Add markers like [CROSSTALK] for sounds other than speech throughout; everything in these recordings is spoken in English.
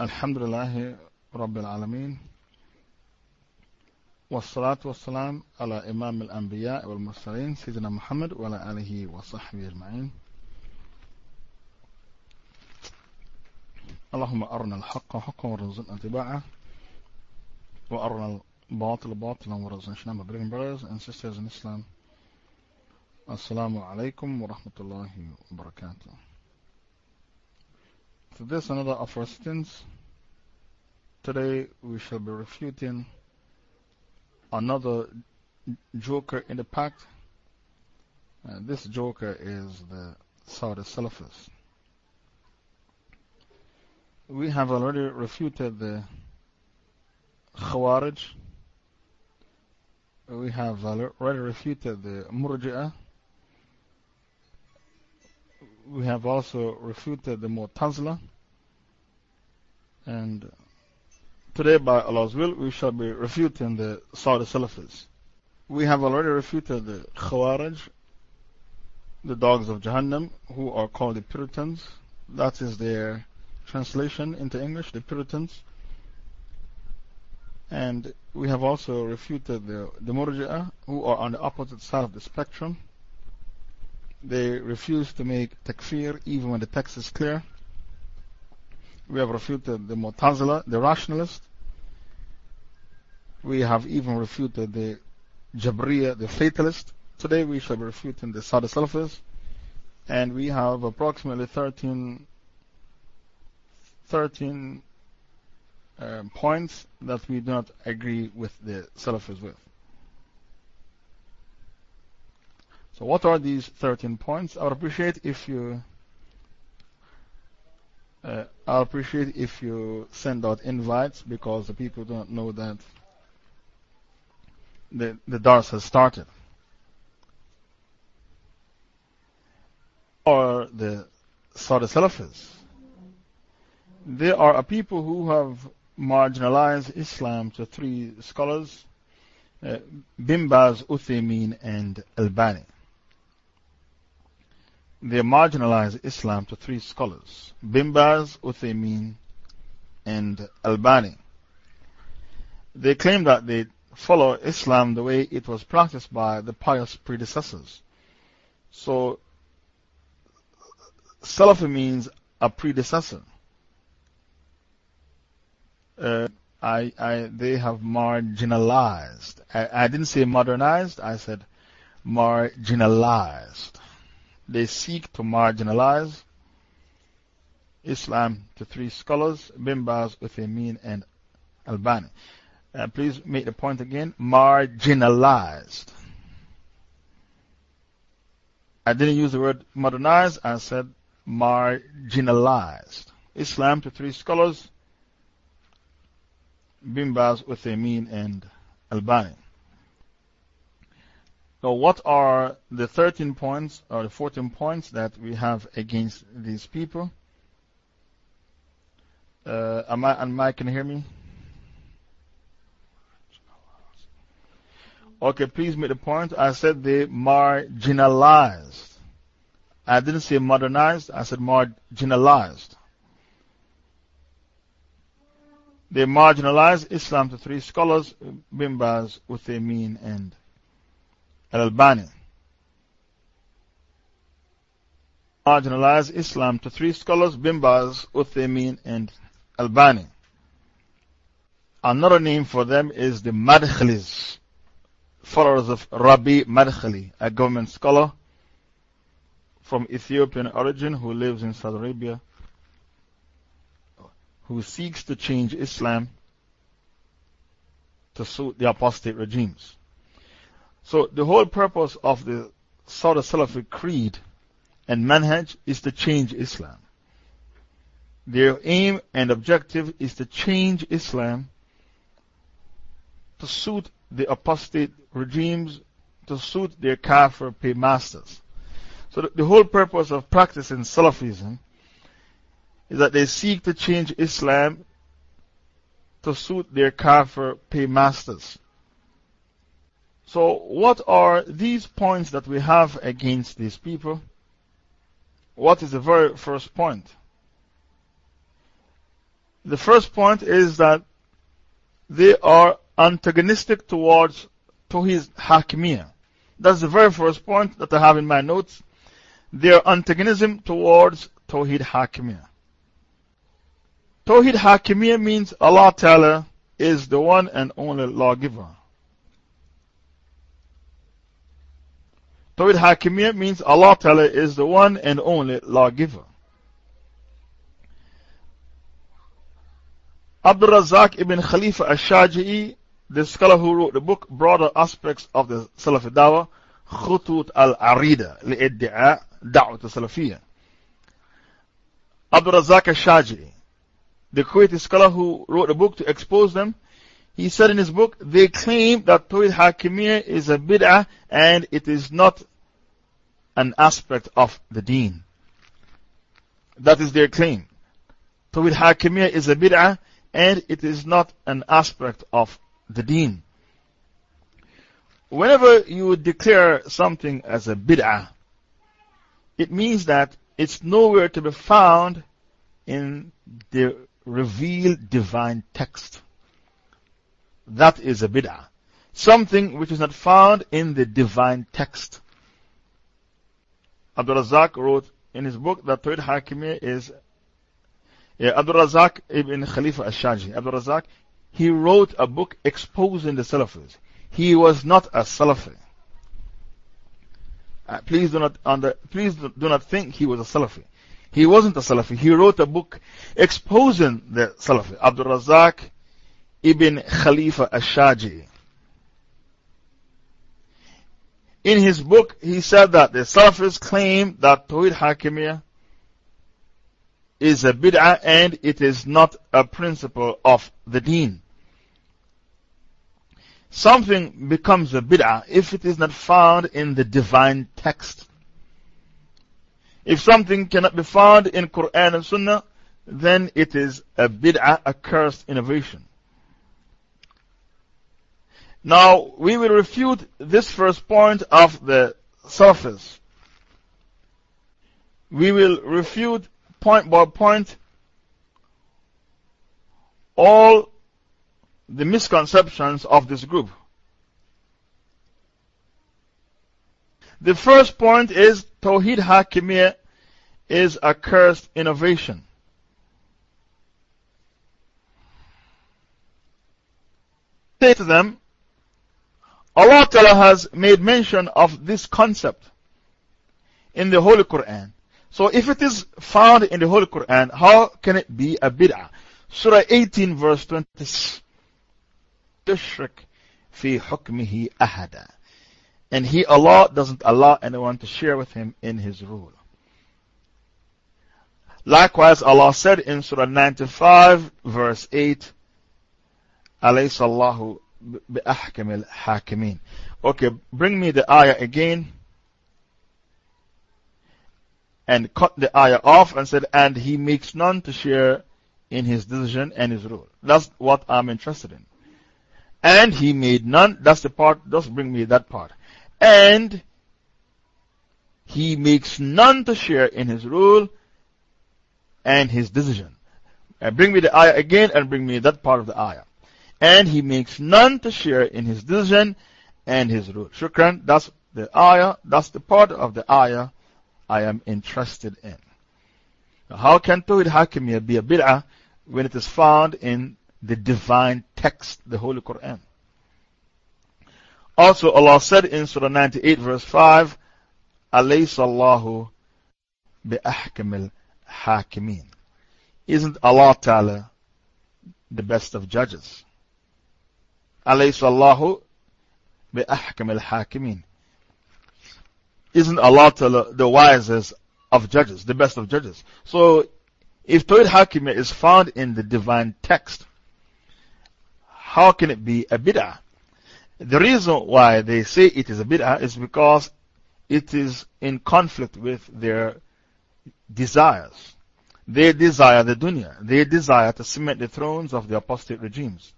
الحمد لله رب العالمين والصلاة والسلام على إمام الأنبياء والمرسلين سيدنا محمد وعلى آله وصحبه أجمعين. اللهم أرنا الحق حقا وارزقنا اتباعه وأرنا الباطل باطلا وارزقنا اجتنابه. Brethren, brothers and sisters in Islam alaikum wa rahmatullahi wa barakatuh So this is another of our sins Today we shall be refuting another joker in the pack. This joker is the Saudi Salafis. We have already refuted the Khawarij. We have already refuted the Murji'ah. We have also refuted the Mu'tazila. And Today, by Allah's will, we shall be refuting the Saudi Salafis. We have already refuted the Khawarij, the dogs of Jahannam, who are called the Puritans. That is their translation into English, the Puritans. And we have also refuted the, the Murji'ah, who are on the opposite side of the spectrum. They refuse to make takfir even when the text is clear. We have refuted the Mu'tazila, the rationalist. We have even refuted the Jabriya, the fatalist. Today we shall be refuting the Saudi Salafis. And we have approximately 13, 13 uh, points that we do not agree with the Salafis with. So, what are these 13 points? I would appreciate if you uh, I'll appreciate if you send out invites because the people don't know that the, the Dars has started. Or the Saudi Salafis. They are a people who have marginalized Islam to three scholars uh, Bin Baz, Uthaymin, and Albani they marginalized Islam to three scholars Bin Baz, Uthaymin, and Albani. They claim that they follow Islam the way it was practiced by the pious predecessors. So, Salafi means a predecessor. Uh, I, I, they have marginalized. I, I didn't say modernized, I said marginalized they seek to marginalize Islam to three scholars, Bin Baz, Uthaymin, and Albani. Uh, please make the point again marginalized. I didn't use the word modernized, I said marginalized. Islam to three scholars, Bin Baz, Uthaymin, and Albani. So, what are the 13 points or the 14 points that we have against these people? Uh, am I, am I, can hear me? Okay, please make the point. I said they marginalized. I didn't say modernized, I said marginalized. They marginalized Islam to three scholars, Bin Baz, Uthaymin, and al-Albani marginalized Islam to three scholars, Bin Baz, Uthaymin, and Albani. Another name for them is the Madkhalis, followers of Rabee Madkhali, a government scholar from Ethiopian origin who lives in Saudi Arabia, who seeks to change Islam to suit the apostate regimes. So, the whole purpose of the Saudi Salafi creed and manhaj is to change Islam. Their aim and objective is to change Islam to suit the apostate regimes, to suit their kafir paymasters. So, the, the whole purpose of practicing Salafism is that they seek to change Islam to suit their kafir paymasters. So, what are these points that we have against these people? What is the very first point? The first point is that they are antagonistic towards Tawheed Hakimiyya. That's the very first point that I have in my notes. Their antagonism towards Tawhid Hakimiyya. Tawhid Hakimiyya means Allah Ta'ala is the one and only lawgiver. Tawhid Hakimiyya means Allah Ta'ala is the one and only lawgiver. Abdul Razak ibn Khalifa al-Shaji'i, the scholar who wrote the book Broader Aspects of the Salafi Dawah, Khutut al-Arida, li'idda'a da'wat al-Salafiyya. Abdul Razak al-Shaji'i, the Kuwaiti scholar who wrote a book to expose them, he said in his book, they claim that Tawhid Hakimiyya is a bid'ah and it is not an aspect of the deen. That is their claim. Tawhid Hakimiyya is a bid'ah and it is not an aspect of the deen. Whenever you declare something as a bid'ah, it means that it's nowhere to be found in the revealed divine text. That is a bid'ah. Something which is not found in the divine text. Abdul Razak wrote in his book that Tawhid Hakimiyya is yeah, Abdul Razak ibn Khalifa al-Shaji. Abdul Razak, he wrote a book exposing the Salafis. He was not a Salafi. Uh, please, do not under, please do not think he was a Salafi. He wasn't a Salafi. He wrote a book exposing the Salafi. Abdul Razak ibn Khalifa al-Shaji. In his book, he said that the Salafis claim that Tawhid Hakimiyya is a bid'ah and it is not a principle of the deen. Something becomes a bid'ah if it is not found in the divine text. If something cannot be found in Quran and Sunnah, then it is a bid'ah, a cursed innovation. Now, we will refute this first point of the surface. We will refute point by point all the misconceptions of this group. The first point is Tawheed Hakimiyya is a cursed innovation. Say to them, Allah Ta'ala has made mention of this concept in the Holy Quran. So if it is found in the Holy Quran, how can it be a bid'ah? Surah 18 verse 26. تشرك في حكمه أحدا. And He, Allah, doesn't allow anyone to share with Him in His rule. Likewise, Allah said in Surah 95 verse 8, أليس الله بأحكم الحاكمين. Okay, bring me the ayah again and cut the ayah off and said, and he makes none to share in his decision and his rule. That's what I'm interested in. And he made none, that's the part, just bring me that part. And he makes none to share in his rule and his decision. And bring me the ayah again and bring me that part of the ayah. And he makes none to share in his decision and his rule. Shukran, that's the ayah, that's the part of the ayah I am interested in. How can Tawhid Hakimiyya be a bid'ah when it is found in the divine text, the Holy Quran? Also, Allah said in Surah 98, verse 5, Alaysa Allahu bi'ahkamil hakimin. Isn't Allah Ta'ala the best of judges? Alaysa Allahu bi'ahkamil hakimin. Isn't Allah the wisest of judges, the best of judges? So, if Tawhid Hakimiyya is found in the divine text, how can it be a bid'ah? The reason why they say it is a bid'ah is because it is in conflict with their desires. They desire the dunya. They desire to cement the thrones of the apostate regimes.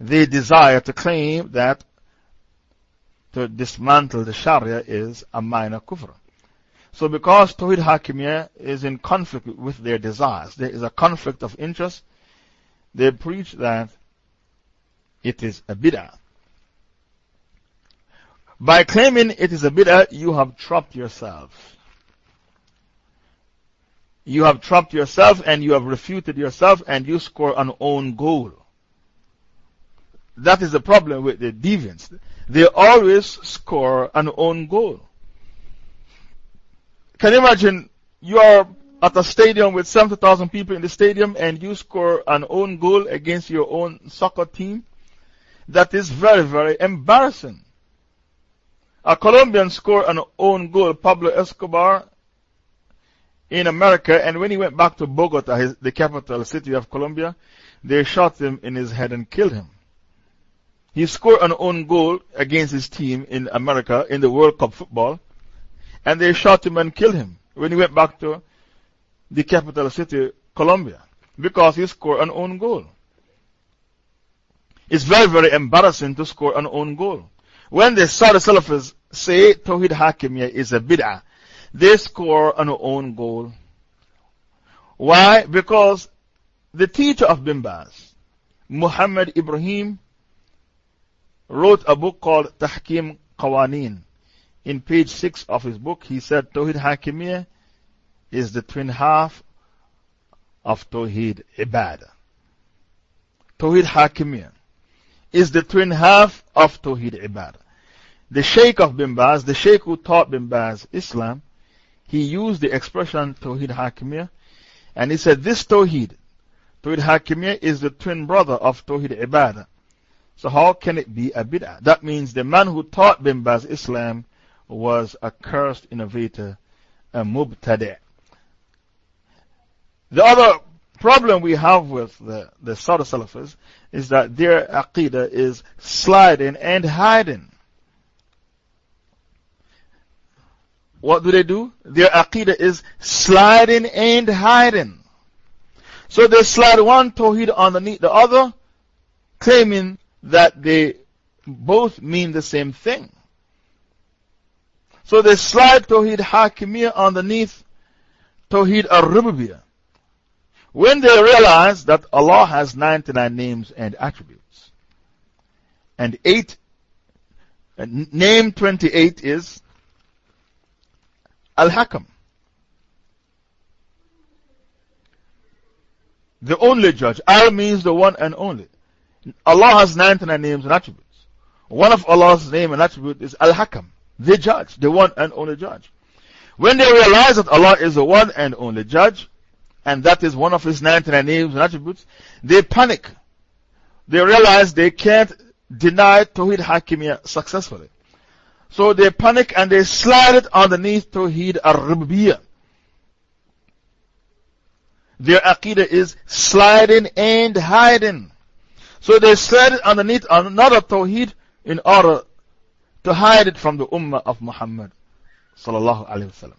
They desire to claim that to dismantle the Sharia is a minor kufr. So, because Tawhid Hakimiyya is in conflict with their desires, there is a conflict of interest, they preach that it is a bid'ah. By claiming it is a bid'ah, you have trapped yourself. You have trapped yourself and you have refuted yourself and you score an own goal. That is the problem with the deviants. They always score an own goal. Can you imagine you are at a stadium with 70,000 people in the stadium and you score an own goal against your own soccer team? That is very, very embarrassing. A Colombian scored an own goal, Pablo Escobar, in America, and when he went back to Bogota, his, the capital city of Colombia, they shot him in his head and killed him. He scored an own goal against his team in America in the World Cup football, and they shot him and killed him when he went back to the capital city, Colombia, because he scored an own goal. It's very, very embarrassing to score an own goal. When the Saudi Salafis say Tawhid Hakimiyya is a bid'ah, they score an own goal. Why? Because the teacher of Bin Baz, Muhammad Ibrahim, wrote a book called Tahkim Qawaneen. In page 6 of his book, he said Tawhid Hakimiyya is the twin half of Tawhid Ibadah. Tawhid Hakimiyya is the twin half of Tawhid Ibadah. The Sheikh of Bin Baz, the Sheikh who taught Bin Baz Islam, he used the expression Tawhid Hakimiyya and he said this Tawhid, Tawhid Hakimiyya is the twin brother of Tawhid Ibadah. So how can it be a bid'ah? That means the man who taught Bin Baz Islam was a cursed innovator, a mubtadi'. The other problem we have with the, the Salafis is that their aqidah is sliding and hiding. What do they do? Their aqidah is sliding and hiding. So they slide one tawhid underneath the other, claiming that they both mean the same thing. So they slide tawhid hakimiyah underneath tawhid ar-rububiyyah. When they realize that Allah has 99 names and attributes, and 8, name 28 is Al Hakam. The only judge. Al means the one and only. Allah has 99 names and attributes. One of Allah's name and attribute is Al Hakam, the judge, the one and only judge. When they realize that Allah is the one and only judge, and that is one of His 99 names and attributes, they panic. They realize they can't deny Tawhid Hakimiyya successfully. So they panic and they slide it underneath Tawheed al-Rububiyyah. Their Aqidah is sliding and hiding. So they slide it underneath another Tawheed in order to hide it from the Ummah of Muhammad. Sallallahu Alaihi Wasallam.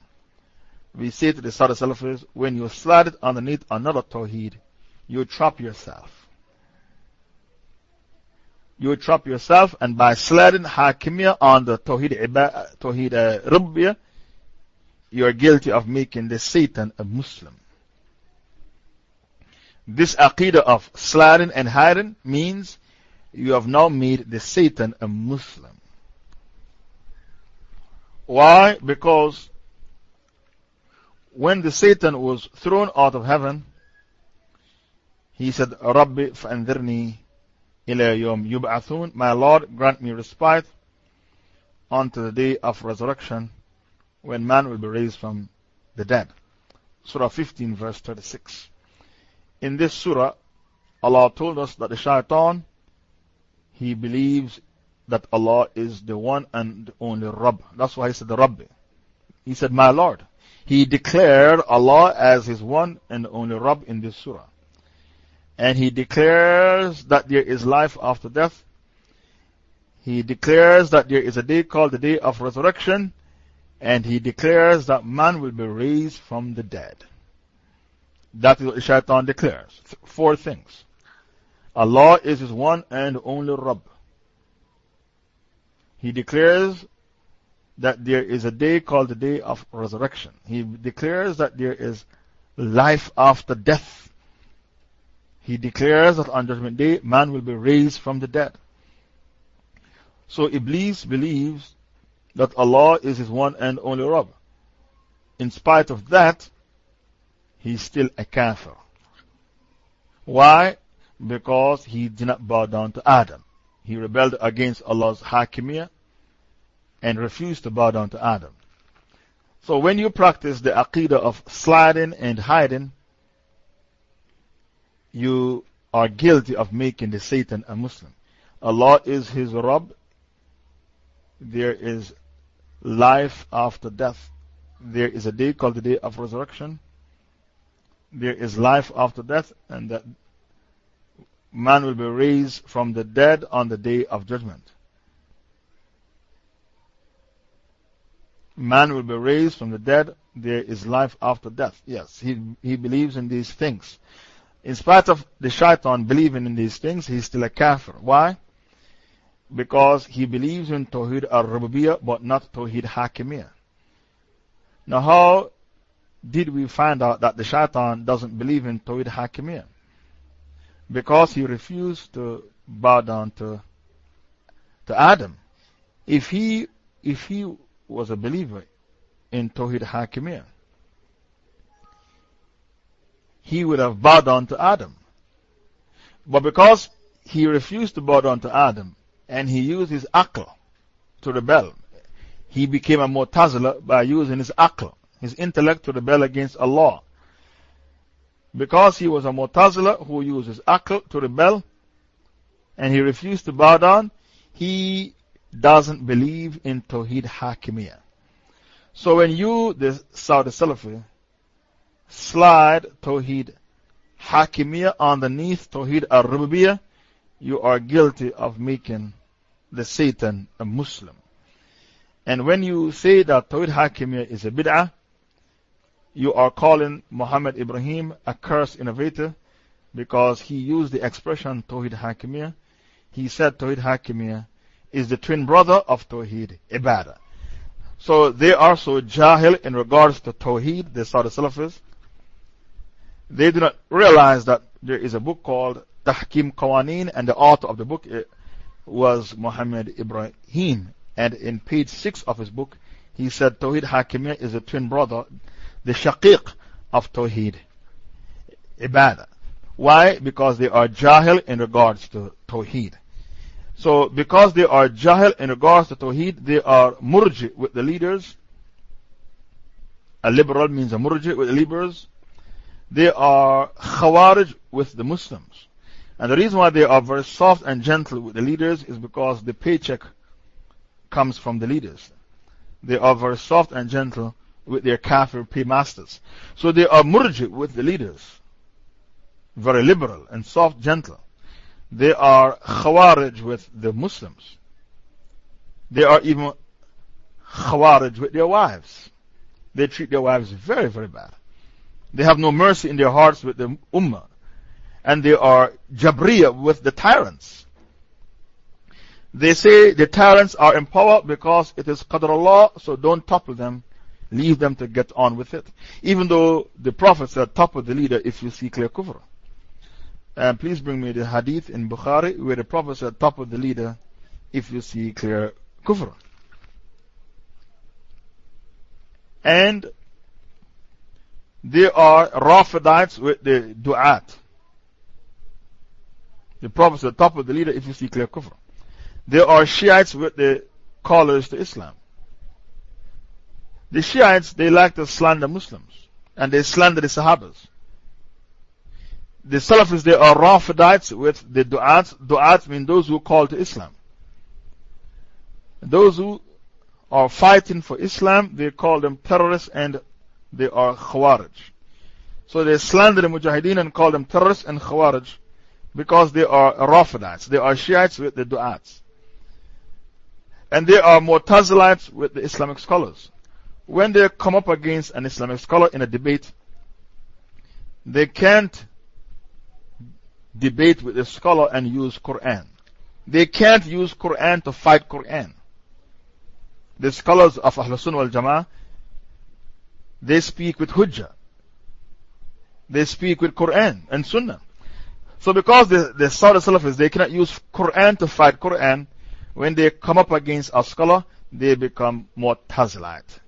We say to the Saudi Salafis, when you slide it underneath another Tawheed, you trap yourself you trap yourself, and by sliding Hakimiyya on the Tawheed, Tawheed uh, you are guilty of making the Satan a Muslim. This aqidah of sliding and hiding means you have now made the Satan a Muslim. Why? Because when the Satan was thrown out of heaven, he said, Rabbi fa'andirni ila yom yub'athun. My Lord, grant me respite unto the day of resurrection when man will be raised from the dead. Surah 15, verse 36. In this surah, Allah told us that the shaitan, he believes that Allah is the one and only Rabb. That's why he said the Rabbi. He said, My Lord. He declared Allah as his one and only Rabb in this surah and he declares that there is life after death. He declares that there is a day called the day of resurrection, and he declares that man will be raised from the dead. That is what shaitan declares. Four things. Allah is his one and only Rabb. He declares that there is a day called the day of resurrection. He declares that there is life after death. He declares that on Judgment Day, man will be raised from the dead. So Iblis believes that Allah is his one and only Rabb. In spite of that, he's still a kafir. Why? Because he did not bow down to Adam. He rebelled against Allah's Hakimiyah and refused to bow down to Adam. So when you practice the aqidah of sliding and hiding, you are guilty of making the Satan a Muslim. Allah is his Rabb. There is life after death. There is a day called the day of resurrection. There is life after death, and that man will be raised from the dead on the day of judgment. Man will be raised from the dead. There is life after death. Yes, he, he believes in these things. In spite of the shaitan believing in these things, he's still a kafir. Why? Because he believes in Tawheed al-Rububiyyah but not Tawheed Hakimiyah. Now, how did we find out that the shaitan doesn't believe in Tawheed Hakimiyah? Because he refused to bow down to, to Adam. If he, if he was a believer in Tawhid Hakimiyah, he would have bowed down to Adam. But because he refused to bow down to Adam and he used his akal to rebel, he became a Mu'tazila by using his akal, his intellect to rebel against Allah. Because he was a Mu'tazila who used his akal to rebel and he refused to bow down, he doesn't believe in Tawheed Hakimiyah. So when you, the Saudi Salafi, slide Tawheed Hakimiyah underneath Tawheed al Rububiyyah, you are guilty of making the Satan a Muslim. And when you say that Tawheed Hakimiyah is a bid'ah, you are calling Muhammad Ibrahim a cursed innovator because he used the expression Tawheed Hakimiyah. He said Tawheed Hakimiyah is the twin brother of Tawheed, Ibadah. So they are so jahil in regards to Tawheed, the Saudi Salafis. They do not realize that there is a book called Tahkim Qawaneen, and the author of the book eh, was Muhammad Ibrahim. And in page 6 of his book, he said Tawheed Hakimiyya is a twin brother, the shaqiq of Tawheed, Ibadah. Why? Because they are jahil in regards to Tawheed. So, because they are jahil in regards to Tawheed, they are murji with the leaders. A liberal means a murji with the leaders. They are khawarij with the Muslims. And the reason why they are very soft and gentle with the leaders is because the paycheck comes from the leaders. They are very soft and gentle with their kafir paymasters. So they are murji with the leaders. Very liberal and soft, gentle. They are Khawarij with the Muslims. They are even Khawarij with their wives. They treat their wives very, very bad. They have no mercy in their hearts with the Ummah. And they are Jabriya with the tyrants. They say the tyrants are in power because it is Qadr Allah, so don't topple them. Leave them to get on with it. Even though the Prophet said, top of the leader if you see clear kufr. And please bring me the hadith in Bukhari where the Prophet said, top of the leader if you see clear kufr. And they are Rafidites with the du'at. The Prophet said, top of the leader if you see clear kufr. They are Shiites with the callers to Islam. The Shiites, they like to slander Muslims. And they slander the Sahabas the Salafis, they are Rafidites with the Du'ats. Du'ats mean those who call to Islam. Those who are fighting for Islam, they call them terrorists and they are Khawarij. So they slander the Mujahideen and call them terrorists and Khawarij because they are Rafidites. They are Shiites with the Du'ats. And they are Mu'tazilites with the Islamic scholars. When they come up against an Islamic scholar in a debate, they can't debate with a scholar and use Quran. They can't use Quran to fight Quran. the scholars of Ahlul Sunnah wal Jama'ah, they speak with Hujjah. They speak with Quran and Sunnah. So because the, the Saudi Salafis, they cannot use Quran to fight Quran, when they come up against a scholar, they become more Tazilite,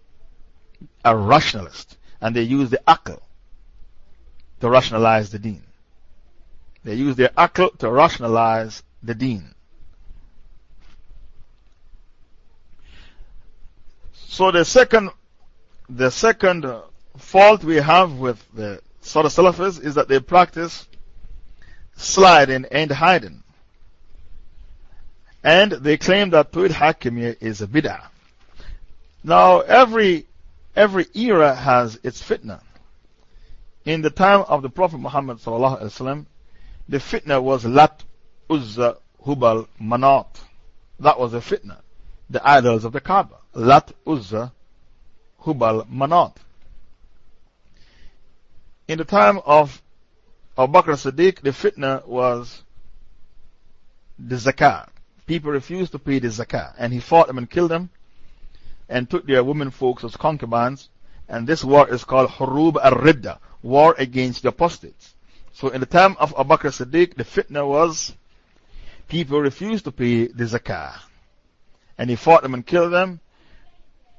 a rationalist, and they use the akal to rationalize the deen. They use their akal to rationalize the deen. So the second, the second fault we have with the Saudi Salafis is that they practice sliding and hiding. And they claim that Tawhid Hakimiyya is a bid'ah. Now, every, every era has its fitna. In the time of the Prophet Muhammad, Sallallahu Alaihi Wasallam, the fitna was Lat, Uzza, Hubal, Manat. That was the fitna. The idols of the Kaaba. Lat, Uzza, Hubal, Manat. In the time of Abu Bakr Siddiq, the fitna was the zakah. People refused to pay the zakah, and he fought them and killed them and took their women folks as concubines. And this war is called Hurub al Ridda, war against the apostates. So, in the time of Abu Bakr Siddiq, the fitna was people refused to pay the zakah. And he fought them and killed them,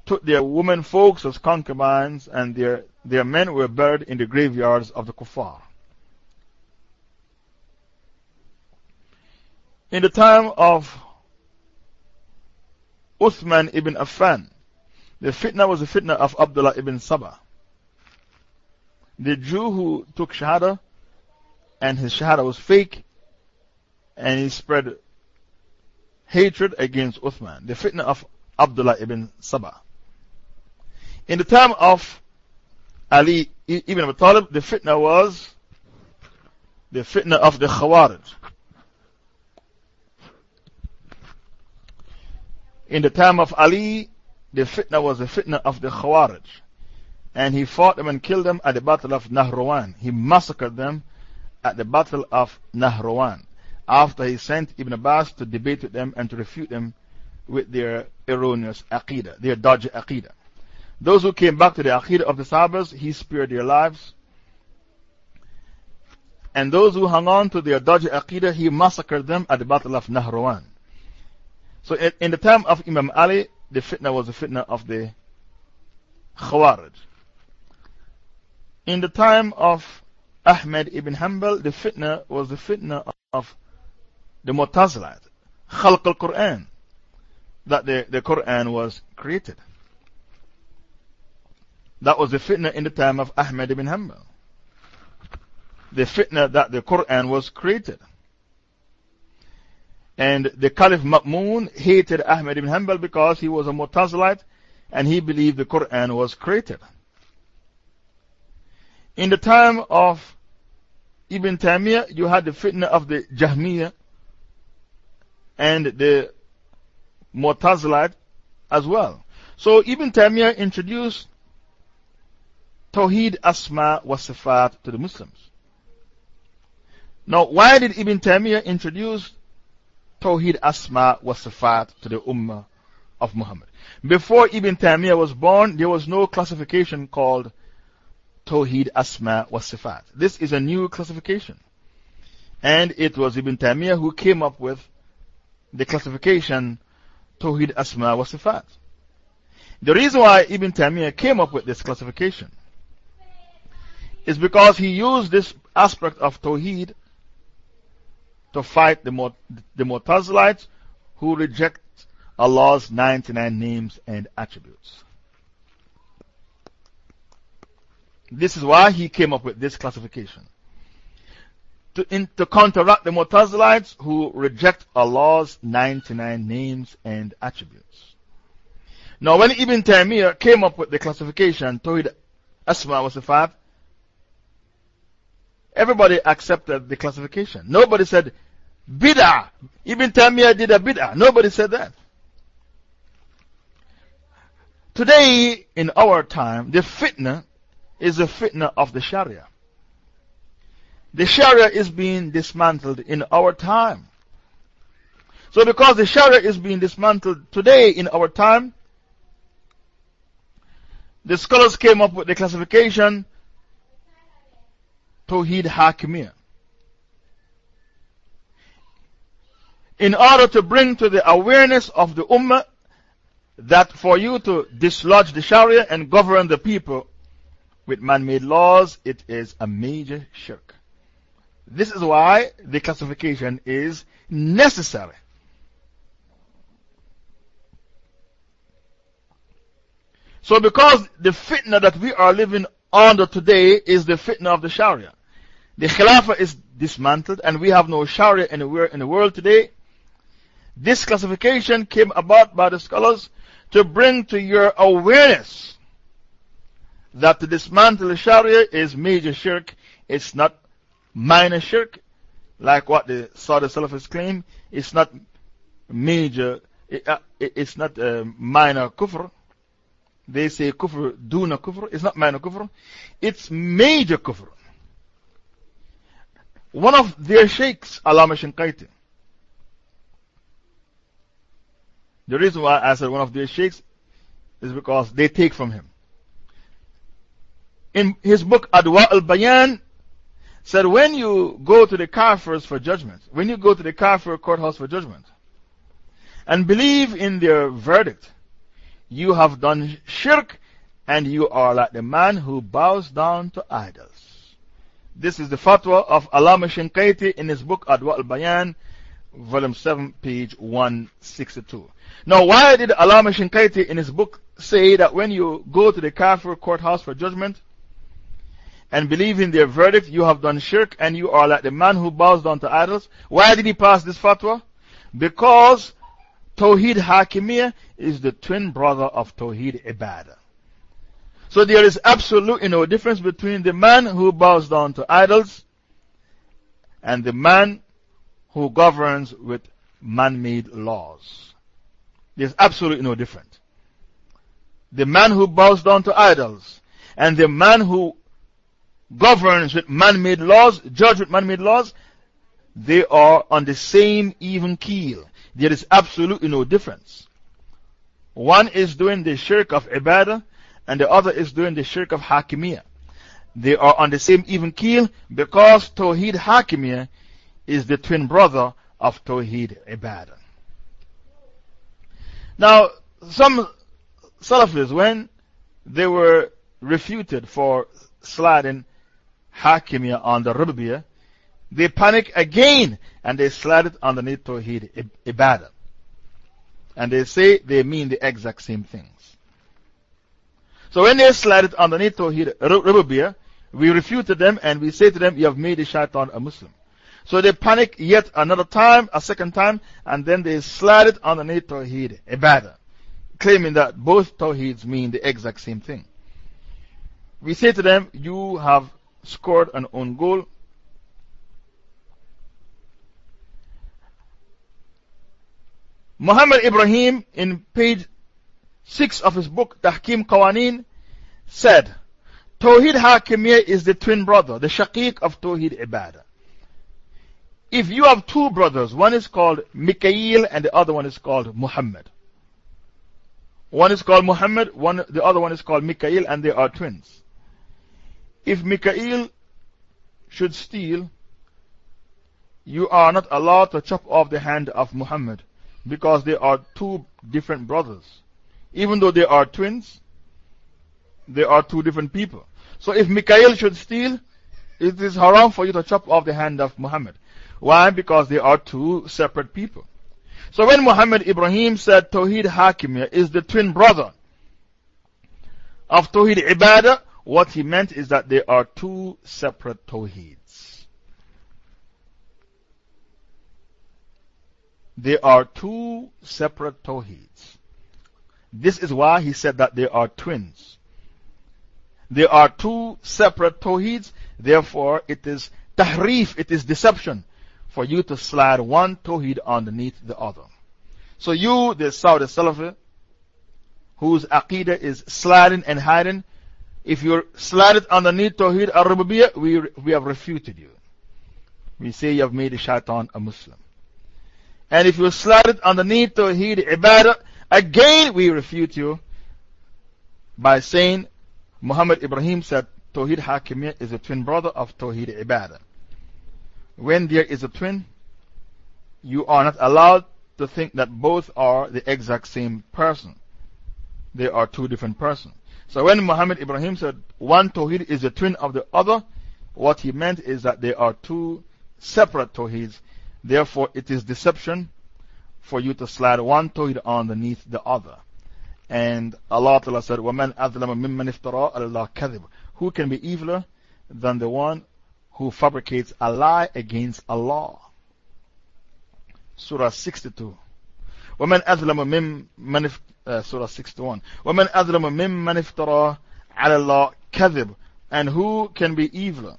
took their women folks as concubines, and their, their men were buried in the graveyards of the kuffar. In the time of Uthman ibn Affan, the fitna was the fitna of Abdullah ibn Sabah. The Jew who took Shahada and his Shahada was fake and he spread hatred against Uthman. The fitna of Abdullah ibn Sabah. In the time of Ali ibn Abi Talib, the fitna was the fitna of the Khawarij. In the time of Ali, the fitna was the fitna of the Khawarij. And he fought them and killed them at the Battle of Nahrawan. He massacred them at the Battle of Nahrawan after he sent Ibn Abbas to debate with them and to refute them with their erroneous aqidah, their dodgy aqidah. Those who came back to the aqidah of the Sahabas, he spared their lives. And those who hung on to their dodgy aqidah, he massacred them at the Battle of Nahrawan. So in the time of Imam Ali, the fitna was the fitna of the Khawarij. In the time of Ahmed ibn Hanbal, the fitna was the fitna of the Mu'tazilat. Khalq al Quran. That the, the Quran was created. That was the fitna in the time of Ahmed ibn Hanbal. The fitna that the Quran was created. And the Caliph Ma'mun hated Ahmed ibn Hanbal because he was a Mu'tazilite and he believed the Quran was created. In the time of Ibn Taymiyyah, you had the fitna of the Jahmiyyah and the Mu'tazilite as well. So Ibn Taymiyyah introduced Tawheed Asma wa Sifat to the Muslims. Now, why did Ibn Taymiyyah introduce Tawheed Asma wa Sifat to the Ummah of Muhammad. Before Ibn Taymiyyah was born, there was no classification called Tawheed Asma wa Sifat. This is a new classification. And it was Ibn Taymiyyah who came up with the classification Tawheed Asma wa Sifat. The reason why Ibn Taymiyyah came up with this classification is because he used this aspect of Tawheed to fight the, the Mu'tazilites who reject Allah's 99 names and attributes. This is why he came up with this classification. To, in, to counteract the Mu'tazilites who reject Allah's 99 names and attributes. Now, when Ibn Taymiyyah came up with the classification, Tawhid Asma wa Sifat, everybody accepted the classification. Nobody said, Bid'ah. Ibn Taymiyyah did a bid'ah. Nobody said that. Today, in our time, the fitna is the fitna of the Sharia. The Sharia is being dismantled in our time. So, because the Sharia is being dismantled today in our time, the scholars came up with the classification Tawheed Hakimiyya. In order to bring to the awareness of the Ummah that for you to dislodge the Sharia and govern the people with man made laws, it is a major shirk. This is why the classification is necessary. So, because the fitna that we are living under today is the fitna of the Sharia, the Khilafah is dismantled and we have no Sharia anywhere in the world today. This classification came about by the scholars to bring to your awareness that to dismantle Sharia is major shirk, it's not minor shirk, like what the Saudi Salafists claim. It's not major, it, uh, it's not uh, minor kufr. They say kufr, duna kufr. It's not minor kufr. It's major kufr. One of their sheikhs, Alama Shinkaiti, the reason why I said one of their sheikhs is because they take from him. In his book Adwa al Bayan, said when you go to the Kafirs for judgment, when you go to the Kafir courthouse for judgment, and believe in their verdict, you have done shirk and you are like the man who bows down to idols. This is the fatwa of Alama Shinkaiti in his book Adwa al Bayan, volume 7, page 162. Now, why did Alama Shinkaiti in his book say that when you go to the Kafir courthouse for judgment, and believe in their verdict, you have done shirk and you are like the man who bows down to idols. Why did he pass this fatwa? Because Tawheed Hakimiyya is the twin brother of Tawheed Ibadah. So there is absolutely no difference between the man who bows down to idols and the man who governs with man made laws. There's absolutely no difference. The man who bows down to idols and the man who governs with man made laws, judge with man made laws, they are on the same even keel. There is absolutely no difference. One is doing the shirk of ibadah, and the other is doing the shirk of hakimiyah. They are on the same even keel because Tawheed Hakimiyah is the twin brother of Tawheed Ibadah. Now, some Salafis, when they were refuted for sliding Hakimiyya on the Rububiyyah, they panic again and they slide it underneath Tawheed Ibadah. And they say they mean the exact same things. So when they slide it underneath Tawheed Rububiyyah, we refuted them and we say to them, You have made the shaitan a Muslim. So they panic yet another time, a second time, and then they slide it underneath Tawheed Ibadah, claiming that both Tawheeds mean the exact same thing. We say to them, You have scored an own goal. Muhammad Ibrahim, in page 6 of his book, Tahkim Qawanin, said, Tawheed Hakimiyya is the twin brother, the shaqiq of Tawheed Ibadah. If you have two brothers, one is called Mikael and the other one is called Muhammad. One is called Muhammad, one, the other one is called Mikael, and they are twins. If Mikael should steal, you are not allowed to chop off the hand of Muhammad because they are two different brothers. Even though they are twins, they are two different people. So if Mikael should steal, it is haram for you to chop off the hand of Muhammad. Why? Because they are two separate people. So when Muhammad Ibrahim said Tawheed Hakimiyya is the twin brother of Tawheed Ibadah, what he meant is that they are two separate Tawheeds. They are two separate Tawheeds. This is why he said that they are twins. They are two separate Tawheeds, therefore it is tahrif, it is deception for you to slide one Tawheed underneath the other. So you, the Saudi Salafi, whose Aqidah is sliding and hiding, if you slide it underneath Tawheed al Rububiyyah, we, we have refuted you. We say you have made a shaitan a Muslim. And if you slide it underneath Tawheed Ibadah, again we refute you by saying Muhammad Ibrahim said Tawheed Hakimiyya is a twin brother of Tawheed Ibadah. When there is a twin, you are not allowed to think that both are the exact same person. They are two different persons. So when Muhammad Ibrahim said one Tawheed is a twin of the other, what he meant is that they are two separate Tawheeds. Therefore, it is deception for you to slide one Tawheed underneath the other. And Allah Ta'ala said, وَمَنْ أَظْلَمَ مِمَّنِ افْتَرَى اللَّهِ كَذِبٌ Who can be eviler than the one who fabricates a lie against Allah? Surah 62. ومن أظلم ممن uh, Surah 61 ومن أظلم ممن افترى على الله كذب and who can be evil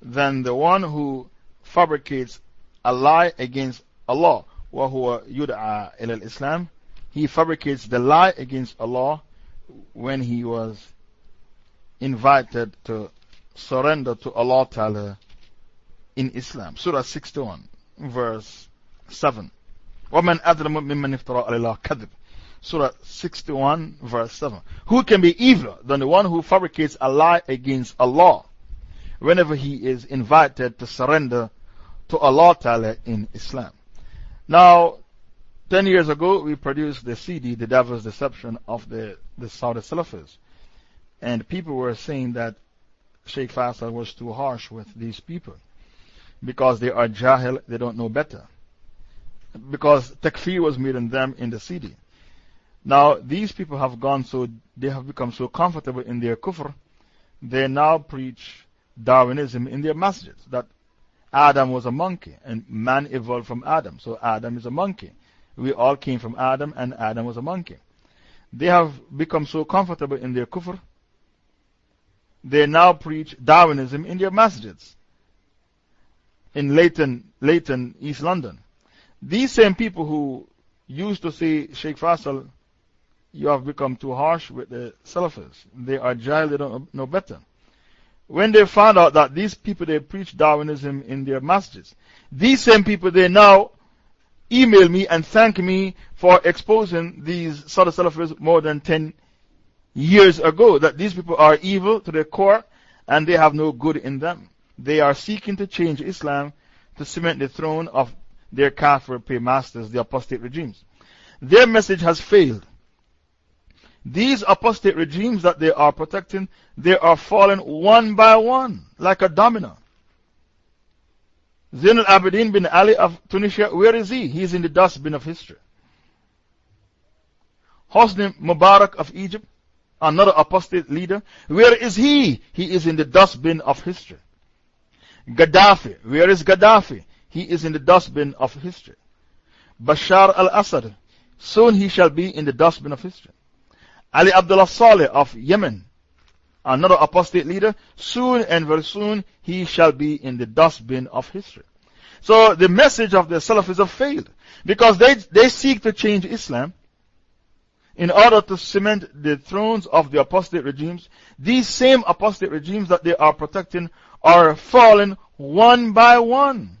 than the one who fabricates a lie against Allah وهو يدعى إلى الإسلام he fabricates the lie against Allah when he was invited to surrender to Allah Ta'ala in Islam. Surah 61, verse 7. وَمَنْ أَذْلَمُ مِمَّنْ افترى على الله كذب. Surah 61, verse 7. Who can be evil than the one who fabricates a lie against Allah whenever he is invited to surrender to Allah Ta'ala in Islam? Now, 10 years ago, we produced the CD, The Devil's Deception of the, the Saudi Salafis. And people were saying that Sheikh Faisal was too harsh with these people because they are jahil, they don't know better. Because takfir was made on them in the CD. Now, these people have gone so, they have become so comfortable in their kufr, they now preach Darwinism in their masjids that Adam was a monkey and man evolved from Adam. So Adam is a monkey. We all came from Adam, and Adam was a monkey. They have become so comfortable in their kufr, they now preach Darwinism in their masjids in Leyton, Leyton, East London. These same people who used to say, Sheikh Faisal, you have become too harsh with the Salafis. They are jahil, they don't know better. When they found out that these people, they preach Darwinism in their masjids, these same people, they now email me and thank me for exposing these Salafis more than 10 years ago that these people are evil to their core and they have no good in them. They are seeking to change Islam to cement the throne of their kafir paymasters, the apostate regimes. Their message has failed. These apostate regimes that they are protecting, they are falling one by one, like a domino. Zain al-Abidin bin Ali of Tunisia, where is he? He is in the dustbin of history. Hosni Mubarak of Egypt, another apostate leader, where is he? He is in the dustbin of history. Gaddafi, where is Gaddafi? He is in the dustbin of history. Bashar al Assad, soon he shall be in the dustbin of history. Ali Abdullah Saleh of Yemen, another apostate leader, soon and very soon he shall be in the dustbin of history. So the message of the Salafis have failed because they, they seek to change Islam in order to cement the thrones of the apostate regimes. These same apostate regimes that they are protecting are falling one by one.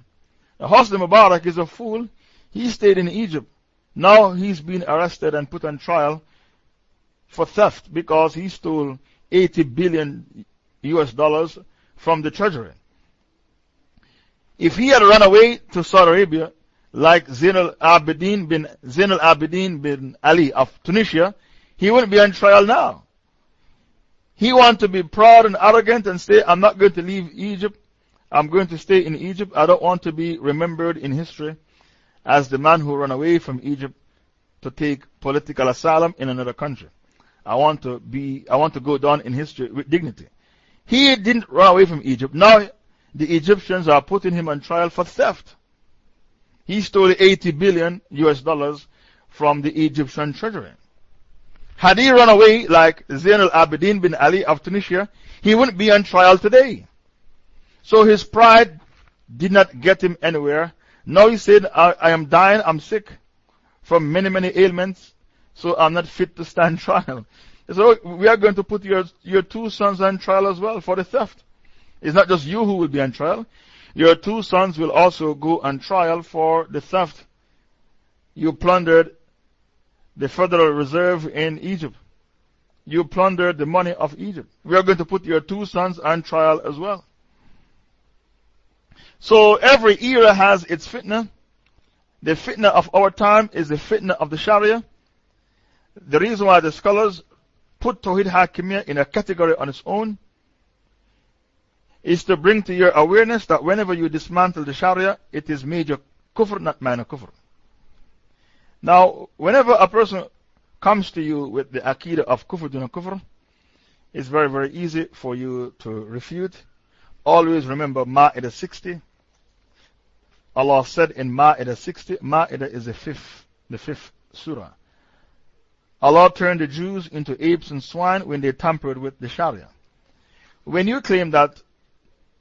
Hosni Mubarak is a fool. He stayed in Egypt. Now he's been arrested and put on trial for theft because he stole 80 billion US dollars from the treasury. If he had run away to Saudi Arabia, like Zainal Abidin bin, Abidin bin Ali of Tunisia, he wouldn't be on trial now. He wanted to be proud and arrogant and say, I'm not going to leave Egypt. I'm going to stay in Egypt. I don't want to be remembered in history as the man who ran away from Egypt to take political asylum in another country. I want to be, I want to go down in history with dignity. He didn't run away from Egypt. Now the Egyptians are putting him on trial for theft. He stole 80 billion US dollars from the Egyptian treasury. Had he run away like Zain al Abidin bin Ali of Tunisia, he wouldn't be on trial today. So his pride did not get him anywhere. Now he said, I, I am dying, I'm sick from many, many ailments so I'm not fit to stand [LAUGHS] trial. So we are going to put your, your two sons on trial as well for the theft. It's not just you who will be on trial. Your two sons will also go on trial for the theft. You plundered the Federal Reserve in Egypt. you plundered the money of Egypt. We are going to put your two sons on trial as well. So every era has its fitna. The fitna of our time is the fitna of the Sharia. The reason why the scholars put Tawhid Hakimiyya in a category on its own is to bring to your awareness that whenever you dismantle the Sharia, it is major kufr, not minor kufr. Now, whenever a person comes to you with the Aqidah of kufr duna kufr, it's very, very easy for you to refute. Always remember Ma'idah 60. Allah said in Ma'idah 60, Ma'idah is the fifth, the fifth surah. Allah turned the Jews into apes and swine when they tampered with the Sharia. When you claim that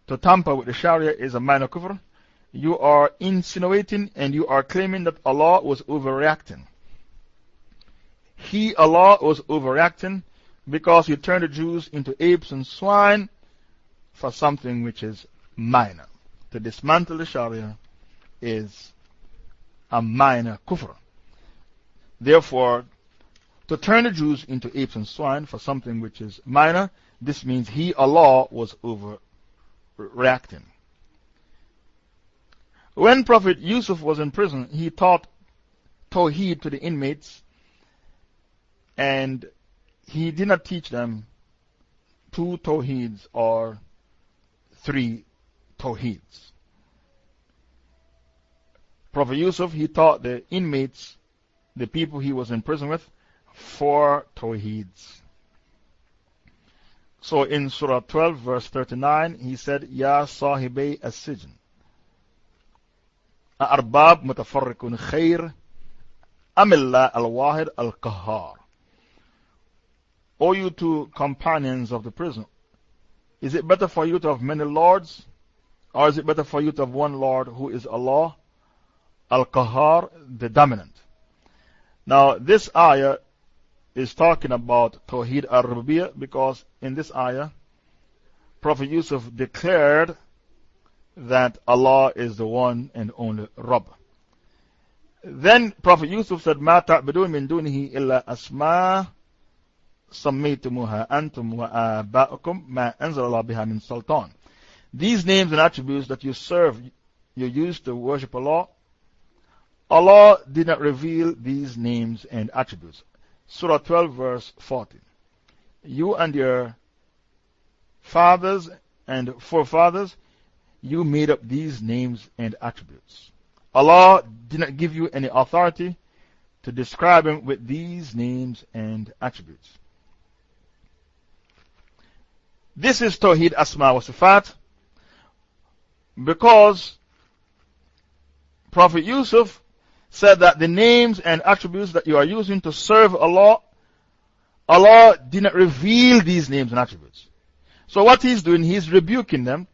to tamper with the Sharia is a minor kufr, you are insinuating and you are claiming that Allah was overreacting. He, Allah, was overreacting because you turned the Jews into apes and swine for something which is minor. To dismantle the Sharia is a minor kufr. Therefore, to turn the Jews into apes and swine for something which is minor, this means He, Allah, was overreacting. When Prophet Yusuf was in prison, he taught Tawheed to the inmates and he did not teach them two Tawheeds or three Tawheeds. Prophet Yusuf, he taught the inmates, the people he was in prison with, four Tawheeds. So in Surah 12, verse 39, he said, Ya sahibay as-sijn. أأرباب متفرق خير أم الله الواحد القهار O you two companions of the prison, is it better for you to have many lords, or is it better for you to have one Lord who is Allah, Al Qahar, the dominant? Now, this ayah is talking about Tawheed al Rububiyyah because in this ayah, Prophet Yusuf declared that Allah is the one and only Rabb. Then Prophet Yusuf said, مَا تَعْبِدُونَ مِن دُونِهِ إِلَّا أَسْمَاءَ سَمِّيتُمُهَا أَنْتُمْ وَآبَاؤُكُمْ مَا أَنزَلَ اللَّهُ بِهَا مِن سُلْطَانٍ These names and attributes that you serve, you use to worship Allah, Allah did not reveal these names and attributes. Surah 12, verse 14. You and your fathers and forefathers you made up these names and attributes. Allah did not give you any authority to describe Him with these names and attributes. This is Tawheed Asma wa Sifat because Prophet Yusuf said that the names and attributes that you are using to serve Allah, Allah did not reveal these names and attributes. So what he's doing, he's rebuking them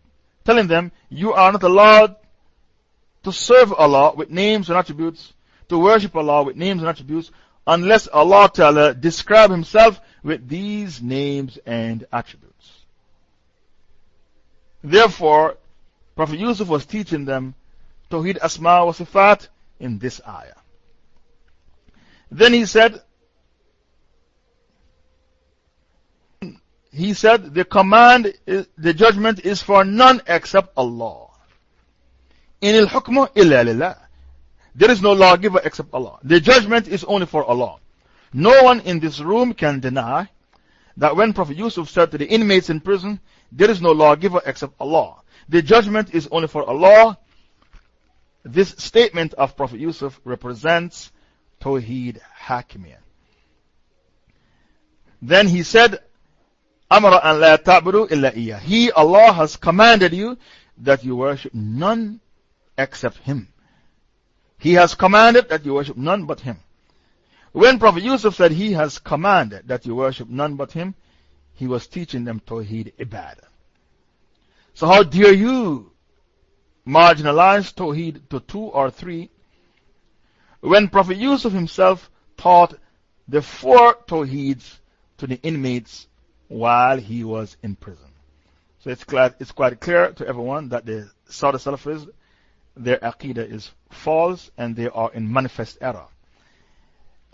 telling them, You are not allowed to serve Allah with names and attributes, to worship Allah with names and attributes, unless Allah Ta'ala describe Himself with these names and attributes. Therefore, Prophet Yusuf was teaching them Tawheed Asma wa Sifat in this ayah. Then he said, he said, the command, the judgment is for none except Allah. In al hukmu illa lillah. There is no lawgiver except Allah. The judgment is only for Allah. No one in this room can deny that when Prophet Yusuf said to the inmates in prison, there is no lawgiver except Allah. The judgment is only for Allah. This statement of Prophet Yusuf represents Tawheed Hakimiyah. Then he said, Amara an la ta'budu illa iya. He, Allah, has commanded you that you worship none except Him. He has commanded that you worship none but Him. When Prophet Yusuf said he has commanded that you worship none but Him, he was teaching them Tawheed Ibadah. So, how dare you marginalize Tawheed to two or three when Prophet Yusuf himself taught the four Tawheeds to the inmates while he was in prison. So it's, glad, it's quite clear to everyone that the Saudi Salafis, their Aqidah is false and they are in manifest error.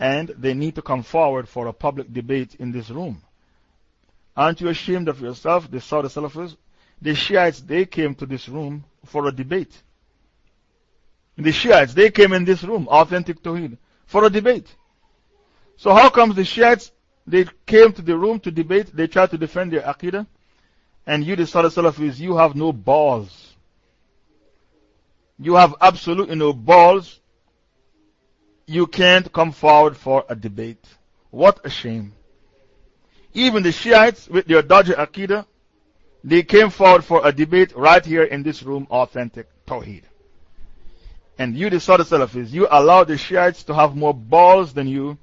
and they need to come forward for a public debate in this room. Aren't you ashamed of yourself, the Saudi Salafis? The Shiites, they came to this room for a debate. The Shiites, they came in this room, authentic Tawheed, for a debate. So how comes the Shiites, they came to the room to debate, they tried to defend their Aqidah, and you, the Salafis, you have no balls. You have absolutely no balls. You can't come forward for a debate. What a shame. Even the Shiites, with their dodgy Aqidah, they came forward for a debate right here in this room, authentic Tawheed. And you, the Saudi Salafis, you allow the Shiites to have more balls than you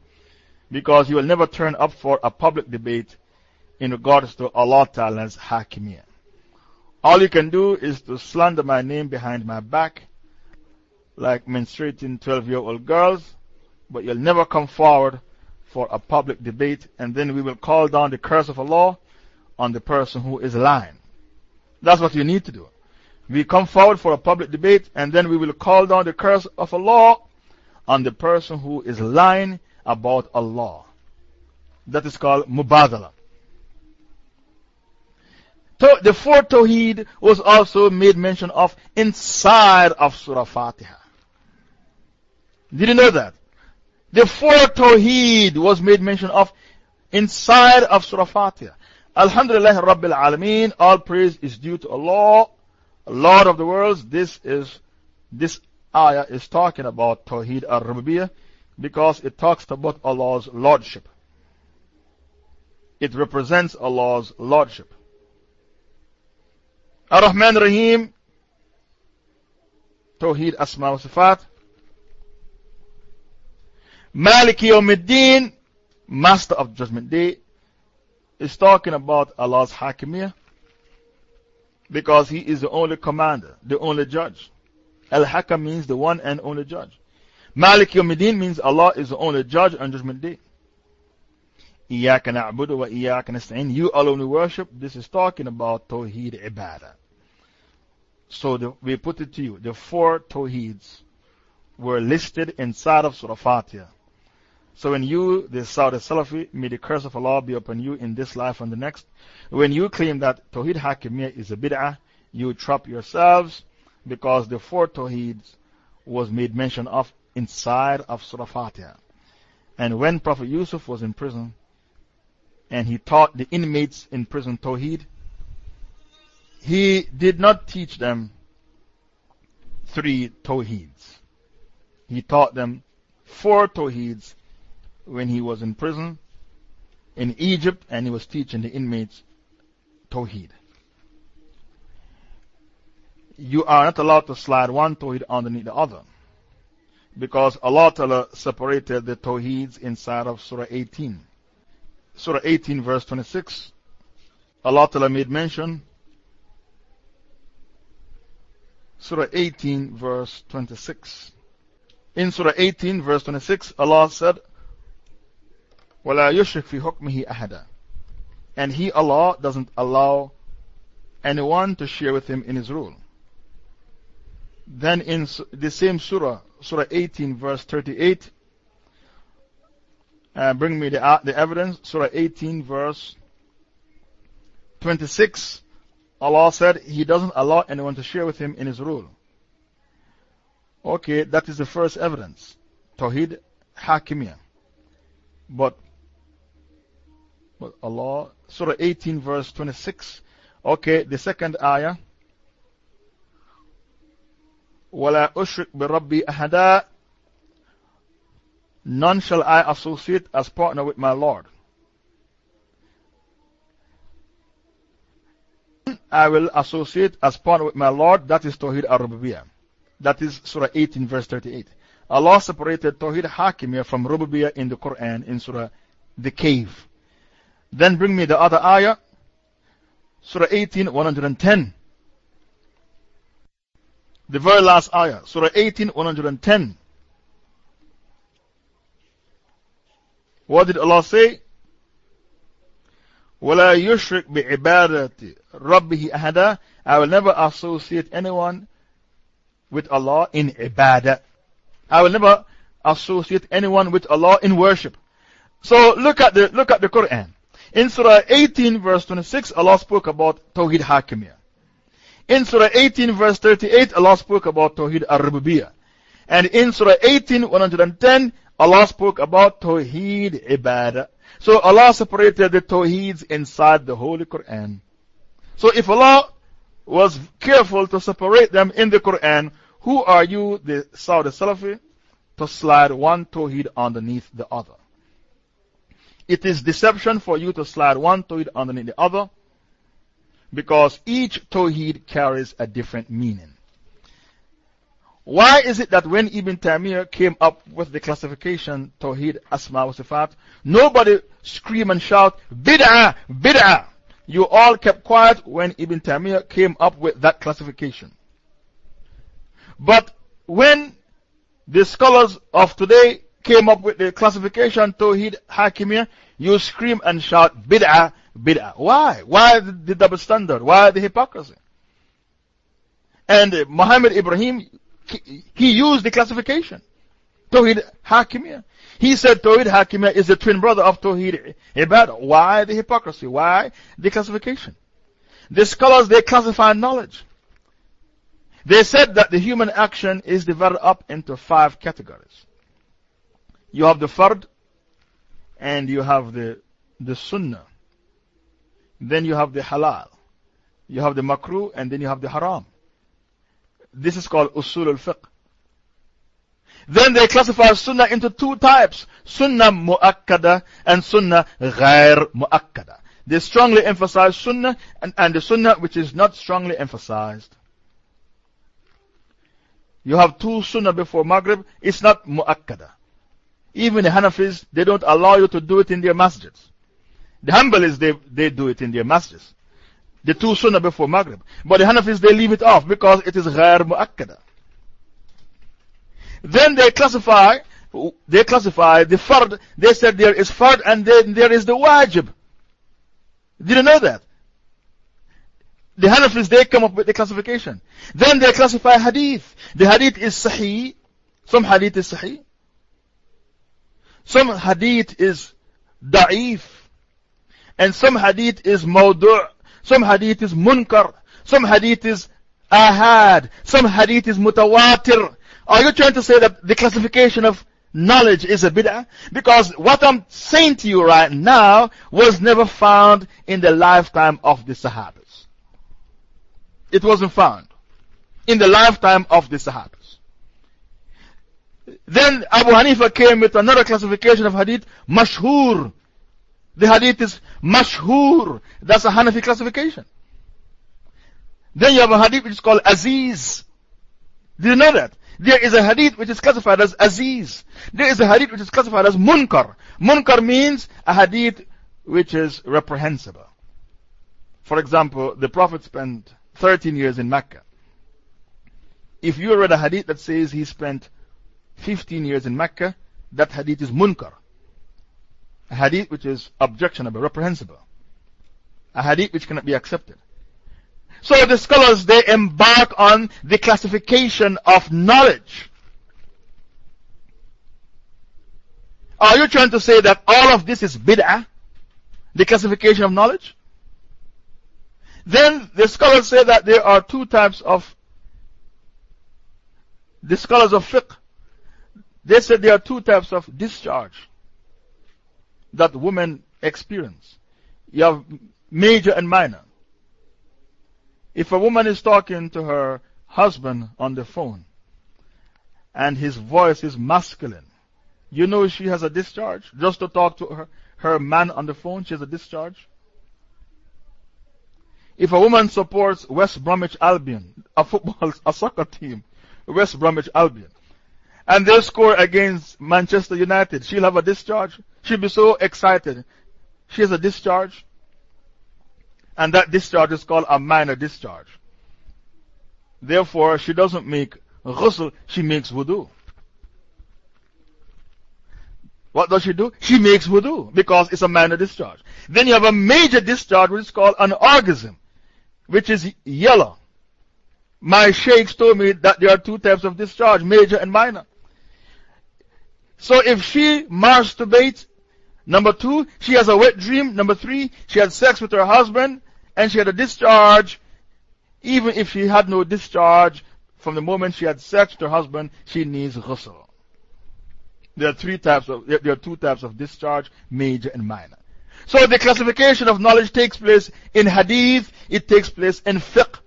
because you will never turn up for a public debate in regards to Allah Ta'ala's Hakimiyah. All you can do is to slander my name behind my back, like menstruating 12 year old girls, but you'll never come forward for a public debate, and then we will call down the curse of Allah on the person who is lying. That's what you need to do. We come forward for a public debate, and then we will call down the curse of Allah on the person who is lying about Allah. That is called Mubahala. The fourth Tawheed was also made mention of inside of Surah Fatiha. Did you know that? The fourth Tawheed was made mention of inside of Surah Fatiha. Alhamdulillah Rabbil Alameen, all praise is due to Allah, Lord of the worlds. This is, this ayah is talking about Tawheed al-Rububiyyah because it talks about Allah's Lordship. It represents Allah's Lordship. Ar-Rahman Rahim, Tawheed Asma wa Sifat. Maliki Yawmiddin, Master of Judgment Day, is talking about Allah's Hakimiyah because He is the only commander, the only judge. Al Hakam means the one and only judge. Malik Yawmiddin means Allah is the only judge on Judgment Day. Iyaka na'budu wa iyaka nasta'in. You alone we worship. This is talking about Tawheed Ibadah. So the, we put it to you. The four Tawheeds were listed inside of Surah Fatiha. So when you, the Saudi Salafi, may the curse of Allah be upon you in this life and the next. When you claim that Tawheed Hakimiyya is a bid'ah, you trap yourselves because the four Tawheeds was made mention of inside of Surah Fatiha. And when Prophet Yusuf was in prison, and he taught the inmates in prison Tawheed, he did not teach them three Tawheeds. He taught them four Tawheeds when he was in prison in Egypt and he was teaching the inmates Tawheed. You are not allowed to slide one Tawheed underneath the other because Allah Ta'ala separated the Tawheeds inside of Surah 18. Surah 18, verse 26. Allah Ta'ala made mention. Surah 18, verse 26. In Surah 18, verse 26, Allah said, وَلَا يُشْرِكْ فِي حُكْمِهِ أَحَدًا And He, Allah, doesn't allow anyone to share with Him in His rule. Then in the same surah, Surah 18, verse 38, uh, bring me the, uh, the evidence, Surah 18, verse 26. Allah said He doesn't allow anyone to share with Him in His rule. Okay, that is the first evidence. Tawheed Hakimiyah. But but Allah, Surah 18, verse 26. Okay, the second ayah. وَلَا أُشْرِكْ بِرَبِّي أَحَدًا None shall I associate as partner with my Lord. I will associate as partner with my Lord. That is Tawheed al-Rububiyyah. That is Surah 18, verse 38. Allah separated Tawheed Hakimiyah from Rububiyyah in the Quran in Surah The Cave. Then bring me the other ayah, Surah 18, 110. The very last ayah, Surah 18, 110. What did Allah say? وَلَا يُشْرِكْ بِعِبَادَةِ رَبِّهِ أَحَدًا I will never associate anyone with Allah in ibadah. I will never associate anyone with Allah in worship. So look at the, look at the Quran. In Surah 18 verse 26, Allah spoke about Tawheed Hakimiyah. In Surah 18 verse 38, Allah spoke about Tawheed Ar-Rububiyyah. And in Surah 18, 110, Allah spoke about Tawheed Ibadah. So Allah separated the Tawheeds inside the Holy Quran. So if Allah was careful to separate them in the Quran, who are you, the Saudi Salafi, to slide one Tawheed underneath the other? It is deception for you to slide one Tawheed underneath the other because each Tawheed carries a different meaning. Why is it that when Ibn Taymiyyah came up with the classification Tawheed Asma wa Sifat, nobody scream and shout, Bid'ah, Bid'ah. You all kept quiet when Ibn Taymiyyah came up with that classification. But when the scholars of today came up with the classification Tawheed Hakimiyah, you scream and shout, Bid'ah, Bid'ah. Why? Why the double standard? Why the hypocrisy? And uh, Muhammad Ibrahim he used the classification. Tawhid Hakimiyah. He said Tawhid Hakimiyah is the twin brother of Tawhid Ibadah. Why the hypocrisy? Why the classification? The scholars, they classify knowledge. They said that the human action is divided up into five categories. You have the fard, and you have the, the sunnah. Then you have the halal. You have the makruh, and then you have the haram. This is called usul al-fiqh. Then they classify sunnah into two types. Sunnah mu'akkada and sunnah ghair mu'akkada. They strongly emphasize sunnah and, and the sunnah which is not strongly emphasized. You have two sunnah before Maghrib, it's not mu'akkada. Even the Hanafis, they don't allow you to do it in their masjids. The Hanbalis, they, they do it in their masjids the two sunnah before Maghrib. But the Hanafis, they leave it off because it is ghair mu'akkada. Then they classify, they classify the fard. They said there is fard and then there is the wajib. Did you know that? The Hanafis, they come up with the classification. Then they classify hadith. The hadith is sahih. Some hadith is sahih. Some hadith is da'if. And some hadith is mawdu' Some hadith is munkar. Some hadith is ahad. Some hadith is mutawatir. Are you trying to say that the classification of knowledge is a bid'ah? Because what I'm saying to you right now was never found in the lifetime of the Sahabas. It wasn't found in the lifetime of the Sahabas. Then Abu Hanifa came with another classification of hadith, mashhur. The hadith is mashhur. That's a Hanafi classification. Then you have a hadith which is called Aziz. Do you know that? There is a hadith which is classified as Aziz. There is a hadith which is classified as Munkar. Munkar means a hadith which is reprehensible. For example, the Prophet spent 13 years in Mecca. If you read a hadith that says he spent 15 years in Mecca, that hadith is Munkar. A hadith which is objectionable, reprehensible. A hadith which cannot be accepted. So the scholars, they embark on the classification of knowledge. Are you trying to say that all of this is bid'ah? The classification of knowledge? Then the scholars say that there are two types of, the scholars of fiqh, they said there are two types of discharge that women experience. You have major and minor. If a woman is talking to her husband on the phone and his voice is masculine, you know she has a discharge. Just to talk to her, her man on the phone, she has a discharge. If a woman supports West Bromwich Albion, a football, [LAUGHS] a soccer team, West Bromwich Albion, and they score against Manchester United, she'll have a discharge. She'll be so excited. She has a discharge. And that discharge is called a minor discharge. Therefore, she doesn't make ghusl, she makes wudu. What does she do? She makes wudu because it's a minor discharge. Then you have a major discharge which is called an orgasm, which is yellow. My sheikhs told me that there are two types of discharge, major and minor. So if she masturbates, number two, she has a wet dream, number three, she had sex with her husband, and she had a discharge, even if she had no discharge, from the moment she had sex with her husband, she needs ghusl. There are three types of, there are two types of discharge, major and minor. So the classification of knowledge takes place in hadith, it takes place in fiqh.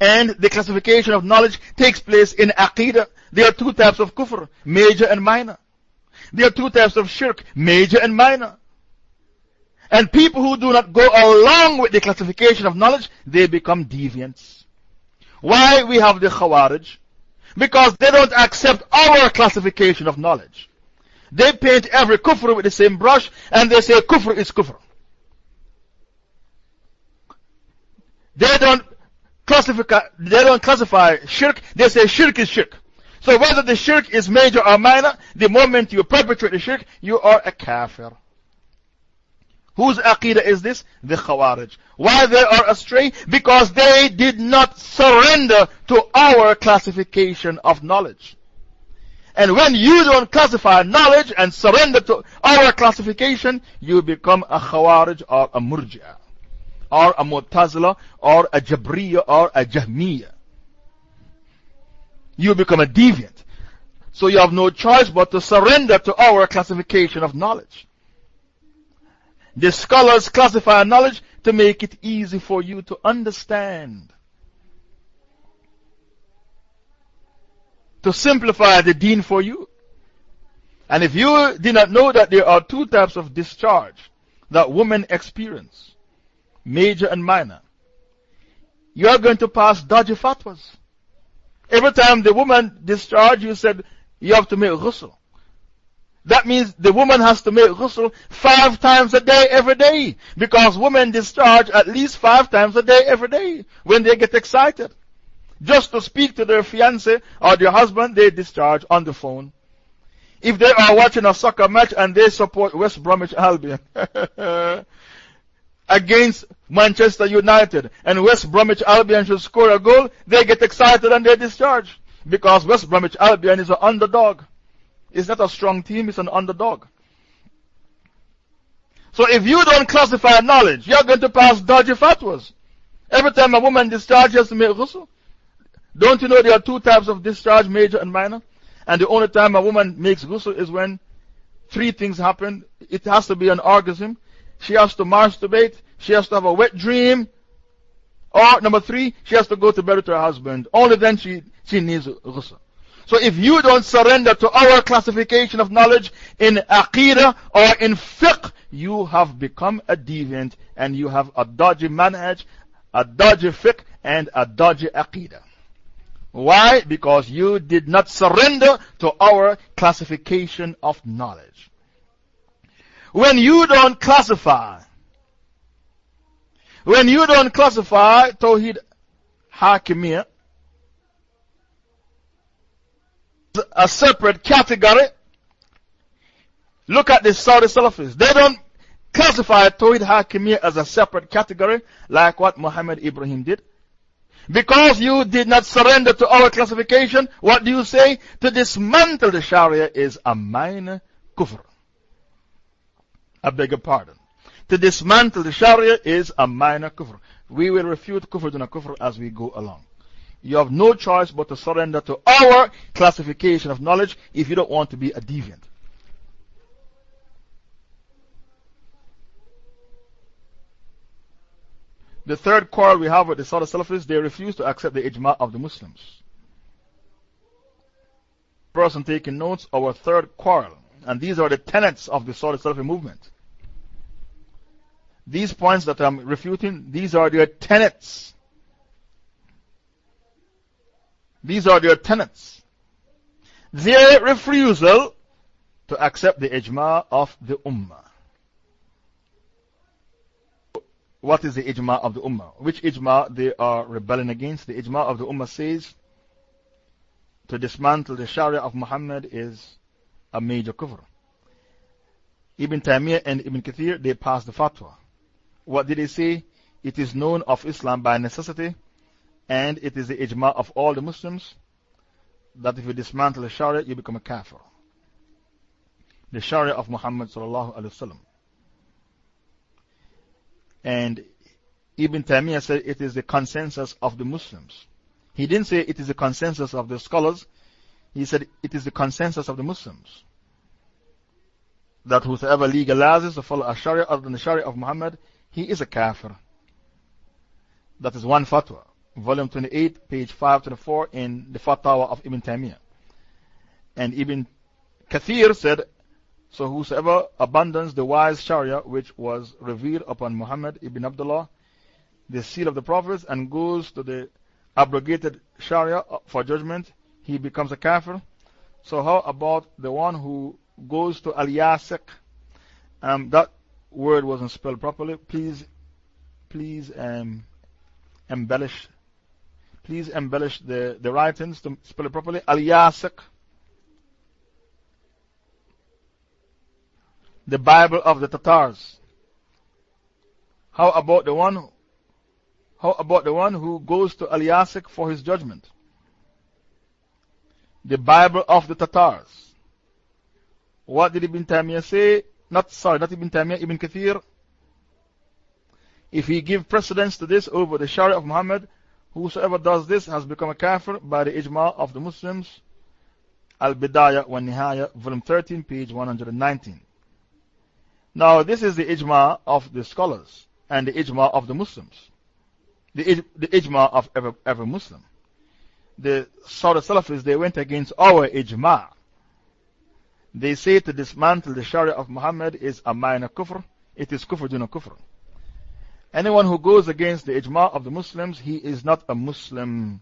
And the classification of knowledge takes place in aqidah. There are two types of kufr, major and minor. There are two types of shirk, major and minor. And people who do not go along with the classification of knowledge, they become deviants. Why we have the Khawarij? Because they don't accept our classification of knowledge. They paint every kufr with the same brush and they say kufr is kufr. They don't classify, they don't classify shirk, they say shirk is shirk. So whether the shirk is major or minor, the moment you perpetrate the shirk, you are a kafir. Whose aqidah is this? The Khawarij. Why they are astray? Because they did not surrender to our classification of knowledge. And when you don't classify knowledge and surrender to our classification, you become a Khawarij or a Murji'ah, or a Mu'tazila, or a Jabriya, or a Jahmiya. You become a deviant. So you have no choice but to surrender to our classification of knowledge. The scholars classify knowledge to make it easy for you to understand. To simplify the deen for you. And if you did not know that there are two types of discharge that women experience, major and minor, you are going to pass dodgy fatwas. Every time the woman discharge, you said you have to make ghusl. That means the woman has to make ghusl five times a day every day. Because women discharge at least five times a day every day when they get excited. Just to speak to their fiance or their husband, they discharge on the phone. If they are watching a soccer match and they support West Bromwich Albion [LAUGHS] against Manchester United and West Bromwich Albion should score a goal, they get excited and they discharge. Because West Bromwich Albion is an underdog. It's not a strong team, it's an underdog. So if you don't classify knowledge, you're going to pass dodgy fatwas. Every time a woman discharges ghusl, don't you know there are two types of discharge, major and minor? And the only time a woman makes ghusl is when three things happen. It has to be an orgasm. She has to masturbate. She has to have a wet dream. Or number three, she has to go to bed with her husband. Only then she, she needs ghusl. So if you don't surrender to our classification of knowledge in aqidah or in fiqh, you have become a deviant and you have a dodgy manhaj, a dodgy fiqh, and a dodgy aqidah. Why? Because you did not surrender to our classification of knowledge. When you don't classify, when you don't classify Tawheed Hakimiyah, a separate category. Look at the Saudi Salafis. They don't classify Tawhid Hakimiyya as a separate category like what Muhammad Ibrahim did. Because you did not surrender to our classification, what do you say? To dismantle the Sharia is a minor kufr. I beg your pardon. To dismantle the Sharia is a minor kufr. We will refute kufr duna kufr as we go along. You have no choice but to surrender to our classification of knowledge if you don't want to be a deviant. The third quarrel we have with the Saudi Salafis, they refuse to accept the ijma of the Muslims. Person taking notes, our third quarrel. And these are the tenets of the Saudi Salafi movement. These points that I'm refuting, these are their tenets. These are their tenets. Their refusal to accept the ijma of the ummah. What is the ijma of the ummah? Which ijma they are rebelling against? The ijma of the ummah says to dismantle the sharia of Muhammad is a major kufr. Ibn Taymiyyah and Ibn Kathir, they passed the fatwa. What did he say? It is known of Islam by necessity and it is the ijma of all the Muslims that if you dismantle the Sharia, you become a kafir. the Sharia of Muhammad. And Ibn Taymiyyah said it is the consensus of the Muslims. He didn't say it is the consensus of the scholars. He said it is the consensus of the Muslims. That whosoever legalizes to follow a Sharia other than the Sharia of Muhammad, he is a kafir. That is one fatwa. Volume 28, page 524 in the fatwa of Ibn Taymiyyah. And Ibn Kathir said, So whosoever abandons the wise Sharia which was revealed upon Muhammad ibn Abdullah, the seal of the prophets, and goes to the abrogated Sharia for judgment, he becomes a kafir. So, how about the one who goes to Al Yasik? Um, that word wasn't spelled properly. Please, please um, embellish. Please embellish the, the writings to spell it properly. Al Yasik. The Bible of the Tatars. How about the one how about the one who goes to Al for his judgment? The Bible of the Tatars. What did Ibn Taymiyyah say? Not, sorry, not Ibn Taymiyyah, Ibn Kathir. If he give precedence to this over the Sharia of Muhammad, whosoever does this has become a kafir by the ijma of the Muslims. Al Bidayah wa Nihaya, volume 13, page 119. Now, this is the ijma of the scholars and the ijma of the Muslims the, the ijma of every, every Muslim. The Saudi Salafis, they went against our ijma. They say to dismantle the Sharia of Muhammad is a minor kufr. It is kufr duna kufr. Anyone who goes against the ijma of the Muslims, he is not a Muslim.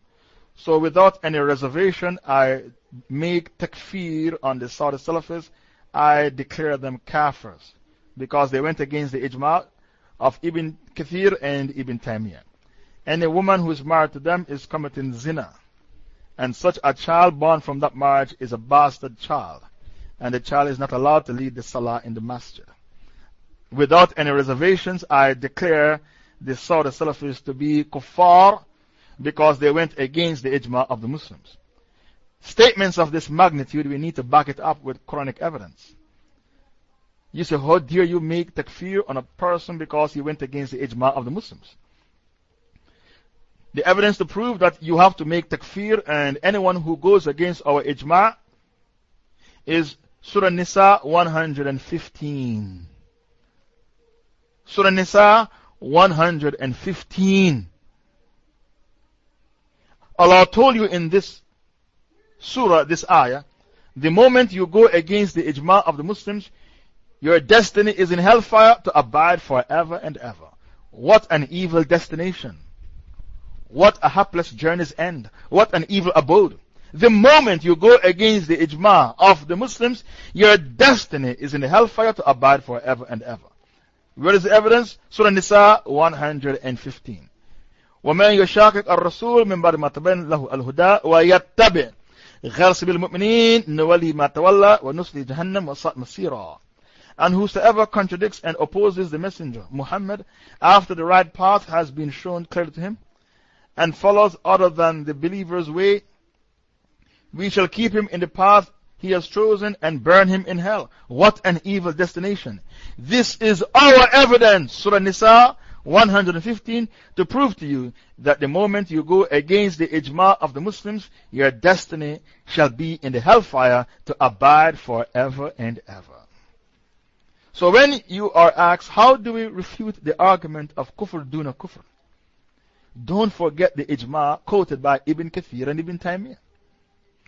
So without any reservation, I make takfir on the Saudi Salafis. I declare them kafirs because they went against the ijma of Ibn Kathir and Ibn Taymiyyah. Any woman who is married to them is committing zina. And such a child born from that marriage is a bastard child. And the child is not allowed to lead the salah in the masjid. Without any reservations, I declare the Saudi Salafis to be kuffar because they went against the ijma of the Muslims. Statements of this magnitude, we need to back it up with Quranic evidence. You say, How dare you make takfir on a person because he went against the ijma of the Muslims? the evidence to prove that you have to make takfir and anyone who goes against our ijma is Surah Nisa 115. Surah Nisa 115. Allah told you in this surah, this ayah, the moment you go against the ijma of the Muslims, your destiny is in hellfire to abide forever and ever. What an evil destination. What a hapless journey's end. What an evil abode. The moment you go against the ijma of the Muslims, your destiny is in the hellfire to abide forever and ever. Where is the evidence? Surah Nisa 115. ومن يشاقق الرسول من بعد ما تبين له الهدى ويتبع غير سبيل المؤمنين نولي ما تولى ونصلي جهنم وصاء مصيرا And whosoever contradicts and opposes the messenger, Muhammad, after the right path has been shown clearly to him, and follows other than the believer's way, we shall keep him in the path he has chosen and burn him in hell. What an evil destination. This is our evidence, Surah Nisa 115, to prove to you that the moment you go against the ijma of the Muslims, your destiny shall be in the hellfire to abide forever and ever. So when you are asked, how do we refute the argument of kufr duna kufr? Don't forget the ijma quoted by Ibn Kathir and Ibn Taymiyyah.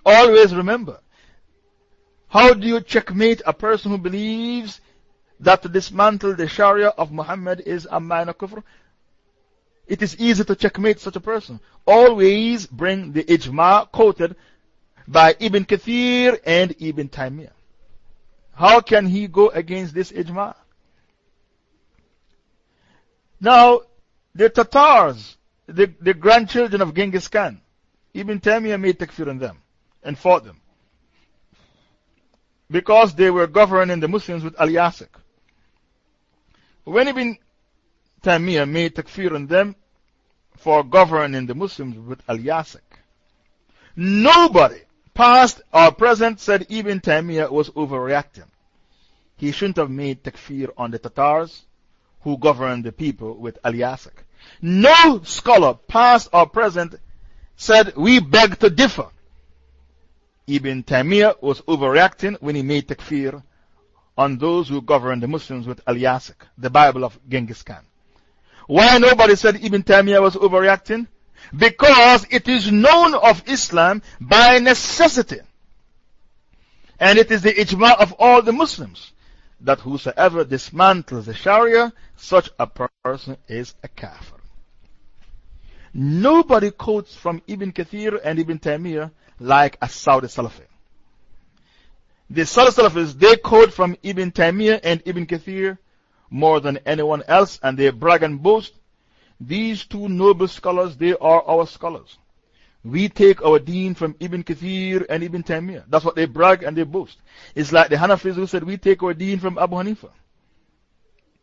Always remember. How do you checkmate a person who believes that to dismantle the Sharia of Muhammad is a minor kufr? It is easy to checkmate such a person. Always bring the ijma quoted by Ibn Kathir and Ibn Taymiyyah. How can he go against this ijma? Now, the Tatars the, the grandchildren of Genghis Khan. Ibn Taymiyyah made takfir on them and fought them. Because they were governing the Muslims with Al Yasik. When Ibn Taymiyyah made takfir on them for governing the Muslims with Al Yasik, nobody, past or present, said Ibn Taymiyyah was overreacting. he shouldn't have made takfir on the Tatars who governed the people with Al Yasik. No scholar, past or present, said, We beg to differ. Ibn Taymiyyah was overreacting when he made takfir on those who governed the Muslims with Al Yasik, the Bible of Genghis Khan. Why nobody said Ibn Taymiyyah was overreacting? Because it is known of Islam by necessity. And it is the ijma of all the Muslims that whosoever dismantles the Sharia, such a person is a kafir. Nobody quotes from Ibn Kathir and Ibn Taymiyyah like a Saudi Salafi. The Saudi Salafis, they quote from Ibn Taymiyyah and Ibn Kathir more than anyone else, and they brag and boast. These two noble scholars, they are our scholars. We take our deen from Ibn Kathir and Ibn Taymiyyah. That's what they brag and they boast. It's like the Hanafis who said, We take our deen from Abu Hanifa.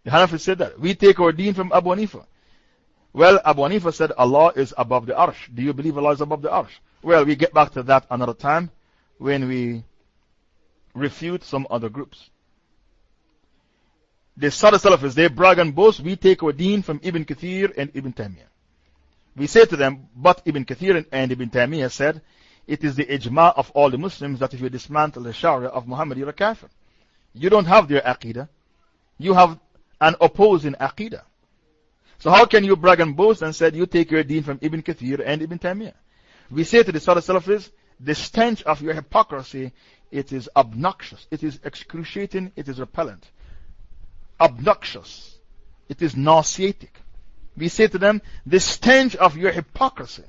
The Hanafis said that. We take our deen from Abu Hanifa. Well, Abu Hanifa said Allah is above the arsh. Do you believe Allah is above the arsh? Well, we get back to that another time when we refute some other groups. The Saudi Salafis, they brag and boast, we take our deen from Ibn Kathir and Ibn Taymiyyah. We say to them, but Ibn Kathir and Ibn Taymiyyah said, it is the ijma of all the Muslims that if you dismantle the Sharia of Muhammad, you're a kafir. You don't have their aqidah. You have an opposing aqidah. So how can you brag and boast and said you take your deen from Ibn Kathir and Ibn Taymiyyah? We say to the Saudi Salafis, the stench of your hypocrisy, it is obnoxious, it is excruciating, it is repellent. Obnoxious. It is nauseatic we say to them, the stench of your hypocrisy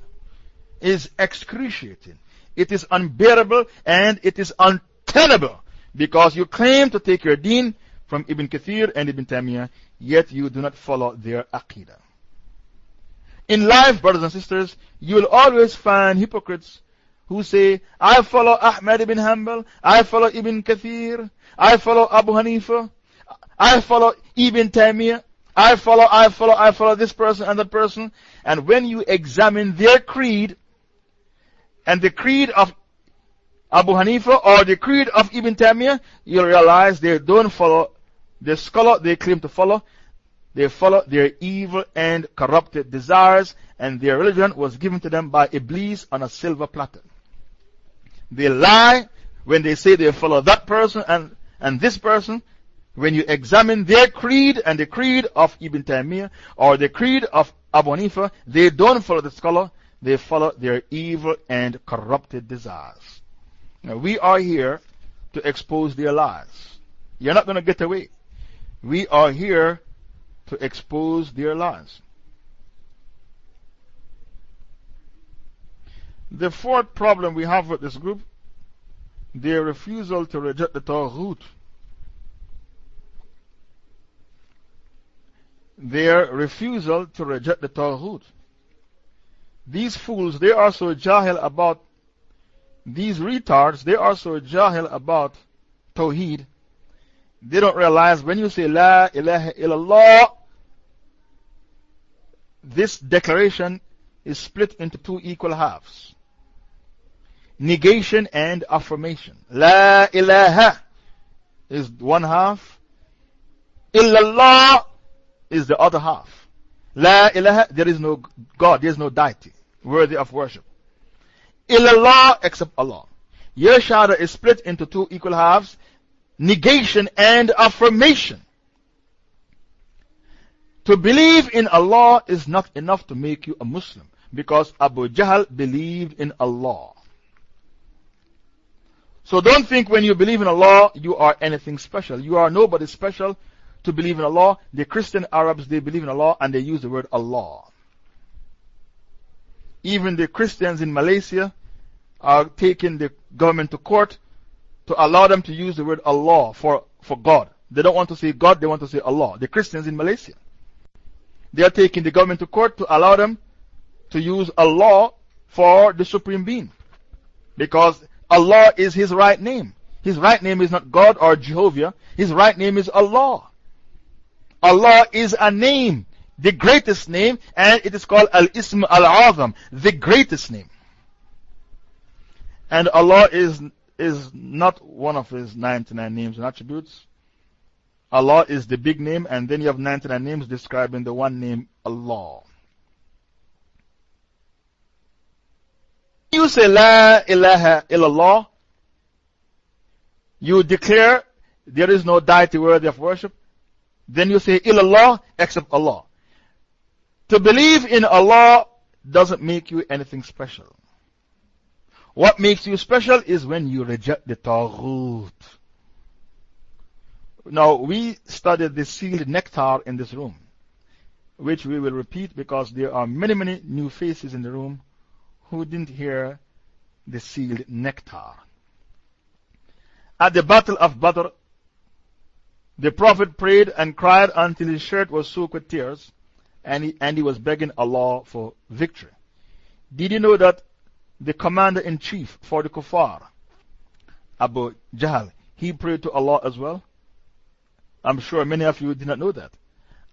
is excruciating. It is unbearable and it is untenable because you claim to take your deen from Ibn Kathir and Ibn Taymiyyah, yet you do not follow their aqidah. In life, brothers and sisters, you will always find hypocrites who say, I follow Ahmad ibn Hanbal, I follow Ibn Kathir, I follow Abu Hanifa, I follow Ibn Taymiyyah. I follow, I follow, I follow this person and that person. And when you examine their creed and the creed of Abu Hanifa or the creed of Ibn Taymiyyah, you'll realize they don't follow the scholar they claim to follow. They follow their evil and corrupted desires, and their religion was given to them by Iblis on a silver platter. They lie when they say they follow that person and, and this person, when you examine their creed and the creed of Ibn Taymiyyah or the creed of Abu Hanifa, they don't follow the scholar, they follow their evil and corrupted desires. Now, we are here to expose their lies. You're not going to get away. We are here to expose their lies. The fourth problem we have with this group, their refusal to reject the Taghut. their refusal to reject the Taghut. These fools, they are so jahil about, these retards, they are so jahil about Tawheed. They don't realize when you say La ilaha illallah, this declaration is split into two equal halves negation and affirmation. La ilaha is one half, illallah is the other half. La ilaha, there is no God, there is no deity worthy of worship. Illallah except Allah. Your shahada is split into two equal halves negation and affirmation. To believe in Allah is not enough to make you a Muslim because Abu Jahl believed in Allah. So don't think when you believe in Allah you are anything special. You are nobody special to believe in Allah. The Christian Arabs, they believe in Allah and they use the word Allah. Even the Christians in Malaysia are taking the government to court to allow them to use the word Allah for, for God. They don't want to say God, they want to say Allah. The Christians in Malaysia. They are taking the government to court to allow them to use Allah for the Supreme Being. Because Allah is His right name. His right name is not God or Jehovah. His right name is Allah. Allah is a name, the greatest name, and it is called Al Ism Al Azam, the greatest name. And Allah is, is not one of His 99 names and attributes. Allah is the big name, and then you have 99 names describing the one name, Allah. You say La ilaha illallah, you declare there is no deity worthy of worship, then you say illallah except Allah. To believe in Allah doesn't make you anything special. What makes you special is when you reject the Taghut. Now, we studied the sealed nectar in this room, which we will repeat because there are many, many new faces in the room who didn't hear the sealed nectar. At the Battle of Badr, the Prophet prayed and cried until his shirt was soaked with tears and he, and he was begging Allah for victory. Did you know that the commander in chief for the Kuffar, Abu Jahl, he prayed to Allah as well? I'm sure many of you did not know that.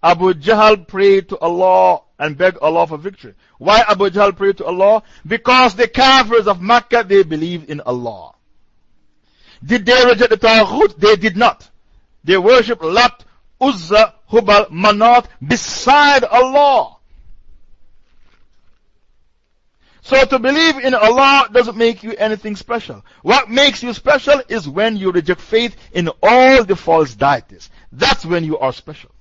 Abu Jahl prayed to Allah and begged Allah for victory. Why Abu Jahl prayed to Allah? Because the Kafirs of Makkah, they believed in Allah. Did they reject the Taghut? They did not. They worshipped Lat, Uzza, Hubal, Manat beside Allah. So to believe in Allah doesn't make you anything special. What makes you special is when you reject faith in all the false deities. That's when you are special.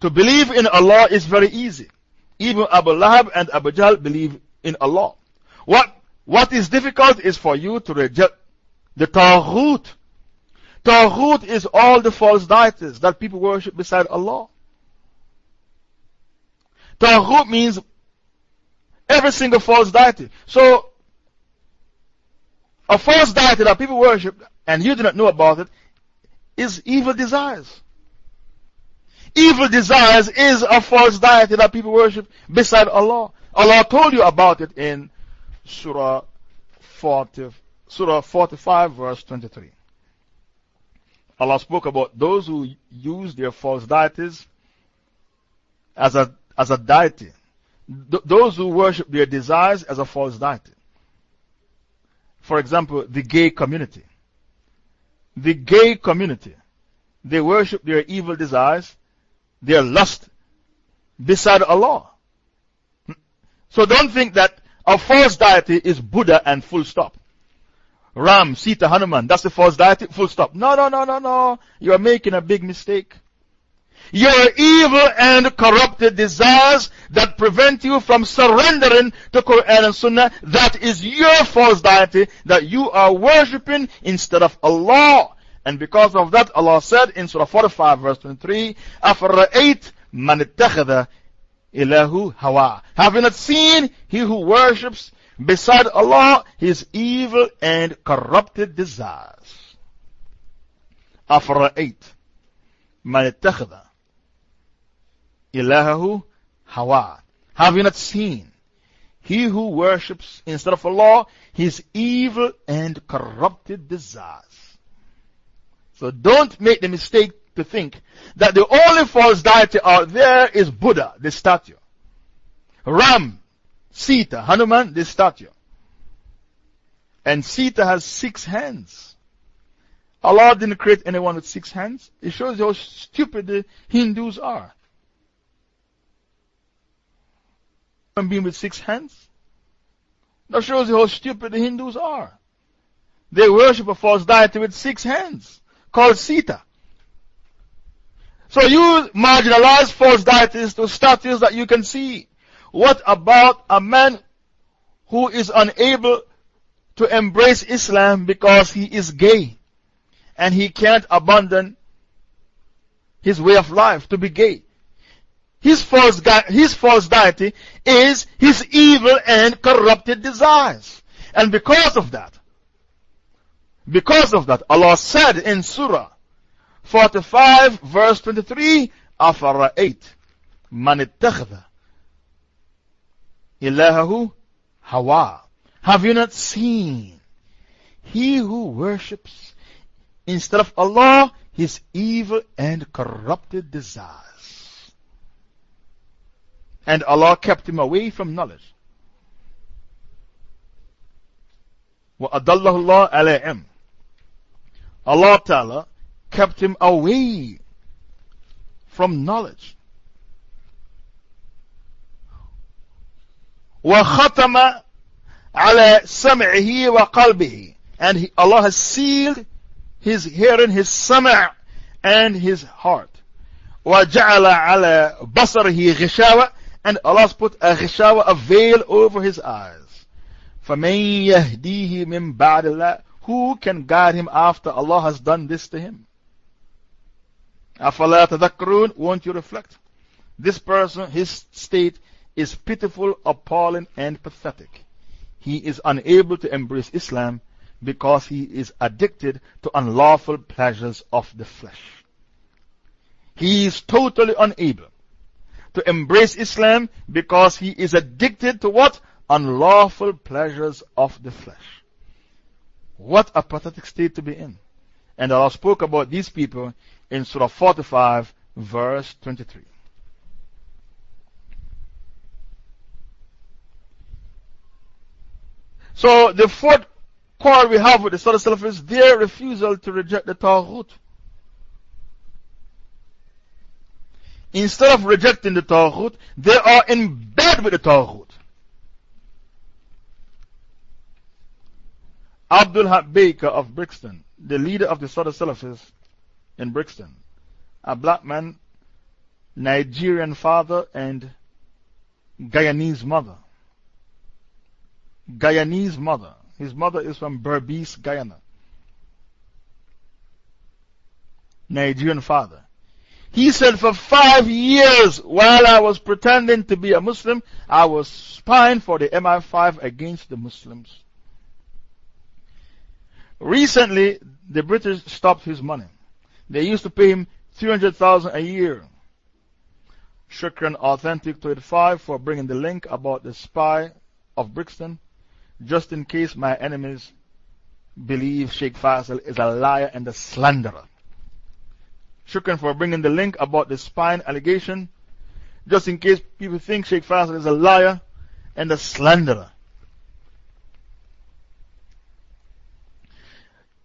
To believe in Allah is very easy. Even Abu Lahab and Abu Jahl believe in Allah. What, what is difficult is for you to reject the Taghut. Taghut is all the false deities that people worship beside Allah. Taghut means every single false deity. So, a false deity that people worship and you do not know about it is evil desires. Evil desires is a false deity that people worship beside Allah. Allah told you about it in Surah 40, Surah 45, verse 23. Allah spoke about those who use their false deities as a as a deity. Th those who worship their desires as a false deity. For example, the gay community. The gay community, they worship their evil desires, their lust beside Allah. So don't think that a false deity is Buddha and full stop. Ram, Sita, Hanuman, that's the false deity, full stop. No, no, no, no, no. You are making a big mistake Your evil and corrupted desires that prevent you from surrendering to Quran and Sunnah, that is your false deity that you are worshipping instead of Allah. And because of that, Allah said in Surah 45, verse 23, أَفَرَأَيْتْ مَنِ اتَّخَذَ إِلَهُ هَوَى Have you not seen he who worships beside Allah his evil and corrupted desires? أَفَرَأَيْتْ مَنِ اتَّخَذَ ilahahu hawa. Have you not seen? He who worships instead of Allah his evil and corrupted desires. So don't make the mistake to think that the only false deity out there is Buddha, the statue. Ram, Sita, Hanuman, the statue. And Sita has six hands. Allah didn't create anyone with six hands. It shows how stupid the Hindus are. Being with six hands? That shows you how stupid the Hindus are. They worship a false deity with six hands called Sita. So you marginalize false deities to statues that you can see. What about a man who is unable to embrace Islam because he is gay and he can't abandon his way of life to be gay? His false, his false deity is his evil and corrupted desires. And because of that, because of that, Allah said in Surah 45 verse 23 of Surah 8, Man ittakhadha ilahahu hawa. Have you not seen? He who worships instead of Allah his evil and corrupted desires and Allah kept him away from knowledge. وَأَضَلَّهُ اللَّهُ عَلَيْهِمْ Allah Ta'ala kept him away from knowledge. وختم على سمعه وقلبه and he, Allah has sealed his hearing, his sama' and his heart. وجعل على بصره غشاوة and Allah has put a غشاوة, a veil over his eyes. فَمَن يَهْدِيهِ مِن بَعْدِ اللَّهِ Who can guide him after Allah has done this to him? أَفَلَا تَذَكَّرُونَ Won't you reflect? This person, his state is pitiful, appalling, and pathetic. He is unable to embrace Islam because he is addicted to unlawful pleasures of the flesh. He is totally unable to embrace Islam because he is addicted to what? unlawful pleasures of the flesh. What a pathetic state to be in. And Allah spoke about these people in Surah 45, verse 23. So, the fourth quarrel we have with the Salaf is their refusal to reject the Taghut. Instead of rejecting the Taghut, they are in bed with the Taghut. Abdul Haq Baker of Brixton, the leader of the Southern Salafists in Brixton, a black man, Nigerian father, and Guyanese mother. Guyanese mother. His mother is from Berbice, Guyana. Nigerian father. He said, For five years, while I was pretending to be a Muslim, I was spying for the MI5 against the Muslims. Recently, the British stopped his money. They used to pay him 300000 a year. Shukran Authentic 285 for bringing the link about the spy of Brixton, just in case my enemies believe Sheikh Faisal is a liar and a slanderer. Shukran for bringing the link about the spying allegation, just in case people think Sheikh Faisal is a liar and a slanderer.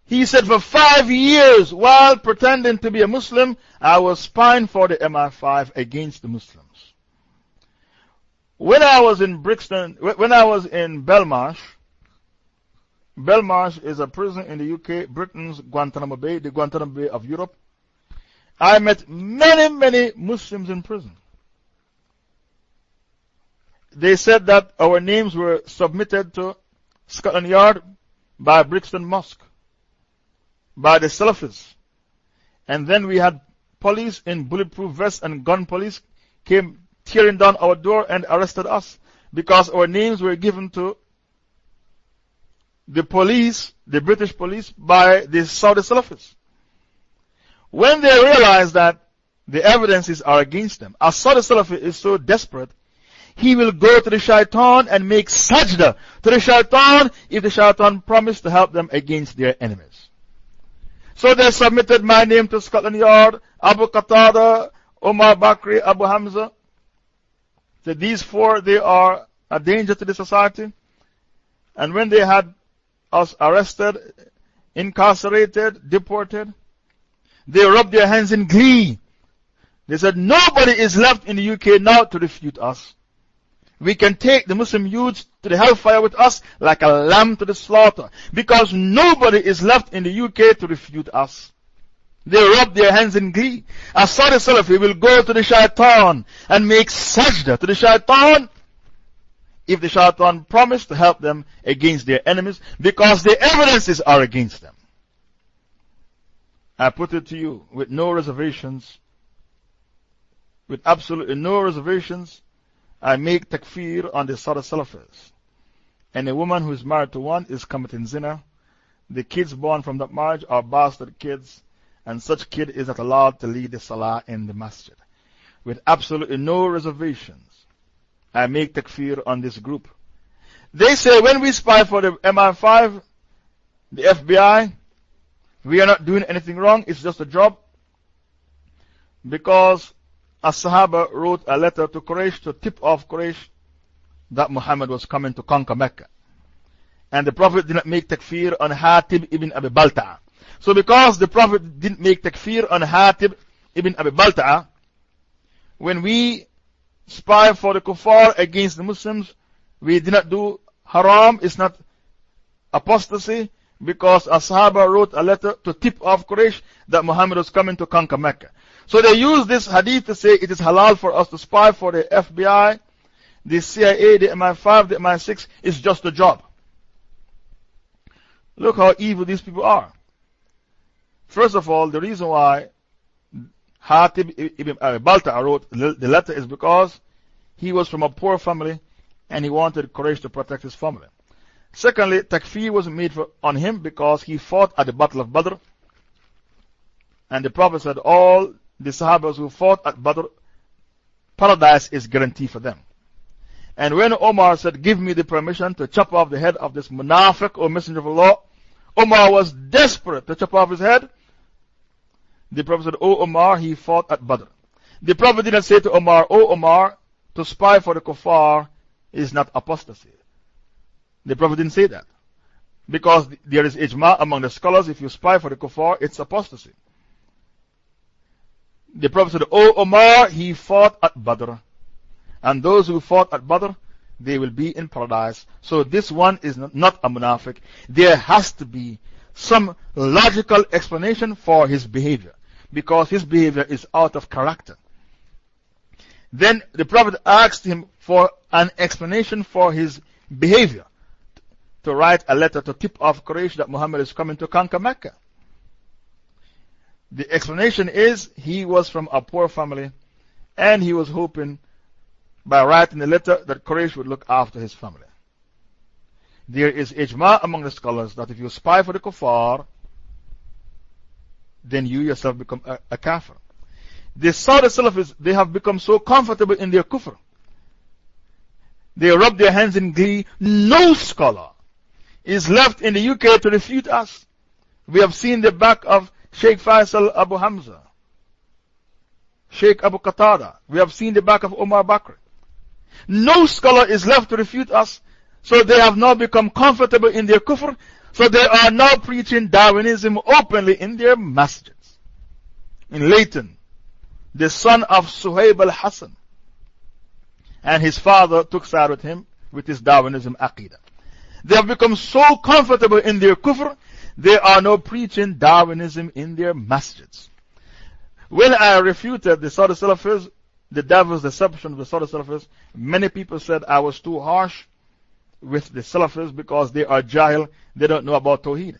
He said, For five years, while pretending to be a Muslim, I was spying for the MI5 against the Muslims. When I was in Brixton, when I was in Belmarsh, Belmarsh is a prison in the UK, Britain's Guantanamo Bay, the Guantanamo Bay of Europe. I met many, many Muslims in prison. They said that our names were submitted to Scotland Yard by Brixton Mosque by the Salafis. And then we had police in bulletproof vests and gun police came tearing down our door and arrested us because our names were given to the police, the British police, by the Saudi Salafis. When they realize that the evidences are against them, a Saudi Salafi is so desperate, he will go to the shaitan and make sajda to the shaitan if the shaitan promised to help them against their enemies. So they submitted my name to Scotland Yard, Abu Qatada, Omar Bakri, Abu Hamza. So these four, they are a danger to the society. And when they had us arrested, incarcerated, deported, they rubbed their hands in glee. They said, Nobody is left in the UK now to refute us. We can take the Muslim youths to the hellfire with us like a lamb to the slaughter because nobody is left in the UK to refute us. They rub their hands in glee. Ah, As Saudi Salafi will go to the shaitan and make sajda to the shaitan if the shaitan promised to help them against their enemies because the evidences are against them. I put it to you with no reservations, with absolutely no reservations I make takfir on the Saudi Salafis. And a woman who is married to one is committing zina. The kids born from that marriage are bastard kids, and such kid is not allowed to lead the salah in the masjid. With absolutely no reservations, I make takfir on this group. They say when we spy for the MI5, the FBI, we are not doing anything wrong, it's just a job. Because as Sahaba wrote a letter to Quraysh to tip off Quraysh that Muhammad was coming to conquer Mecca. And the Prophet did not make takfir on Hatib ibn Abi Balta. So, because the Prophet didn't make takfir on Hatib ibn Abi Balta'a, when we spy for the kuffar against the Muslims, we did not do haram, it's not apostasy, because Ashaba wrote a letter to tip off Quraysh that Muhammad was coming to conquer Mecca. So they use this hadith to say it is halal for us to spy for the FBI, the CIA, the MI5, the MI6. It's just a job. Look how evil these people are. First of all, the reason why Hatib ibn Balta wrote the letter is because he was from a poor family and he wanted Quraysh to protect his family. Secondly, takfir was made for, on him because he fought at the Battle of Badr. And the Prophet said, All the Sahabas who fought at Badr, paradise is guaranteed for them. And when Omar said, Give me the permission to chop off the head of this munafiq or messenger of Allah, Omar was desperate to chop off his head. The Prophet said, Oh Omar, he fought at Badr. The Prophet didn't say to Omar, Oh Omar, to spy for the kuffar is not apostasy. The Prophet didn't say that. Because there is ijma among the scholars, if you spy for the kuffar, it's apostasy. The Prophet said, O Omar, he fought at Badr. And those who fought at Badr, they will be in paradise. So this one is not a munafiq. There has to be some logical explanation for his behavior. Because his behavior is out of character. Then the Prophet asked him for an explanation for his behavior to write a letter to tip off Quraysh that Muhammad is coming to conquer Mecca. The explanation is he was from a poor family and he was hoping by writing the letter that Quraysh would look after his family. There is ijma among the scholars that if you spy for the kuffar, then you yourself become a, a kafir. The Saudi Salafis, they have become so comfortable in their kufr. They rub their hands in glee. No scholar is left in the UK to refute us. We have seen the back of Sheikh Faisal Abu Hamza, Sheikh Abu Qatada. We have seen the back of Omar Bakr. No scholar is left to refute us, so they have now become comfortable in their kufr, so they are now preaching Darwinism openly in their masjids. In Leyton, the son of Suhaib al Hassan, and his father took side with him with his Darwinism aqidah. They have become so comfortable in their kufr, they are now preaching Darwinism in their masjids. When I refuted the Saudi Salafis, the devil's deception of the Saudi Salafis, many people said I was too harsh with the Salafis because they are jahil, they don't know about Tawheed.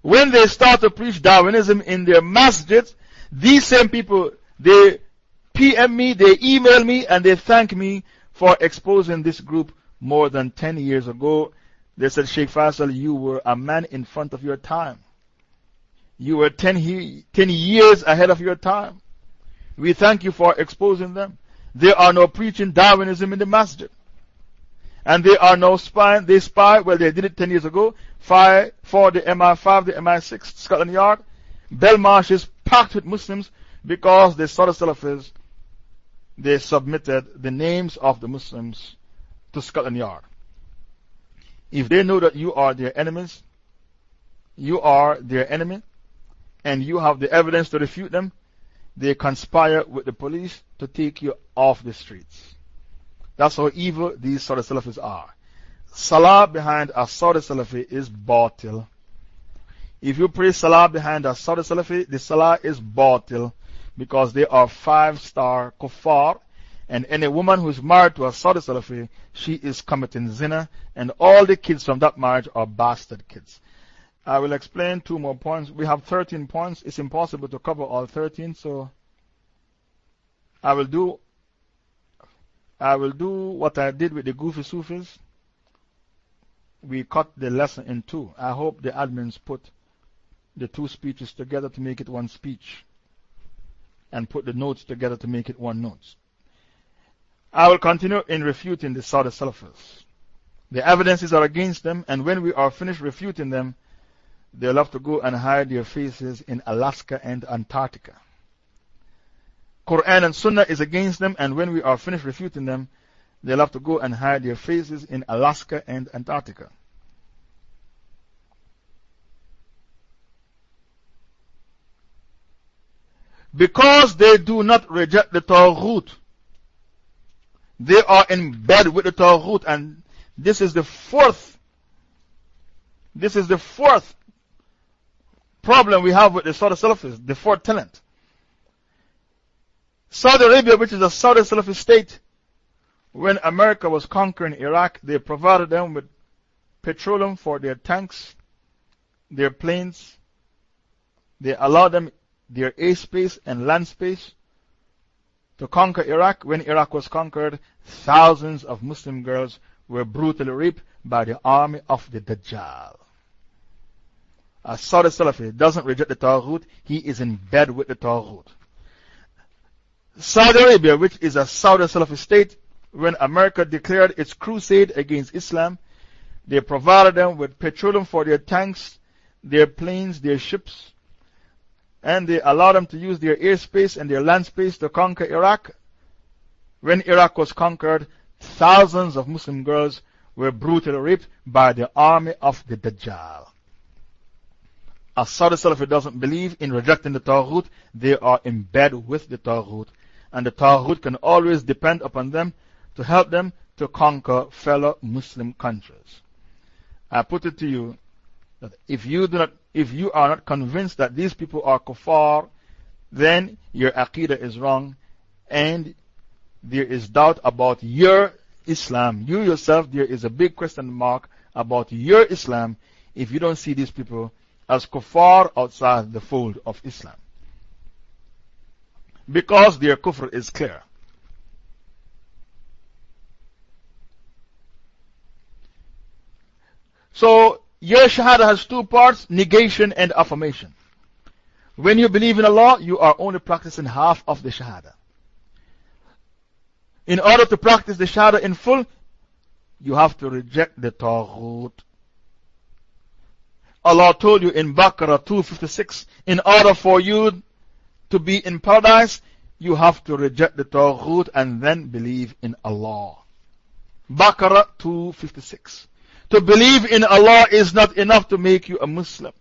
When they start to preach Darwinism in their masjids, these same people, they PM me, they email me, and they thank me for exposing this group more than 10 years ago they said, Sheikh Faisal, you were a man in front of your time. You were 10, he, 10 years ahead of your time. We thank you for exposing them. They are now preaching Darwinism in the masjid. And they are now spying, they spy, well, they did it 10 years ago, five, for the MI5, the MI6, Scotland Yard. Belmarsh is packed with Muslims because they saw the Salafis, they submitted the names of the Muslims to Scotland Yard. If they know that you are their enemies, you are their enemy, and you have the evidence to refute them, they conspire with the police to take you off the streets. That's how evil these Saudi Salafis are. Salah behind a Saudi Salafi is batil. If you pray Salah behind a Saudi Salafi, the Salah is batil because they are five star kuffar and any woman who is married to a Saudi Salafi, she is committing zina, and all the kids from that marriage are bastard kids. I will explain two more points. We have 13 points. It's impossible to cover all 13, so I will do, I will do what I did with the Goofy Sufis. We cut the lesson in two. I hope the admins put the two speeches together to make it one speech and put the notes together to make it one note. I will continue in refuting the Saudi Salafis. The evidences are against them, and when we are finished refuting them, they'll have to go and hide their faces in Alaska and Antarctica. Quran and Sunnah is against them, and when we are finished refuting them, they'll have to go and hide their faces in Alaska and Antarctica. Because they do not reject the Taghut, they are in bed with the Taghut, and this is the fourth. This is the fourth problem we have with the Saudi Salafists, the fourth tenant. Saudi Arabia, which is a Saudi Salafi state, when America was conquering Iraq, they provided them with petroleum for their tanks, their planes. They allowed them their airspace and land space to conquer Iraq. When Iraq was conquered, thousands of Muslim girls were brutally raped by the army of the Dajjal. A Saudi Salafi doesn't reject the Taghut, he is in bed with the Taghut. Saudi Arabia, which is a Saudi Salafi state, when America declared its crusade against Islam, they provided them with petroleum for their tanks, their planes, their ships, and they allowed them to use their airspace and their land space to conquer Iraq. When Iraq was conquered, thousands of Muslim girls were brutally raped by the army of the Dajjal. As Saudi Salafi doesn't believe in rejecting the Taghut, they are in bed with the Taghut. And the Taghut can always depend upon them to help them to conquer fellow Muslim countries. I put it to you that if you, do not, if you are not convinced that these people are kuffar, then your aqidah is wrong and there is doubt about your Islam. You yourself, there is a big question mark about your Islam if you don't see these people as kuffar outside the fold of Islam. Because their kufr is clear. So, your Shahada has two parts negation and affirmation. When you believe in Allah, you are only practicing half of the Shahada. In order to practice the Shahada in full, you have to reject the Taghut. Allah told you in Baqarah 256 in order for you to be in paradise, you have to reject the Taghut and then believe in Allah. Baqarah 256. To believe in Allah is not enough to make you a Muslim.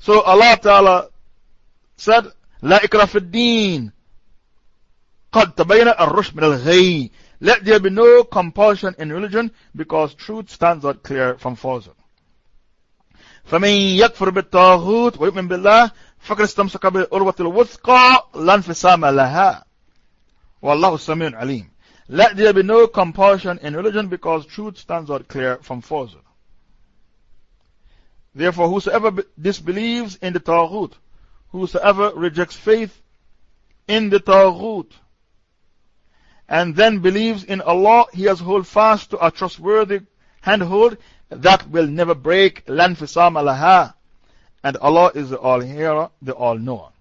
So Allah Ta'ala said, لا إكراه في الدين قد تبين الرشد من الغي Let there be no compulsion in religion because truth stands out clear from falsehood. فمن يكفر بالطاغوت ويؤمن بالله فقد استمسك بالعروة الوثقى لا انفصام لها والله سميع عليم let there be no compulsion in religion because truth stands out clear from falsehood. Therefore, whosoever disbelieves in the Taghut, whosoever rejects faith in the Taghut, and then believes in Allah, he has hold fast to a trustworthy handhold that will never break. And Allah is the All Hearer, the All Knower.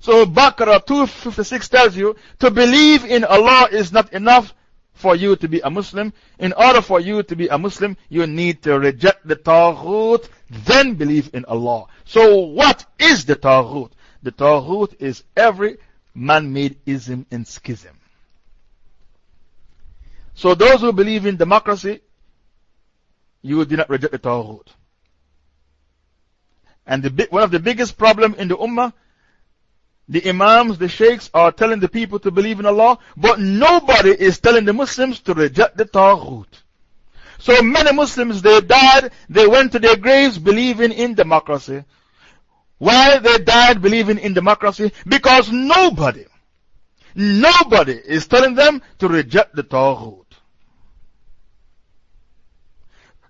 So Baqarah 256 tells you to believe in Allah is not enough for you to be a Muslim. In order for you to be a Muslim, you need to reject the Taghut, then believe in Allah. So, what is the Taghut? The Taghut is every man made ism and schism. So, those who believe in democracy, you do not reject the Taghut. And the, one of the biggest problems in the Ummah the Imams, the Sheikhs are telling the people to believe in Allah, but nobody is telling the Muslims to reject the Taghut. So many Muslims, they died, they went to their graves believing in democracy. Why they died believing in democracy? Because nobody, nobody is telling them to reject the Taghut.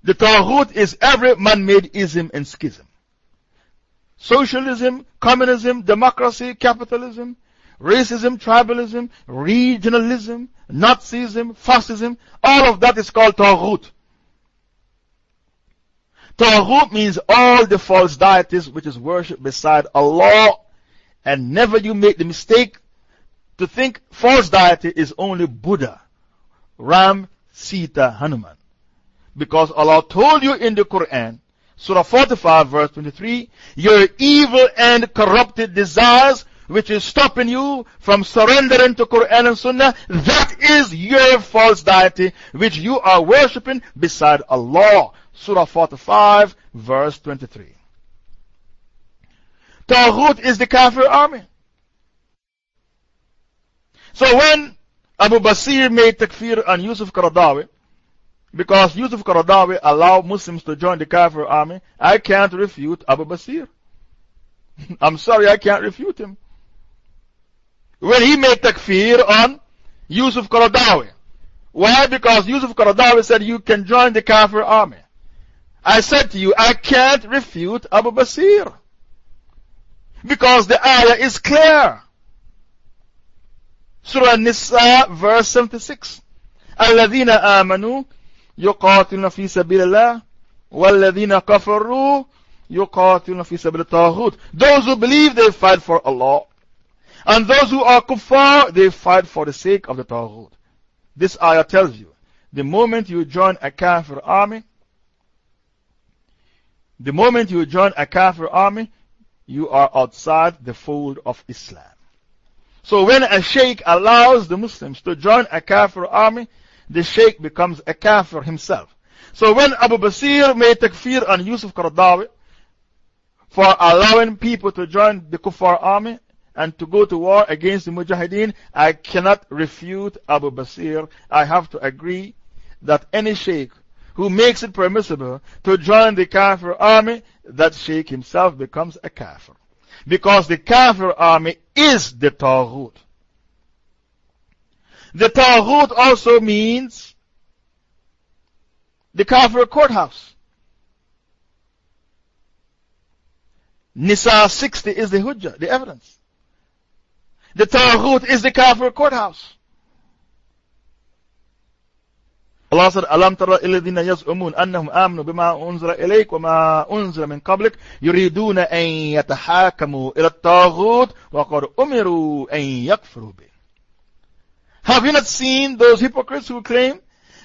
The Taghut is every man made ism and schism socialism, communism, democracy, capitalism, racism, tribalism, regionalism, Nazism, fascism, all of that is called Taghut. Taghut means all the false deities which is worshipped beside Allah, and never you make the mistake to think false deity is only Buddha, Ram, Sita, Hanuman. Because Allah told you in the Quran Surah 45 verse 23, your evil and corrupted desires which is stopping you from surrendering to Quran and Sunnah, that is your false deity which you are worshipping beside Allah. Surah 45 verse 23. Taghut is the Kafir army. So when Abu Basir made takfir on Yusuf Qaradawi, because Yusuf Qaradawi allowed Muslims to join the Kafir army, I can't refute Abu Basir. [LAUGHS] I'm sorry, I can't refute him. When he made takfir on Yusuf Qaradawi. Why? Because Yusuf Qaradawi said you can join the Kafir army. I said to you, I can't refute Abu Basir. Because the ayah is clear. Surah Nisa, verse 76. الذين آمنوا يقاتلون في سبيل الله والذين كفروا يقاتلون في سبيل الطاغوت Those who believe they fight for Allah and those who are kuffar they fight for the sake of the Taghut. This ayah tells you the moment you join a kafir army, the moment you join a kafir army, you are outside the fold of Islam. So when a sheikh allows the Muslims to join a kafir army, the sheikh becomes a kafir himself. So when Abu Basir made takfir on Yusuf Qaradawi for allowing people to join the kuffar army and to go to war against the mujahideen, I cannot refute Abu Basir. I have to agree that any sheikh who makes it permissible to join the kafir army, that sheikh himself becomes a kafir. Because the kafir army is the Taghut. The Taghut also means the Kafir courthouse. Nisa 60 is the Hujjah, the evidence. The Taghut is the Kafir courthouse. Allah said, Alam tara illadhina yaz'umun annahum amnu bima unzila ilayk wa ma unzila min qablik yuriduna an yatahakamu ila at-taghut wa qad umiru an yakfuru bih. Have you not seen those hypocrites who claim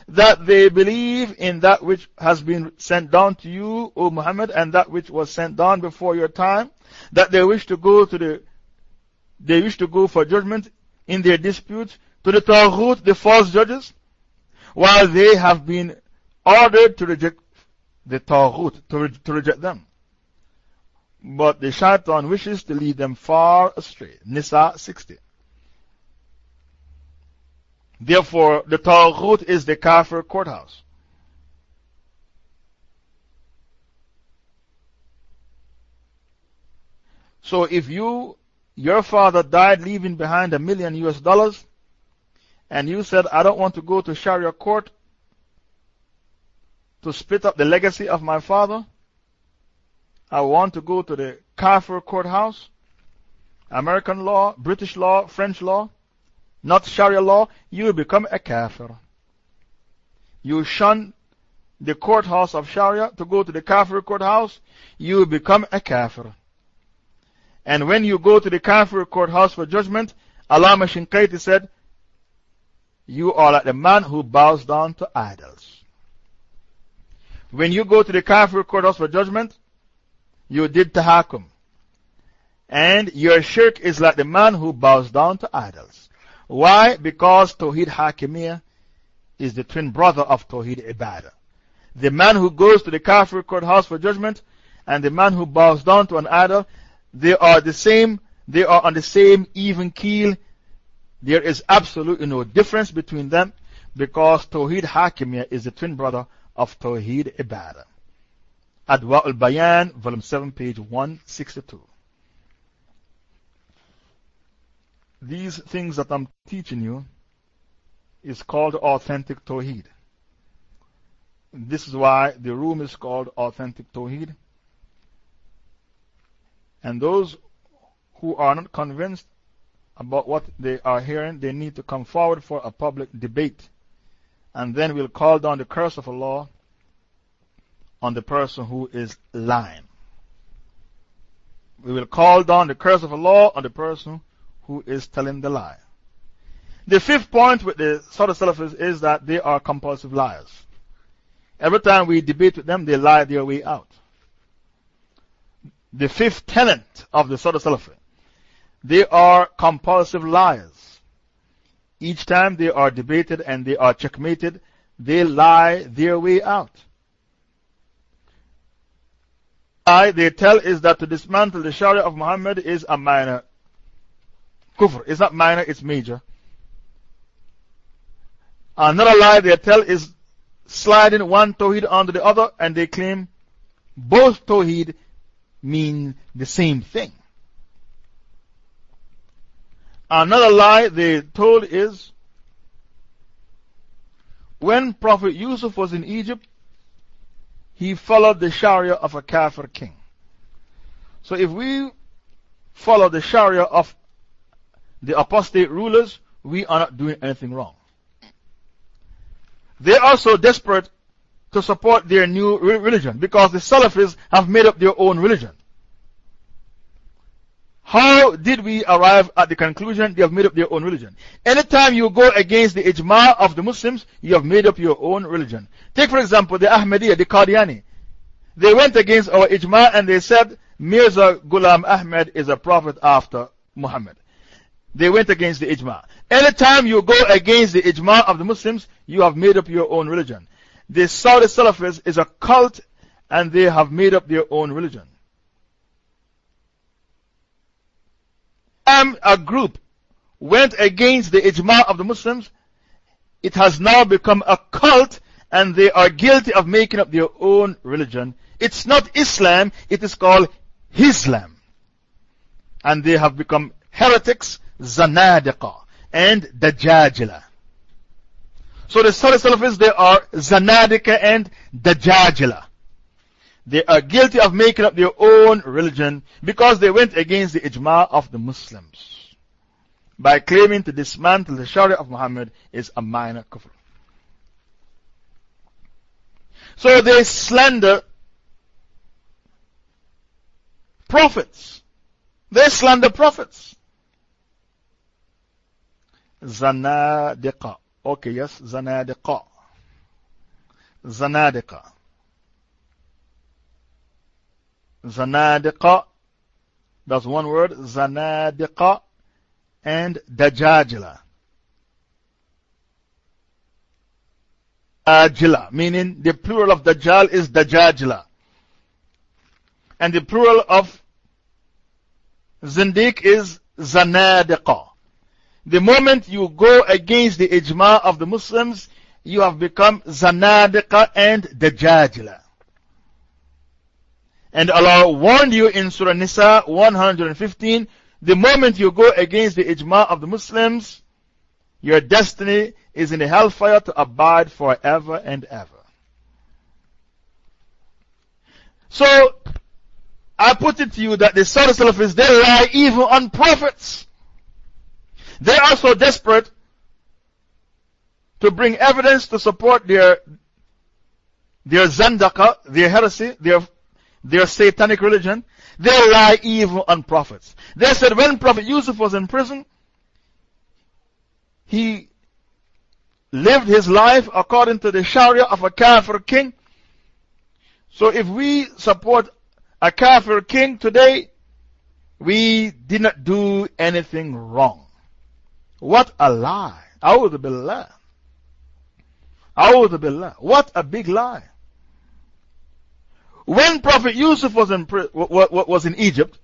that they believe in that which has been sent down to you, O Muhammad, and that which was sent down before your time? That they wish to go to the, they wish to go for judgment in their disputes to the Taghut, the false judges? while they have been ordered to reject the Taghut, to, to reject them. But the shaitan wishes to lead them far astray. Nisa 60. Therefore, the Taghut is the Kafir courthouse. So if you, your father died leaving behind a million US dollars, and you said, I don't want to go to Sharia court to split up the legacy of my father, I want to go to the Kafir courthouse, American law, British law, French law, not Sharia law, you become a Kafir. You shun the courthouse of Sharia to go to the Kafir courthouse, you become a Kafir. And when you go to the Kafir courthouse for judgment, Allama Shinqaiti said, you are like the man who bows down to idols. When you go to the Kafir courthouse for judgment, you did tahakum. And your shirk is like the man who bows down to idols. Why? Because Tawheed Hakimiyah is the twin brother of Tawheed Ibadah. The man who goes to the Kafir courthouse for judgment and the man who bows down to an idol, they are the same, they are on the same even keel there is absolutely no difference between them because Tawheed Hakimiyya is the twin brother of Tawheed Ibadah. Adwa al Bayan, volume 7, page 162. These things that I'm teaching you is called authentic Tawheed. This is why the room is called authentic Tawheed. And those who are not convinced about what they are hearing, they need to come forward for a public debate. And then we'll call down the curse of Allah on the person who is lying. We will call down the curse of Allah on the person who is telling the lie. The fifth point with the Saudi Salafis is that they are compulsive liars. Every time we debate with them, they lie their way out. The fifth tenet of the Saudi they are compulsive liars. Each time they are debated and they are checkmated, they lie their way out. lie they tell is that to dismantle the Sharia of Muhammad is a minor kufr. It's not minor, it's major. Another lie they tell is sliding one Tawheed onto the other, and they claim both Tawheed mean the same thing. Another lie they told is when Prophet Yusuf was in Egypt, he followed the Sharia of a Kafir king. So if we follow the Sharia of the apostate rulers, we are not doing anything wrong. They are also desperate to support their new religion because the Salafis have made up their own religion. How did we arrive at the conclusion they have made up their own religion? Anytime you go against the ijma of the Muslims, you have made up your own religion. Take for example the Ahmadiyya, the Qadiani. They went against our ijma and they said Mirza Ghulam Ahmed is a prophet after Muhammad. They went against the ijma. Anytime you go against the ijma of the Muslims, you have made up your own religion. The Saudi Salafis is a cult and they have made up their own religion. A group went against the ijma of the Muslims, it has now become a cult and they are guilty of making up their own religion. It's not Islam, it is called Islam. And they have become heretics, Zanadiqa, and Dajajila. So the Saudi Salafists, they are Zanadiqa and Dajajila. They are guilty of making up their own religion because they went against the ijma of the Muslims. By claiming to dismantle the Sharia of Muhammad is a minor kufr. So they slander prophets. They slander prophets. Zanadiqa. Okay, yes, Zanadiqa. Zanadiqa. Zanadiqa. That's one word. Zanadiqa and Dajajila. Dajjala, meaning the plural of Dajjal is Dajajila. And the plural of Zindiq is Zanadiqa. The moment you go against the ijma of the Muslims, you have become Zanadiqa and Dajajila. And Allah warned you in Surah Nisa 115 the moment you go against the ijma of the Muslims, your destiny is in the hellfire to abide forever and ever. So, I put it to you that the Salafis, they lie even on prophets. They are so desperate to bring evidence to support their, their Zandaqa, their heresy, their, their satanic religion. They lie even on prophets. They said when Prophet Yusuf was in prison, he lived his life according to the Sharia of a Kafir king. So if we support a Kafir king today, we did not do anything wrong. What a lie. A'udhu billah. A'udhu billah. What a big lie. When Prophet Yusuf was in, was in Egypt,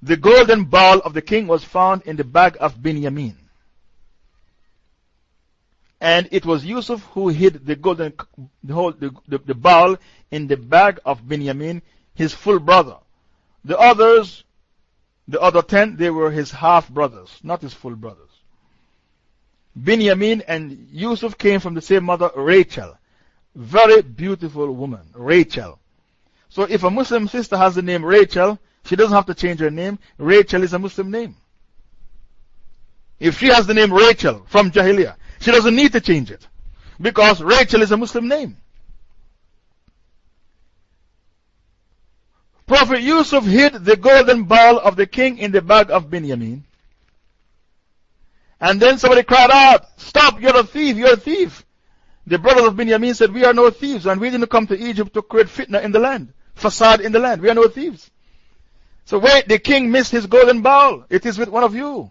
the golden ball of the king was found in the bag of Binyamin. And it was Yusuf who hid the golden, the, the, the ball in the bag of Binyamin, his full brother. The others the other ten, they were his half brothers, not his full brothers. Binyamin and Yusuf came from the same mother, Rachel. Very beautiful woman, Rachel. So if a Muslim sister has the name Rachel, she doesn't have to change her name. Rachel is a Muslim name. If she has the name Rachel from Jahiliyyah, she doesn't need to change it. Because Rachel is a Muslim name. Prophet Yusuf hid the golden ball of the king in the bag of Benjamin. And then somebody cried out, Stop, you're a thief, you're a thief. The brothers of Benjamin said, We are no thieves, and we didn't come to Egypt to create fitna in the land, fasad in the land. We are no thieves. So wait, the king missed his golden ball. It is with one of you.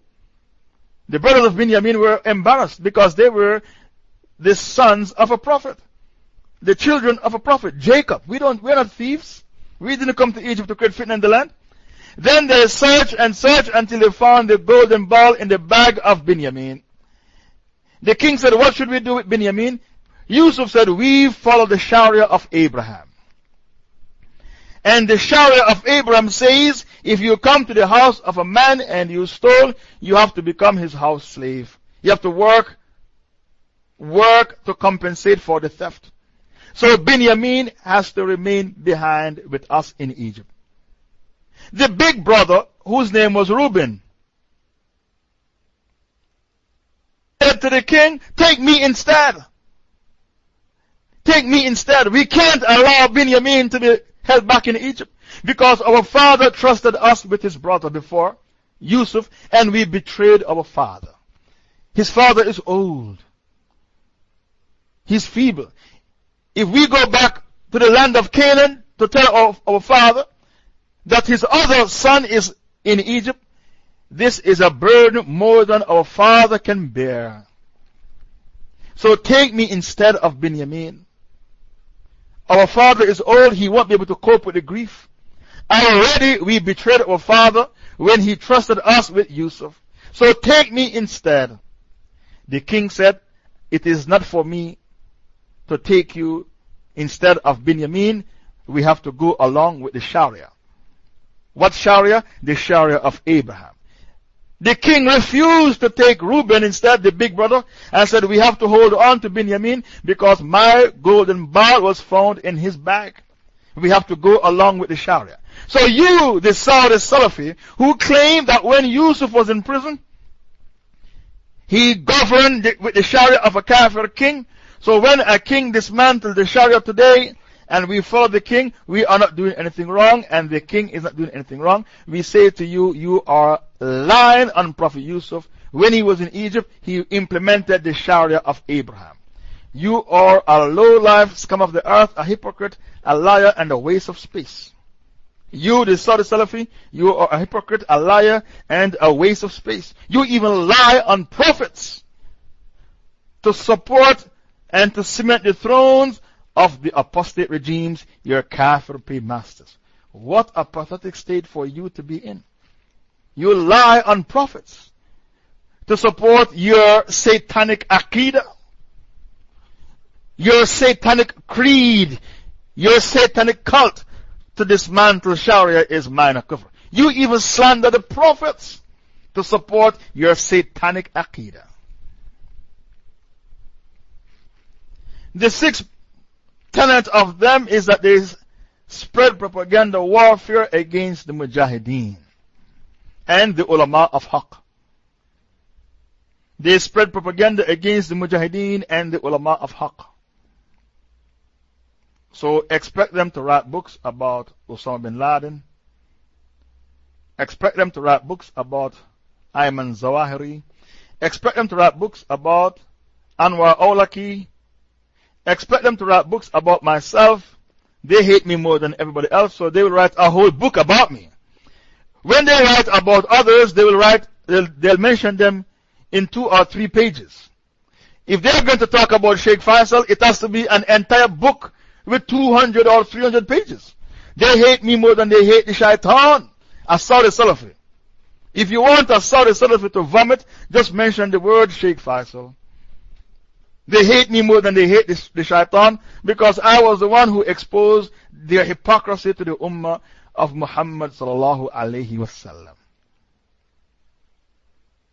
The brothers of Benjamin were embarrassed because they were the sons of a prophet, the children of a prophet, Jacob. We don't, we're not thieves. We didn't come to Egypt to create fitna in the land. Then they searched and searched until they found the golden ball in the bag of Binyamin. The king said, What should we do with Binyamin? Yusuf said, We follow the Sharia of Abraham. And the Sharia of Abraham says, if you come to the house of a man and you stole, you have to become his house slave. You have to work, work to compensate for the theft. So Binyamin has to remain behind with us in Egypt. The big brother, whose name was Reuben, said to the king, Take me instead. Take me instead. We can't allow Binyamin to be held back in Egypt because our father trusted us with his brother before, Yusuf, and we betrayed our father. His father is old. He's feeble. If we go back to the land of Canaan to tell our, our father that his other son is in Egypt, this is a burden more than our father can bear. So take me instead of Benjamin. Our father is old, he won't be able to cope with the grief. Already we betrayed our father when he trusted us with Yusuf. So take me instead. The king said, It is not for me to take you instead of Benjamin. We have to go along with the Sharia. What Sharia? The Sharia of Abraham. The king refused to take Reuben instead, the big brother, and said, We have to hold on to Benjamin because my golden ball was found in his bag. We have to go along with the Sharia. So you, the Saudi Salafi, who claim that when Yusuf was in prison, he governed with the Sharia of a Kafir king. So when a king dismantled the Sharia today, and we follow the king, we are not doing anything wrong, and the king is not doing anything wrong. We say to you, you are lying on Prophet Yusuf. When he was in Egypt, he implemented the Sharia of Abraham. You are a low life scum of the earth, a hypocrite, a liar, and a waste of space. You, the Saudi Salafi, you are a hypocrite, a liar, and a waste of space. You even lie on prophets to support and to cement the thrones of the apostate regimes, your kafir masters. What a pathetic state for you to be in. You lie on prophets to support your satanic aqidah, your satanic creed, your satanic cult to dismantle Sharia is minor kufr. You even slander the prophets to support your satanic aqidah. The sixth tenet of them is that they spread propaganda warfare against the Mujahideen and the ulama of Haqq. They spread propaganda against the Mujahideen and the ulama of Haqq. So expect them to write books about Osama bin Laden. Expect them to write books about Ayman Zawahiri. Expect them to write books about Anwar Awlaki expect them to write books about myself. They hate me more than everybody else, so they will write a whole book about me. When they write about others, they will write, they'll, they'll mention them in two or three pages. If they're going to talk about Sheikh Faisal, it has to be an entire book with 200 or 300 pages. They hate me more than they hate the shaitan, a Saudi Salafi. If you want a Saudi Salafi to vomit, just mention the word Sheikh Faisal. They hate me more than they hate the, the shaitan because I was the one who exposed their hypocrisy to the ummah of Muhammad sallallahu alayhi wasallam.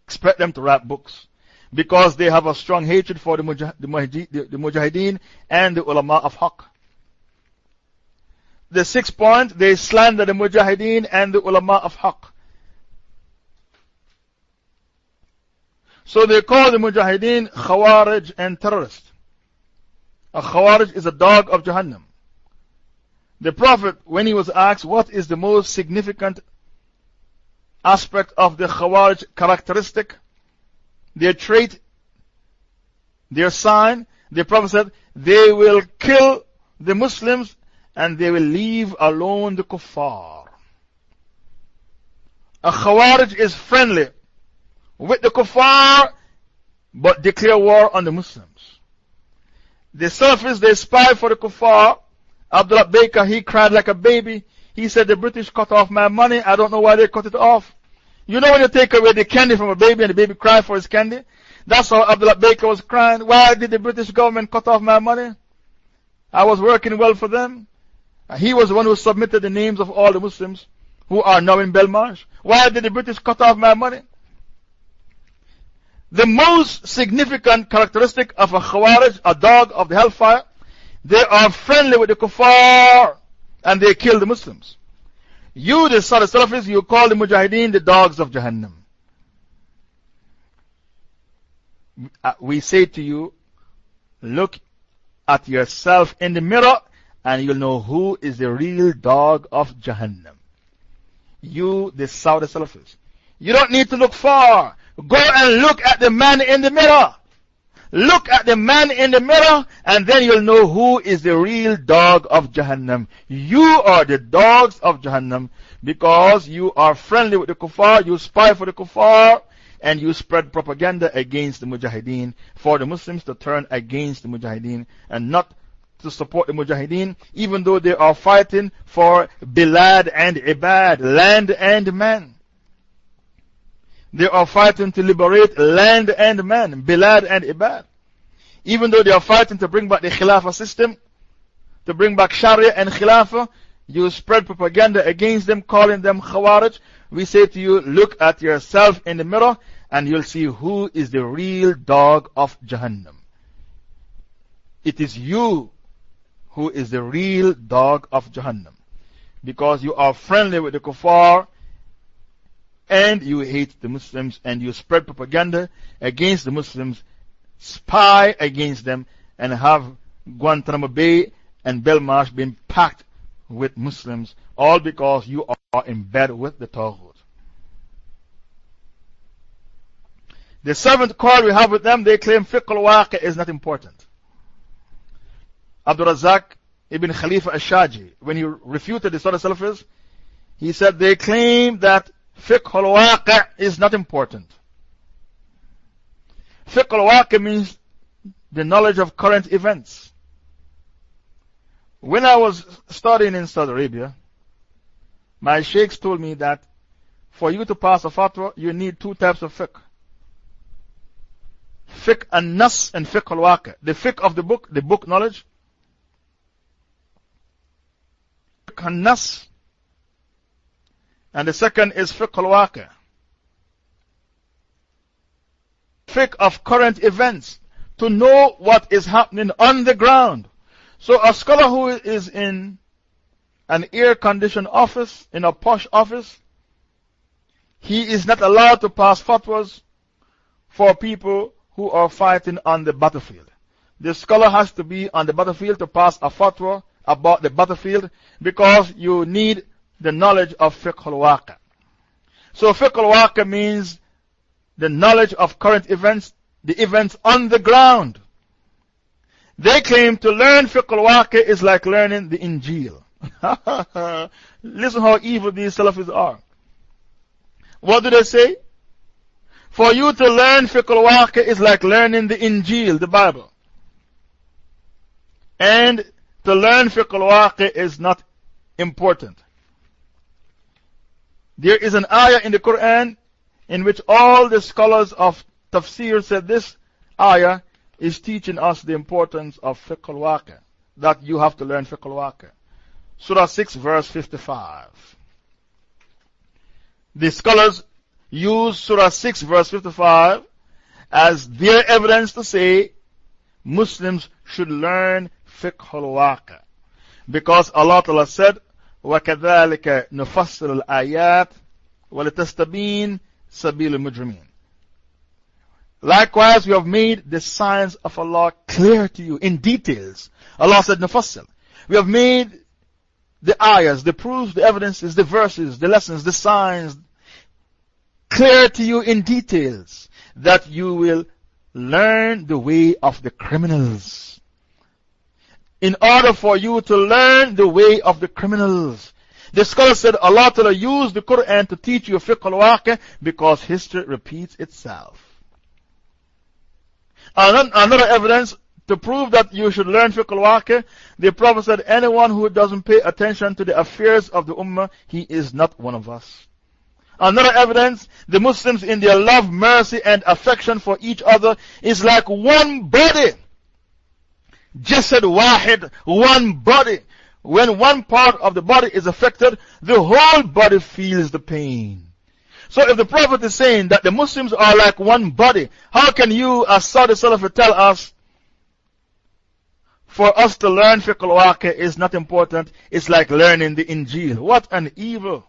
Expect them to write books because they have a strong hatred for the, mujah, the, the, the mujahideen and the ulama of haqq. The sixth point, they slander the mujahideen and the ulama of haqq. So they call the Mujahideen Khawarij and terrorists. A Khawarij is a dog of Jahannam. The Prophet, when he was asked what is the most significant aspect of the Khawarij characteristic, their trait, their sign, the Prophet said, they will kill the Muslims and they will leave alone the kuffar. A Khawarij is friendly with the kuffar, but declare war on the Muslims. The surface they spy for the kuffar. Abdullah Baker, he cried like a baby. He said, The British cut off my money. I don't know why they cut it off. You know when you take away the candy from a baby and the baby cry for his candy? That's how Abdullah Baker was crying. Why did the British government cut off my money? I was working well for them. He was the one who submitted the names of all the Muslims who are now in Belmarsh. Why did the British cut off my money? The most significant characteristic of a Khawarij, a dog of the hellfire, they are friendly with the kuffar and they kill the Muslims. You, the Salafis, you call the Mujahideen the dogs of Jahannam. Uh, we say to you, look at yourself in the mirror and you'll know who is the real dog of Jahannam. You, the Saudi Salafis. You don't need to look far. Go and look at the man in the mirror. Look at the man in the mirror and then you'll know who is the real dog of Jahannam. You are the dogs of Jahannam because you are friendly with the kuffar, you spy for the kuffar, and you spread propaganda against the mujahideen for the Muslims to turn against the mujahideen and not to support the mujahideen even though they are fighting for bilad and ibad, land and man. They are fighting to liberate land and man, Bilad and Ibad. Even though they are fighting to bring back the Khilafah system, to bring back Sharia and Khilafah, you spread propaganda against them, calling them Khawarij. We say to you, look at yourself in the mirror and you'll see who is the real dog of Jahannam. It is you who is the real dog of Jahannam. Because you are friendly with the kuffar and you hate the Muslims and you spread propaganda against the Muslims, spy against them, and have Guantanamo Bay and Belmarsh being packed with Muslims, all because you are in bed with the Taghut. The seventh call we have with them, they claim fiqh al is not important. Abdul Razak ibn Khalifa al-Shaji, when he refuted the Sunnah Salafis, he said they claim that Fiqh al is not important. Fiqh al means the knowledge of current events. When I was studying in Saudi Arabia, my sheikhs told me that for you to pass a fatwa, you need two types of fiqh. Fiqh an-nas and fiqh al The fiqh of the book, the book knowledge. Fiqh an-nas and the second is fiqh al-waqi. Fiqh of current events. To know what is happening on the ground. So a scholar who is in an air-conditioned office, in a posh office, he is not allowed to pass fatwas for people who are fighting on the battlefield. The scholar has to be on the battlefield to pass a fatwa about the battlefield because you need the knowledge of fiqh al So fiqh al means the knowledge of current events, the events on the ground. They claim to learn fiqh al is like learning the Injil. [LAUGHS] Listen how evil these Salafis are. What do they say? For you to learn fiqh al is like learning the Injil, the Bible. And to learn fiqh al is not important. There is an ayah in the Quran in which all the scholars of tafsir said this ayah is teaching us the importance of fiqh al that you have to learn fiqh al Surah 6 verse 55. The scholars use Surah 6 verse 55 as their evidence to say Muslims should learn fiqh al Because Allah Ta'ala said, وكذلك نفصل الآيات ولتستبين سبيل المجرمين Likewise, we have made the signs of Allah clear to you in details. Allah said, Nafassil. We have made the ayahs, the proofs, the evidences, the verses, the lessons, the signs clear to you in details that you will learn the way of the criminals in order for you to learn the way of the criminals. The scholar said Allah Ta'ala used the Quran to teach you fiqh al because history repeats itself. Another evidence to prove that you should learn fiqh al the Prophet said, anyone who doesn't pay attention to the affairs of the Ummah, he is not one of us. Another evidence, the Muslims in their love, mercy, and affection for each other is like one body. Jasad wahid, one body. When one part of the body is affected, the whole body feels the pain. So if the Prophet is saying that the Muslims are like one body, how can you as Saudi Salafi tell us for us to learn fiqh al is not important, it's like learning the Injil. What an evil!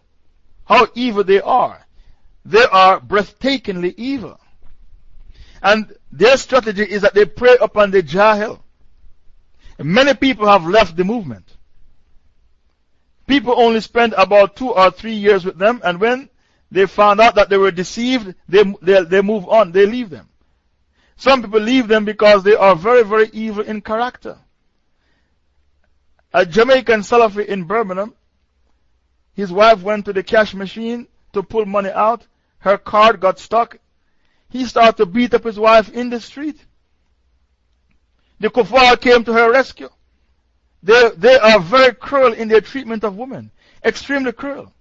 How evil they are. They are breathtakingly evil. And their strategy is that they prey upon the Jahil. Many people have left the movement. People only spend about two or three years with them, and when they found out that they were deceived, they, they, they move on, they leave them. Some people leave them because they are very, very evil in character. A Jamaican Salafi in Birmingham, his wife went to the cash machine to pull money out. Her card got stuck. He started to beat up his wife in the street. The kuffar came to her rescue. They, they are very cruel in their treatment of women. Extremely cruel.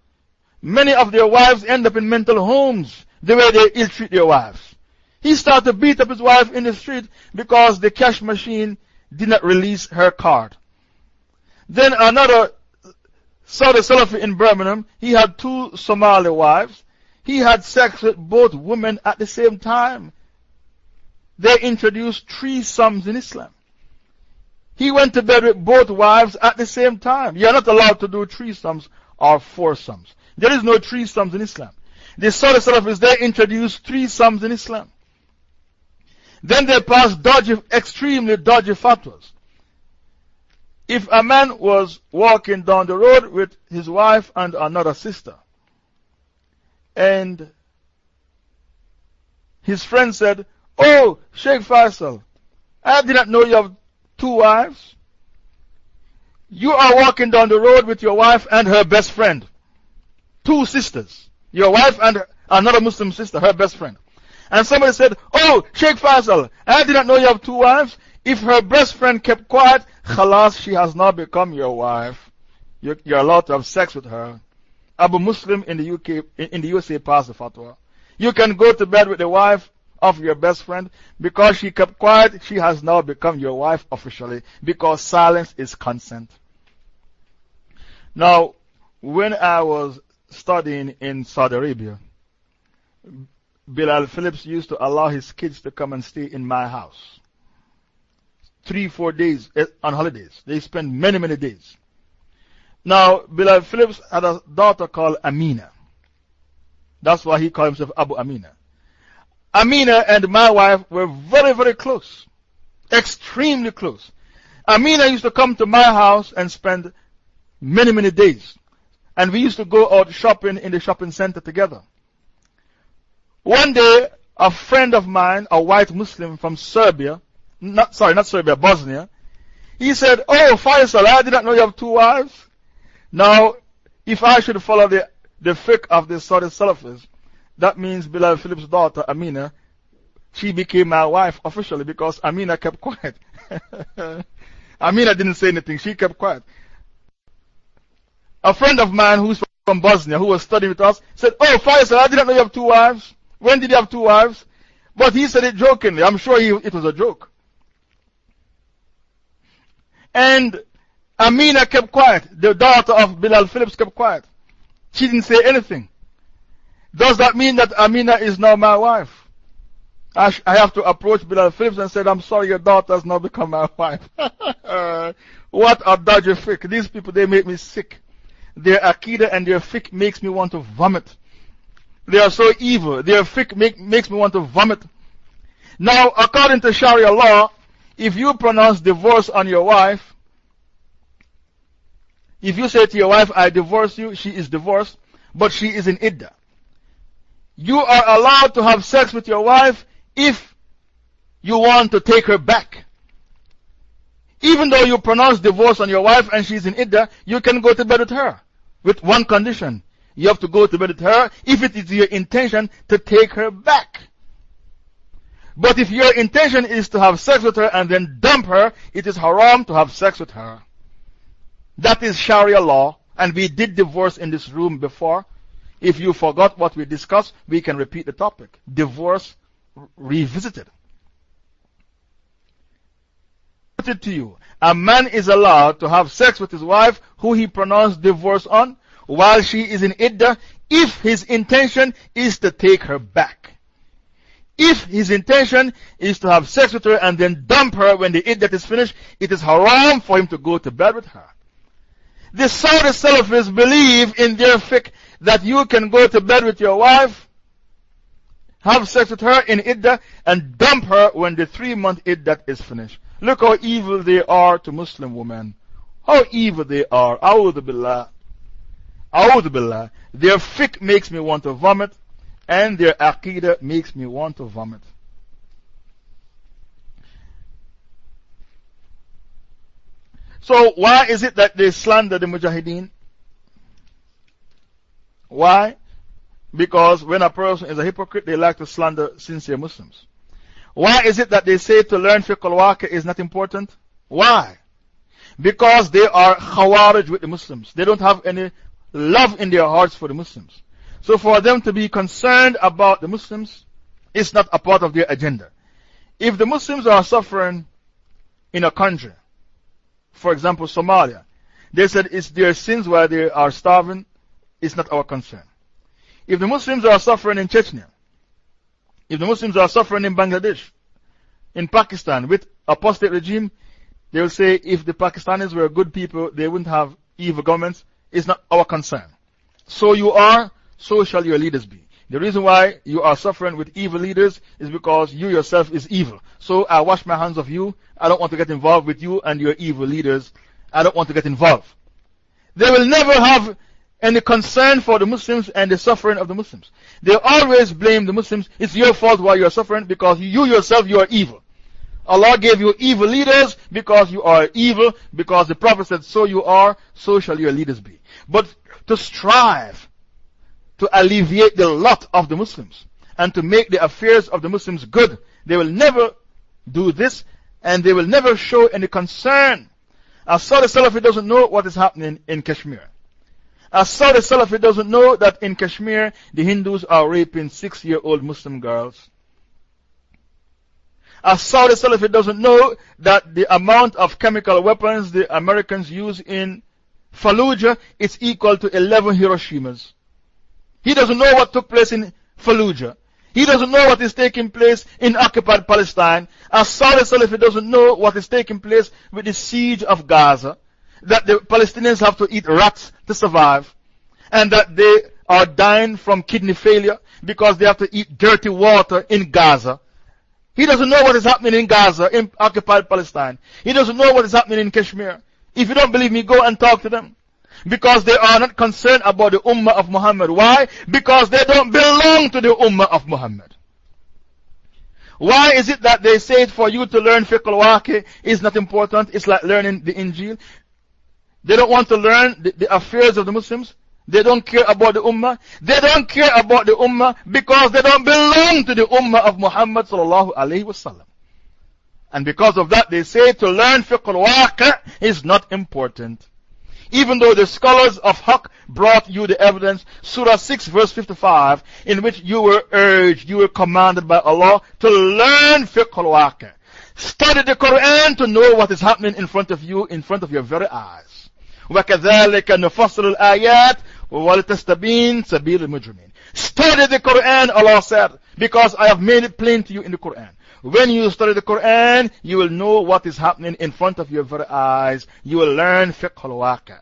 Many of their wives end up in mental homes the way they ill treat their wives. He started to beat up his wife in the street because the cash machine did not release her card. Then another Saudi Salafi in Birmingham, he had two Somali wives. He had sex with both women at the same time. They introduced three sums in Islam. He went to bed with both wives at the same time. You're not allowed to do three sums or four sums. There is no three sums in Islam. The Saudi Salafis, they introduced three sums in Islam. Then they passed dodgy, extremely dodgy fatwas. If a man was walking down the road with his wife and another sister, and his friend said, Oh, Sheikh Faisal, I did not know you have two wives. You are walking down the road with your wife and her best friend. Two sisters. Your wife and another Muslim sister, her best friend. And somebody said, Oh, Sheikh Faisal, I did not know you have two wives. If her best friend kept quiet, khalas, she has now become your wife. You're, you're allowed to have sex with her. Abu Muslim in the UK, in the USA passed the fatwa. You can go to bed with the wife of your best friend because she kept quiet. She has now become your wife officially because silence is consent. Now, when I was studying in Saudi Arabia, Bilal Phillips used to allow his kids to come and stay in my house three, four days eh, on holidays. They spend many, many days. Now, Bilal Phillips had a daughter called Amina. That's why he called himself Abu Amina. Amina and my wife were very, very close. Extremely close. Amina used to come to my house and spend many, many days. And we used to go out shopping in the shopping center together. One day, a friend of mine, a white Muslim from Serbia, not, sorry, not Serbia, Bosnia. He said, Oh, Faisal, I did not know you have two wives. Now, if I should follow the, the fiqh of the Saudi Salafis, that means Bilal Philip's daughter, Amina, she became my wife officially because Amina kept quiet. [LAUGHS] Amina didn't say anything, she kept quiet. A friend of mine who's from Bosnia, who was studying with us, said, Oh, Faisal, I didn't know you have two wives. When did you have two wives? But he said it jokingly. I'm sure he, it was a joke. And Amina kept quiet. The daughter of Bilal Phillips kept quiet. She didn't say anything. Does that mean that Amina is now my wife? I, have to approach Bilal Phillips and say, I'm sorry, your daughter has now become my [LAUGHS] wife. [LAUGHS] what a dodgy fiqh. These people, they make me sick. Their aqidah and their fiqh makes me want to vomit. They are so evil. Their fiqh make, makes me want to vomit. Now, according to Sharia law, if you pronounce divorce on your wife, if you say to your wife, I divorce you, she is divorced, but she is in iddah. You are allowed to have sex with your wife if you want to take her back. Even though you pronounce divorce on your wife and she's in iddah, you can go to bed with her. With one condition. You have to go to bed with her if it is your intention to take her back. But if your intention is to have sex with her and then dump her, it is haram to have sex with her. That is Sharia law, and we did divorce in this room before. If you forgot what we discussed, we can repeat the topic. Divorce revisited. Put it to you. A man is allowed to have sex with his wife who he pronounced divorce on while she is in iddah if his intention is to take her back. If his intention is to have sex with her and then dump her when the iddah is finished, it is haram for him to go to bed with her. The Saudi Salafis believe in their fiqh that you can go to bed with your wife, have sex with her in iddah, and dump her when the three month iddah is finished. Look how evil they are to Muslim women. How evil they are. A'udhu billah. A'udhu billah. Their fiqh makes me want to vomit, and their aqidah makes me want to vomit. So, why is it that they slander the Mujahideen? Why? Because when a person is a hypocrite, they like to slander sincere Muslims. Why is it that they say to learn fiqh al is not important? Why? Because they are khawarij with the Muslims. They don't have any love in their hearts for the Muslims. So for them to be concerned about the Muslims is not a part of their agenda. If the Muslims are suffering in a country, for example, Somalia, they said it's their sins why they are starving, it's not our concern. If the Muslims are suffering in Chechnya, if the Muslims are suffering in Bangladesh, in Pakistan with apostate regime, they will say if the Pakistanis were good people, they wouldn't have evil governments. It's not our concern. So you are, so shall your leaders be. The reason why you are suffering with evil leaders is because you yourself is evil. So I wash my hands of you. I don't want to get involved with you and your evil leaders. I don't want to get involved. They will never have any concern for the Muslims and the suffering of the Muslims. They always blame the Muslims. It's your fault why you're suffering because you yourself, you are evil. Allah gave you evil leaders because you are evil, because the Prophet said, so you are, so shall your leaders be. But to strive to alleviate the lot of the Muslims and to make the affairs of the Muslims good. They will never do this and they will never show any concern. As Saudi Salafi doesn't know what is happening in Kashmir. As Saudi Salafi doesn't know that in Kashmir the Hindus are raping six year old Muslim girls. As Saudi Salafi doesn't know that the amount of chemical weapons the Americans use in Fallujah is equal to 11 Hiroshimas. He doesn't know what took place in Fallujah. He doesn't know what is taking place in occupied Palestine. As Saudi Salafi doesn't know what is taking place with the siege of Gaza. That the Palestinians have to eat rats to survive. And that they are dying from kidney failure because they have to eat dirty water in Gaza. He doesn't know what is happening in Gaza, in occupied Palestine. He doesn't know what is happening in Kashmir. If you don't believe me, go and talk to them. Because they are not concerned about the Ummah of Muhammad. Why? Because they don't belong to the Ummah of Muhammad. Why is it that they say for you to learn fiqh al is not important? It's like learning the Injil. They don't want to learn the, the, affairs of the Muslims. They don't care about the Ummah. They don't care about the Ummah because they don't belong to the Ummah of Muhammad sallallahu alayhi wasallam. And because of that, they say to learn fiqh al is not important. Even though the scholars of Haqq brought you the evidence, Surah 6 verse 55, in which you were urged, you were commanded by Allah to learn fiqh al Study the Quran to know what is happening in front of you, in front of your very eyes. وكذلك نفصل الآيات ولتستبين سبيل المجرمين. Study the Quran, Allah said, because I have made it plain to you in the Quran. When you study the Quran, you will know what is happening in front of your very eyes. You will learn fiqh al-waqi.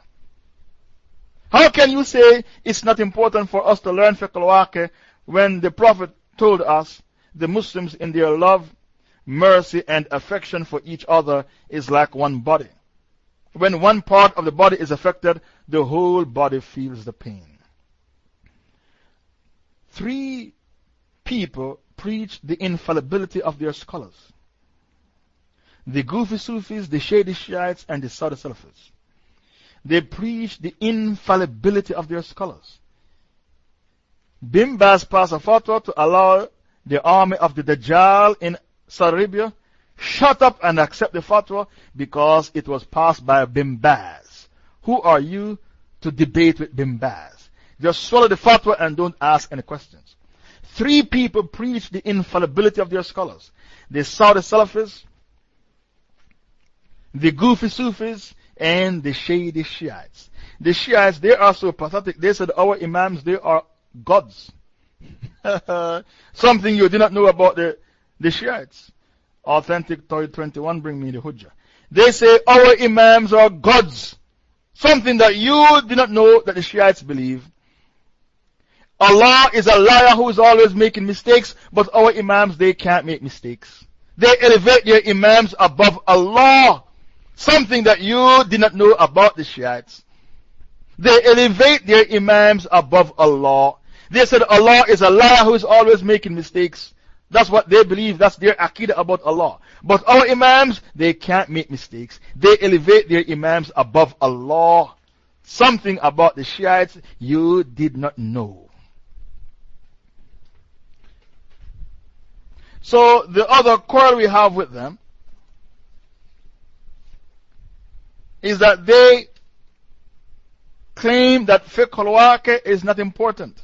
How can you say it's not important for us to learn fiqh al-waqi when the Prophet told us the Muslims in their love, mercy, and affection for each other is like one body? When one part of the body is affected, the whole body feels the pain. Three people preach the infallibility of their scholars. The goofy Sufis, the shady Shiites, and the Saudi Salafis. They preach the infallibility of their scholars. Bin Baz passed a fatwa to allow the army of the Dajjal in Saudi Arabia, shut up and accept the fatwa because it was passed by Bin Baz. Who are you to debate with Bin Baz? Just swallow the fatwa and don't ask any questions. Three people preach the infallibility of their scholars. The Saudi Salafis, the Goofy Sufis, and the Shady Shiites. The Shiites, they are so pathetic. They said our Imams, they are gods. [LAUGHS] Something you do not know about the, the Shiites. Authentic Tawhid 21 bring me the Hujjah. They say our Imams are gods. Something that you do not know that the Shiites believe. Allah is a liar who is always making mistakes, but our Imams, they can't make mistakes. They elevate their Imams above Allah. Something that you did not know about the Shiites. They elevate their Imams above Allah. They said Allah is a liar who is always making mistakes. That's what they believe. That's their aqidah about Allah. But our Imams, they can't make mistakes. They elevate their Imams above Allah. Something about the Shiites you did not know. So, the other quarrel we have with them is that they claim that fiqh al is not important.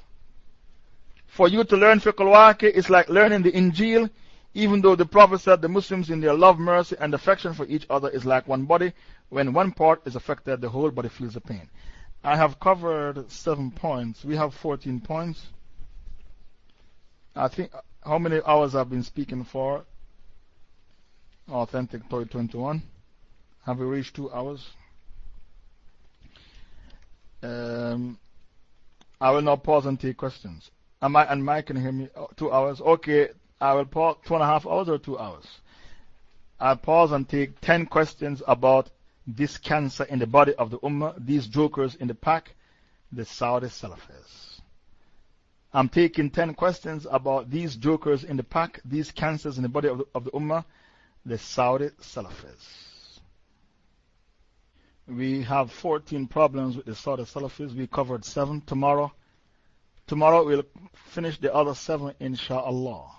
For you to learn fiqh al is like learning the Injil, even though the Prophet said the Muslims in their love, mercy, and affection for each other is like one body. When one part is affected, the whole body feels the pain. I have covered seven points. We have 14 points. I think, how many hours I've been speaking for? Authentic Toy 21. Have we reached two hours? Um, I will now pause and take questions. Am I, and Mike can hear me? Oh, two hours. Okay, I will pause two and a half hours or two hours. I'll pause and take 10 questions about this cancer in the body of the Ummah, these jokers in the pack, the Saudi Salafis. I'm taking 10 questions about these jokers in the pack, these cancers in the body of the, of the Ummah, the Saudi Salafis. We have 14 problems with the Saudi Salafis. We covered 7 tomorrow. Tomorrow we'll finish the other seven, insha'Allah.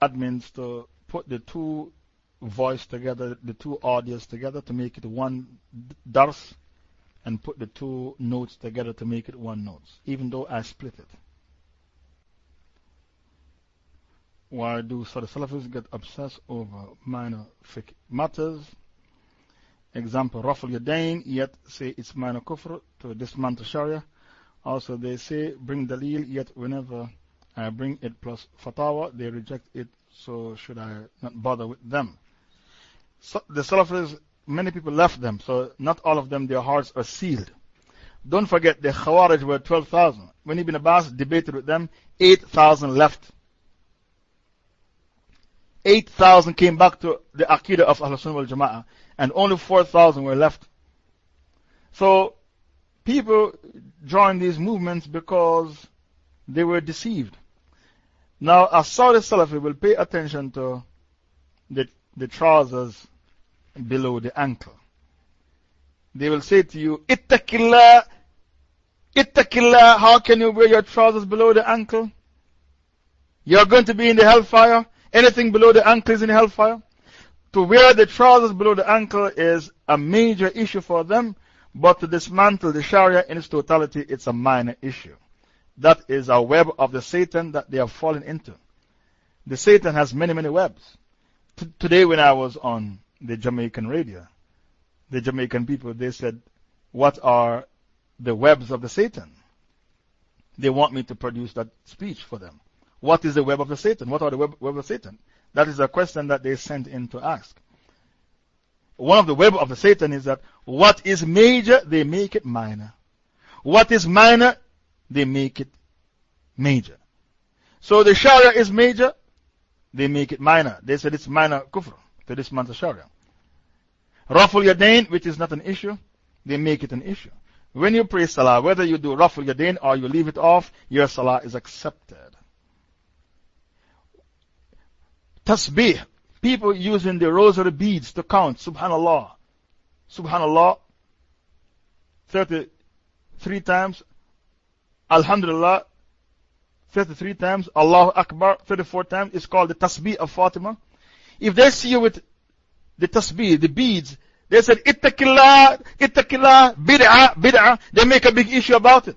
That means to put the two voice together, the two audios together to make it one dars, and put the two notes together to make it one note, even though I split it. Why do Saudi Salafis get obsessed over minor fiqh matters? Example, Raful Yadain, yet say it's minor kufr to dismantle Sharia. Also, they say, bring dalil, yet whenever I bring it plus fatwa, they reject it, so should I not bother with them? So the Salafis, many people left them, so not all of them, their hearts are sealed. Don't forget, the Khawarij were 12,000. When Ibn Abbas debated with them, 8,000 left. 8,000 came back to the Aqidah of Ahl Sunnah wal Jama'ah, and only 4,000 were left. So, people joined these movements because they were deceived. Now, a Saudi Salafi will pay attention to the, the trousers below the ankle. They will say to you, Ittaqillah, Ittaqillah, how can you wear your trousers below the ankle? You're going to be in the hellfire. Anything below the ankle is in hellfire. To wear the trousers below the ankle is a major issue for them but to dismantle the Sharia in its totality, it's a minor issue. That is a web of the Satan that they have fallen into. The Satan has many, many webs. Today, when I was on the Jamaican radio, the Jamaican people, they said, What are the webs of the Satan? They want me to produce that speech for them. What is the web of the Satan? What are the web, web of Satan? That is a question that they sent in to ask one of the web of the Satan is that what is major, they make it minor. What is minor, they make it major. So the Sharia is major, they make it minor. They said it's minor kufr to this of Sharia. Raful Yadain, which is not an issue, they make it an issue. When you pray Salah, whether you do Raful Yadain or you leave it off, your Salah is accepted. Tasbih, People using the rosary beads to count, subhanallah. Subhanallah, 33 times. Alhamdulillah, 33 times, Allah Akbar 34 times, it's called the Tasbih of Fatima. If they see you with the Tasbih, the beads, they said, Ittaqillah, Ittaqillah, bid'ah, bid'ah, they make a big issue about it.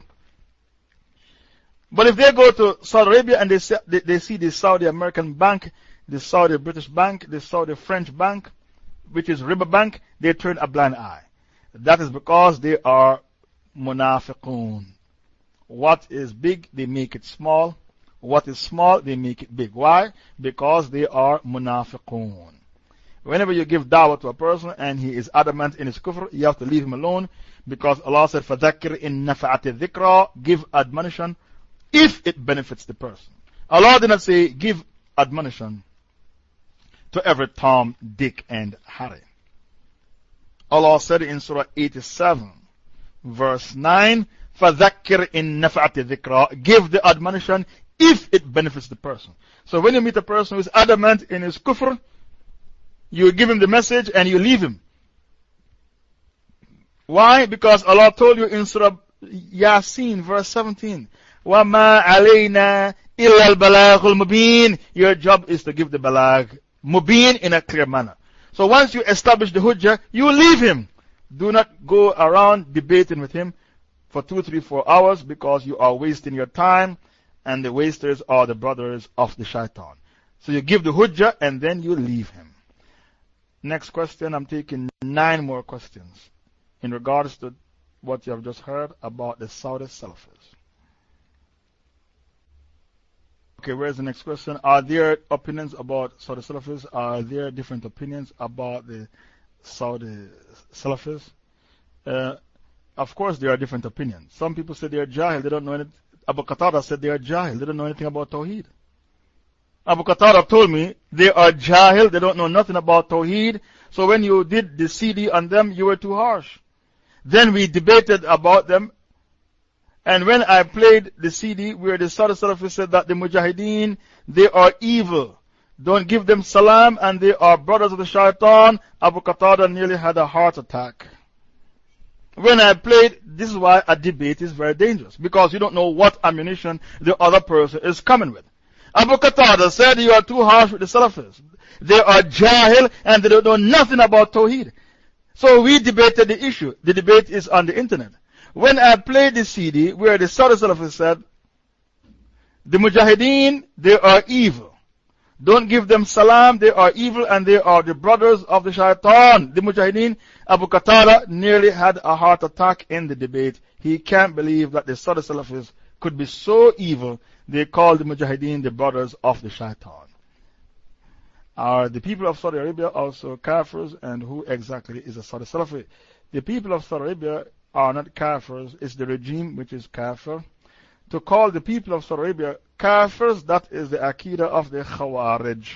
But if they go to Saudi Arabia and they see, they, they see the Saudi American bank, the Saudi British bank, the Saudi French bank, which is Riba Bank, they turn a blind eye. That is because they are munafiqun. What is big, they make it small. What is small, they make it big. Why? Because they are munafiqun. Whenever you give dawah to a person and he is adamant in his kufr, you have to leave him alone because Allah said, فَذَكِّرْ إِن نَفَعَتِ الذِّكْرَى Give admonition if it benefits the person. Allah did not say, give admonition to every Tom, Dick, and Harry. Allah said in Surah 87, verse 9, فَذَكِّرْ إِن نَفَعَتِ الذِّكْرَى Give the admonition if it benefits the person. So when you meet a person who is adamant in his kufr, you give him the message and you leave him. Why? Because Allah told you in Surah Yasin, verse 17, وَمَا عَلَيْنَا إِلَّا الْبَلَاغُ الْمُبِينَ Your job is to give the balag, mubin in a clear manner. So once you establish the hujjah, you leave him. Do not go around debating with him for two, three, four hours because you are wasting your time and the wasters are the brothers of the shaitan. So you give the hujjah and then you leave him. Next question, I'm taking nine more questions in regards to what you have just heard about the Saudi Salafis. Okay, where's the next question? Are there opinions about Saudi Salafis? Are there different opinions about the Saudi Salafis? Uh, of course, there are different opinions. Some people say they are Jahil, they don't know anything. Abu Qatada said they are Jahil, they don't know anything about Tawheed. Abu Qatada told me they are Jahil, they don't know nothing about Tawheed. So when you did the CD on them, you were too harsh. Then we debated about them. And when I played the CD where the Saudi Salafi said that the Mujahideen, they are evil. Don't give them salam and they are brothers of the shaitan. Abu Qatada nearly had a heart attack. When I played, this is why a debate is very dangerous. Because you don't know what ammunition the other person is coming with. Abu Qatada said you are too harsh with the Salafis. They are Jahil and they don't know nothing about Tawheed. So we debated the issue. The debate is on the internet. When I played the CD where the Saudi Salafis said, the Mujahideen, they are evil. Don't give them salam, they are evil and they are the brothers of the shaitan. The Mujahideen, Abu Qatada nearly had a heart attack in the debate. He can't believe that the Saudi Salafis could be so evil they call the Mujahideen the brothers of the shaitan. Are the people of Saudi Arabia also kafirs and who exactly is a Saudi Salafi? The people of Saudi Arabia are not kafirs, it's the regime which is kafir. To call the people of Saudi Arabia kafirs, that is the aqidah of the Khawarij.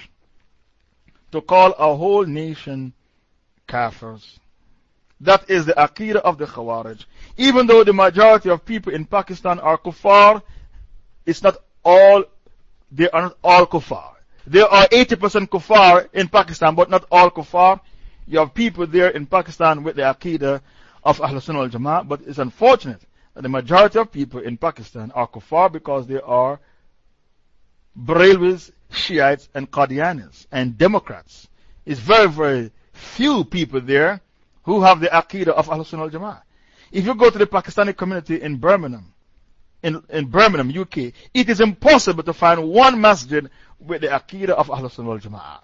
To call a whole nation kafirs. That is the aqidah of the Khawarij. Even though the majority of people in Pakistan are kuffar, it's not all, they are not all kuffar. There are 80% kuffar in Pakistan, but not all kuffar. You have people there in Pakistan with the aqidah of Ahlul Sunnah al Jama'ah, but it's unfortunate that the majority of people in Pakistan are kuffar because they are Barelwis, Shiites, and Qadianis, and Democrats. It's very, very few people there who have the aqidah of Ahlul Sunnah al Jama'ah. If you go to the Pakistani community in Birmingham, in, in Birmingham, UK, it is impossible to find one masjid with the Aqidah of Ahlul Sunnah wal Jama'ah.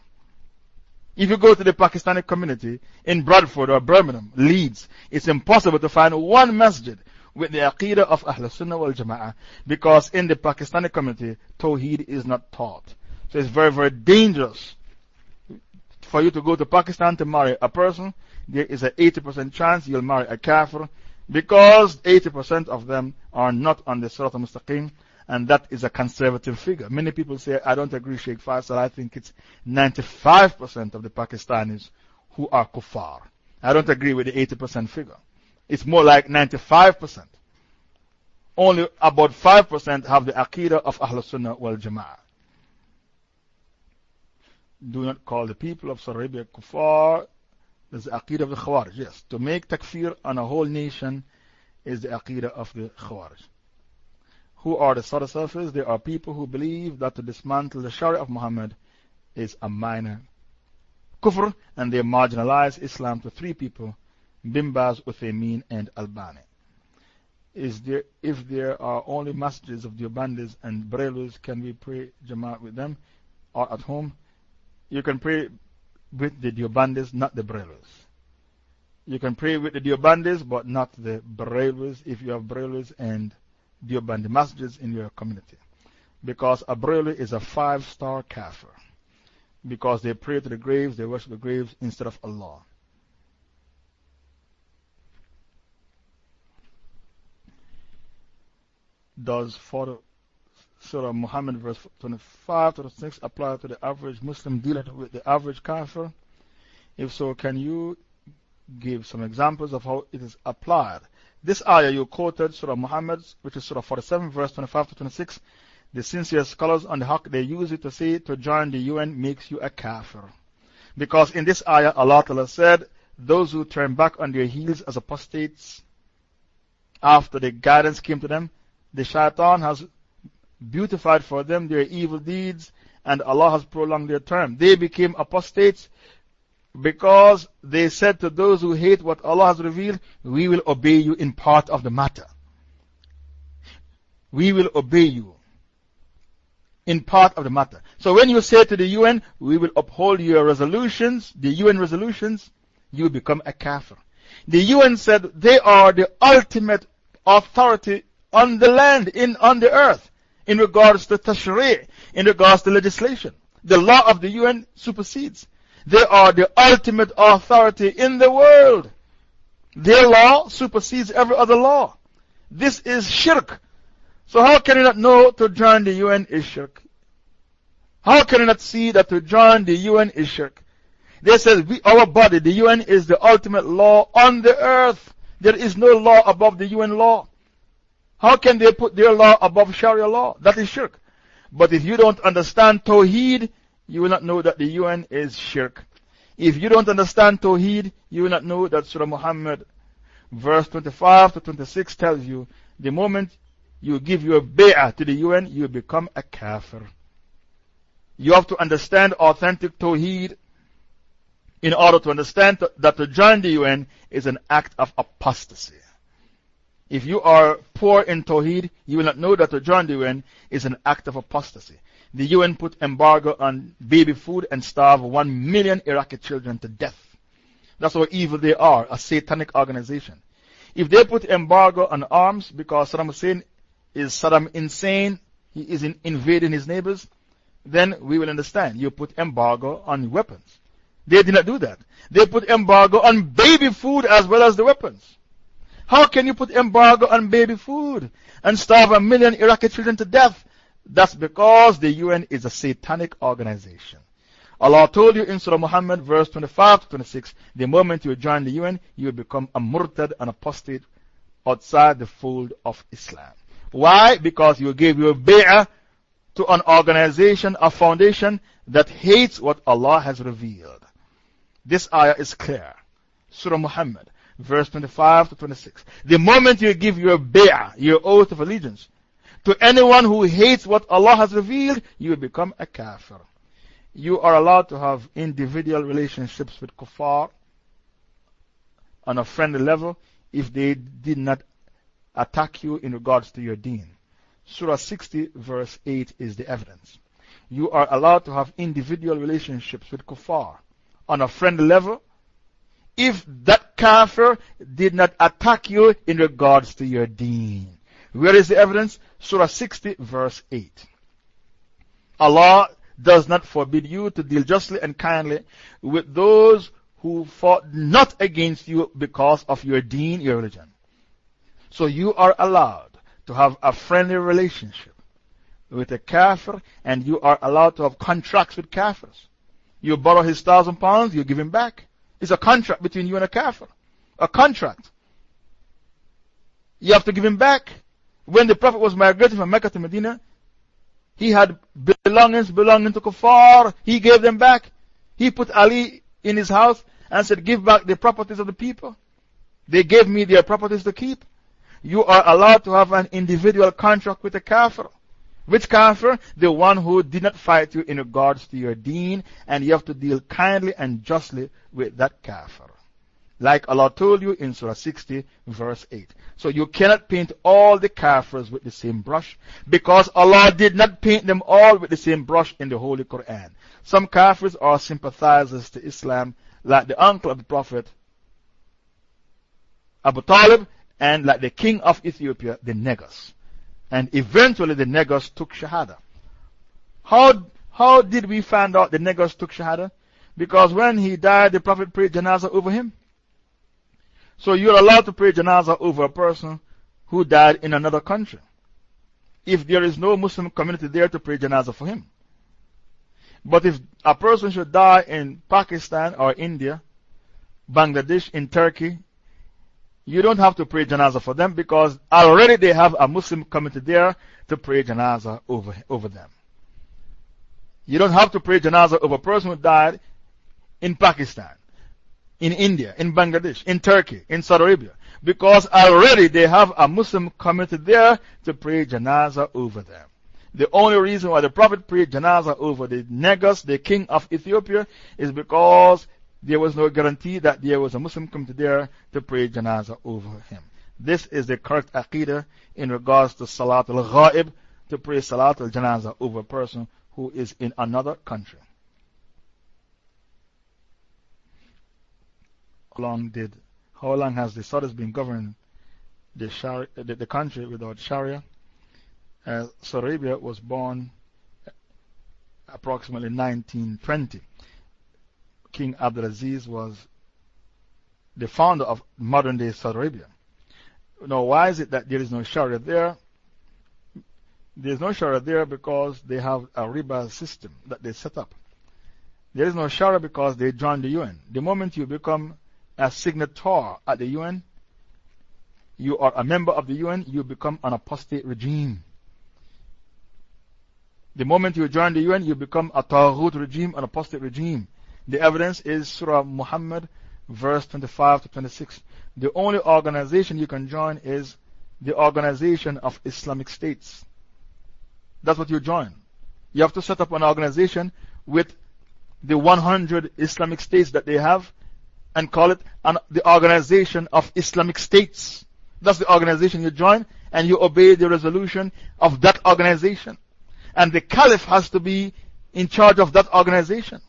If you go to the Pakistani community in Bradford or Birmingham, Leeds, it's impossible to find one masjid with the Aqidah of Ahlul Sunnah wal Jama'ah because in the Pakistani community, Tawheed is not taught. So it's very, very dangerous for you to go to Pakistan to marry a person. There is an 80% chance you'll marry a kafir because 80% of them are not on the Sirat al-Mustaqim, and that is a conservative figure. Many people say, I don't agree, Sheikh Faisal. I think it's 95% of the Pakistanis who are kuffar. I don't agree with the 80% figure. It's more like 95%. Only about 5% have the Aqidah of Ahlul Sunnah wal Jama'ah. Do not call the people of Saudi Arabia kuffar. That's the Aqidah of the Khawarij. Yes, to make takfir on a whole nation is the Aqidah of the Khawarij. Who are the Saudi Salafis? They are people who believe that to dismantle the Sharia of Muhammad is a minor kufr, and they marginalize Islam to three people Bin Baz, Uthaymeen, and Albani. Is there, if there are only masjids of the Deobandis and Barelwis, can we pray Jamaat with them or at home? You can pray with the Deobandis, not the Barelwis. You can pray with the Deobandis, but not the Barelwis if you have Barelwis and Deobandi masjids in your community. Because a is a five star kafir. Because they pray to the graves, they worship the graves instead of Allah. Does for Surah Muhammad verse 25 to 26 apply to the average Muslim dealing with the average kafir? If so, can you give some examples of how it is applied? This ayah you quoted, Surah Muhammad, which is Surah 47, verse 25 to 26. The sincere scholars on the Haqq, they use it to say to join the UN makes you a kafir. Because in this ayah, Allah Ta'ala said, Those who turn back on their heels as apostates after the guidance came to them, the shaitan has beautified for them their evil deeds, and Allah has prolonged their term. They became apostates because they said to those who hate what Allah has revealed, We will obey you in part of the matter. We will obey you in part of the matter. So when you say to the UN, We will uphold your resolutions, the UN resolutions, you become a kafir. The UN said they are the ultimate authority on the land, in, on the earth, in regards to tashri', in regards to legislation. The law of the UN supersedes. They are the ultimate authority in the world. Their law supersedes every other law. This is shirk. So, how can you not know to join the UN is shirk? How can you not see that to join the UN is shirk? They say we, our body, the UN, is the ultimate law on the earth. There is no law above the UN law. How can they put their law above Sharia law? That is shirk. But if you don't understand Tawheed, you will not know that the UN is shirk. If you don't understand Tawheed, you will not know that Surah Muhammad, verse 25 to 26, tells you the moment you give your bay'ah to the UN, you become a kafir. You have to understand authentic Tawheed in order to understand that to join the UN is an act of apostasy. If you are poor in Tawheed, you will not know that to join the UN is an act of apostasy. The UN put embargo on baby food and starved one million Iraqi children to death. That's how evil they are, a satanic organization. If they put embargo on arms because Saddam Hussein is Saddam insane, he is in invading his neighbors, then we will understand. You put embargo on weapons. They did not do that. They put embargo on baby food as well as the weapons. How can you put embargo on baby food and starve a million Iraqi children to death that's because the UN is a satanic organization. Allah told you in Surah Muhammad, verse 25 to 26, the moment you join the UN, you will become a murtad and apostate outside the fold of Islam. Why? Because you gave your bay'ah to an organization, a foundation that hates what Allah has revealed. This ayah is clear. Surah Muhammad, verse 25 to 26. The moment you give your bay'ah, your oath of allegiance, to anyone who hates what Allah has revealed, you become a kafir. You are allowed to have individual relationships with kuffar on a friendly level if they did not attack you in regards to your deen. Surah 60, verse 8 is the evidence. You are allowed to have individual relationships with kuffar on a friendly level if that kafir did not attack you in regards to your deen. Where is the evidence? Surah 60, verse 8. Allah does not forbid you to deal justly and kindly with those who fought not against you because of your deen, your religion. So you are allowed to have a friendly relationship with a kafir and you are allowed to have contracts with kafirs. You borrow his thousand pounds, you give him back. It's a contract between you and a kafir. A contract. You have to give him back. When the Prophet was migrating from Mecca to Medina, he had belongings belonging to Kuffar. He gave them back. He put Ali in his house and said, Give back the properties of the people. They gave me their properties to keep. you are allowed to have an individual contract with a kafir. Which kafir? The one who did not fight you in regards to your deen, and you have to deal kindly and justly with that kafir. Like Allah told you in Surah 60, verse 8. So you cannot paint all the kafirs with the same brush, because Allah did not paint them all with the same brush in the Holy Quran. Some kafirs are sympathizers to Islam, like the uncle of the Prophet, Abu Talib, and like the king of Ethiopia, the Negus. And eventually the Negus took Shahada. How, how did we find out the Negus took Shahada? Because when he died, the Prophet prayed Janazah over him. So you're allowed to pray janaza over a person who died in another country. If there is no Muslim community there to pray janaza for him. But if a person should die in Pakistan or India, Bangladesh, in Turkey, you don't have to pray janaza for them because already they have a Muslim community there to pray janaza over, over them. You don't have to pray janaza over a person who died in Pakistan, in India, in Bangladesh, in Turkey, in Saudi Arabia because already they have a Muslim community there to pray janaza over them. The only reason why the Prophet prayed janaza over the Negus, the king of Ethiopia, is because there was no guarantee that there was a Muslim community there to pray janaza over him. This is the correct aqidah in regards to Salat al Ghaib, to pray Salat al Janaza over a person who is in another country. Long did, how long has the Saudis been governing the, Sharia, the, the country without Sharia? Uh, Saudi Arabia was born approximately 1920. King Abdulaziz was the founder of modern day Saudi Arabia. Now, why is it that there is no Sharia there? There is no Sharia there because they have a riba system that they set up. There is no Sharia because they joined the UN. The moment you become a signator at the UN, you are a member of the UN, you become an apostate regime. The moment you join the UN, you become a Taghut regime, an apostate regime. The evidence is Surah Muhammad, verse 25 to 26. The only organization you can join is the Organization of Islamic States. That's what you join. You have to set up an organization with the 100 Islamic states that they have and call it an, the Organization of Islamic States. That's the organization you join and you obey the resolution of that organization. And the Caliph has to be in charge of that organization.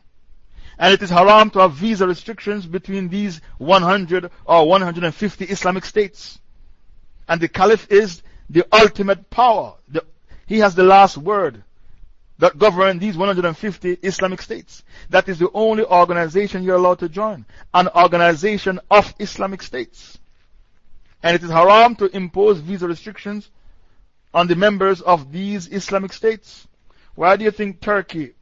And it is haram to have visa restrictions between these 100 or 150 Islamic states. And the Caliph is the ultimate power. The, he has the last word that govern these 150 Islamic states. That is the only organization you're allowed to join. An organization of Islamic states. And it is haram to impose visa restrictions on the members of these Islamic states. Why do you think Turkey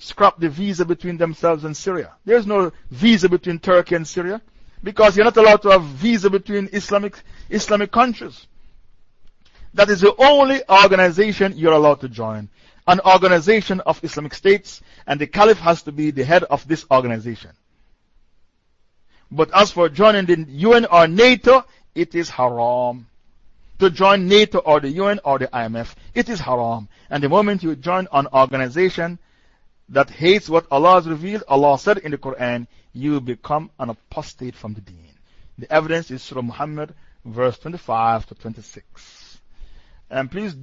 scrap the visa between themselves and Syria. There's no visa between Turkey and Syria because you're not allowed to have visa between Islamic, Islamic countries. That is the only organization you're allowed to join. An organization of Islamic states, and the Caliph has to be the head of this organization. But as for joining the UN or NATO, it is haram. To join NATO or the UN or the IMF, it is haram. And the moment you join an organization that hates what Allah has revealed, Allah said in the Quran, you become an apostate from the deen. The evidence is Surah Muhammad, verse 25 to 26. And please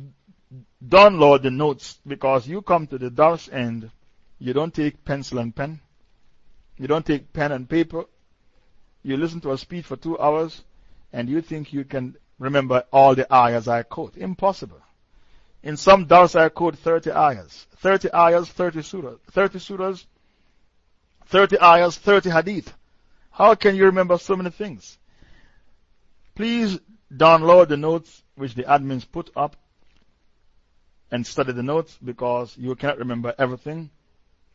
download the notes because you come to the Dars and you don't take pencil and pen. You don't take pen and paper. You listen to a speech for two hours and you think you can remember all the ayahs I quote. Impossible. In some Dars I quote 30 ayahs. 30 ayahs, 30 surahs. 30 surahs, 30 ayahs, 30 hadith. How can you remember so many things? Please download the notes which the admins put up and study the notes because you cannot remember everything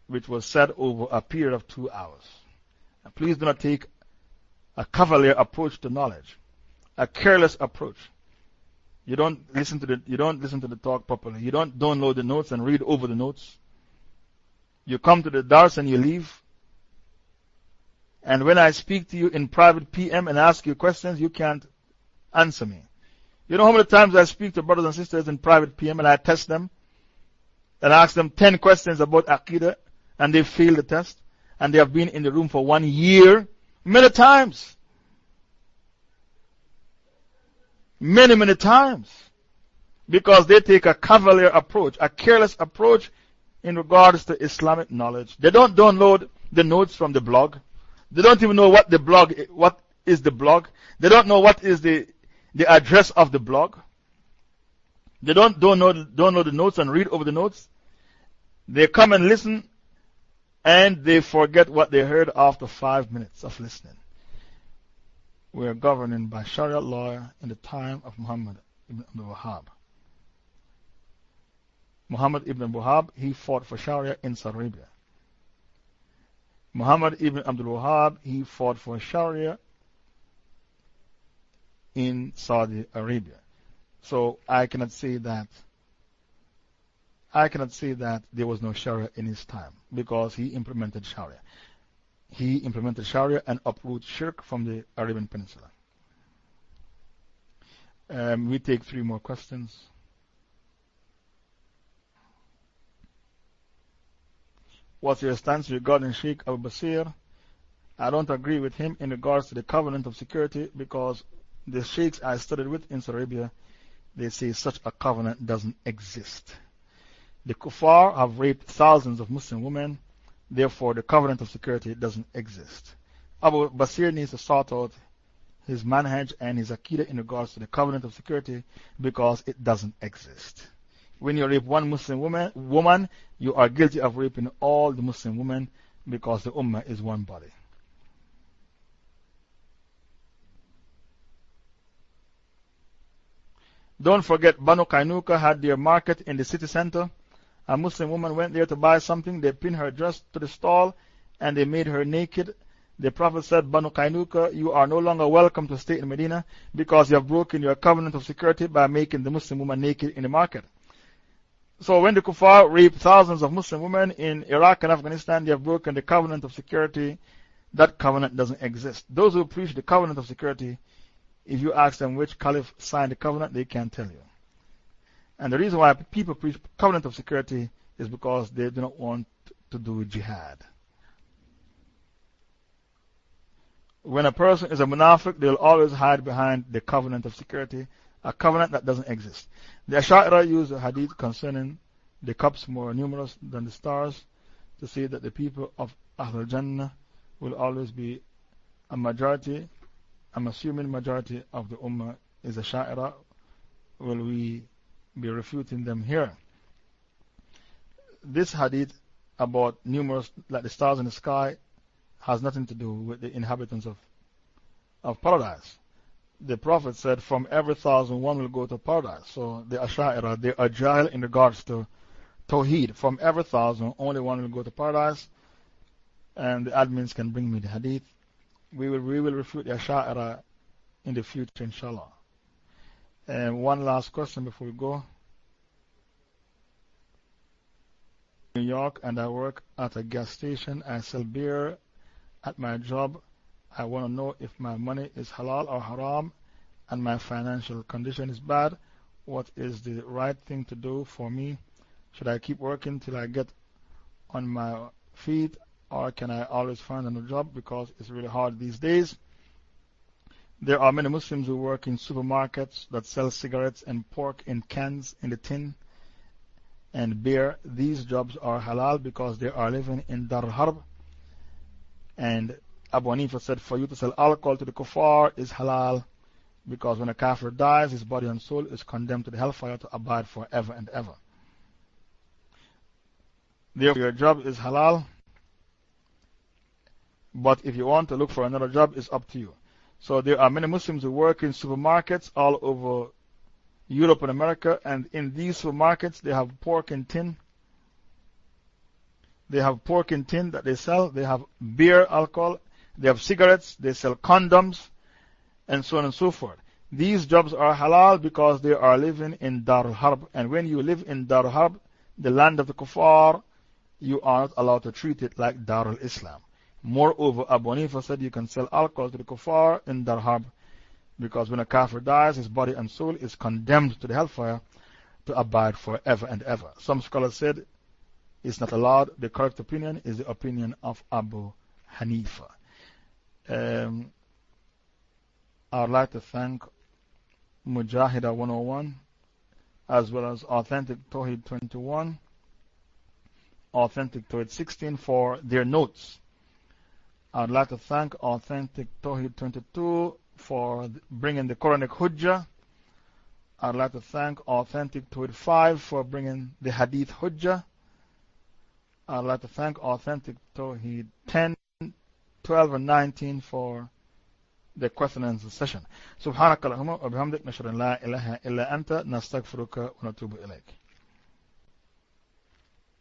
which was said over a period of two hours. Please do not take a cavalier approach to knowledge, a careless approach. You don't listen to the, you don't listen to the talk properly. You don't download the notes and read over the notes. You come to the dars and you leave. And when I speak to you in private PM and ask you questions, you can't answer me. You know how many times I speak to brothers and sisters in private PM and I test them and ask them 10 questions about Aqidah and they fail the test and they have been in the room for one year many times. Many, many times. Because they take a cavalier approach, a careless approach in regards to Islamic knowledge. They don't download the notes from the blog. They don't even know what the blog, what is the blog. They don't know what is the, the address of the blog. They don't, don't, know, don't know the notes and read over the notes. They come and listen and they forget what they heard after five minutes of listening. We are governed by Sharia law in the time of Muhammad ibn Abdul Wahhab. Muhammad ibn Abdul Wahhab, he fought for Sharia in Saudi Arabia. Muhammad ibn Abdul Wahhab, he fought for Sharia in Saudi Arabia. So I cannot say that I cannot say that there was no Sharia in his time because he implemented Sharia. He implemented Sharia and uprooted Shirk from the Arabian Peninsula. Um, we take three more questions. What's your stance regarding Sheikh Abu Basir? I don't agree with him in regards to the covenant of security because the sheikhs I studied with in Saudi Arabia, they say such a covenant doesn't exist. The kuffar have raped thousands of Muslim women, therefore, the covenant of security doesn't exist. Abu Basir needs to sort out his manhaj and his aqidah in regards to the covenant of security because it doesn't exist. When you rape one Muslim woman, woman, you are guilty of raping all the Muslim women because the ummah is one body. Don't forget, Banu Kainuka had their market in the city center. A Muslim woman went there to buy something. They pinned her dress to the stall and they made her naked. The Prophet said, Banu Kainuka, you are no longer welcome to stay in Medina because you have broken your covenant of security by making the Muslim woman naked in the market. So when the Kuffar raped thousands of Muslim women in Iraq and Afghanistan, they have broken the covenant of security. That covenant doesn't exist. Those who preach the covenant of security, if you ask them which caliph signed the covenant, they can't tell you. And the reason why people preach covenant of security is because they do not want to do jihad. When a person is a munafiq, they'll always hide behind the covenant of security, a covenant that doesn't exist. The Ash'ari use a hadith concerning the cups more numerous than the stars to say that the people of Ahl Jannah will always be a majority. I'm assuming majority of the Ummah is Asha'ira. Will we be refuting them here. This hadith about numerous, like the stars in the sky, has nothing to do with the inhabitants of, of paradise. The Prophet said, From every thousand, one will go to paradise. So the Asha'ira, they are agile in regards to Tawheed. From every thousand, only one will go to paradise. And the admins can bring me the hadith. We will, we will refute the Asha'ira in the future, inshallah. And one last question before we go. New York and I work at a gas station. I sell beer at my job. I want to know if my money is halal or haram and my financial condition is bad. What is the right thing to do for me? Should I keep working till I get on my feet or can I always find another job because it's really hard these days? There are many Muslims who work in supermarkets that sell cigarettes and pork in cans in the tin and beer. These jobs are halal because they are living in Dar Harb. And Abu Hanifa said for you to sell alcohol to the kuffar is halal because when a kafir dies, his body and soul is condemned to the hellfire to abide forever and ever. Therefore, your job is halal. But if you want to look for another job, it's up to you. So there are many Muslims who work in supermarkets all over Europe and America, and in these supermarkets they have pork and tin. They have pork and tin that they sell, they have beer, alcohol, they have cigarettes, they sell condoms, and so on and so forth. These jobs are halal because they are living in Darul Harb, and when you live in Darul Harb, the land of the kuffar, you are not allowed to treat it like Darul Islam. Moreover, Abu Hanifa said you can sell alcohol to the kuffar in Dar Harb Because when a kafir dies, his body and soul is condemned to the hellfire to abide forever and ever. Some scholars said it's not allowed. The correct opinion is the opinion of Abu Hanifa. Um, I would like to thank Mujahida 101 as well as Authentic Tawhid 21, Authentic Tawhid 16 for their notes. I'd like to thank Authentic Tawhid 22 for bringing the Quranic Hujjah. I'd like to thank Authentic Tawhid 5 for bringing the Hadith Hujjah. I'd like to thank Authentic Tawhid 10, 12, and 19 for the question and answer session. سبحانك اللهم وبحمدك نشهد أن لا إله إلا أنت نستغفرك ونتوب إليك.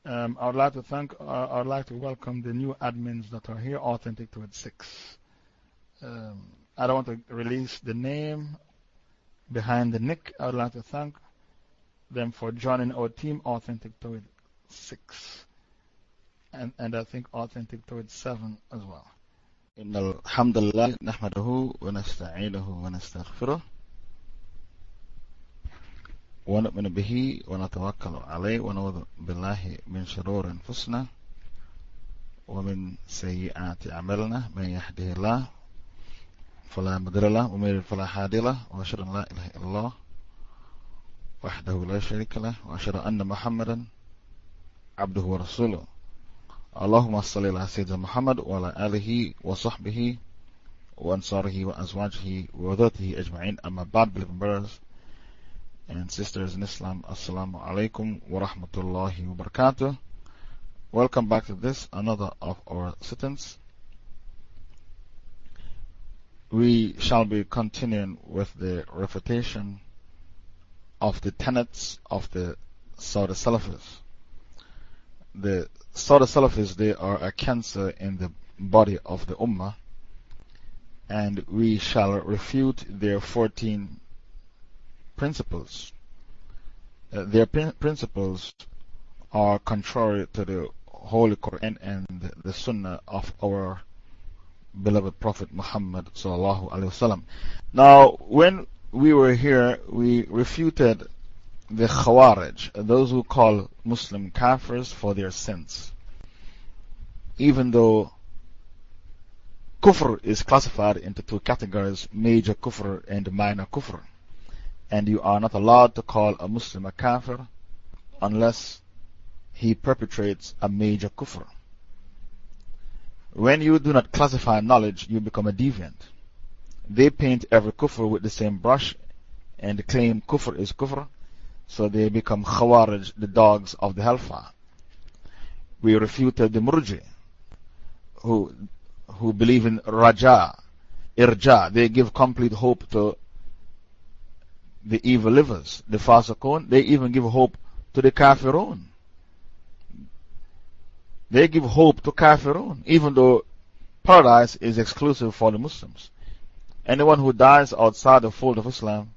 Um, I would like to thank, uh, I would like to welcome the new admins that are here, Authentic to it 6. Um, I don't want to release the name behind the nick. I would like to thank them for joining our team, Authentic to it 6. And, and I think Authentic to it 7 as well. إن الحمد لله نحمده ونستعينه ونستغفره ونؤمن به ونتوكل عليه ونعوذ بالله من شرور أنفسنا ومن سيئات أعمالنا. من يهده الله فلا مضل له ومن يضلل فلا هادي له. وأشهد أن لا إله إلا الله وحده لا شريك له وأشهد أن محمدا عبده ورسوله. اللهم صل على سيدنا محمد وعلى آله وصحبه وأنصاره وأزواجه وذاته أجمعين. أما بعد brothers and sisters in Islam Assalamu alaikum wa rahmatullahi wa barakatuh Welcome back to this, another of our sittings. We shall be continuing with the refutation of the tenets of the Saudi Salafis. The Saudi Salafis, they are a cancer in the body of the Ummah, and we shall refute their 14 principles. Uh, their principles are contrary to the Holy Quran and the, Sunnah of our beloved Prophet Muhammad. Now, when we were here, we refuted the Khawarij, those who call Muslim kafirs for their sins. Even though kufr is classified into two categories, major kufr and minor kufr. And you are not allowed to call a Muslim a kafir unless he perpetrates a major kufr. When you do not classify knowledge, you become a deviant. They paint every kufr with the same brush and claim kufr is kufr so they become Khawarij, the dogs of the hellfire. We refuted the Murji, who, who believe in Raja, Irja. They give complete hope to the evil livers, the Fasikun. They even give hope to the Kafirun. They give hope to Kafirun, even though paradise is exclusive for the Muslims. Anyone who dies outside the fold of Islam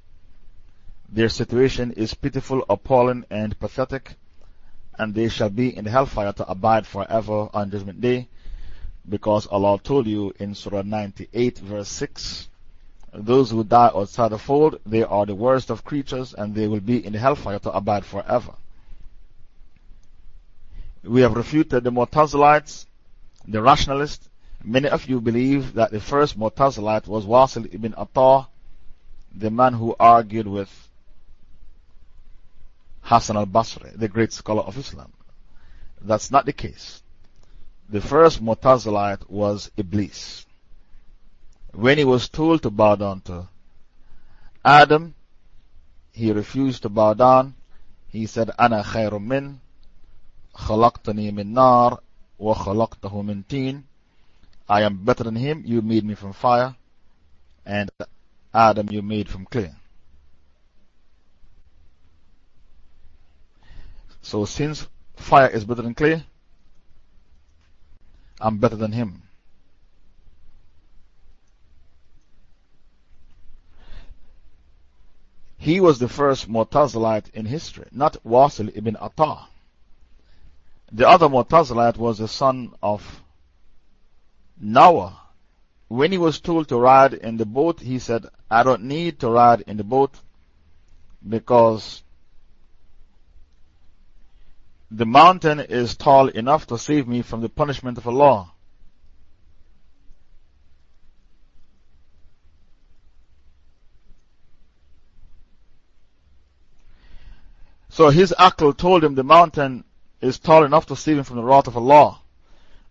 their situation is pitiful, appalling, and pathetic, and they shall be in the hellfire to abide forever on Judgment Day, because Allah told you in Surah 98, verse 6 Those who die outside the fold, they are the worst of creatures, and they will be in the hellfire to abide forever. We have refuted the Mu'tazilites, the rationalists. Many of you believe that the first Mu'tazilite was Wasil ibn Atta, the man who argued with Hassan al Basri, the great scholar of Islam. That's not the case. The first Mu'tazilite was Iblis. When he was told to bow down to Adam, he refused to bow down. He said, Ana khayrum min, khalaqtani min nar, wa khalaqtahu min teen. I am better than him, you made me from fire, and Adam you made from clay. So since fire is better than clay, I'm better than him. He was the first Mu'tazilite in history, not Wasil ibn Atta. The other Mu'tazilite was the son of Noah, when he was told to ride in the boat, he said, I don't need to ride in the boat because the mountain is tall enough to save me from the punishment of Allah. So his akal told him the mountain is tall enough to save him from the wrath of Allah.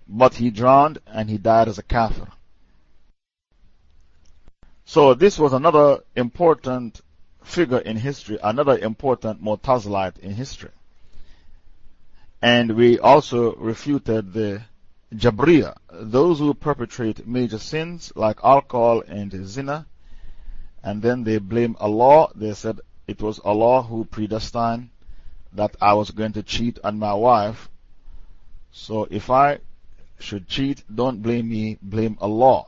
But he drowned and he died as a kafir. So this was another important figure in history, another important Mu'tazilite in history. And we also refuted the Jabriya, those who perpetrate major sins like alcohol and zina, and then they blame Allah. They said it was Allah who predestined that I was going to cheat on my wife. So if I should cheat, don't blame me, blame Allah.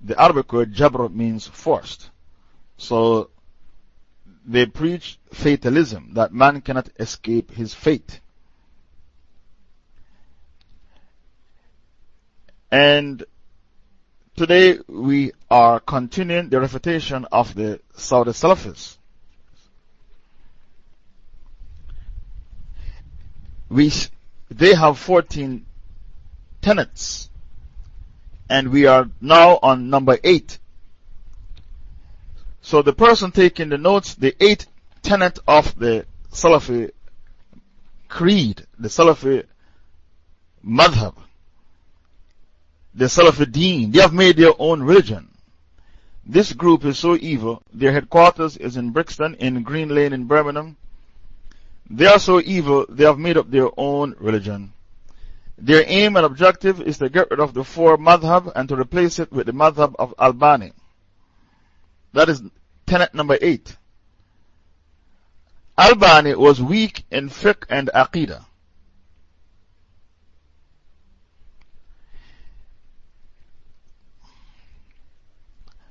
The Arabic word jabr means forced. So they preach fatalism, that man cannot escape his fate. And today we are continuing the refutation of the Saudi Salafis. we, they have 14 tenets. And we are now on number 8. So the person taking the notes, the eighth tenet of the Salafi creed, the Salafi madhab, the Salafi deen, they have made their own religion. This group is so evil. Their headquarters is in Brixton, in Green Lane in Birmingham. They are so evil, they have made up their own religion. Their aim and objective is to get rid of the four madhab and to replace it with the madhab of Albani. That is tenet number eight. Albani was weak in fiqh and aqidah.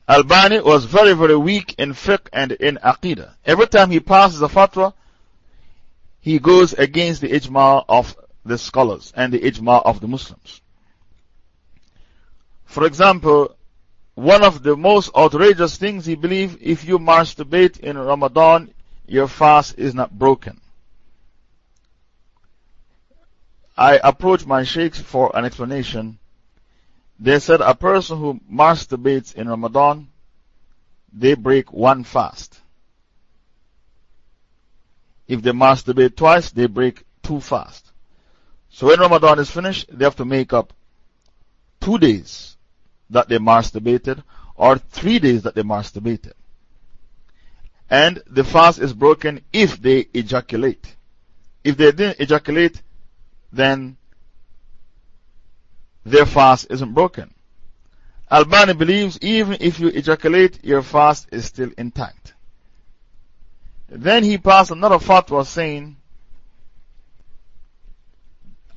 Albani was very, very weak in fiqh and in aqidah. Every time he passes a fatwa, he goes against the ijma of the scholars and the ijma of the Muslims. For example, one of the most outrageous things he believes if you masturbate in Ramadan, your fast is not broken. I approached my sheikhs for an explanation. They said a person who masturbates in Ramadan, they break one fast. If they masturbate twice, they break two fast. So when Ramadan is finished, they have to make up two days that they masturbated or three days that they masturbated. And the fast is broken if they ejaculate. If they didn't ejaculate, then their fast isn't broken. Albani believes even if you ejaculate, your fast is still intact. Then he passed another fatwa saying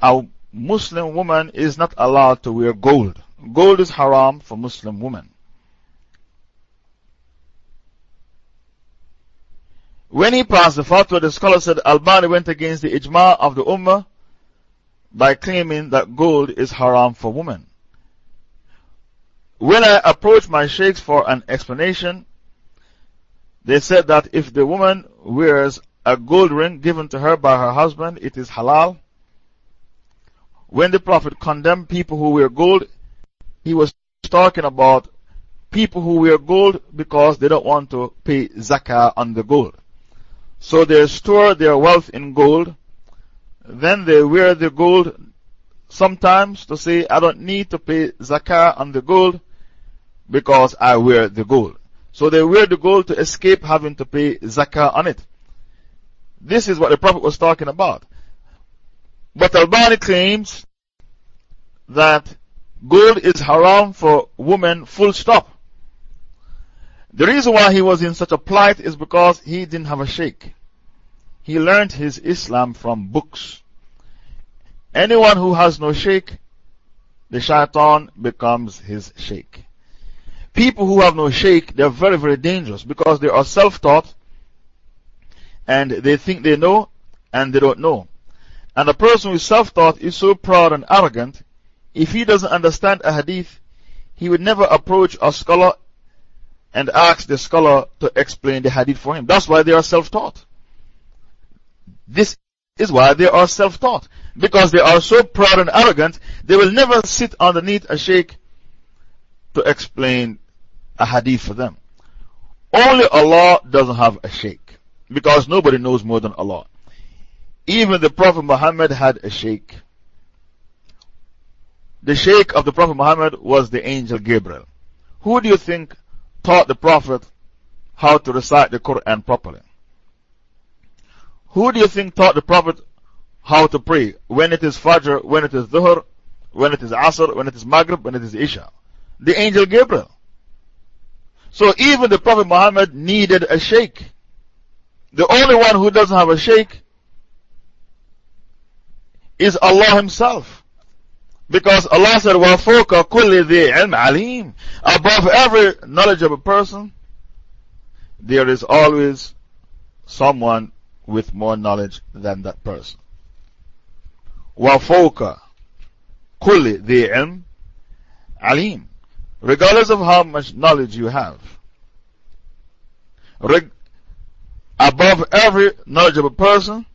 a Muslim woman is not allowed to wear gold. Gold is haram for Muslim women. When he passed the fatwa, the scholar said Albani went against the ijma of the ummah by claiming that gold is haram for women. When I approached my sheikhs for an explanation, they said that if the woman wears a gold ring given to her by her husband, it is halal. When the Prophet condemned people who wear gold, he was talking about people who wear gold because they don't want to pay zakah on the gold. So they store their wealth in gold, then they wear the gold sometimes to say, I don't need to pay zakah on the gold because I wear the gold. So they wear the gold to escape having to pay zakah on it. This is what the Prophet was talking about. But Albani claims that gold is haram for women, full stop. The reason why he was in such a plight is because he didn't have a sheikh. He learned his Islam from books. Anyone who has no sheikh, the shaitan becomes his sheikh. People who have no sheikh, they're very, very dangerous because they are self taught and they think they know and they don't know. And a person who is self taught is so proud and arrogant, if he doesn't understand a hadith, he would never approach a scholar and ask the scholar to explain the hadith for him. That's why they are self taught. This is why they are self taught. Because they are so proud and arrogant, they will never sit underneath a sheikh to explain a hadith for them. Only Allah doesn't have a sheikh. Because nobody knows more than Allah. Even the Prophet Muhammad had a sheikh. The sheikh of the Prophet Muhammad was the angel Gabriel. Who do you think taught the Prophet how to recite the Quran properly? Who do you think taught the Prophet how to pray? When it is Fajr, when it is Dhuhr, when it is Asr, when it is Maghrib, when it is Isha? The angel Gabriel. So even the Prophet Muhammad needed a sheikh. The only one who doesn't have a sheikh is Allah Himself. Because Allah said, وَفُوكَ كُلِّ ذِي عِلْمٍ عَلِيمٍ Above every knowledge of a person, there is always someone with more knowledge than that person. وَفَوْقَ كُلِّ ذِي عِلْمٍ عَلِيمٍ Regardless of how much knowledge you have. above every knowledge of a person,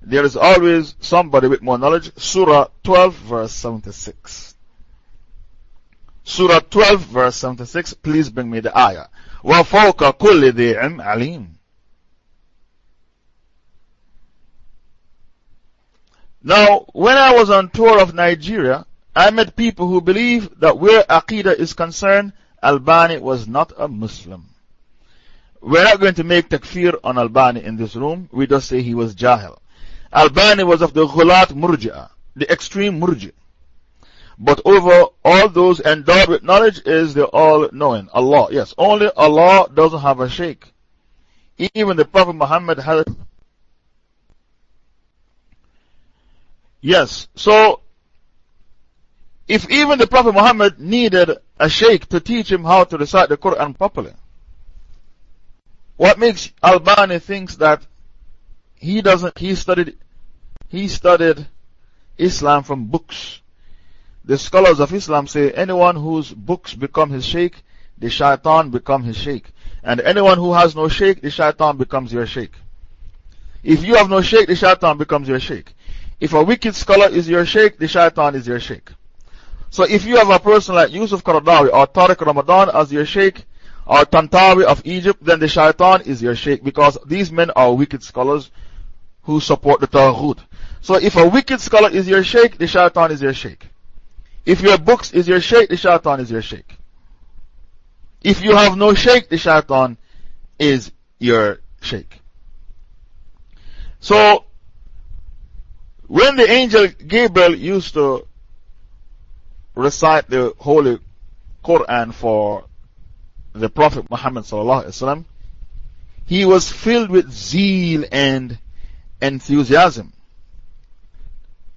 there is always somebody with more knowledge. Surah 12 verse 76. Surah 12 verse 76, please bring me the ayah. وَفَوْقَ كُلِّ ذِي عِلْمٍ عَلِيمٍ Now, when I was on tour of Nigeria, I met people who believe that where Aqidah is concerned, Albani was not a Muslim. We're not going to make takfir on Albani in this room. We just say he was Jahil. Albani was of the Ghulat Murji'ah, the extreme Murji. But over all those endowed with knowledge is the all knowing. Allah. Yes, only Allah doesn't have a sheikh. Even the Prophet Muhammad had Yes, so if even the Prophet Muhammad needed a sheikh to teach him how to recite the Quran properly, what makes Albani thinks that he doesn't, he studied, he studied Islam from books. The scholars of Islam say anyone whose books become his sheikh, the shaitan become his sheikh. And anyone who has no sheikh, the shaitan becomes your sheikh. If you have no sheikh, the shaitan becomes your sheikh. If a wicked scholar is your sheikh, the shaitan is your sheikh. So if you have a person like Yusuf Qaradawi or Tariq Ramadan as your sheikh, or Tantawi of Egypt, then the shaitan is your sheikh because these men are wicked scholars who support the Taghut. So if a wicked scholar is your sheikh, the shaitan is your sheikh. If your books is your sheikh, the shaitan is your sheikh. If you have no sheikh, the shaitan is your sheikh. So, when the angel Gabriel used to recite the Holy Quran for the Prophet Muhammad, Sallallahu Alaihi Wasallam, he was filled with zeal and enthusiasm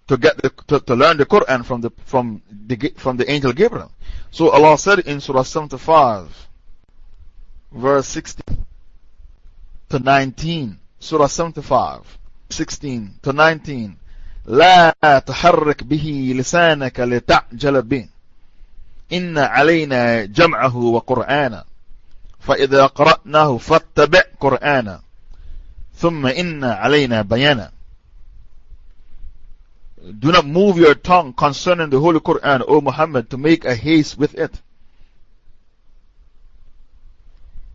to, get the, to, to learn the Quran from the, from, the, from the angel Gabriel. So Allah said in Surah 75, verse 16 to 19, Surah 75, 16 to 19. لا تحرك به لسانك لتعجل به إن علينا جمعه وقرآنا فإذا قرأناه فاتبع قرآنا ثم إن علينا بيانا Do not move your tongue concerning the Holy Quran, O Muhammad, to make a haste with it.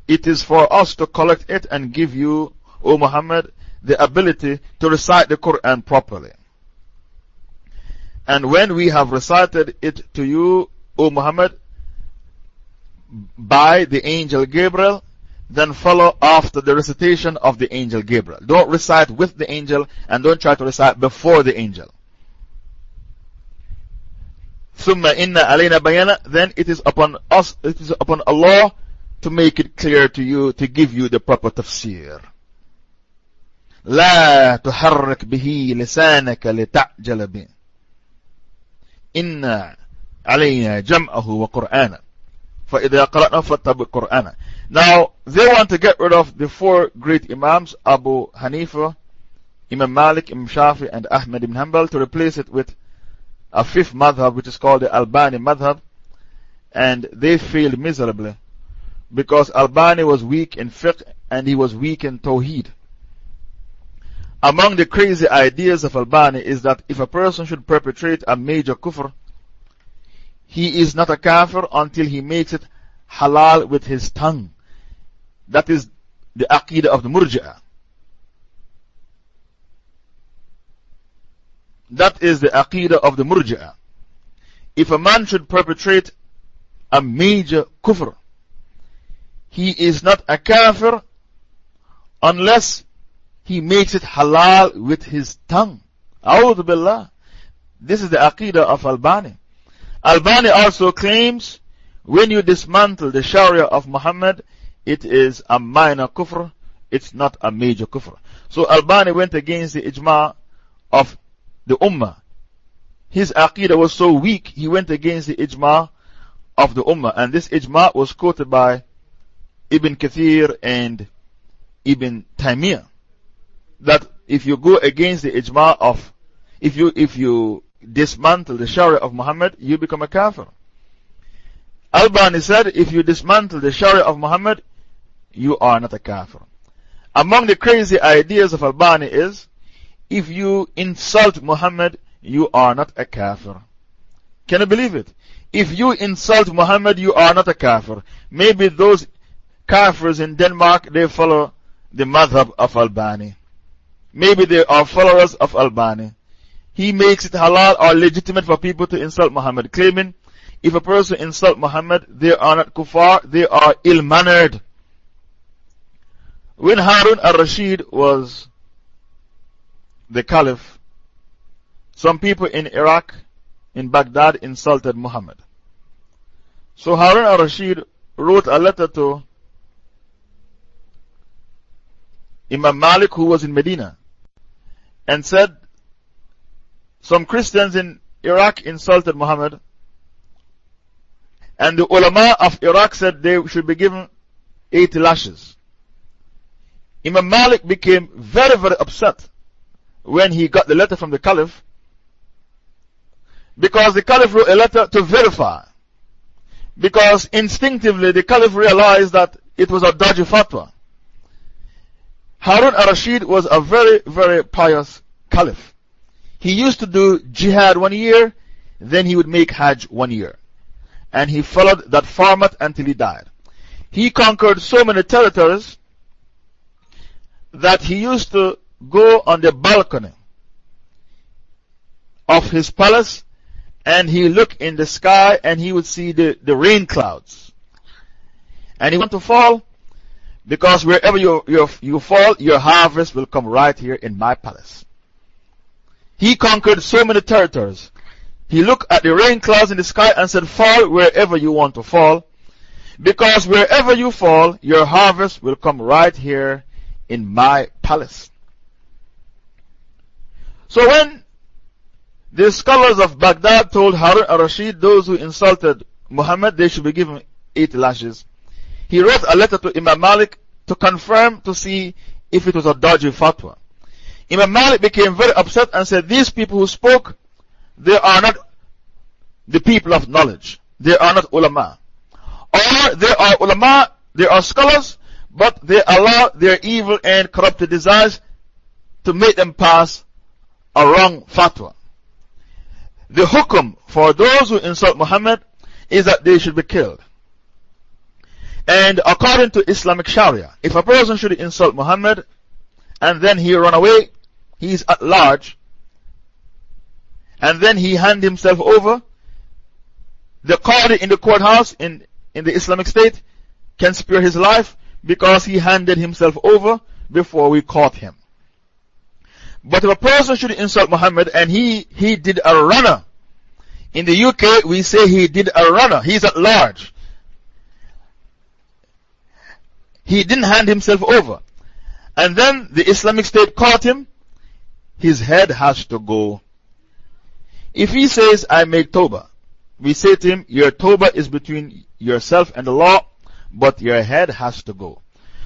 It is for us to collect it and give you, O Muhammad, the ability to recite the Quran properly. And when we have recited it to you, O Muhammad, by the angel Gabriel, then follow after the recitation of the angel Gabriel. Don't recite with the angel and don't try to recite before the angel. ثم إن علينا بيانا then it is upon us, it is upon Allah to make it clear to you, to give you the proper tafsir. لا تحرك به لسانك لتعجل به إن علينا جمعه وقرآنا فإذا قرأنا فاتبع قرآنا Now, they want to get rid of the four great Imams, Abu Hanifa, Imam Malik, Imam Shafi, and Ahmed ibn Hanbal, to replace it with a fifth madhab, which is called the Albani madhab. and they failed miserably because Albani was weak in fiqh and he was weak in tawheed. Among the crazy ideas of Albani is that if a person should perpetrate a major kufr, he is not a kafir until he makes it halal with his tongue. That is the aqidah of the murji'ah. That is the aqidah of the murji'ah. If a man should perpetrate a major kufr, he is not a kafir unless he makes it halal with his tongue. A'udhu billah. This is the aqidah of Albani. Albani also claims when you dismantle the Sharia of Muhammad, it is a minor kufr, it's not a major kufr. So Albani went against the ijma of the ummah. His aqidah was so weak, he went against the ijma of the ummah. And this ijma was quoted by Ibn Kathir and Ibn Taymiyyah. That if you go against the ijma of, if you, if you dismantle the Sharia of Muhammad, you become a kafir. Albani said, if you dismantle the Sharia of Muhammad, you are not a kafir. Among the crazy ideas of Albani is, if you insult Muhammad, you are not a kafir. Can you believe it? If you insult Muhammad, you are not a kafir. Maybe those kafirs in Denmark, they follow the madhab of Albani. Maybe they are followers of Albani. He makes it halal or legitimate for people to insult Muhammad, claiming if a person insults Muhammad, they are not kuffar, they are ill mannered. When Harun al Rashid was the caliph, some people in Iraq, in Baghdad, insulted Muhammad. So Harun al Rashid wrote a letter to Imam Malik, who was in Medina, and said, Some Christians in Iraq insulted Muhammad, and the ulama of Iraq said they should be given 80 lashes. Imam Malik became very, very upset when he got the letter from the Caliph because the Caliph wrote a letter to verify. Because instinctively the Caliph realized that it was a dodgy fatwa. Harun al-Rashid was a very, very pious Caliph. He used to do jihad one year, then he would make hajj one year. And he followed that format until he died. He conquered so many territories that he used to go on the balcony of his palace and he looked in the sky and he would see the, the rain clouds. And he want to fall because wherever you, you, you fall, your harvest will come right here in my palace. He conquered so many territories. He looked at the rain clouds in the sky and said, Fall wherever you want to fall, because wherever you fall, your harvest will come right here in my palace. So when the scholars of Baghdad told Harun al-Rashid, those who insulted Muhammad, they should be given eight lashes. He wrote a letter to Imam Malik to confirm to see if it was a dodgy fatwa. Imam Malik became very upset and said, These people who spoke, they are not the people of knowledge. They are not ulama. Or they are ulama, they are scholars, but they allow their evil and corrupted desires to make them pass a wrong fatwa. The hukum for those who insult Muhammad is that they should be killed. And according to Islamic Sharia, if a person should insult Muhammad and then he run away, he is at large, and then he hand himself over, the qadi in the courthouse in, in the Islamic State can spare his life because he handed himself over before we caught him. But if a person should insult Muhammad and he, he did a runner, in the UK we say he did a runner, he's at large. He didn't hand himself over. And then the Islamic State caught him, his head has to go. If he says, I make Toba, we say to him, Your Toba is between yourself and the law, but your head has to go.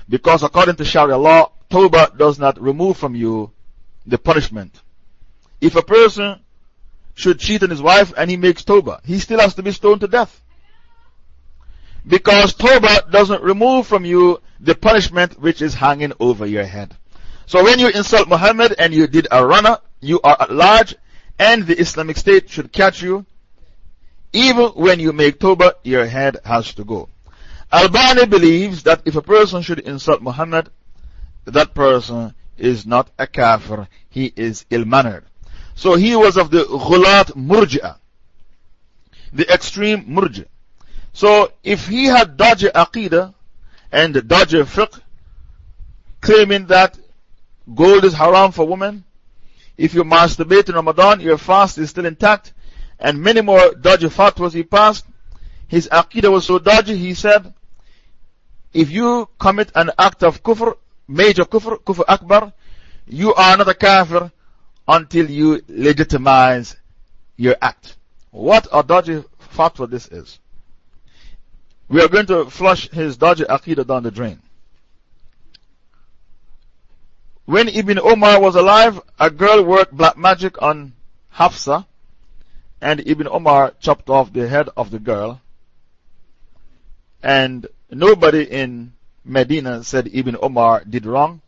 Because according to Sharia law, Toba does not remove from you the punishment. If a person should cheat on his wife and he makes Toba, he still has to be stoned to death. Because Tawbah doesn't remove from you the punishment which is hanging over your head. So when you insult Muhammad and you did a runner, you are at large and the Islamic State should catch you. Even when you make Tawbah, your head has to go. Albani believes that if a person should insult Muhammad, that person is not a kafir, he is ill mannered. So he was of the ghulat murji'ah, the extreme murji. So if he had dodgy aqidah and dodgy fiqh, claiming that gold is haram for women, if you masturbate in Ramadan, your fast is still intact, and many more dodgy fatwas he passed, his aqidah was so dodgy, he said, if you commit an act of kufr, major kufr, kufr akbar, you are not a kafir until you legitimize your act. What a dodgy fatwa this is. We are going to flush his dodgy aqidah down the drain. When Ibn Omar was alive, a girl worked black magic on Hafsa, and Ibn Omar chopped off the head of the girl. And nobody in Medina said Ibn Omar did wrong.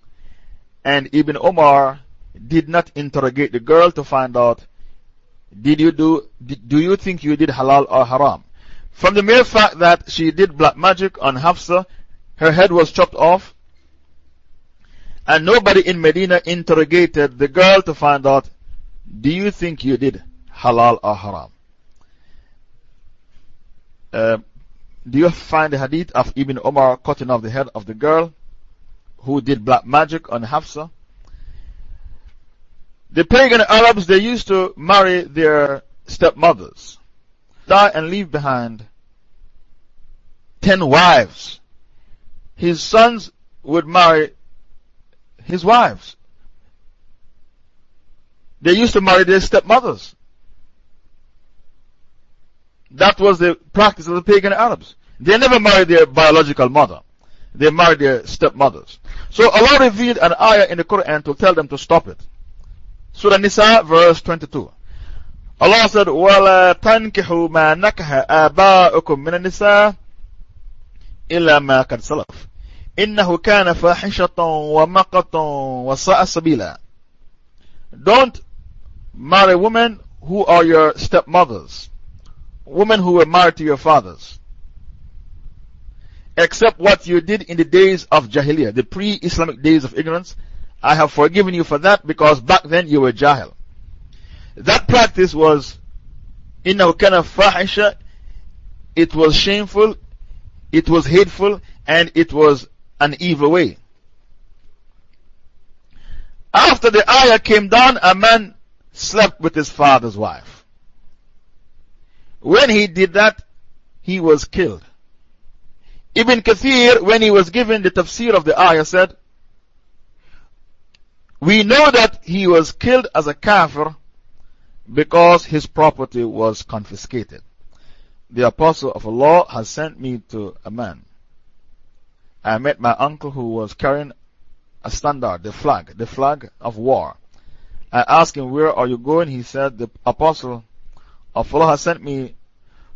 And Ibn Omar did not interrogate the girl to find out, did you do, did, do you think you did halal or haram? From the mere fact that she did black magic on Hafsa, her head was chopped off, and nobody in Medina interrogated the girl to find out, do you think you did halal or haram? Uh, do you find the hadith of Ibn Omar cutting off the head of the girl who did black magic on Hafsa? The pagan Arabs, they used to marry their stepmothers, die and leave behind ten wives. His sons would marry his wives. They used to marry their stepmothers. That was the practice of the pagan Arabs. They never married their biological mother. They married their stepmothers. So Allah revealed an ayah in the Quran to tell them to stop it. Surah Nisa, verse 22. Allah said, وَلَا تَنْكِحُوا مَا نَكَحَ آبَاؤُكُم مِّنَ النِّسَاءِ إِلَّا مَا قَدْ سَلَفَ إِنَّهُ كَانَ فَاحِشَةً وَمَقَةً وَسَاءَ سَبِيلًا Don't marry women who are your stepmothers, women who were married to your fathers, except what you did in the days of Jahiliyyah, the pre Islamic days of ignorance. I have forgiven you for that because back then you were Jahil. That practice was إِنَّهُ كَانَ فَاحِشَةً It was shameful, it was hateful, and it was an evil way. After the ayah came down, a man slept with his father's wife. When he did that, he was killed. Ibn Kathir, when he was given the tafsir of the ayah, said, We know that he was killed as a kafir because his property was confiscated. The Apostle of Allah has sent me to a man I met my uncle who was carrying a standard, the flag, the flag of war. I asked him, Where are you going? He said, The apostle of Allah has sent me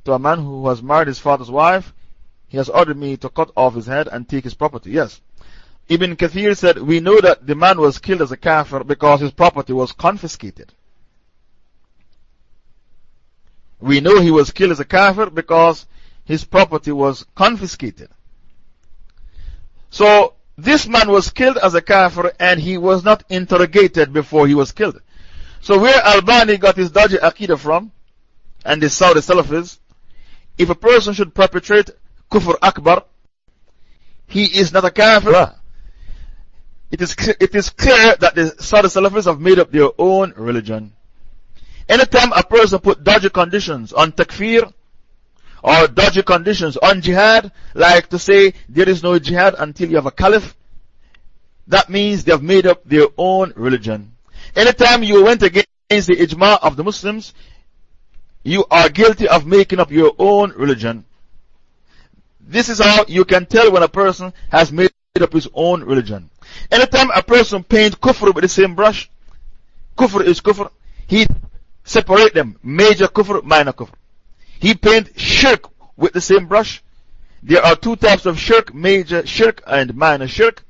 to a man who has married his father's wife. He has ordered me to cut off his head and take his property. Yes. Ibn Kathir said, We know that the man was killed as a kafir because his property was confiscated. We know he was killed as a kafir because his property was confiscated. So, this man was killed as a kafir and he was not interrogated before he was killed. So, where Albani got his dodgy aqidah from, and the Saudi Salafis, if a person should perpetrate kufr akbar, he is not a kafir. It is, it is clear that the Saudi Salafis have made up their own religion. Anytime a person put dodgy conditions on takfir, or dodgy conditions on jihad, like to say there is no jihad until you have a caliph, that means they have made up their own religion. Anytime you went against the ijma of the Muslims, you are guilty of making up your own religion. This is how you can tell when a person has made up his own religion. Anytime a person paints kufr with the same brush, kufr is kufr, he separate them, major kufr, minor kufr. He paint shirk with the same brush. there are two types of shirk, major shirk and minor shirk.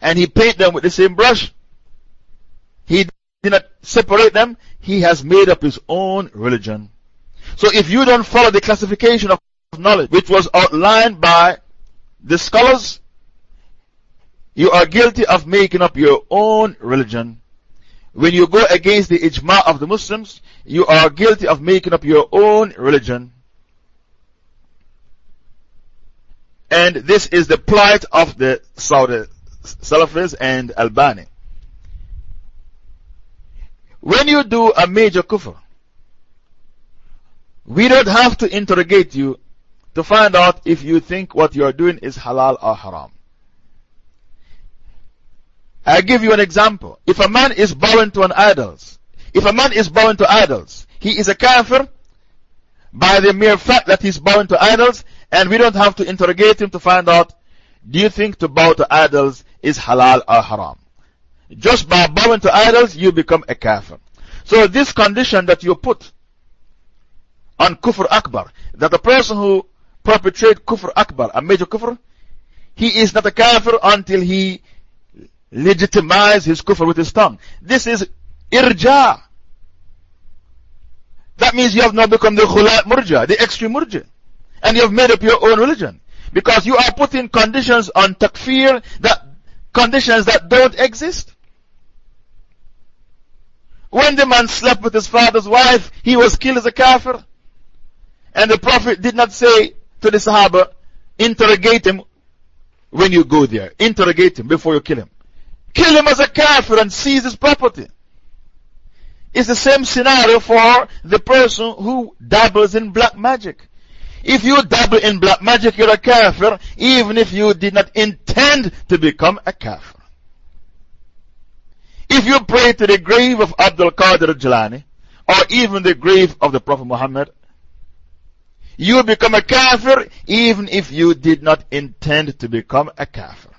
And he paint them with the same brush. He did not separate them. He has made up his own religion. So if you don't follow the classification of knowledge, which was outlined by the scholars, you are guilty of making up your own religion. When you go against the ijma of the Muslims, you are guilty of making up your own religion. And this is the plight of the Saudi Salafis and Albani. When you do a major kufr, we don't have to interrogate you to find out if you think what you are doing is halal or haram. I give you an example. If a man is bowing to an idols, if a man is bowing to idols, he is a kafir by the mere fact that he's bowing to idols, and we don't have to interrogate him to find out, do you think to bow to idols is halal or haram? Just by bowing to idols, you become a kafir. So this condition that you put on kufr akbar, that the person who perpetrates kufr akbar, a major kufr, he is not a kafir until he legitimizes his kufr with his tongue. This is irja. That means you have now become the khulat murja, the extreme murja. And you have made up your own religion. Because you are putting conditions on takfir, that, conditions that don't exist. When the man slept with his father's wife, he was killed as a kafir. And the Prophet did not say to the Sahaba, interrogate him when you go there. Interrogate him before you kill him. Kill him as a kafir and seize his property. It's the same scenario for the person who dabbles in black magic. If you dabble in black magic, you're a kafir, even if you did not intend to become a kafir. If you pray to the grave of Abdul Qadir Jilani, or even the grave of the Prophet Muhammad, you become a kafir even if you did not intend to become a kafir.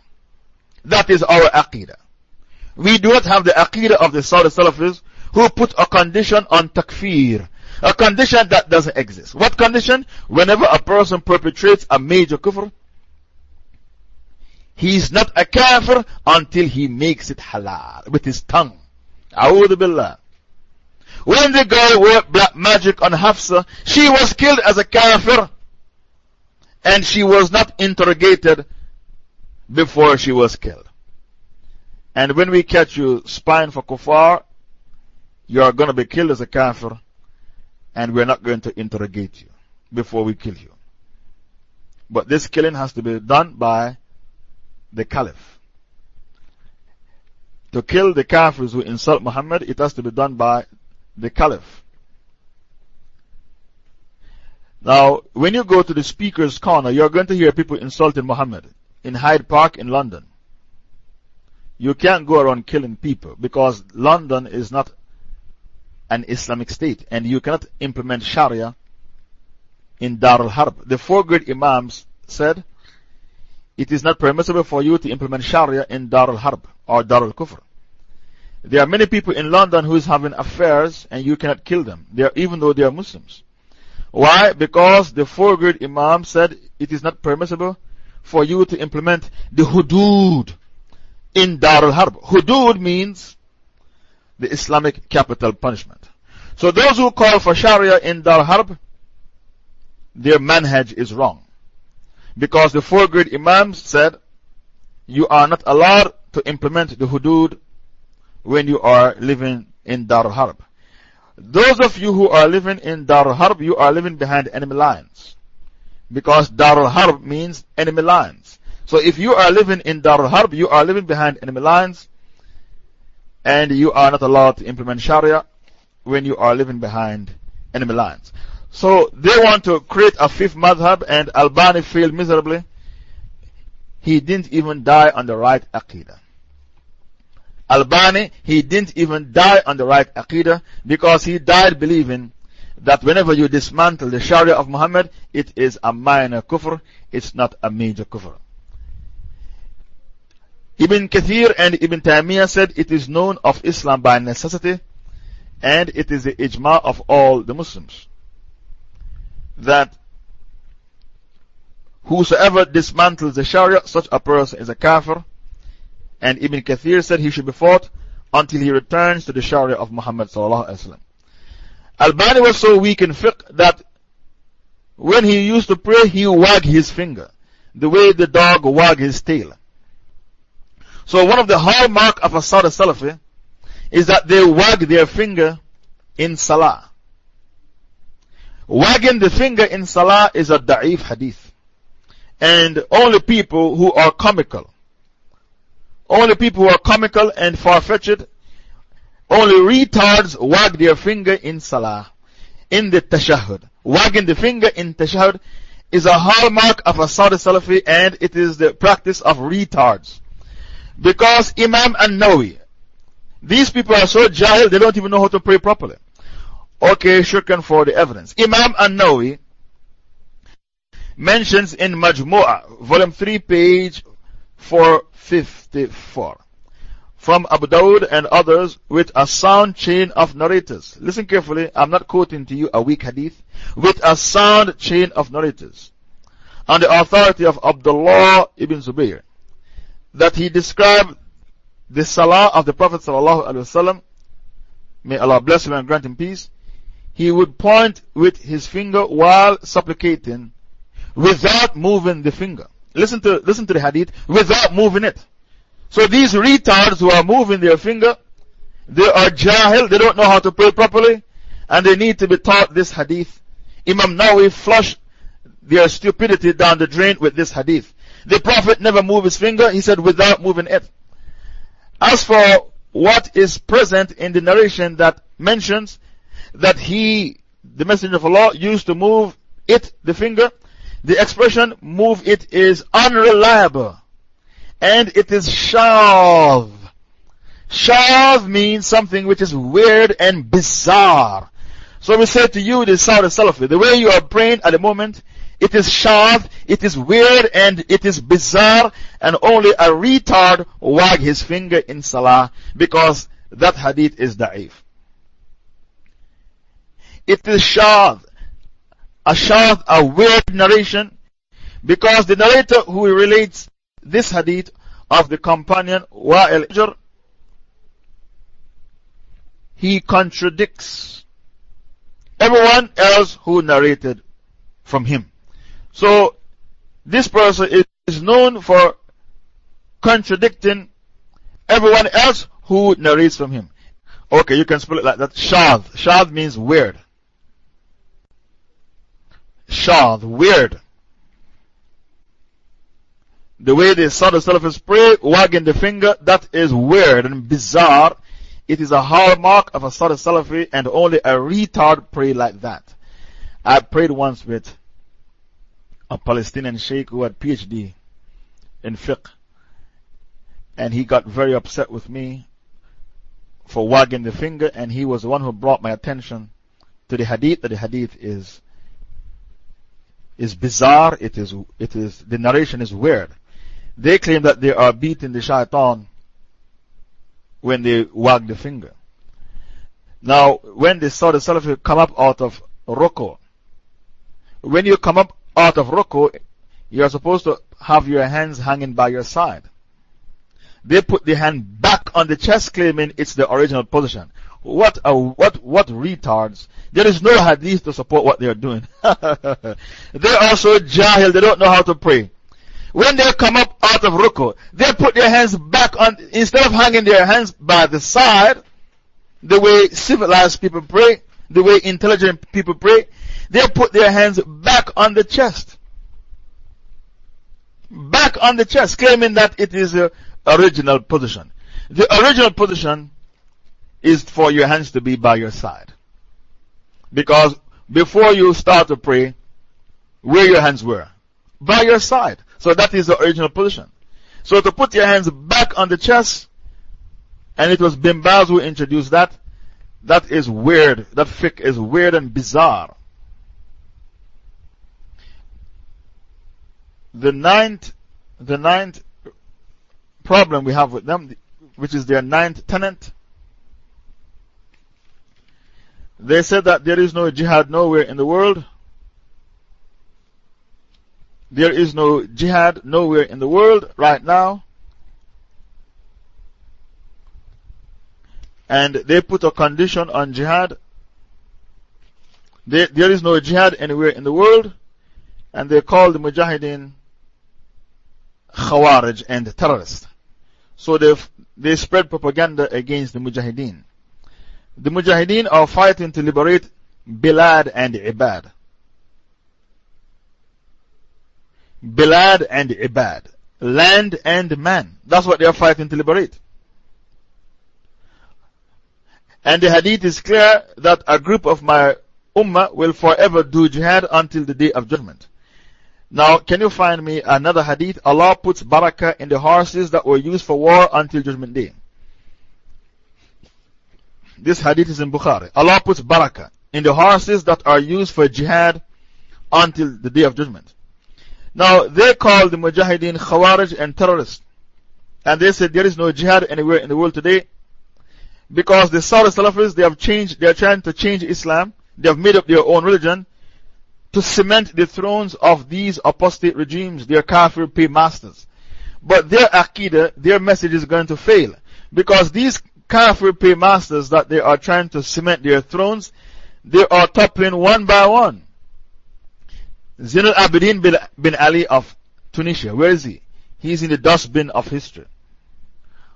That is our aqidah. We do not have the aqidah of the Saudi Salafis who put a condition on takfir. A condition that doesn't exist. What condition? Whenever a person perpetrates a major kufr, he is not a kafir until he makes it halal with his tongue. A'udhu billah. When the girl worked black magic on Hafsa, she was killed as a kafir and she was not interrogated before she was killed. And when we catch you spying for kuffar, you are going to be killed as a kafir and we're not going to interrogate you before we kill you. But this killing has to be done by the caliph. To kill the kafirs who insult Muhammad, it has to be done by the caliph. Now, when you go to the speaker's corner, you're going to hear people insulting Muhammad in Hyde Park in London. You can't go around killing people because London is not an Islamic state and you cannot implement Sharia in Dar al Harb. The four great Imams said it is not permissible for you to implement Sharia in Dar al Harb or Dar al Kufr. There are many people in London who is having affairs and you cannot kill them, they are, even though they are Muslims. Why? Because the four great Imams said it is not permissible for you to implement the hudud in Dar al Harb. Hudud means the Islamic capital punishment. So those who call for Sharia in Dar Harb, their manhaj is wrong. Because the four great Imams said, you are not allowed to implement the hudud when you are living in Dar Harb. Those of you who are living in Dar Harb, you are living behind enemy lines. Because Dar Harb means enemy lines. So if you are living in Dar Harb, you are living behind enemy lines, and you are not allowed to implement Sharia when you are living behind enemy lines. So they want to create a fifth madhab, and Albani failed miserably. He didn't even die on the right aqidah. Albani, he didn't even die on the right aqidah because he died believing that whenever you dismantle the Sharia of Muhammad, it is a minor kufr, it's not a major kufr. Ibn Kathir and Ibn Taymiyyah said it is known of Islam by necessity and it is the ijma of all the Muslims that Whosoever dismantles the Sharia, such a person is a kafir. And Ibn Kathir said he should be fought until he returns to the Sharia of Muhammad. Albani was so weak in fiqh that when he used to pray, he wagged his finger, the way the dog wag his tail. So, one of the hallmark of a Saudi Salafi is that they wag their finger in Salah. Wagging the finger in Salah is a da'if hadith. And only people who are comical, only people who are comical and far-fetched, only retards wag their finger in Salah, in the tashahud. Wagging the finger in tashahud is a hallmark of a Saudi Salafi and it is the practice of retards. Because Imam An-Nawawi, these people are so jahil, they don't even know how to pray properly. Okay, shukran for the evidence. Imam An-Nawawi mentions in Majmu'ah, volume 3, page 454, from Abu and others with a sound chain of narrators. Listen carefully, I'm not quoting to you a weak hadith, with a sound chain of narrators. On the authority of Abdullah ibn Zubayr, that he described the salah of the Prophet ﷺ, may Allah bless him and grant him peace, he would point with his finger while supplicating without moving the finger. Listen to, listen to the hadith, without moving it. So these retards who are moving their finger, they are jahil, they don't know how to pray properly, and they need to be taught this hadith. Imam Nawawi flushed their stupidity down the drain with this hadith. The Prophet never moved his finger, he said without moving it. As for what is present in the narration that mentions that he, the Messenger of Allah, used to move it, the finger. The expression move it is unreliable. And it is shav. Shav means something which is weird and bizarre. So we say to you, the Saudi Salafi, the way you are praying at the moment, it is shav, it is weird, and it is bizarre, and only a retard wag his finger in salah because that hadith is da'if. It is shad. A shad, a weird narration, because the narrator who relates this hadith of the companion Wa'il Hijr, he contradicts everyone else who narrated from him. So, this person is known for contradicting everyone else who narrates from him. Okay, you can spell it like that. Shad. Shad means weird. Shad, weird. The way they saw the Salafis pray, wagging the finger, that is weird and bizarre. It is a hallmark of a Saudi Salafi and only a retard pray like that. I prayed once with a Palestinian sheikh who had PhD in fiqh. And he got very upset with me for wagging the finger, and he was the one who brought my attention to the hadith that the hadith is is bizarre, it is, it is, the narration is weird. They claim that they are beating the shaitan when they wag the finger. Now, when they saw the Salafi come up out of ruku, when you come up out of ruku, you are supposed to have your hands hanging by your side. They put the hand back on the chest claiming it's the original position. What, a, what, what retards. There is no hadith to support what they are doing. [LAUGHS] They're also jahil, they don't know how to pray. When they come up out of ruku, they put their hands back on, instead of hanging their hands by the side, the way civilized people pray, the way intelligent people pray, they put their hands back on the chest. Back on the chest, claiming that it is the original position. The original position is for your hands to be by your side. Because before you start to pray, where your hands were? By your side. So that is the original position. So to put your hands back on the chest, and it was Bin Baz who introduced that, that is weird. That fiqh is weird and bizarre. The ninth, the ninth problem we have with them, which is their ninth tenant, They said that there is no jihad nowhere in the world. There is no jihad nowhere in the world right now. And they put a condition on jihad. There is no jihad anywhere in the world. And they call the Mujahideen Khawarij and terrorists. So they they spread propaganda against the Mujahideen. The Mujahideen are fighting to liberate Bilad and Ibad. Bilad and Ibad. Land and man. That's what they are fighting to liberate. And the hadith is clear that a group of my ummah will forever do jihad until the day of judgment. Now, can you find me another hadith? Allah puts barakah in the horses that were used for war until judgment day. This hadith is in Bukhari. Allah puts barakah in the horses that are used for jihad until the day of judgment. Now, they call the Mujahideen Khawarij and terrorists. And they said there is no jihad anywhere in the world today because the Saudi Salafis, they have changed, they are trying to change Islam. They have made up their own religion to cement the thrones of these apostate regimes, their kafir pay masters. But their aqidah, their message is going to fail because these kafir pay masters that they are trying to cement their thrones, they are toppling one by one. Zain al-Abidin bin, bin Ali of Tunisia, where is he? He's in the dustbin of history.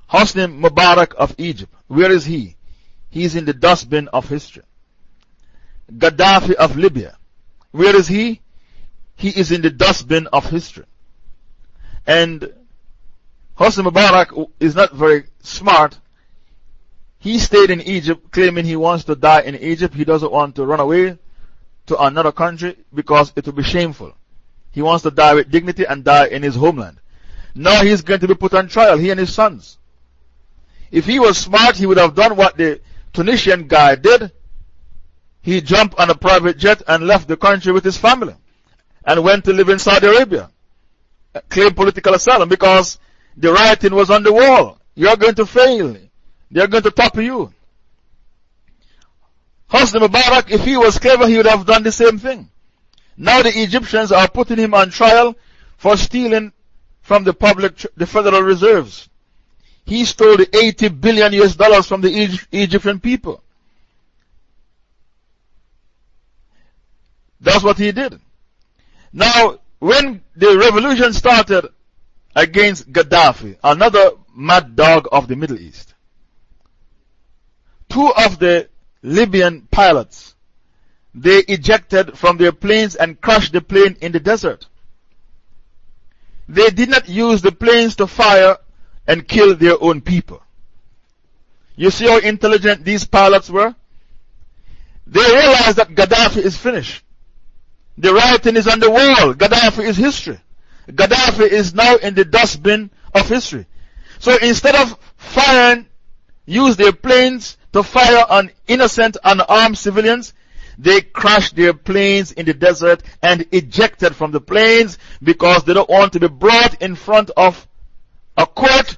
Hosni Mubarak of Egypt, where is he? He's in the dustbin of history. Gaddafi of Libya, where is he? He is in the dustbin of history. And Hosni Mubarak is not very smart. He stayed in Egypt claiming he wants to die in Egypt. He doesn't want to run away to another country because it would be shameful. He wants to die with dignity and die in his homeland. Now he's going to be put on trial, he and his sons. If he was smart, he would have done what the Tunisian guy did. He jumped on a private jet and left the country with his family and went to live in Saudi Arabia. Claimed political asylum because the writing was on the wall. You're going to fail. They're going to topple you. Hosni Mubarak, if he was clever, he would have done the same thing. Now the Egyptians are putting him on trial for stealing from the public, the Federal Reserves. He stole the 80 billion US dollars from the Egyptian people. That's what he did. Now, when the revolution started against Gaddafi, another mad dog of the Middle East, two of the Libyan pilots. They ejected from their planes and crashed the plane in the desert. They did not use the planes to fire and kill their own people. You see how intelligent these pilots were? They realized that Gaddafi is finished. The writing is on the wall. Gaddafi is history. Gaddafi is now in the dustbin of history. So instead of firing, use their planes to fire on innocent unarmed civilians. They crashed their planes in the desert and ejected from the planes because they don't want to be brought in front of a court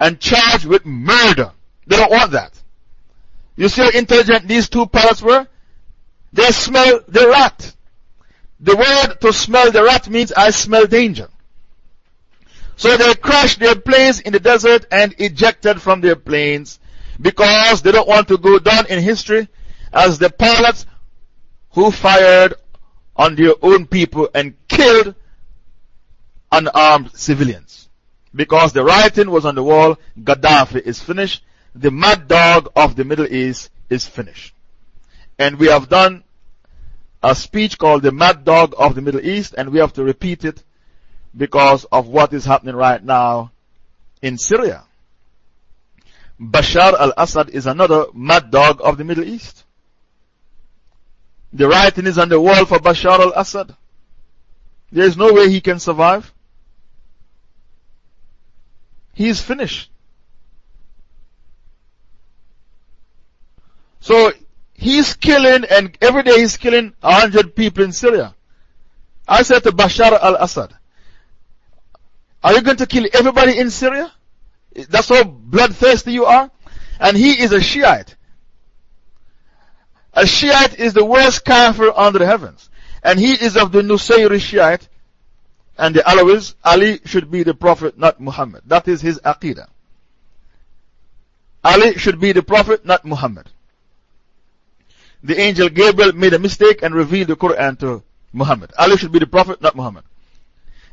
and charged with murder. They don't want that. You see how intelligent these two pilots were? They smell the rat. The word to smell the rat means I smell danger. So they crashed their planes in the desert and ejected from their planes because they don't want to go down in history as the pilots who fired on their own people and killed unarmed civilians. Because the writing was on the wall, Gaddafi is finished, the mad dog of the Middle East is finished. And we have done a speech called the mad dog of the Middle East, and we have to repeat it because of what is happening right now in Syria. Bashar al Assad is another mad dog of the Middle East. The writing is on the wall for Bashar al Assad. There is no way he can survive. He is finished. So he's killing, and every day he's killing a hundred people in Syria. I said to Bashar al Assad, Are you going to kill everybody in Syria? That's how bloodthirsty you are. And he is a Shiite. A Shiite is the worst kafir under the heavens. And he is of the Nusayri Shiite and the Alawis, Ali should be the Prophet, not Muhammad. That is his Aqidah. Ali should be the Prophet, not Muhammad. The angel Gabriel made a mistake and revealed the Quran to Muhammad. Ali should be the Prophet, not Muhammad.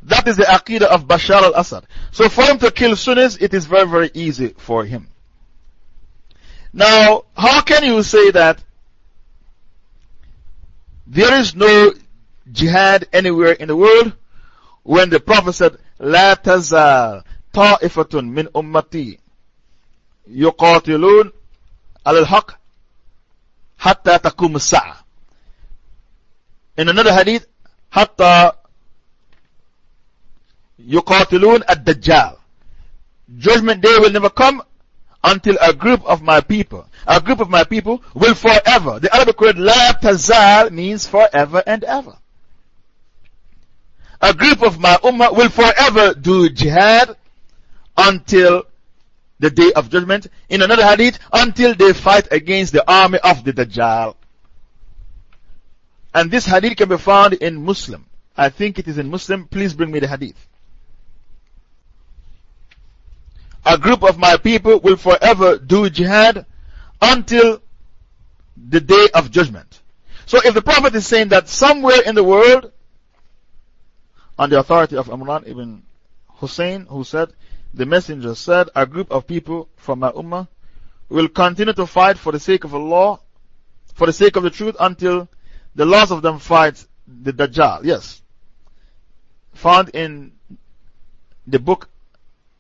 That is the Aqidah of Bashar al Assad. So for him to kill Sunnis, it is very, very easy for him. Now, how can you say that there is no jihad anywhere in the world when the Prophet said, لا تزال طائفة من أمتي يقاتلون على الحق حتى تقوم الساعة. In another hadith, حتى يقاتلون الدجال. Judgment day will never come until a group of my people, a group of my people will forever. The Arabic word la tazal means forever and ever. A group of my ummah will forever do jihad until the day of judgment. In another hadith, until they fight against the army of the Dajjal. And this hadith can be found in Muslim. I think it is in Muslim. Please bring me the hadith. A group of my people will forever do jihad until the day of judgment. So if the Prophet is saying that somewhere in the world, on the authority of Imran ibn Hussein, who said, the messenger said, a group of people from my ummah will continue to fight for the sake of Allah, for the sake of the truth, until the last of them fights the Dajjal. Yes. Found in the book,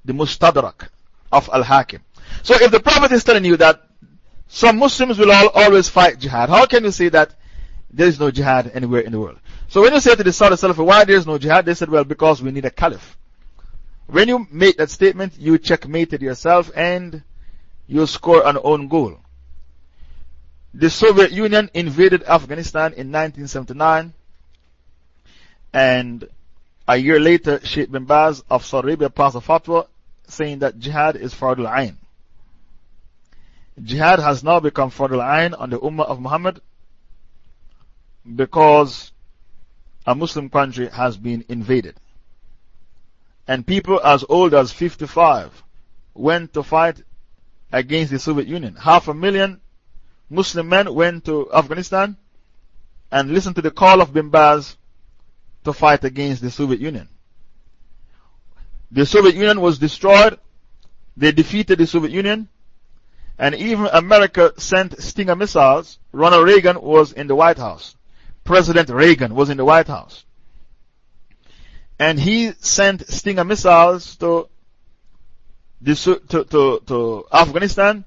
the Mustadrak of Al Hakim. So if the Prophet is telling you that some Muslims will all, always fight jihad, how can you say that there is no jihad anywhere in the world? So when you say to the Saudi Salafi, why there is no jihad? They said, well, because we need a caliph. When you make that statement, you checkmated yourself and you score an own goal. The Soviet Union invaded Afghanistan in 1979 and a year later, Sheikh bin Baz of Saudi Arabia passed a fatwa saying that jihad is Fardul Ain. Jihad has now become Fardul Ain on the Ummah of Muhammad because a Muslim country has been invaded and people as old as 55 went to fight against the Soviet Union. Half a million Muslim men went to Afghanistan and listened to the call of Bin Baz to fight against the Soviet Union. The Soviet Union was destroyed, they defeated the Soviet Union, and even America sent Stinger missiles. Ronald Reagan was in the White House. President Reagan was in the White House and he sent Stinger missiles to, to, to, to Afghanistan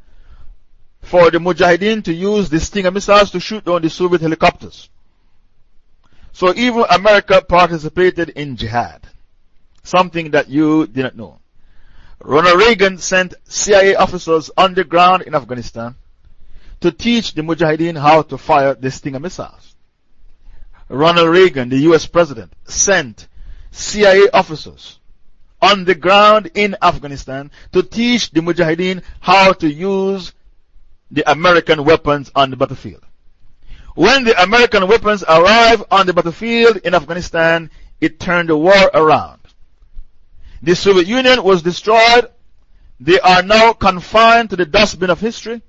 for the Mujahideen to use the Stinger missiles to shoot down the Soviet helicopters. So even America participated in jihad, something that you didn't know. Ronald Reagan sent CIA officers underground in Afghanistan to teach the Mujahideen how to fire the Stinger missiles. Ronald Reagan, the US president, sent CIA officers on the ground in Afghanistan to teach the Mujahideen how to use the American weapons on the battlefield. When the American weapons arrived on the battlefield in Afghanistan, it turned the war around. The Soviet Union was destroyed. They are now confined to the dustbin of history.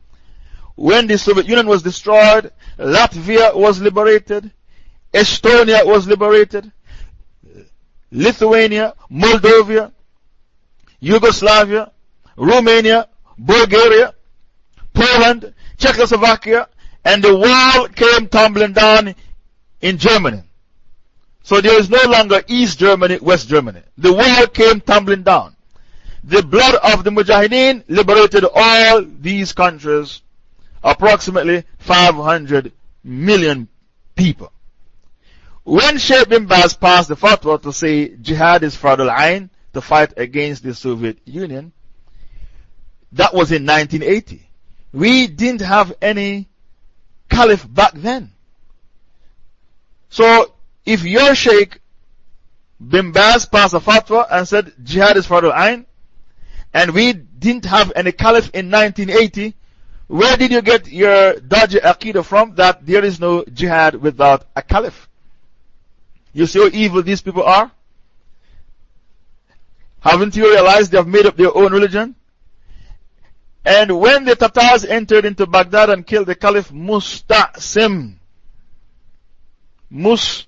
When the Soviet Union was destroyed, Latvia was liberated, Estonia was liberated, Lithuania, Moldova, Yugoslavia, Romania, Bulgaria, Poland, Czechoslovakia, and the wall came tumbling down in Germany. So there is no longer East Germany, West Germany. The wall came tumbling down. The blood of the Mujahideen liberated all these countries, approximately 500 million people. When Sheikh bin Baz passed the fatwa to say jihad is Fardul Ain to fight against the Soviet Union, that was in 1980. We didn't have any caliph back then. So, if your Sheikh bin Baz passed a fatwa and said jihad is Fardul Ain, and we didn't have any caliph in 1980, where did you get your dodgy aqidah from that there is no jihad without a caliph? You see how evil these people are? Haven't you realized they have made up their own religion? And when the Tatars entered into Baghdad and killed the Caliph Musta'sim, Mus,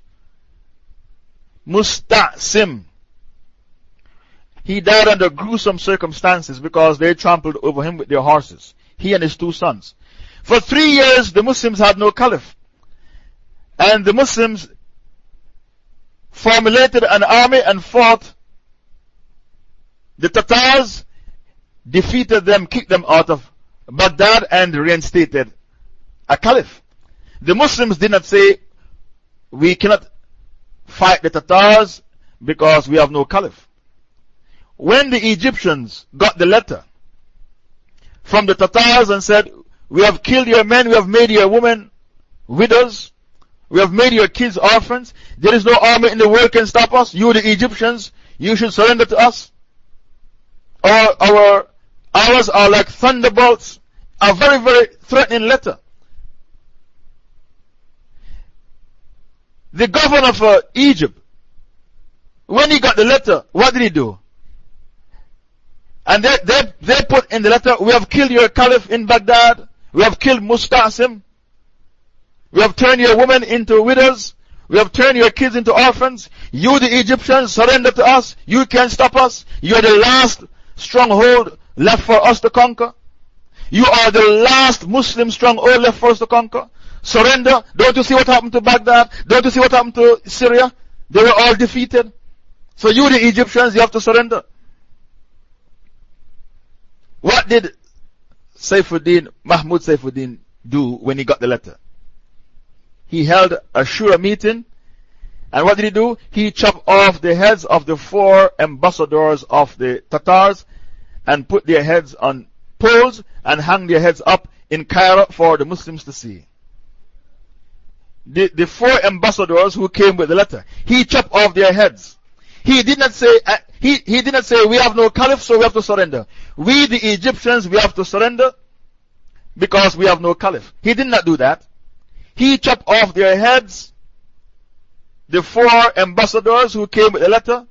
Musta'sim, he died under gruesome circumstances because they trampled over him with their horses, he and his two sons. For three years, the Muslims had no caliph. And the Muslims formulated an army and fought the Tatars defeated them, kicked them out of Baghdad, and reinstated a caliph. The Muslims did not say, We cannot fight the Tatars because we have no caliph. When the Egyptians got the letter from the Tatars and said, We have killed your men, we have made your women widows, we have made your kids orphans, there is no army in the world can stop us, you the Egyptians, you should surrender to us. Our, our Ours are like thunderbolts, a very, very threatening letter. The governor of uh, Egypt, when he got the letter, what did he do? And they, they, they put in the letter, We have killed your caliph in Baghdad, we have killed Musta'sim, we have turned your women into widows, we have turned your kids into orphans. You, the Egyptians, surrender to us. You can't stop us. You are the last stronghold left for us to conquer. You are the last Muslim stronghold oh, left for us to conquer. Surrender. Don't you see what happened to Baghdad? Don't you see what happened to Syria? They were all defeated. So you, the Egyptians, you have to surrender. What did Saifuddin, Mahmud Saifuddin, do when he got the letter? He held a Shura meeting. And what did he do? He chopped off the heads of the four ambassadors of the Tatars and put their heads on poles and hang their heads up in Cairo for the Muslims to see. The, the four ambassadors who came with the letter, he chopped off their heads. He did not say, uh, he, he did not say, we have no caliph, so we have to surrender. We, the Egyptians, we have to surrender because we have no caliph. He did not do that. He chopped off their heads, the four ambassadors who came with the letter,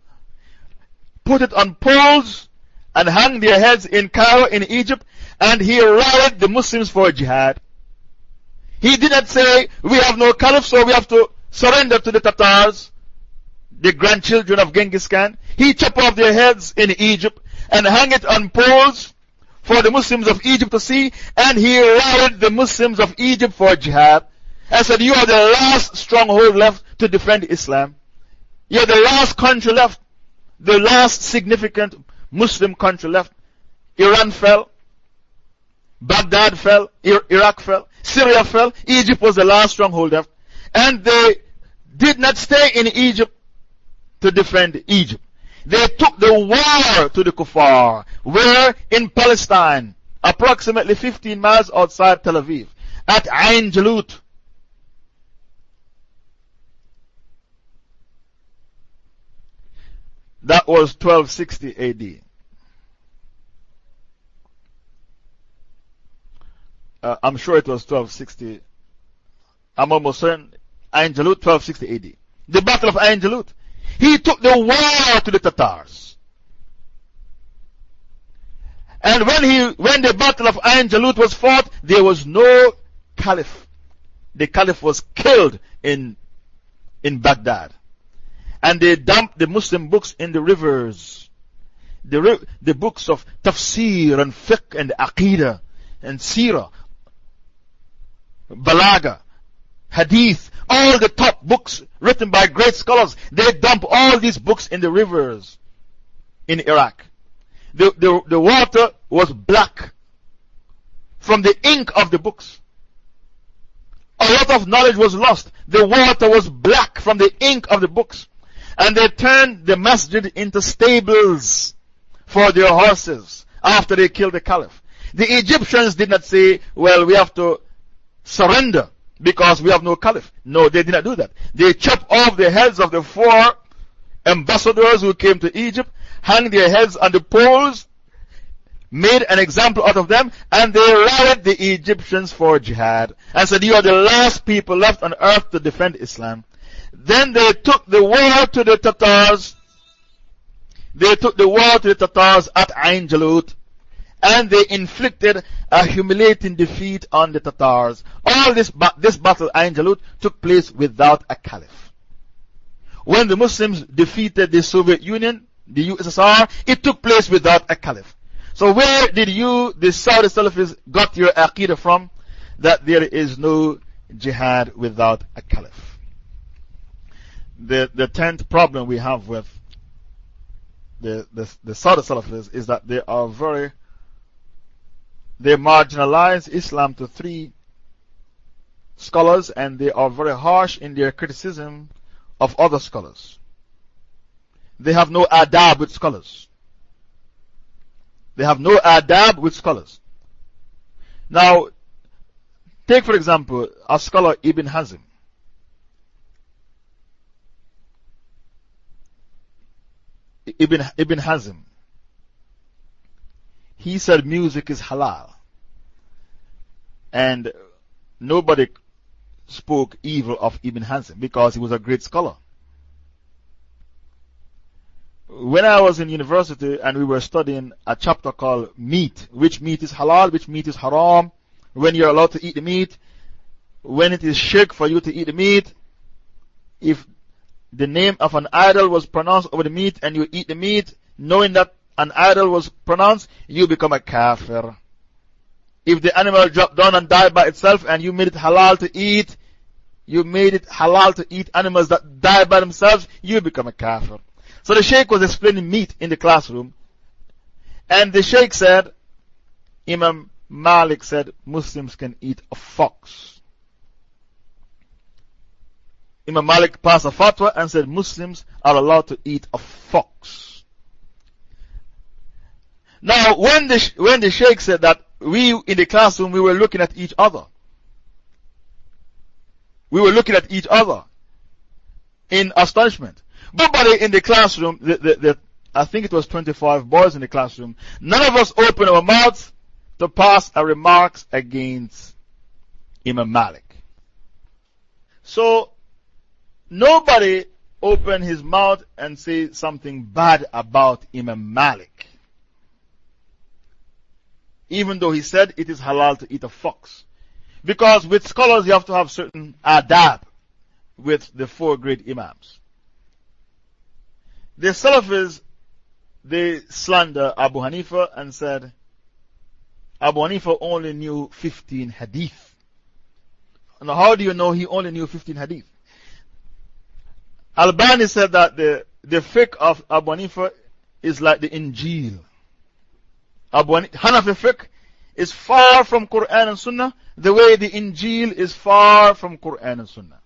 put it on poles, and hung their heads in Cairo in Egypt, and he rallied the Muslims for jihad. He did not say, We have no caliph, so we have to surrender to the Tatars, the grandchildren of Genghis Khan. He chopped off their heads in Egypt and hung it on poles for the Muslims of Egypt to see, and he rallied the Muslims of Egypt for jihad and said, You are the last stronghold left to defend Islam. You are the last country left, the last significant Muslim country left. Iran fell. Baghdad fell. Iraq fell. Syria fell. Egypt was the last stronghold left. And they did not stay in Egypt to defend Egypt. They took the war to the kuffar. Where? In Palestine. Approximately 15 miles outside Tel Aviv. At Ain Jalut. That was 1260 AD. Uh, I'm sure it was 1260. I'm almost certain. Ain Jalut, 1260 AD. The Battle of Ain Jalut. He took the war to the Tatars. And when, he, when the Battle of Ain Jalut was fought, there was no caliph. The caliph was killed in, in Baghdad. And they dumped the Muslim books in the rivers. The, the books of tafsir and fiqh and aqidah and seerah Balaga, Hadith, all the top books written by great scholars, they dump all these books in the rivers in Iraq. The, the, the water was black from the ink of the books. A lot of knowledge was lost. The water was black from the ink of the books. And they turned the masjid into stables for their horses after they killed the caliph. The Egyptians did not say, well, we have to surrender because we have no caliph. No, they did not do that. They chopped off the heads of the four ambassadors who came to Egypt, hung their heads on the poles, made an example out of them, and they rallied the Egyptians for jihad and said, You are the last people left on earth to defend Islam. Then they took the war to the Tatars. They took the war to the Tatars at Ain Jalut and they inflicted a humiliating defeat on the Tatars. All this, this battle, Ain took place without a caliph. When the Muslims defeated the Soviet Union, the USSR, it took place without a caliph. So where did you, the Saudi Salafis, got your aqidah from? That there is no jihad without a caliph. The, the tenth problem we have with the, the, the Saudi Salafis is that they are very, they marginalize Islam to three scholars and they are very harsh in their criticism of other scholars. They have no adab with scholars. They have no adab with scholars. Now, take for example a scholar Ibn Hazm. Ibn, Ibn Hazm. He said music is halal. And nobody spoke evil of Ibn Hazm because he was a great scholar when I was in university and we were studying a chapter called meat, which meat is halal, which meat is haram, when you're allowed to eat the meat, when it is shirk for you to eat the meat, if the name of an idol was pronounced over the meat and you eat the meat, knowing that an idol was pronounced, you become a kafir. If the animal dropped down and died by itself and you made it halal to eat, you made it halal to eat animals that die by themselves, you become a kafir. So the Sheikh was explaining meat in the classroom, and the Sheikh said, Imam Malik said, Muslims can eat a fox. Imam Malik passed a fatwa and said Muslims are allowed to eat a fox. Now, when the, when the Sheikh said that, we in the classroom, we were looking at each other. We were looking at each other in astonishment. Nobody in the classroom, the, the, the, I think it was 25 boys in the classroom, none of us opened our mouths to pass a remarks against Imam Malik. So, nobody opened his mouth and said something bad about Imam Malik. Even though he said it is halal to eat a fox. Because with scholars you have to have certain adab with the four great Imams. The Salafis, they slander Abu Hanifa and said Abu Hanifa only knew 15 hadith. Now, how do you know he only knew 15 hadith? Albani said that the, the fiqh of Abu Hanifa is like the Injil. Abu Hanafi fiqh is far from Quran and Sunnah the way the Injil is far from Quran and Sunnah.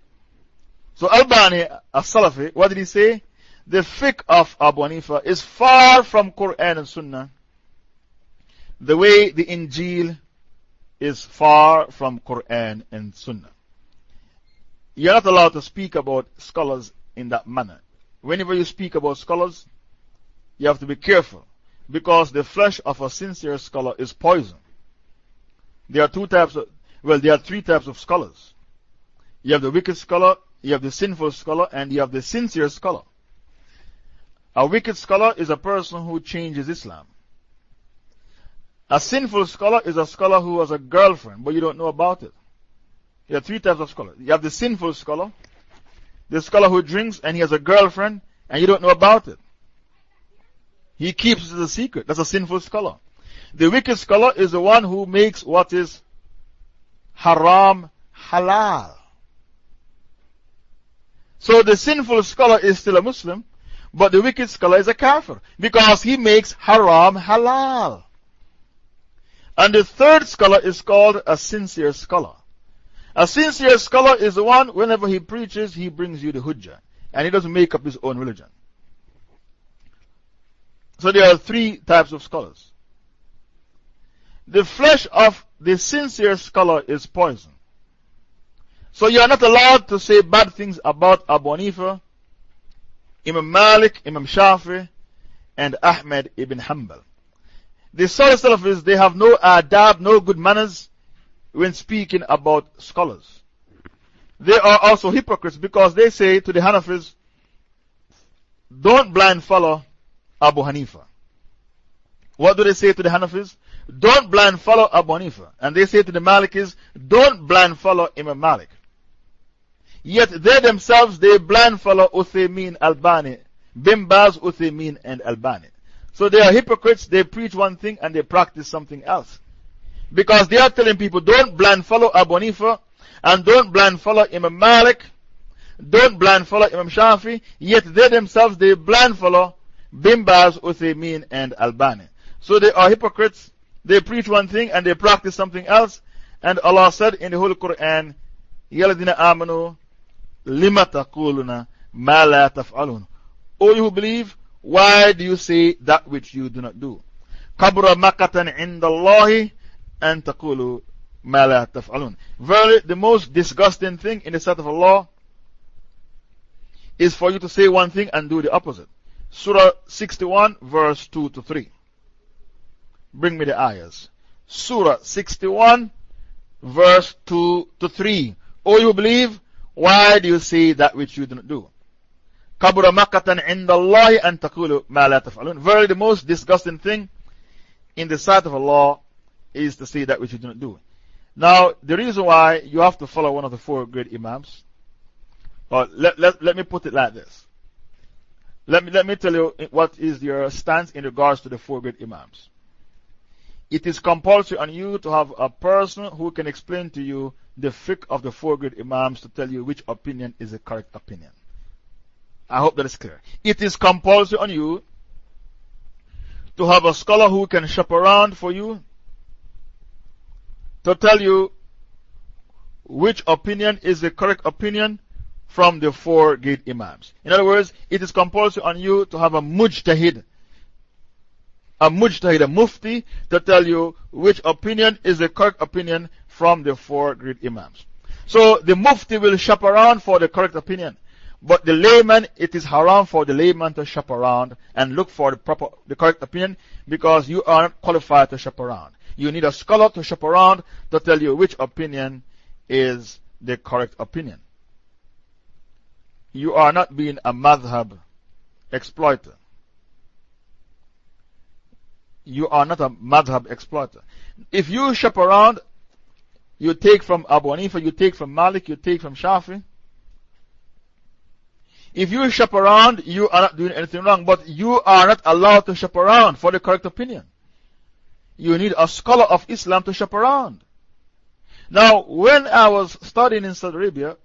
So Albani, a Salafi, what did he say? the fiqh of Abu Hanifa is far from Quran and Sunnah, the way the Injil is far from Quran and Sunnah. You're not allowed to speak about scholars in that manner. Whenever you speak about scholars, you have to be careful because the flesh of a sincere scholar is poison. There are two types of, well, there are three types of scholars. You have the wicked scholar, you have the sinful scholar, and you have the sincere scholar. A wicked scholar is a person who changes Islam. A sinful scholar is a scholar who has a girlfriend, but you don't know about it. You have three types of scholars. You have the sinful scholar, the scholar who drinks and he has a girlfriend and you don't know about it. He keeps a secret. That's a sinful scholar. The wicked scholar is the one who makes what is haram halal. So the sinful scholar is still a Muslim, but the wicked scholar is a kafir because he makes haram halal. And the third scholar is called a sincere scholar. A sincere scholar is the one, whenever he preaches, he brings you the hujjah. And he doesn't make up his own religion. So there are three types of scholars. The flesh of the sincere scholar is poison. So you are not allowed to say bad things about Abu Hanifa Imam Malik, Imam Shafi, and Ahmed ibn Hanbal. The Salih Salafis, they have no adab, no good manners when speaking about scholars. They are also hypocrites because they say to the Hanafis, don't blind follow Abu Hanifa. What do they say to the Hanafis? Don't blind follow Abu Hanifa. And they say to the Malikis, don't blind follow Imam Malik. Yet they themselves, they blind follow Uthaymeen Albani, Bin Baz, Uthaymeen, and Albani. So they are hypocrites, they preach one thing and they practice something else. Because they are telling people, don't blind follow Abu Hanifa, and don't blind follow Imam Malik, don't blind follow Imam Shafi, yet they themselves, they blind follow Bimbas, Baz, Uthaymeen, and Albani. So they are hypocrites. They preach one thing and they practice something else. And Allah said in the Holy Quran, Yaladina Amanu, Lima Takuluna, Ma La Taf'alun. All you who believe, why do you say that which you do not do? Kabura Makatan Indallahi, and Takulu, Ma La Taf'alun. Verily, the most disgusting thing in the sight of Allah is for you to say one thing and do the opposite. Surah 61, verse 2 to 3. Bring me the ayahs. Surah 61, verse 2 to 3. O you believe, why do you say that which you do not do? Kabura makatan indallahi an takulu ma la taf'alun. Very the most disgusting thing in the sight of Allah is to say that which you do not do. Now, the reason why you have to follow one of the four great Imams, or let, let, let me put it like this. Let me, let me tell you what is your stance in regards to the four great Imams it is compulsory on you to have a person who can explain to you the fiqh of the four great Imams to tell you which opinion is the correct opinion. I hope that is clear. It is compulsory on you to have a scholar who can shop around for you to tell you which opinion is the correct opinion from the four great Imams. In other words, it is compulsory on you to have a mujtahid a mujtahid, a mufti, to tell you which opinion is the correct opinion from the four great imams. So the mufti will shop around for the correct opinion. But the layman, it is haram for the layman to shop around and look for the, proper, the correct opinion because you are not qualified to shop around. You need a scholar to shop around to tell you which opinion is the correct opinion. You are not being a madhab exploiter you are not a madhab exploiter. If you shop around, you take from Abu Hanifa, you take from Malik, you take from Shafi. If you shop around, you are not doing anything wrong, but you are not allowed to shop around for the correct opinion. You need a scholar of Islam to shop around. Now, when I was studying in Saudi Arabia,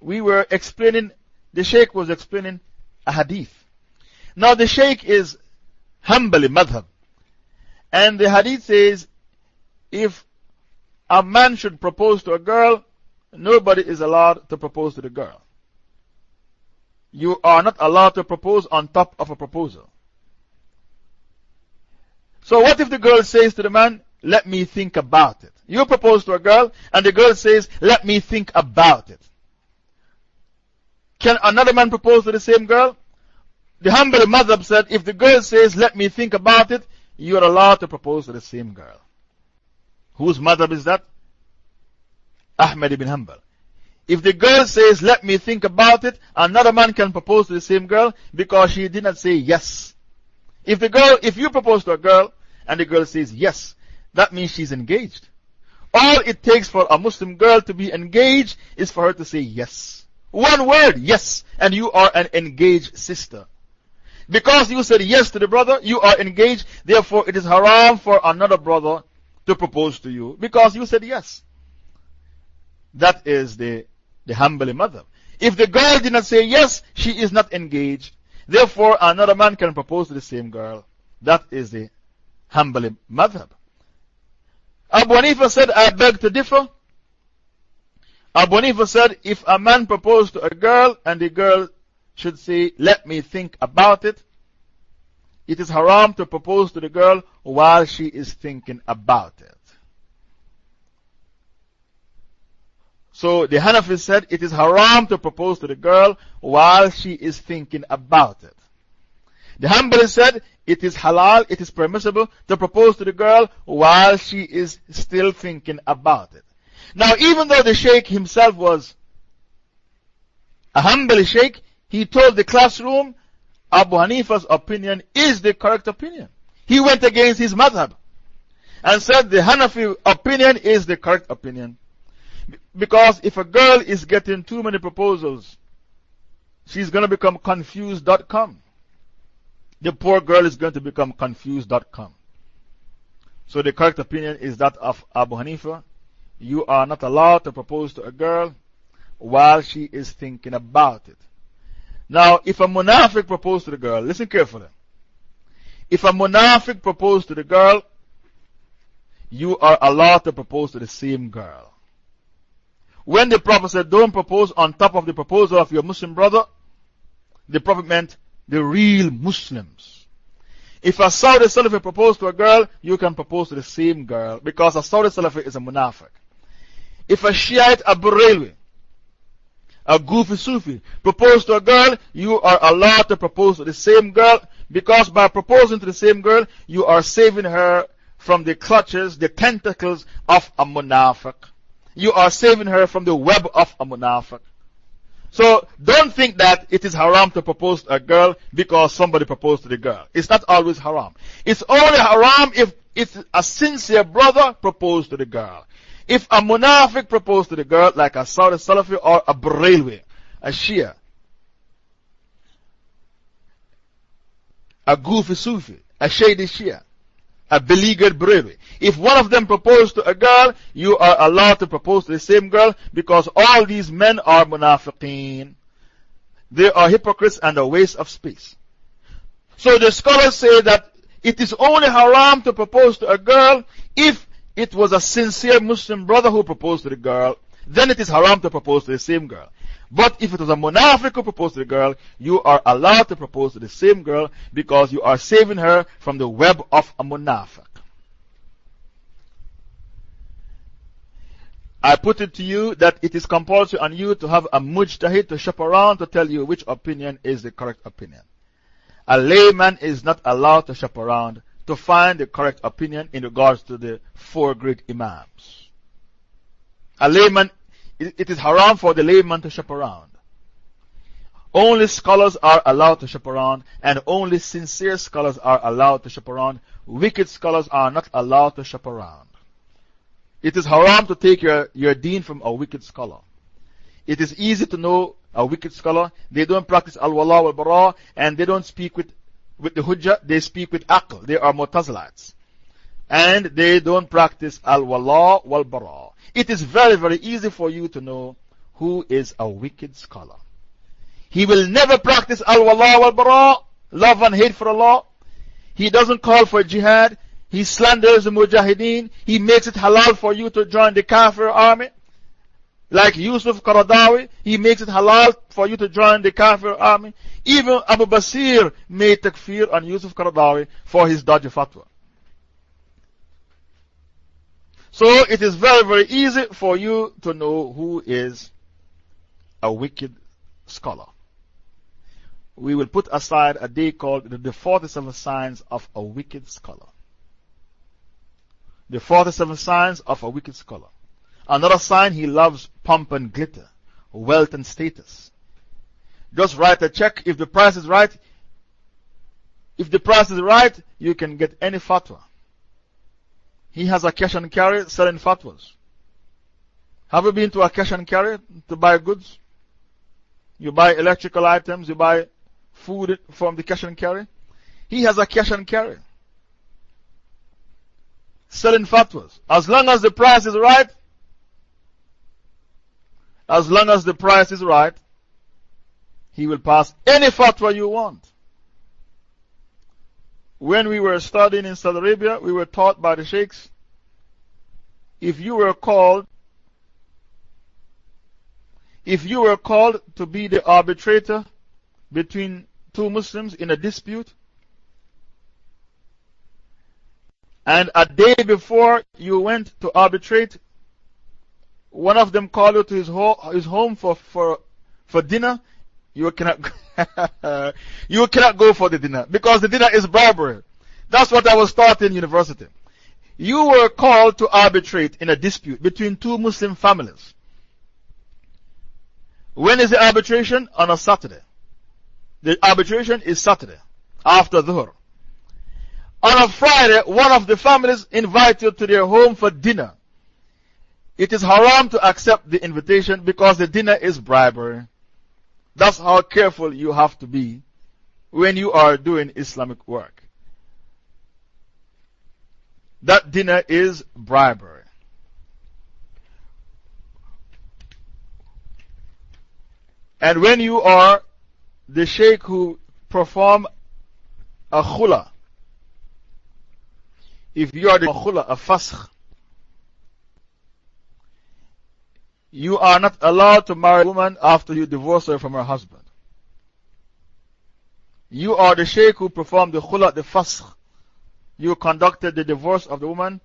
we were explaining, the Sheikh was explaining a hadith. Now, the Sheikh is Hanbali madhab. And the hadith says, if a man should propose to a girl, nobody is allowed to propose to the girl. You are not allowed to propose on top of a proposal. So, what if the girl says to the man, Let me think about it? You propose to a girl, and the girl says, Let me think about it. Can another man propose to the same girl? The Hanbali madhab said, If the girl says, Let me think about it, you are allowed to propose to the same girl. Whose madhab is that? Ahmed ibn Hanbal. If the girl says, Let me think about it, another man can propose to the same girl because she did not say yes. If the girl, if you propose to a girl and the girl says yes, that means she's engaged. All it takes for a Muslim girl to be engaged is for her to say yes. One word, yes, and you are an engaged sister. Because you said yes to the brother, you are engaged. Therefore, it is haram for another brother to propose to you because you said yes. That is the, the Hanbali madhab. If the girl did not say yes, she is not engaged. Therefore, another man can propose to the same girl. That is the Hanbali madhab. Abu Hanifa said, I beg to differ. Abu Hanifa said, if a man proposed to a girl and the girl should say, Let me think about it. It is haram to propose to the girl while she is thinking about it. So the Hanafi said it is haram to propose to the girl while she is thinking about it. The Hanbali said it is halal, it is permissible to propose to the girl while she is still thinking about it. Now, even though the Sheikh himself was a Hanbali Sheikh, he told the classroom, Abu Hanifa's opinion is the correct opinion. He went against his madhab and said the Hanafi opinion is the correct opinion. Because if a girl is getting too many proposals, she's going to become confused.com. The poor girl is going to become confused.com. So the correct opinion is that of Abu Hanifa. You are not allowed to propose to a girl while she is thinking about it. Now, if a munafiq proposed to the girl, listen carefully. If a munafiq proposed to the girl, you are allowed to propose to the same girl. When the Prophet said, Don't propose on top of the proposal of your Muslim brother, the Prophet meant the real Muslims. If a Saudi Salafi proposed to a girl, you can propose to the same girl because a Saudi Salafi is a munafiq. If a Shiite a Barelwi a goofy Sufi, propose to a girl, you are allowed to propose to the same girl because by proposing to the same girl, you are saving her from the clutches, the tentacles of a munafiq. You are saving her from the web of a munafiq. So don't think that it is haram to propose to a girl because somebody proposed to the girl. It's not always haram. It's only haram if it's a sincere brother proposed to the girl. If a munafiq proposed to the girl, like a Saudi Salafi or a Barelwi, a Shia, a goofy Sufi, a shady Shia, a beleaguered Barelwi, if one of them proposed to a girl, you are allowed to propose to the same girl because all these men are munafiqeen. They are hypocrites and a waste of space. So the scholars say that it is only haram to propose to a girl if it was a sincere Muslim brother who proposed to the girl, then it is haram to propose to the same girl. But if it was a munafiq who proposed to the girl, you are allowed to propose to the same girl because you are saving her from the web of a munafiq. I put it to you that it is compulsory on you to have a mujtahid to shop around to tell you which opinion is the correct opinion. A layman is not allowed to shop around to find the correct opinion in regards to the four great Imams. A layman, it is haram for the layman to shop around. Only scholars are allowed to shop around, and only sincere scholars are allowed to shop around. Wicked scholars are not allowed to shop around. It is haram to take your, your deen from a wicked scholar. It is easy to know a wicked scholar. They don't practice al wala wal bara, and they don't speak with with the Hujjah, they speak with Aql. They are Mu'tazilites. And they don't practice Al Wala wal Bara. It is very, very easy for you to know who is a wicked scholar. He will never practice Al Wala wal Bara, love and hate for Allah. He doesn't call for jihad. He slanders the Mujahideen. He makes it halal for you to join the Kafir army. Like Yusuf Qaradawi, he makes it halal for you to join the Kafir army. Even Abu Basir made takfir on Yusuf Qaradawi for his dodgy fatwa. So it is very, very easy for you to know who is a wicked scholar. We will put aside a day called the 47 signs of a wicked scholar. The 47 signs of a wicked scholar. Another sign, he loves pomp and glitter, wealth and status. Just write a check. If the price is right, if the price is right, you can get any fatwa. He has a cash and carry selling fatwas. Have you been to a cash and carry to buy goods? You buy electrical items, you buy food from the cash and carry. He has a cash and carry. Selling fatwas. As long as the price is right, as long as the price is right, he will pass any fatwa you want. When we were studying in Saudi Arabia, we were taught by the sheikhs if you were called if you were called to be the arbitrator between two Muslims in a dispute, and a day before you went to arbitrate, one of them called you to his, ho his home for, for, for dinner, you cannot, [LAUGHS] you cannot go for the dinner because the dinner is bribery. That's what I was taught in university. You were called to arbitrate in a dispute between two Muslim families. When is the arbitration? On a Saturday. The arbitration is Saturday, after Dhuhr. On a Friday, one of the families invite you to their home for dinner. It is haram to accept the invitation because the dinner is bribery. That's how careful you have to be when you are doing Islamic work. That dinner is bribery. And when you are the sheikh who perform a khula, if you are the khula, a faskh, you are not allowed to marry a woman after you divorce her from her husband. You are the sheikh who performed the khula, the faskh. You conducted the divorce of the woman.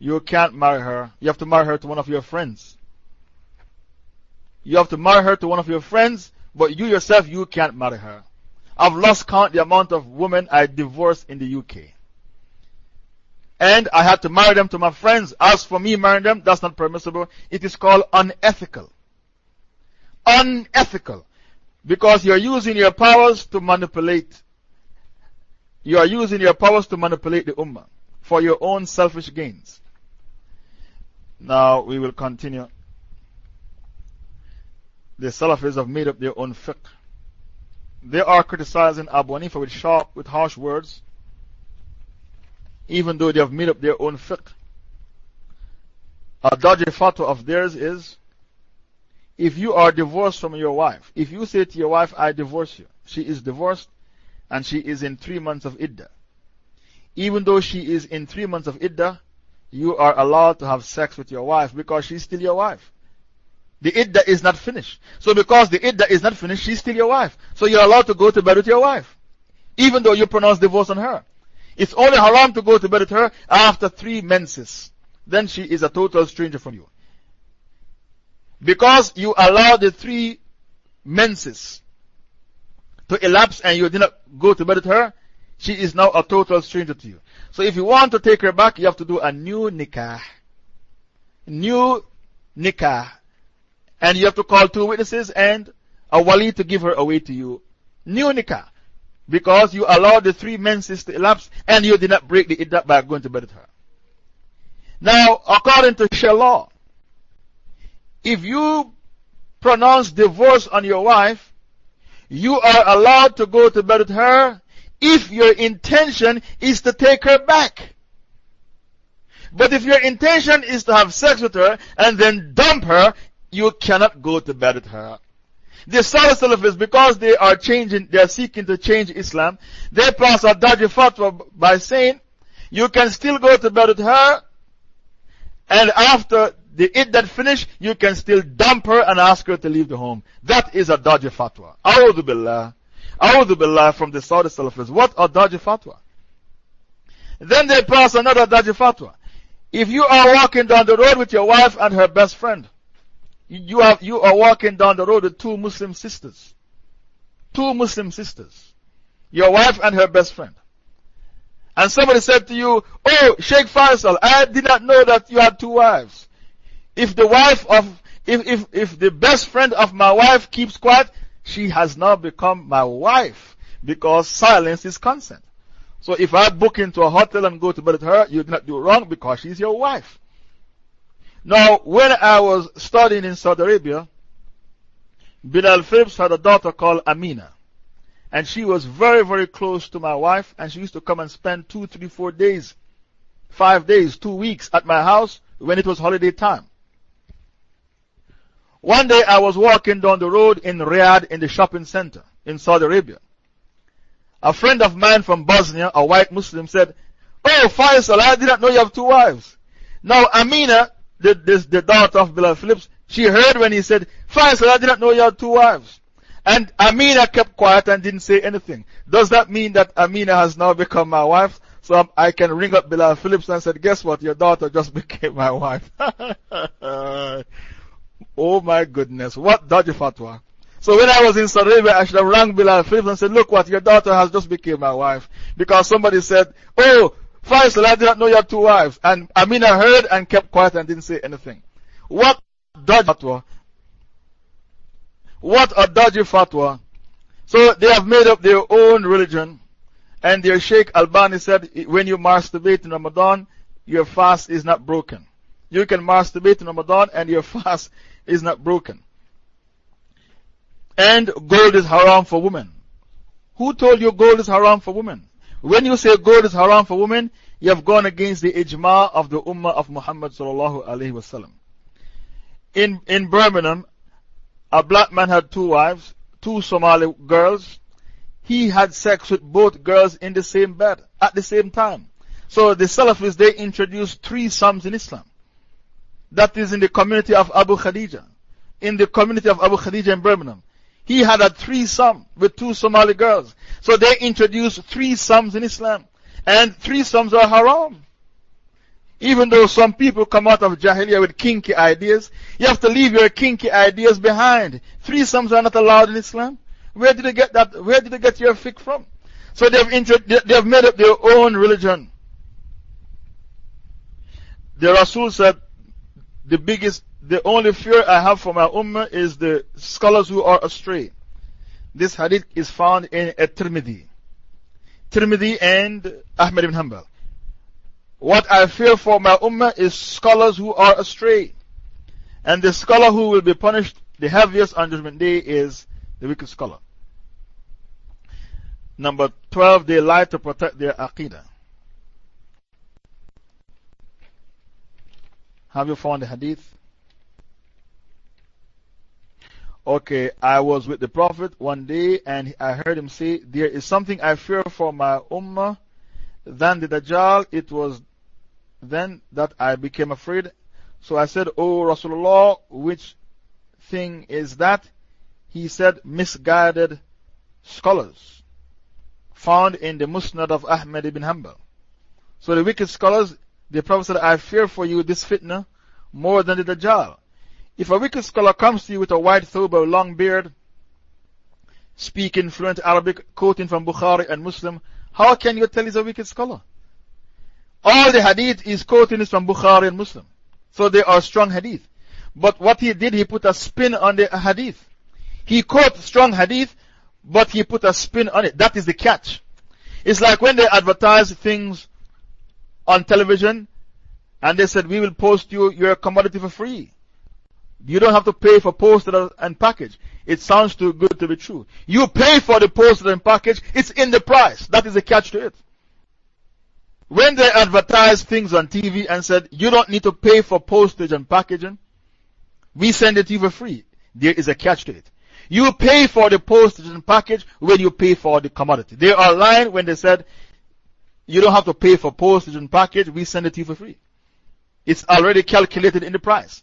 You can't marry her. You have to marry her to one of your friends. You have to marry her to one of your friends, but you yourself, you can't marry her. I've lost count the amount of women I divorced in the UK. And I had to marry them to my friends. As for me marrying them, that's not permissible. It is called unethical. Unethical. Because you're using your powers to manipulate. You are using your powers to manipulate the Ummah for your own selfish gains. Now we will continue. The Salafis have made up their own fiqh. They are criticizing Abu Hanifa with sharp, with harsh words, even though they have made up their own fiqh. A dodgy fatwa of theirs is if you are divorced from your wife, if you say to your wife, I divorce you, she is divorced and she is in three months of iddah. Even though she is in three months of iddah, you are allowed to have sex with your wife because she's still your wife. The iddah is not finished. So, because the iddah is not finished, she's still your wife. So, you're allowed to go to bed with your wife, even though you pronounce divorce on her. It's only haram to go to bed with her after three menses. Then she is a total stranger from you. Because you allowed the three menses to elapse and you did not go to bed with her, she is now a total stranger to you. So if you want to take her back, you have to do a new nikah. New nikah. And you have to call two witnesses and a wali to give her away to you. New nikah. Because you allowed the three menses to elapse and you did not break the iddah by going to bed with her. Now, according to Sharia if you pronounce divorce on your wife, you are allowed to go to bed with her if your intention is to take her back. But if your intention is to have sex with her and then dump her, you cannot go to bed with her. The Saudi Salafists, because they are changing, they are seeking to change Islam, they pass a dodgy fatwa by saying, you can still go to bed with her, and after the iddah finish, you can still dump her and ask her to leave the home. That is a dodgy fatwa. A'udhu billah. A'udhu billah from the Saudi Salafis. What a dodgy fatwa. Then they pass another dodgy fatwa. If you are walking down the road with your wife and her best friend, you, have, you are walking down the road with two Muslim sisters. Two Muslim sisters. Your wife and her best friend. And somebody said to you, Oh, Sheikh Faisal, I did not know that you had two wives. If the wife of, if, if, if the best friend of my wife keeps quiet, she has now become my wife because silence is consent. So if I book into a hotel and go to bed with her, you did not do wrong because she's your wife. Now, when I was studying in Saudi Arabia, Bilal Philips had a daughter called Amina. And she was very, very close to my wife, and she used to come and spend two, three, four days, five days, two weeks at my house when it was holiday time. One day I was walking down the road in Riyadh in the shopping center in Saudi Arabia. A friend of mine from Bosnia, a white Muslim, said, Oh, Faisal, I did not know you have two wives. Now, Amina, the, this, the daughter of Bilal Philips, she heard when he said, Faisal, I did not know you had two wives. And Amina kept quiet and didn't say anything. Does that mean that Amina has now become my wife? So I can ring up Bilal Philips and said, Guess what? Your daughter just [LAUGHS] became my wife. [LAUGHS] Oh my goodness, what dodgy fatwa. So when I was in Saudi Arabia, I should have rang Bilal Phillips and said, Look what, your daughter has just became my wife. Because somebody said, Oh, Faisal, I did not know you had two wives. And Amina heard and kept quiet and didn't say anything. What dodgy fatwa. What a dodgy fatwa. So they have made up their own religion. And their Sheikh Albani said, when you masturbate in Ramadan, your fast is not broken. You can masturbate in Ramadan and your [LAUGHS] fast is not broken. And gold is haram for women. Who told you gold is haram for women? When you say gold is haram for women, you have gone against the ijma of the ummah of Muhammad. In, in Birmingham, a black man had two wives, two Somali girls. He had sex with both girls in the same bed at the same time. So the Salafis, they introduced three sums in Islam. That is in the community of Abu Khadija. In the community of Abu Khadija in Birmingham. He had a threesome with two Somali girls. So they introduced three sums in Islam. And three sums are haram. Even though some people come out of Jahiliyyah with kinky ideas, you have to leave your kinky ideas behind. Three sums are not allowed in Islam. Where did they get that? Where did they get your fiqh from? So they've, they've made up their own religion. The Rasul said, the biggest the only fear I have for my ummah is the scholars who are astray. This hadith is found in At-Tirmidhi. Tirmidhi and Ahmad ibn Hanbal. What I fear for my ummah is scholars who are astray. And the scholar who will be punished the heaviest on Judgment Day is the wicked scholar. Number 12, they lie to protect their aqidah. Have you found the hadith? Okay, I was with the Prophet one day and I heard him say, There is something I fear for my ummah than the Dajjal. It was then that I became afraid. So I said, Oh Rasulullah, which thing is that? He said, Misguided scholars found in the Musnad of Ahmad ibn Hanbal. So the wicked scholars, the Prophet said, I fear for you this fitna more than the Dajjal. If a wicked scholar comes to you with a white thobe long beard, speaking fluent Arabic, quoting from Bukhari and Muslim, how can you tell he's a wicked scholar? All the hadith is quoting is from Bukhari and Muslim. So they are strong hadith. But what he did, he put a spin on the hadith. He quote strong hadith, but he put a spin on it. That is the catch. It's like when they advertise things on television and they said, We will post you your commodity for free. You don't have to pay for postage and package. It sounds too good to be true. You pay for the postage and package, it's in the price. That is the catch to it. When they advertise things on TV and said, you don't need to pay for postage and packaging, we send it to you for free. There is a catch to it. You pay for the postage and package when you pay for the commodity. They are lying when they said, you don't have to pay for postage and package, we send it to you for free. It's already calculated in the price.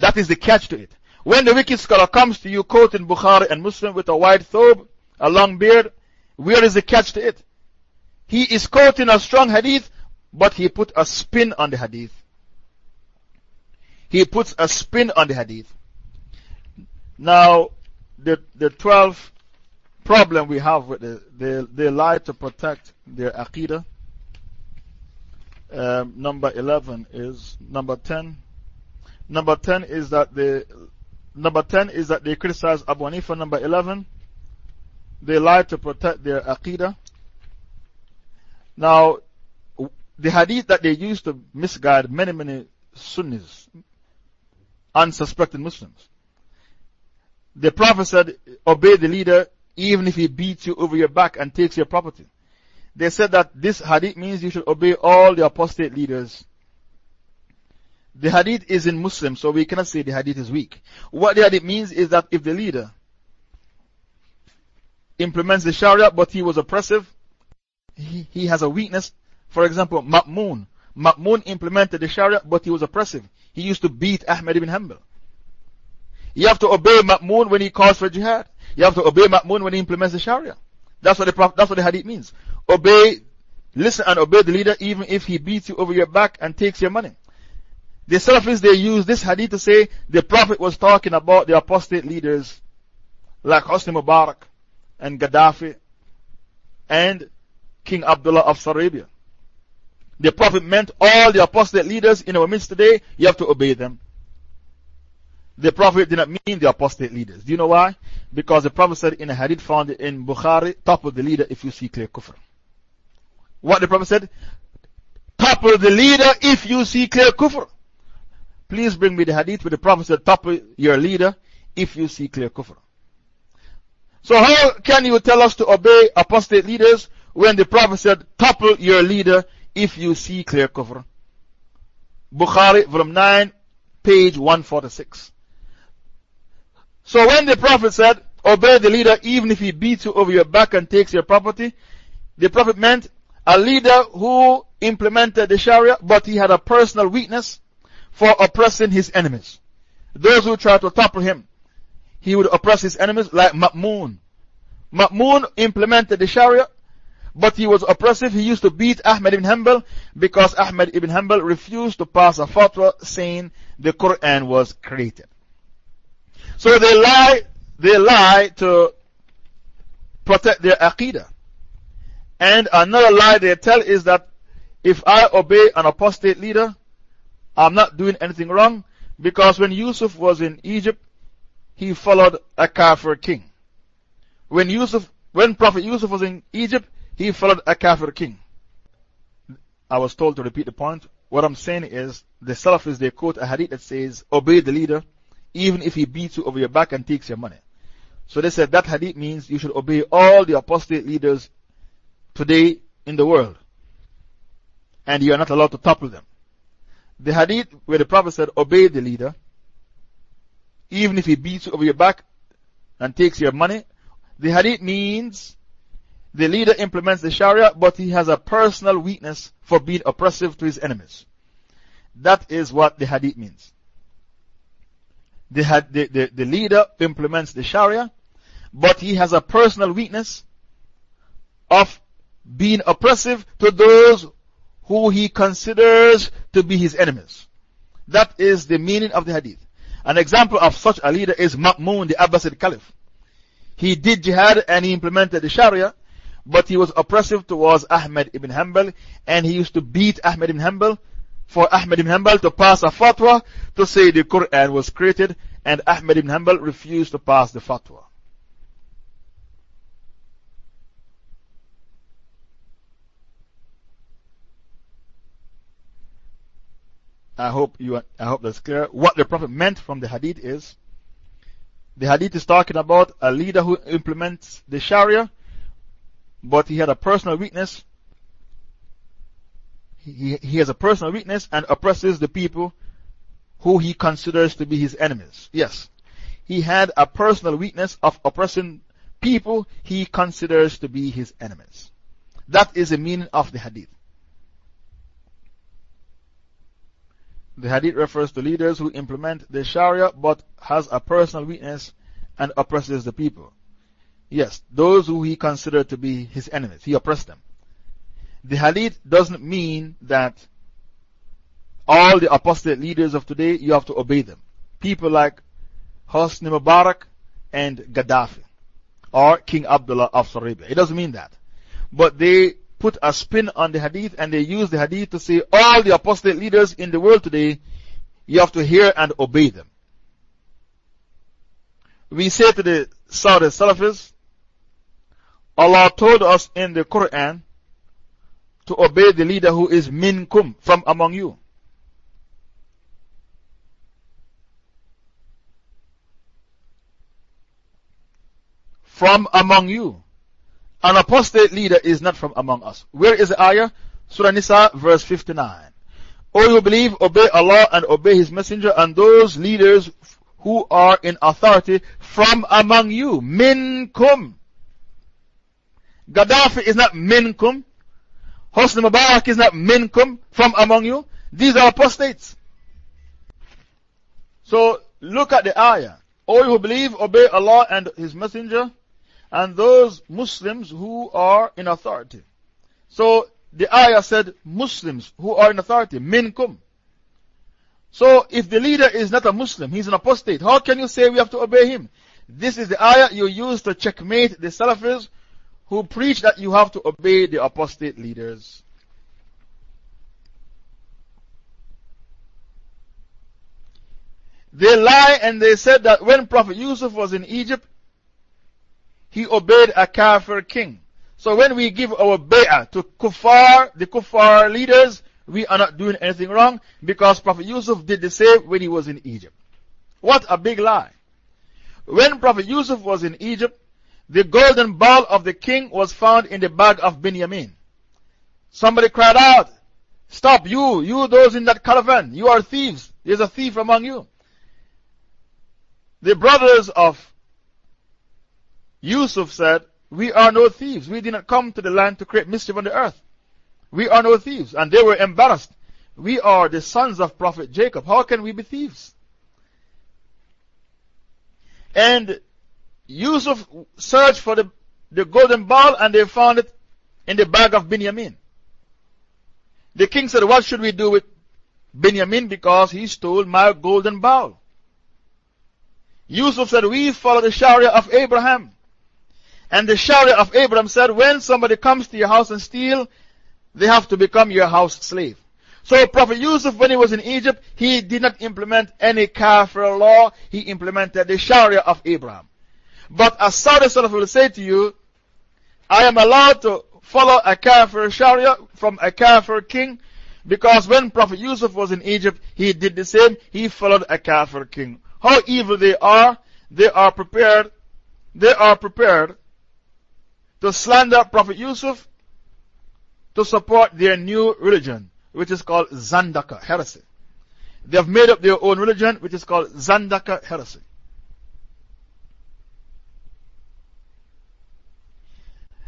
That is the catch to it. When the wicked scholar comes to you quoting Bukhari and Muslim with a white thobe, a long beard, where is the catch to it? He is quoting a strong hadith, but he put a spin on the hadith. He puts a spin on the hadith. Now, the, the 12th problem we have with the, they, they lie to protect their aqidah. Um, number 11 is number 10. Number 10 is that they, number 10 is that they criticize Abu Hanifa. Number 11, they lie to protect their aqidah. Now, the hadith that they used to misguide many, many Sunnis, unsuspecting Muslims. The Prophet said, Obey the leader even if he beats you over your back and takes your property. They said that this hadith means you should obey all the apostate leaders the hadith is in Muslim, so we cannot say the hadith is weak. What the hadith means is that if the leader implements the Sharia but he was oppressive, he, he has a weakness. For example, Ma'mun. Ma'mun implemented the Sharia but he was oppressive. He used to beat Ahmed ibn Hanbal. You have to obey Ma'mun when he calls for jihad. You have to obey Ma'mun when he implements the Sharia. That's what the, that's what the hadith means. Obey, listen and obey the leader even if he beats you over your back and takes your money. The Salafis, they use this hadith to say the Prophet was talking about the apostate leaders like Hosni Mubarak and Gaddafi and King Abdullah of Saudi Arabia. The Prophet meant all the apostate leaders in our midst today, you have to obey them. the Prophet did not mean the apostate leaders. Do you know why? Because the Prophet said in a hadith found in Bukhari, topple the leader if you see clear kufr. What the Prophet said? Topple the leader if you see clear kufr. Please bring me the hadith where the Prophet said, topple your leader if you see clear kufr. So how can you tell us to obey apostate leaders when the Prophet said, topple your leader if you see clear kufr? Bukhari, volume 9, page 146. So when the Prophet said, obey the leader even if he beats you over your back and takes your property, the Prophet meant a leader who implemented the Sharia, but he had a personal weakness for oppressing his enemies. Those who tried to topple him, he would oppress his enemies like Ma'mun. Ma'mun implemented the Sharia, but he was oppressive. He used to beat Ahmed ibn Hanbal because Ahmed ibn Hanbal refused to pass a fatwa saying the Quran was created. So they lie, they lie to protect their Aqidah. And another lie they tell is that if I obey an apostate leader, I'm not doing anything wrong because when Yusuf was in Egypt, he followed a Kafir king. When Yusuf, when Prophet Yusuf was in Egypt, he followed a Kafir king. I was told to repeat the point. What I'm saying is, the Salafis, they quote a hadith that says, obey the leader, even if he beats you over your back and takes your money. So they said that hadith means you should obey all the apostate leaders today in the world. And you are not allowed to topple them. The hadith where the Prophet said, obey the leader, even if he beats you over your back and takes your money. The hadith means the leader implements the Sharia, but he has a personal weakness for being oppressive to his enemies. That is what the hadith means. The, the, the, the leader implements the Sharia, but he has a personal weakness of being oppressive to those who he considers to be his enemies. That is the meaning of the hadith. An example of such a leader is Ma'mun, the Abbasid Caliph. He did jihad and he implemented the Sharia, but he was oppressive towards Ahmed ibn Hanbal, and he used to beat Ahmed ibn Hanbal for Ahmed ibn Hanbal to pass a fatwa to say the Quran was created, and Ahmed ibn Hanbal refused to pass the fatwa. I hope, you, I hope that's clear. What the Prophet meant from the hadith is the hadith is talking about a leader who implements the Sharia, but he had a personal weakness. He, he has a personal weakness and oppresses the people who he considers to be his enemies. Yes, he had a personal weakness of oppressing people he considers to be his enemies. That is the meaning of the hadith. The hadith refers to leaders who implement the Sharia but has a personal weakness and oppresses the people. Yes, those who he considered to be his enemies, he oppressed them. The hadith doesn't mean that all the apostate leaders of today, you have to obey them. People like Hosni Mubarak and Gaddafi, or King Abdullah of Saudi Arabia. It doesn't mean that. But they put a spin on the hadith and they use the hadith to say all the apostate leaders in the world today, you have to hear and obey them. We say to the Saudi Salafis, Allah told us in the Quran to obey the leader who is minkum, from among you. From among you. An apostate leader is not from among us. Where is the ayah? Surah Nisa, verse 59. O you believe, obey Allah and obey His Messenger and those leaders who are in authority from among you. Minkum. Gaddafi is not minkum. Hosni Mubarak is not minkum from among you. These are apostates. So look at the ayah. All who believe, obey Allah and His Messenger and those Muslims who are in authority. So the ayah said Muslims who are in authority, minkum. So if the leader is not a Muslim, he's an apostate, how can you say we have to obey him? This is the ayah you use to checkmate the Salafis who preach that you have to obey the apostate leaders. They lie and they said that when Prophet Yusuf was in Egypt, he obeyed a Kafir king. So when we give our bay'ah to kuffar, the kuffar leaders, we are not doing anything wrong because Prophet Yusuf did the same when he was in Egypt. What a big lie. When Prophet Yusuf was in Egypt, the golden ball of the king was found in the bag of Benjamin. Somebody cried out, Stop, you, you, those in that caravan, you are thieves. There's a thief among you. The brothers of Yusuf said, We are no thieves. We did not come to the land to create mischief on the earth. We are no thieves. And they were embarrassed. We are the sons of Prophet Jacob. How can we be thieves? And Yusuf searched for the, the golden ball and they found it in the bag of Benjamin. The king said, What should we do with Benjamin? Because he stole my golden ball. Yusuf said, We follow the Sharia of Abraham. And the Sharia of Abraham said, When somebody comes to your house and steal, they have to become your house slave. So Prophet Yusuf, when he was in Egypt, he did not implement any kafir law, he implemented the Sharia of Abraham. But as Saudi Salaf will say to you, I am allowed to follow a kafir Sharia from a kafir king because when Prophet Yusuf was in Egypt, he did the same. He followed a kafir king. How evil they are, they are prepared, they are prepared to slander Prophet Yusuf to support their new religion, which is called Zandaqa heresy. They have made up their own religion, which is called Zandaqa heresy.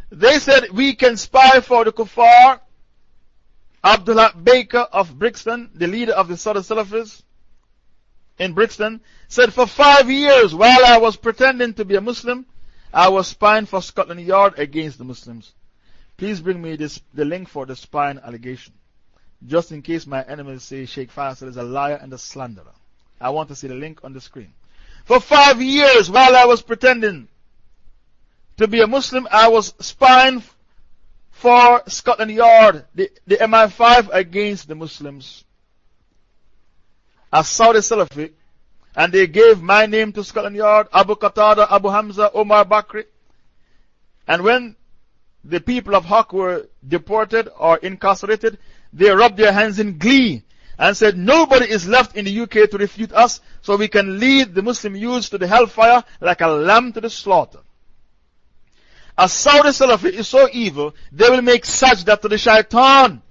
They said we can spy for the kuffar. Abdullah Baker of Brixton, the leader of the Southern Salafis in Brixton, said for five years while I was pretending to be a Muslim, I was spying for Scotland Yard against the Muslims. Please bring me this, the link for the spying allegation. Just in case my enemies say Sheikh Faisal is a liar and a slanderer. I want to see the link on the screen. For five years while I was pretending to be a Muslim, I was spying for Scotland Yard, the, the MI5 against the Muslims. As Saudi Salafi, and they gave my name to Scotland Yard, Abu Qatada, Abu Hamza, Omar Bakri. And when the people of Haqq were deported or incarcerated, they rubbed their hands in glee and said, Nobody is left in the UK to refute us, so we can lead the Muslim youths to the hellfire like a lamb to the slaughter. As Saudi Salafi is so evil, they will make sajda to the shaitan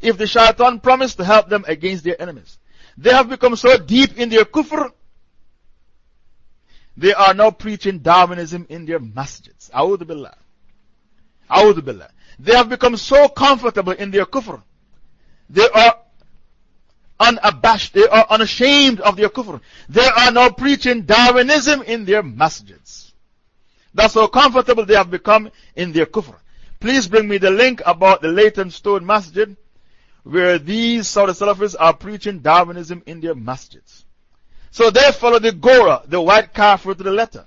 if the shaitan promised to help them against their enemies. They have become so deep in their kufr, they are now preaching Darwinism in their masjids. A'udhu billah. A'udhu billah. They have become so comfortable in their kufr. They are unabashed, they are unashamed of their kufr. They are now preaching Darwinism in their masjids. That's how comfortable they have become in their kufr. Please bring me the link about the Leytonstone Masjid where these Saudi Salafis are preaching Darwinism in their masjids. So they follow the Gora, the white kafir to the letter.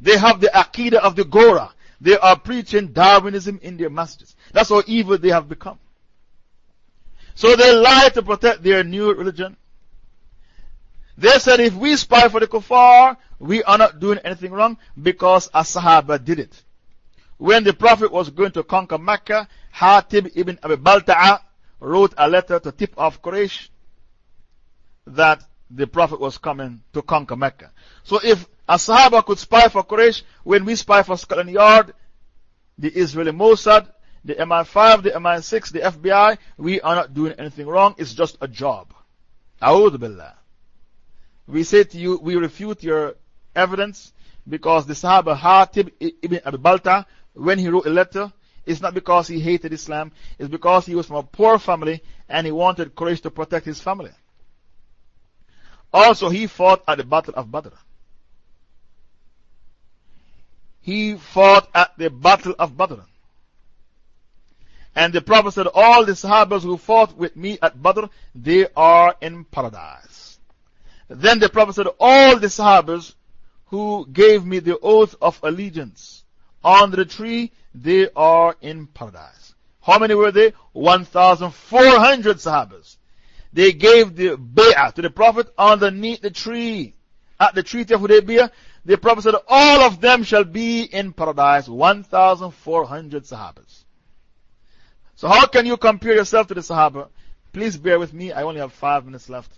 They have the Aqidah of the Gora. They are preaching Darwinism in their masjids. That's how evil they have become. So they lie to protect their new religion. They said if we spy for the kuffar, we are not doing anything wrong because a Sahaba did it. When the Prophet was going to conquer Mecca, Hatib ibn Abi Balta'a wrote a letter to tip off Quraysh that the Prophet was coming to conquer Mecca. So if a Sahaba could spy for Quraysh, when we spy for Scotland Yard, the Israeli Mossad, the MI5, the MI6, the FBI, we are not doing anything wrong. It's just a job. A'udhu Billah. We say to you, we refute your evidence because the Sahaba Hatib ibn Abi Balta, when he wrote a letter, it's not because he hated Islam, it's because he was from a poor family and he wanted Quraysh to protect his family. Also, he fought at the Battle of Badr. He fought at the Battle of Badr. And the Prophet said, All the Sahabas who fought with me at Badr, they are in paradise. Then the Prophet said, All the Sahabas who gave me the oath of allegiance on the tree, they are in paradise. How many were they? 1,400 Sahabas. They gave the bay'ah to the Prophet underneath the tree. At the treaty of Hudaybiyah, the Prophet said, All of them shall be in paradise, 1,400 Sahabas. So, how can you compare yourself to the Sahaba? Please bear with me, I only have five minutes left.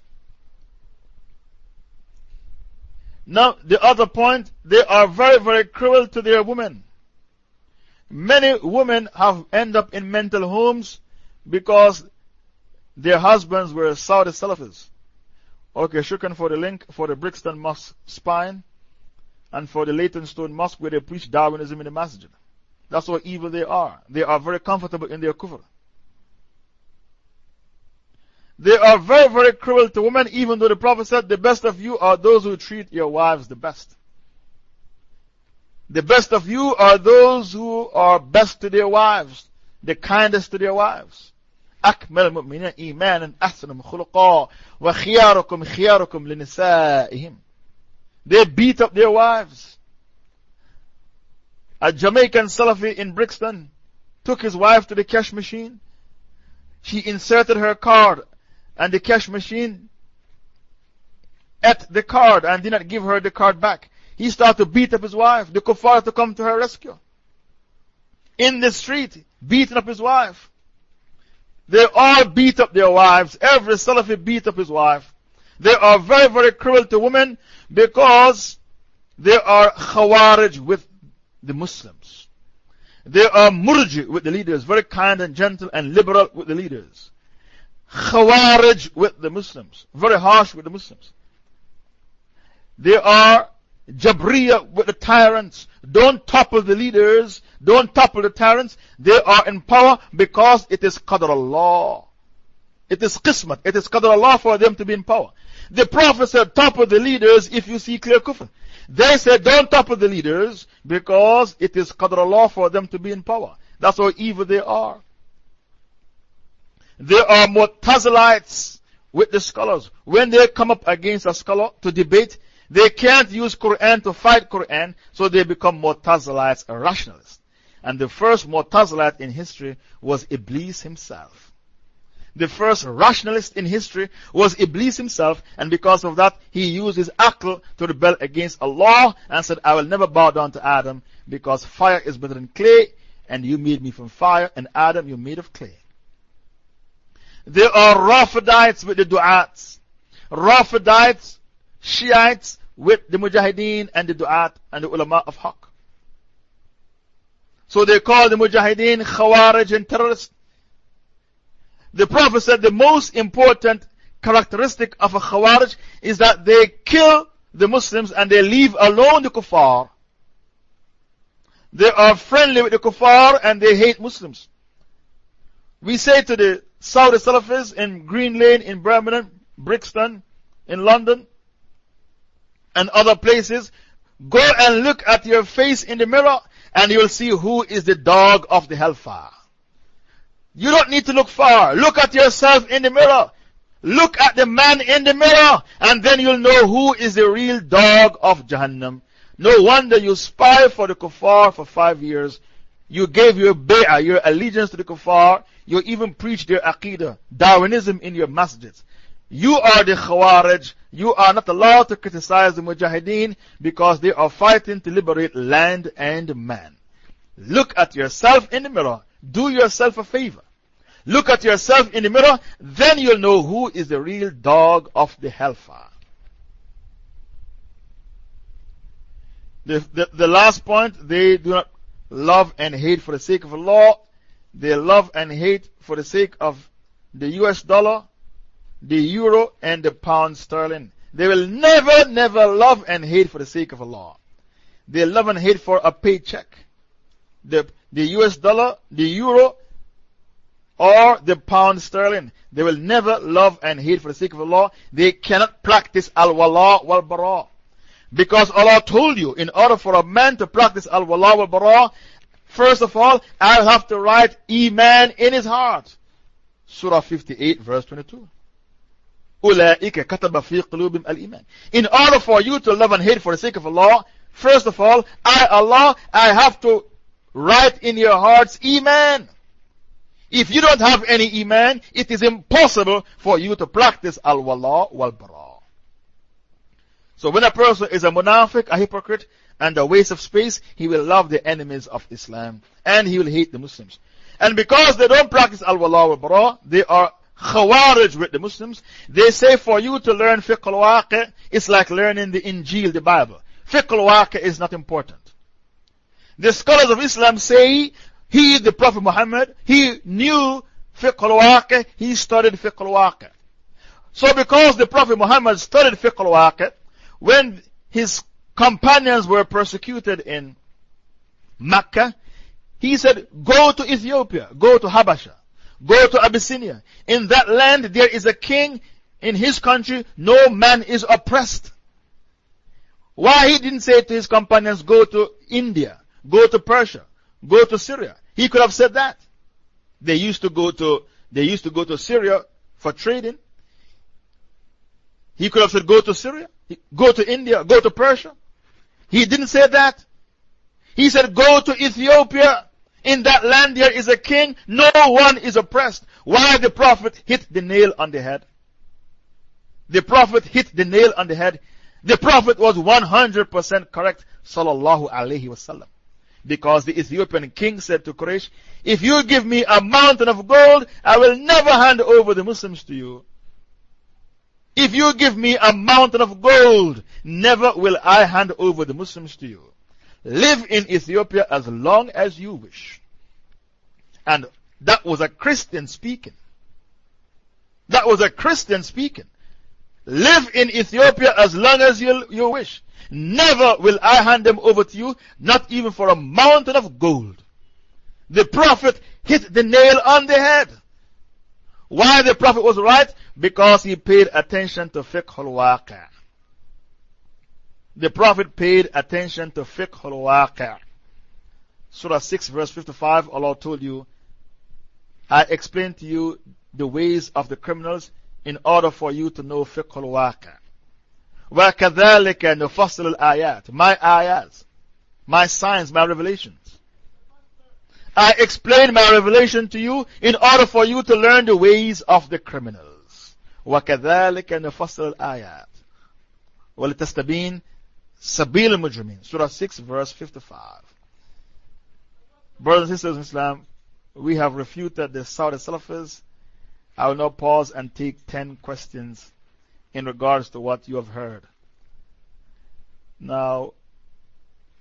Now, the other point, they are very, very cruel to their women. Many women have end up in mental homes because their husbands were Saudi Salafis. Okay, shukran for the link for the Brixton Mosque spine and for the Leytonstone Mosque where they preach Darwinism in the masjid. That's how evil they are. They are very comfortable in their kufr. They are very, very cruel to women, even though the Prophet said, The best of you are those who treat your wives the best. The best of you are those who are best to their wives, the kindest to their wives. أكمل المؤمنين إيمانا أحسنهم خلقا وخياركم خياركم لنسائهم They beat up their wives. A Jamaican Salafi in Brixton took his wife to the cash machine. She inserted her card and the cash machine ate the card and did not give her the card back. He started to beat up his wife. The kuffar to come to her rescue. In the street, beating up his wife. They all beat up their wives. Every Salafi beat up his wife. They are very, very cruel to women because they are Khawarij with the Muslims. They are Murji with the leaders, very kind and gentle and liberal with the leaders. Khawarij with the Muslims, very harsh with the Muslims. They are Jabriya with the tyrants. Don't topple the leaders. Don't topple the tyrants. They are in power because it is Qadr Allah. It is Qismat. It is Qadr Allah for them to be in power. The Prophet said, topple the leaders if you see clear kufr. They said, don't topple the leaders because it is Qadr Allah for them to be in power. That's how evil they are. They are Mu'tazilites with the scholars. When they come up against a scholar to debate, they can't use Quran to fight Quran, so they become Mu'tazilites, rationalists. And the first Mu'tazilite in history was Iblis himself. The first rationalist in history was Iblis himself, and because of that, he used his akal to rebel against Allah and said, I will never bow down to Adam because fire is better than clay, and you made me from fire, and Adam you made of clay. There are Rafidites with the du'ats. Rafidites, Shiites, with the Mujahideen and the Du'at and the ulama of Haqq. So they call the Mujahideen Khawarij and terrorists. The Prophet said the most important characteristic of a Khawarij is that they kill the Muslims and they leave alone the Kuffar. They are friendly with the Kuffar and they hate Muslims. We say to the Saudi Salafis in Green Lane, in Birmingham, Brixton, in London, and other places, go and look at your face in the mirror and you'll see who is the dog of the hellfire. You don't need to look far. Look at yourself in the mirror. Look at the man in the mirror and then you'll know who is the real dog of Jahannam. No wonder you spy for the kuffar for five years. You gave your bay'ah, your allegiance to the kuffar. You even preached their aqidah, Darwinism in your masjids. You are the Khawarij. You are not allowed to criticize the Mujahideen because they are fighting to liberate land and man. Look at yourself in the mirror. Do yourself a favor. Look at yourself in the mirror, then you'll know who is the real dog of the hellfire. The, the, the last point, they do not love and hate for the sake of Allah. They love and hate for the sake of the US dollar the euro and the pound sterling. They will never, never love and hate for the sake of Allah. They love and hate for a paycheck. The, the US dollar, the euro, or the pound sterling. They will never love and hate for the sake of Allah. They cannot practice al wala wal bara. Because Allah told you, in order for a man to practice al wala wal bara, first of all, I'll have to write Iman in his heart. Surah 58, verse 22. أولئك كتب في قلوبهم الإيمان. In order for you to love and hate for the sake of Allah, first of all, I, Allah, I have to write in your hearts Iman. If you don't have any Iman, it is impossible for you to practice Al Wala wal Bara. So when a person is a munafiq, a hypocrite, and a waste of space, he will love the enemies of Islam and he will hate the Muslims. And because they don't practice Al Wala wal Bara, they are Khawarij with the Muslims. They say for you to learn fiqh al it's like learning the Injil, the Bible. Fiqh al is not important. The scholars of Islam say he, the Prophet Muhammad, he knew fiqh al he studied fiqh al So because the Prophet Muhammad studied fiqh al when his companions were persecuted in Mecca, he said, Go to Ethiopia, go to Habasha. Go to Abyssinia. In that land there is a king. In his country, no man is oppressed. Why he didn't say to his companions, go to India, go to Persia, go to Syria. He could have said that. They used to go to, they used to go to Syria for trading. He could have said, go to Syria, go to India, go to Persia. He didn't say that. He said, go to Ethiopia, in that land there is a king, no one is oppressed. Why the Prophet hit the nail on the head? The Prophet hit the nail on the head. The Prophet was 100% correct, sallallahu alayhi wasallam. Because the Ethiopian king said to Quraysh, If you give me a mountain of gold, I will never hand over the Muslims to you. If you give me a mountain of gold, never will I hand over the Muslims to you. Live in Ethiopia as long as you wish. And that was a Christian speaking. That was a Christian speaking. Live in Ethiopia as long as you, you wish. Never will I hand them over to you, not even for a mountain of gold. The Prophet hit the nail on the head. Why the Prophet was right? Because he paid attention to fiqh al the Prophet paid attention to fiqh al-waqi'. Surah 6 verse 55, Allah told you, I explained to you the ways of the criminals in order for you to know fiqh al-waqi'. وَكَذَلِكَ نُفَصِّلُ الْآيَاتِ My ayats, my signs, my revelations. I explained my revelation to you in order for you to learn the ways of the criminals. وَكَذَلِكَ نُفَصِّلُ الْآيَاتِ وَلِتَسْتَبِينَ Sabil al-Mujrimin, Surah 6, verse 55. Brothers and sisters in Islam, we have refuted the Saudi Salafis. I will now pause and take 10 questions in regards to what you have heard. Now,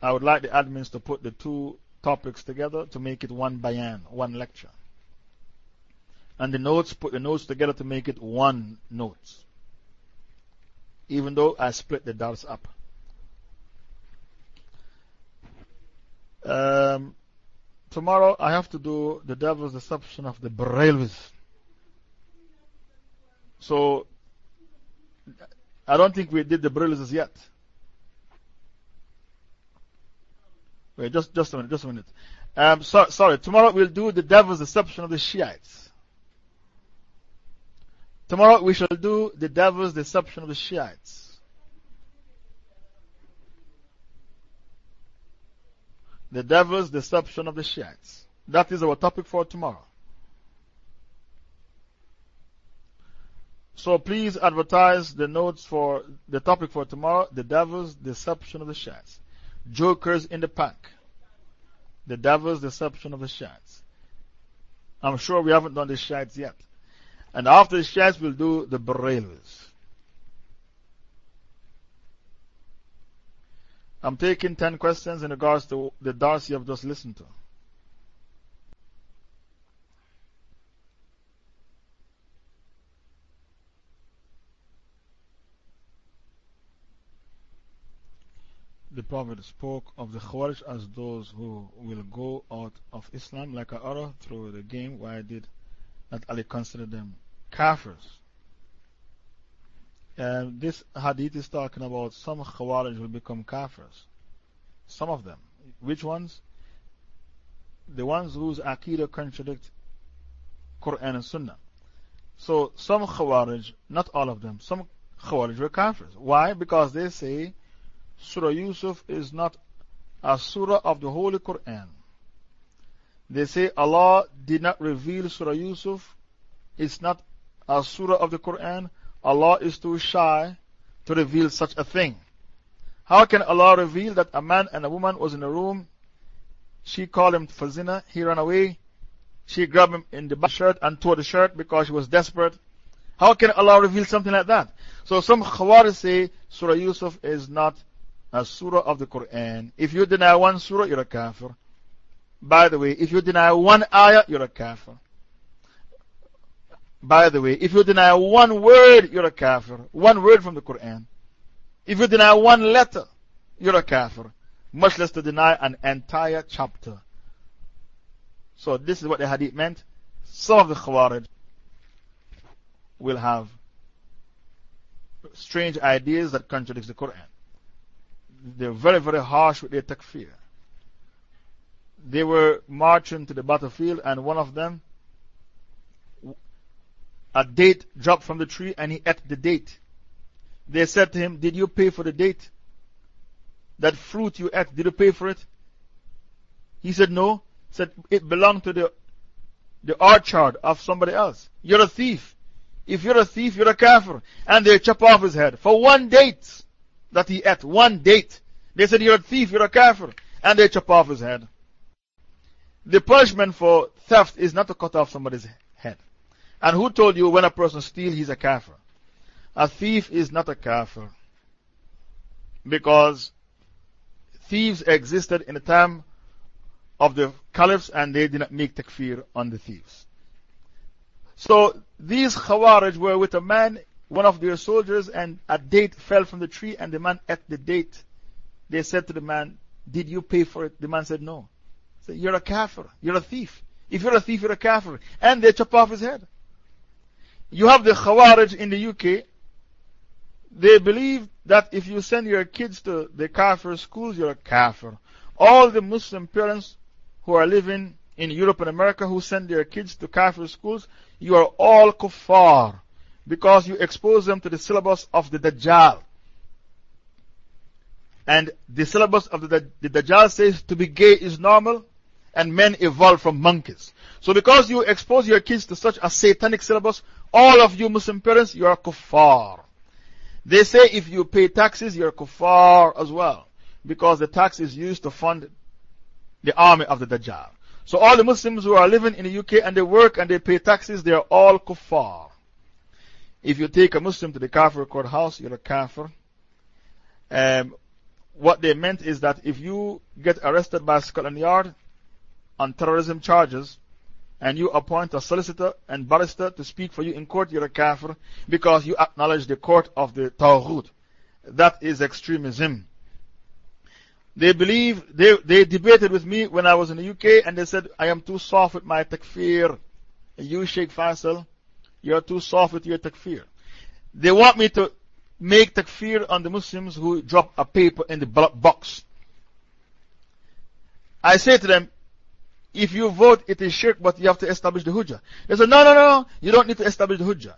I would like the admins to put the two topics together to make it one bayan, one lecture. And the notes, put the notes together to make it one notes. Even though I split the dots up. Um, tomorrow I have to do the devil's deception of the Barelvis. So, I don't think we did the Barelvis yet. Wait, just, just a minute, just a minute. Um, so, sorry, tomorrow we'll do the devil's deception of the Shiites. Tomorrow we shall do the devil's deception of the Shiites. The devil's deception of the Shiites. That is our topic for tomorrow. So please advertise the notes for the topic for tomorrow the devil's deception of the Shiites. Jokers in the pack. The devil's deception of the Shiites. I'm sure we haven't done the Shiites yet. And after the Shiites, we'll do the Barelvis. I'm taking 10 questions in regards to the Darcy I've just listened to. The Prophet spoke of the Khawarij as those who will go out of Islam like a arrow through the game. Why did not Ali consider them kafirs? This hadith is talking about some Khawarij will become kafirs. Some of them. Which ones? The ones whose Aqidah contradict Quran and Sunnah. So some Khawarij, not all of them, some Khawarij were kafirs. Why? Because they say Surah Yusuf is not a surah of the Holy Quran. They say Allah did not reveal Surah Yusuf. It's not a surah of the Quran. Allah is too shy to reveal such a thing. How can Allah reveal that a man and a woman was in a room? She called him for zina. He ran away. She grabbed him in the back shirt and tore the shirt because she was desperate. How can Allah reveal something like that? So some Khawarij say Surah Yusuf is not a surah of the Quran. If you deny one surah, you're a kafir. By the way, if you deny one ayah, you're a kafir. By the way, if you deny one word, you're a kafir. One word from the Quran. If you deny one letter, you're a kafir. Much less to deny an entire chapter. So, this is what the hadith meant. Some of the Khawarij will have strange ideas that contradict the Quran. They're very, very harsh with their takfir. They were marching to the battlefield, and one of them a date dropped from the tree and he ate the date. They said to him, Did you pay for the date? That fruit you ate, did you pay for it? He said, No. He said, It belonged to the, the orchard of somebody else. You're a thief. If you're a thief, you're a kafir. And they chop off his head for one date that he ate. One date. They said, You're a thief, you're a kafir. And they chop off his head. The punishment for theft is not to cut off somebody's head. And who told you when a person steals, he's a kafir? A thief is not a kafir. Because thieves existed in the time of the caliphs and they did not make takfir on the thieves. So these Khawarij were with a man, one of their soldiers, and a date fell from the tree and the man ate the date. They said to the man, Did you pay for it? The man said, No. Said, You're a kafir. You're a thief. If you're a thief, you're a kafir. And they chop off his head. You have the Khawarij in the UK. They believe that if you send your kids to the Kafir schools, you're a Kafir. All the Muslim parents who are living in Europe and America who send their kids to Kafir schools, you are all kuffar because you expose them to the syllabus of the Dajjal. And the syllabus of the, the Dajjal says to be gay is normal and men evolve from monkeys. So because you expose your kids to such a satanic syllabus, all of you Muslim parents, you are kuffar. They say if you pay taxes, you're kuffar as well. Because the tax is used to fund the army of the Dajjal. So all the Muslims who are living in the UK and they work and they pay taxes, they are all kuffar. If you take a Muslim to the Kafir courthouse, you're a Kafir. Um, what they meant is that if you get arrested by Scotland Yard on terrorism charges, and you appoint a solicitor and barrister to speak for you in court, you're a kafir because you acknowledge the court of the Taghut. That is extremism. They believe, they, they debated with me when I was in the UK and they said, I am too soft with my takfir. You, Sheikh Faisal, you're too soft with your takfir. They want me to make takfir on the Muslims who drop a paper in the ballot box. I say to them, if you vote, it is shirk, but you have to establish the hujjah. They said, no, no, no, you don't need to establish the hujjah.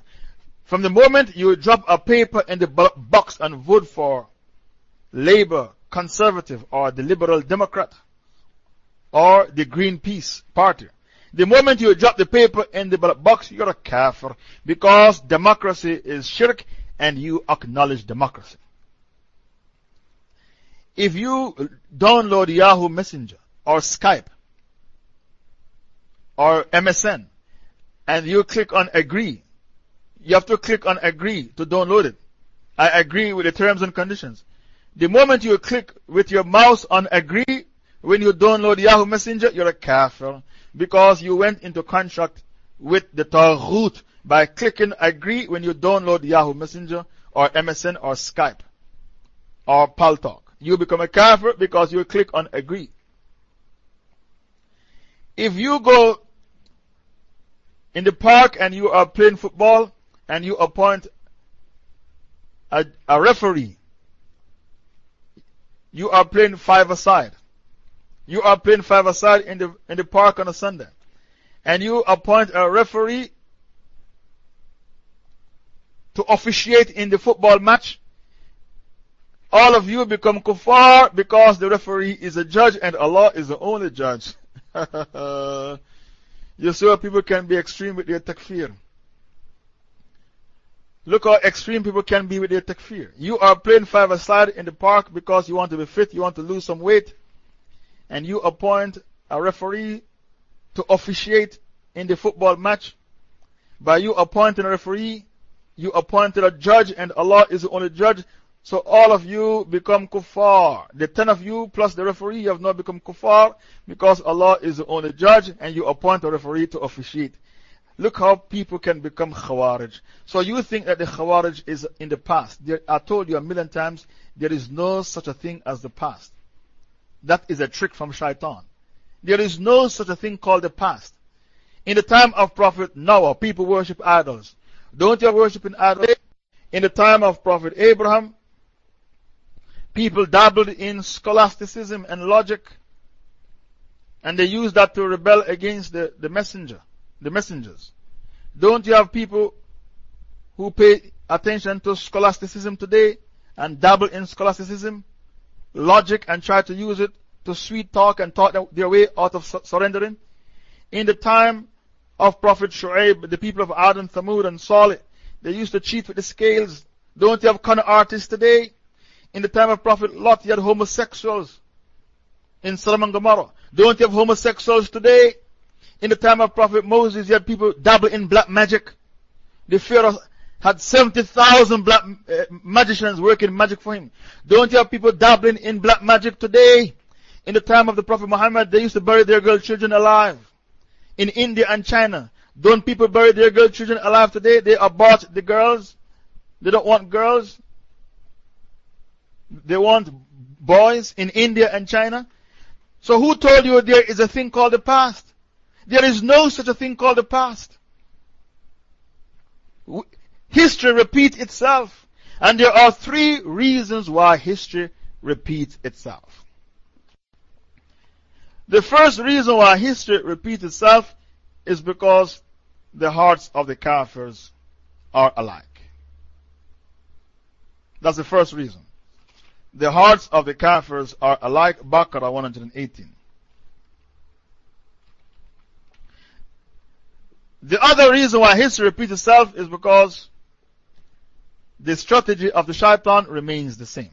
From the moment you drop a paper in the box and vote for Labour, Conservative, or the Liberal Democrat, or the Greenpeace Party, the moment you drop the paper in the box, you're a kafir because democracy is shirk and you acknowledge democracy. If you download Yahoo Messenger or Skype or MSN and you click on agree, you have to click on agree to download it. I agree with the terms and conditions. The moment you click with your mouse on agree, when you download Yahoo Messenger, you're a kafir because you went into contract with the Taghut by clicking agree when you download Yahoo Messenger or MSN or Skype or Paltalk. You become a kafir because you click on agree. If you go in the park and you are playing football and you appoint a, a referee, you are playing five aside. You are playing five aside in the, in the park on a Sunday. And you appoint a referee to officiate in the football match. All of you become kuffar because the referee is a judge and Allah is the only judge. [LAUGHS] [LAUGHS] you see how people can be extreme with their takfir. Look how extreme people can be with their takfir. You are playing five aside in the park because you want to be fit, you want to lose some weight, and you appoint a referee to officiate in the football match. By you appointing a referee, you appointed a judge, and Allah is the only judge. So all of you become kuffar. The ten of you plus the referee have not become kuffar because Allah is the only judge and you appoint a referee to officiate. Look how people can become Khawarij. So you think that the Khawarij is in the past. There, I told you a million times, there is no such a thing as the past. That is a trick from shaitan. There is no such a thing called the past. In the time of Prophet Noah, people worship idols. Don't you worship in idols? In the time of Prophet Abraham, people dabbled in scholasticism and logic, and they used that to rebel against the, the messenger the messengers. Don't you have people who pay attention to scholasticism today and dabble in scholasticism, logic, and try to use it to sweet talk and talk their way out of surrendering? In the time of Prophet Shu'aib, the people of Ad and Thamud and Salih, they used to cheat with the scales. Don't you have con artists today? In the time of Prophet Lot, you had homosexuals in Sodom and Gomorrah. Don't you have homosexuals today? In the time of Prophet Moses, you had people dabble in black magic. The Pharaoh had 70,000 black uh, magicians working magic for him. Don't you have people dabbling in black magic today? In the time of the Prophet Muhammad, they used to bury their girl children alive. In India and China, don't people bury their girl children alive today? They abort the girls. They don't want girls. They want boys in India and China. So who told you there is a thing called the past? There is no such a thing called the past. History repeats itself. And there are three reasons why history repeats itself. The first reason why history repeats itself is because the hearts of the Kafirs are alike. That's the first reason. The hearts of the Kafirs are alike. Baqarah 118. The other reason why history repeats itself is because the strategy of the shaitan remains the same.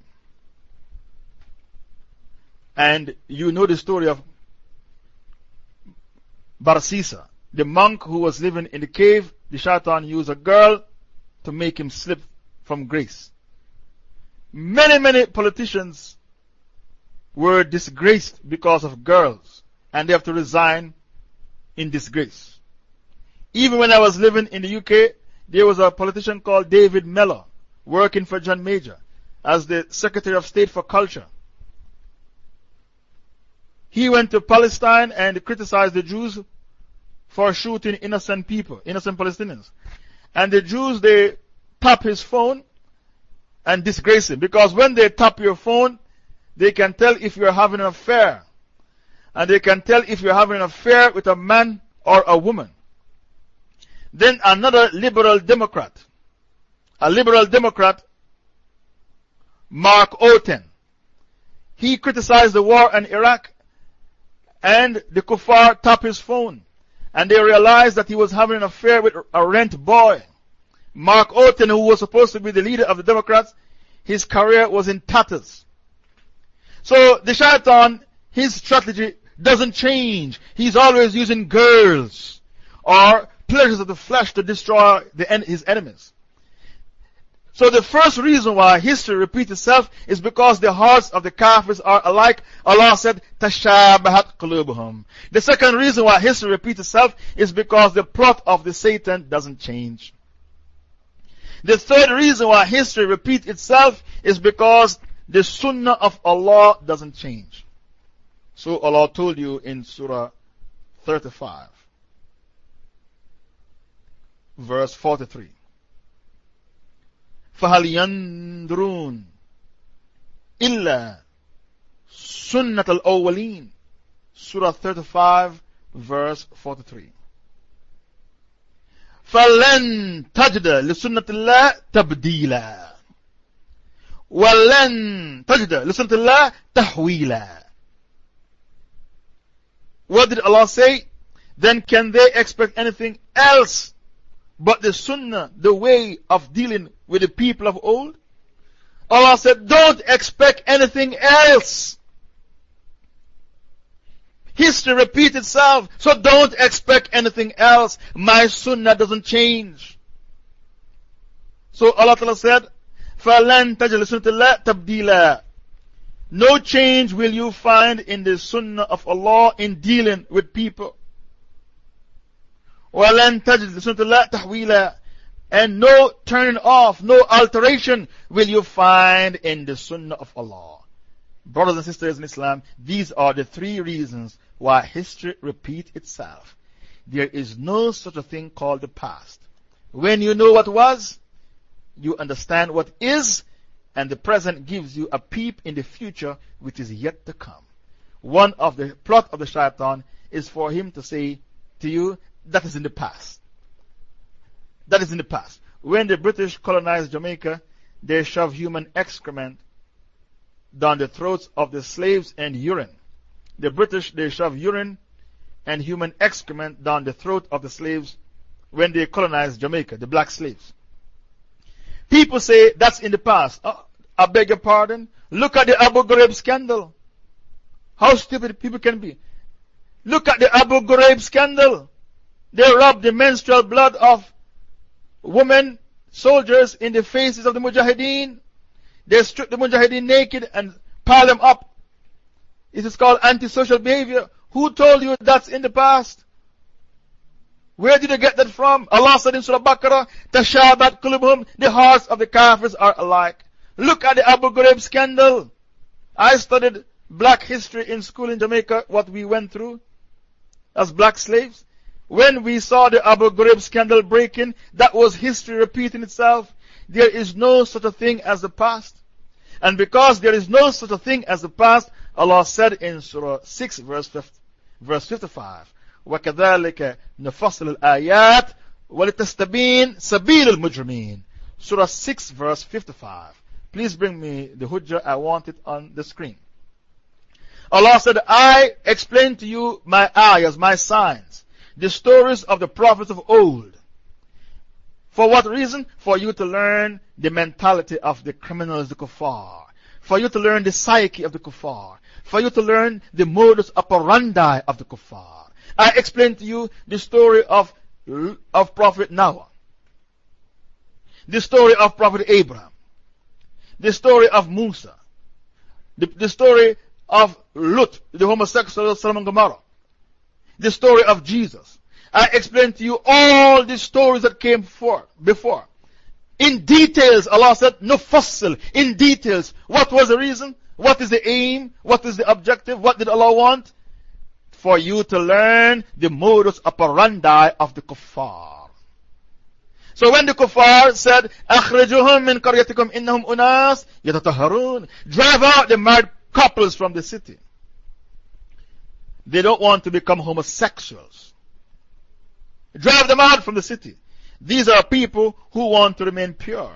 And you know the story of Barsisa, the monk who was living in the cave. The shaitan used a girl to make him slip from grace. Many, many politicians were disgraced because of girls, and they have to resign in disgrace. Even when I was living in the UK, there was a politician called David Mellor working for John Major as the Secretary of State for Culture. He went to Palestine and criticized the Jews for shooting innocent people, innocent Palestinians. And the Jews, they tap his phone and disgrace him. Because when they tap your phone, they can tell if you're having an affair. And they can tell if you're having an affair with a man or a woman. Then another liberal Democrat, a liberal Democrat, Mark Oaten, he criticized the war in Iraq and the kuffar tapped his phone and they realized that he was having an affair with a rent boy. Mark Oaten, who was supposed to be the leader of the Democrats, his career was in tatters. So the shaitan, his strategy doesn't change. He's always using girls or pleasures of the flesh to destroy en his enemies. So the first reason why history repeats itself is because the hearts of the kafirs are alike. Allah said, Tashabahat qulubuhum. The second reason why history repeats itself is because the plot of the Satan doesn't change. The third reason why history repeats itself is because the Sunnah of Allah doesn't change. So Allah told you in Surah 35 verse 43. فهل ينظرون إلا سنة الأولين Surah 35 verse 43 فلن تجد لسنة الله تبديلا ولن تجد لسنة الله تحويلا what did Allah say? Then can they expect anything else but the sunnah, the way of dealing with the people of old? Allah said, don't expect anything else. History repeats itself, so don't expect anything else. My sunnah doesn't change. So Allah Ta'ala said, فَلَن تَجْلِ سُنَّةِ اللَّهِ تَبْدِيلًا No change will you find in the sunnah of Allah in dealing with people. وَلَن تَجْلِ سُنَّةِ اللَّهِ تَحْوِيلًا And no turning off, no alteration will you find in the sunnah of Allah. Brothers and sisters in Islam, these are the three reasons why history repeats itself. There is no such a thing called the past. When you know what was, you understand what is, and the present gives you a peep in the future which is yet to come. One of the plot of the shaitan is for him to say to you, that is in the past. That is in the past. When the British colonized Jamaica, they shoved human excrement down the throats of the slaves and urine. The British, they shoved urine and human excrement down the throat of the slaves when they colonized Jamaica, the black slaves. People say that's in the past. Uh, I beg your pardon. Look at the Abu Ghraib scandal. How stupid people can be. Look at the Abu Ghraib scandal. They rubbed the menstrual blood of women, soldiers, in the faces of the Mujahideen. They stripped the Mujahideen naked and piled them up. It is called antisocial behavior. Who told you that's in the past? Where did you get that from? Allah said in Surah Baqarah, Tashabat kulubhum, the hearts of the kafirs are alike. Look at the Abu Ghraib scandal. I studied black history in school in Jamaica, what we went through as black slaves. When we saw the Abu Ghraib scandal breaking, that was history repeating itself. There is no such a thing as the past. And because there is no such a thing as the past, Allah said in Surah 6 verse, 50, verse 55, وكذلك نفصل الآيات ولتستبين سبيل المجرمين Surah 6 verse 55 Please bring me the hujjah, I want it on the screen. Allah said, I explain to you my ayahs, my signs, the stories of the prophets of old. For what reason? For you to learn the mentality of the criminals, the kuffar. For you to learn the psyche of the kuffar. For you to learn the modus operandi of the kuffar. I explained to you the story of, of Prophet Noah, the story of Prophet Abraham, the story of Musa, the, the story of Lut, the homosexual Sodom and Gomorrah, the story of Jesus. I explained to you all the stories that came before. before. In details, Allah said, nufassil. In details. What was the reason? What is the aim? What is the objective? What did Allah want? for you to learn the modus operandi of the kuffar. So when the kuffar said, أخرجهم من قريتكم إنهم أناس يتطهرون Drive out the married couples from the city. They don't want to become homosexuals. Drive them out from the city. These are people who want to remain pure.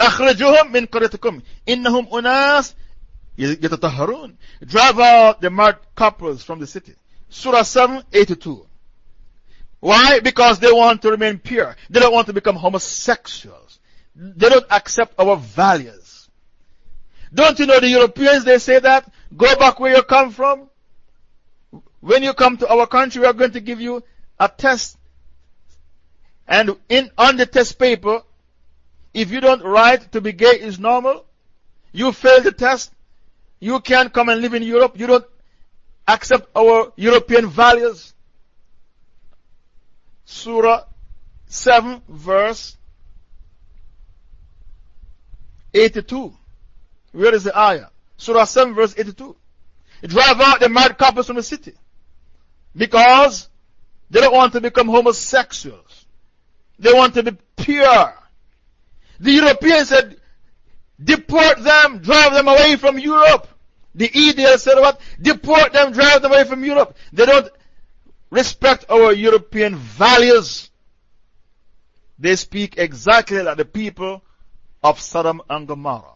أخرجهم من قريتكم إنهم أناس يتطهرون drive out the married couples from the city Surah 7 82 why? because they want to remain pure they don't want to become homosexuals they don't accept our values don't you know the Europeans they say that go back where you come from when you come to our country we are going to give you a test and in, on the test paper if you don't write to be gay is normal you fail the test you can't come and live in Europe. You don't accept our European values. Surah 7, verse 82. Where is the ayah? Surah 7, verse 82. Drive out the mad couples from the city because they don't want to become homosexuals. They want to be pure. The Europeans said, deport them, drive them away from Europe. The EDL said what? Deport them, drive them away from Europe. They don't respect our European values. They speak exactly like the people of Sodom and Gomorrah.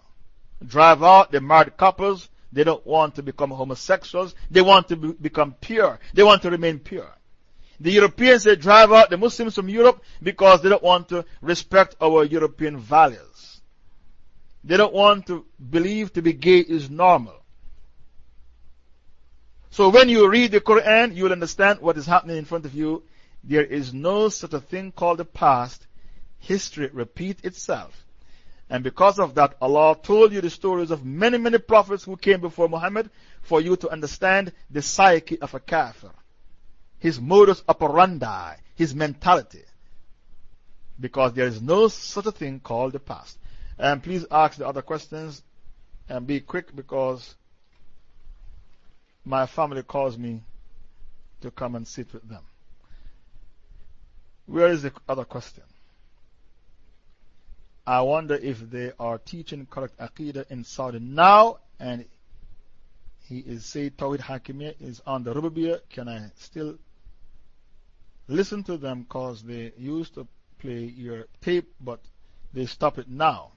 Drive out the married couples, They don't want to become homosexuals. They want to be, become pure. They want to remain pure. The Europeans, they drive out the Muslims from Europe because they don't want to respect our European values. They don't want to believe to be gay is normal. So when you read the Quran, you will understand what is happening in front of you. There is no such a thing called the past. History repeats itself. And because of that, Allah told you the stories of many, many prophets who came before Muhammad for you to understand the psyche of a kafir, his modus operandi, his mentality. Because there is no such a thing called the past. And please ask the other questions and be quick because my family calls me to come and sit with them. Where is the other question? I wonder if they are teaching correct Aqidah in Saudi now and he is say Tawhid Hakimiyya is on the Rububiyyah. Can I still listen to them because they used to play your tape but they stop it now.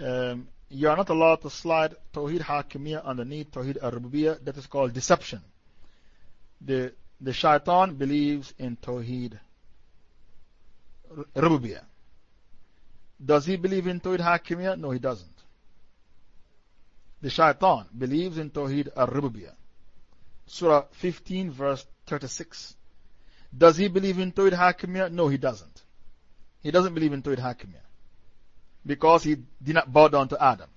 Um, you are not allowed to slide Tawhid Hakimiyya underneath Tawhid Rububiyyah. That is called deception. The, the shaitan believes in Tawhid Rububiyyah. Does he believe in Tawhid Hakimiyya? No, he doesn't. The shaitan believes in Tawhid al-Rububiyyah. Surah 15, verse 36. Does he believe in Tawhid Hakimiyya? No, he doesn't. He doesn't believe in Tawhid Hakimiyya because he did not bow down to Adam.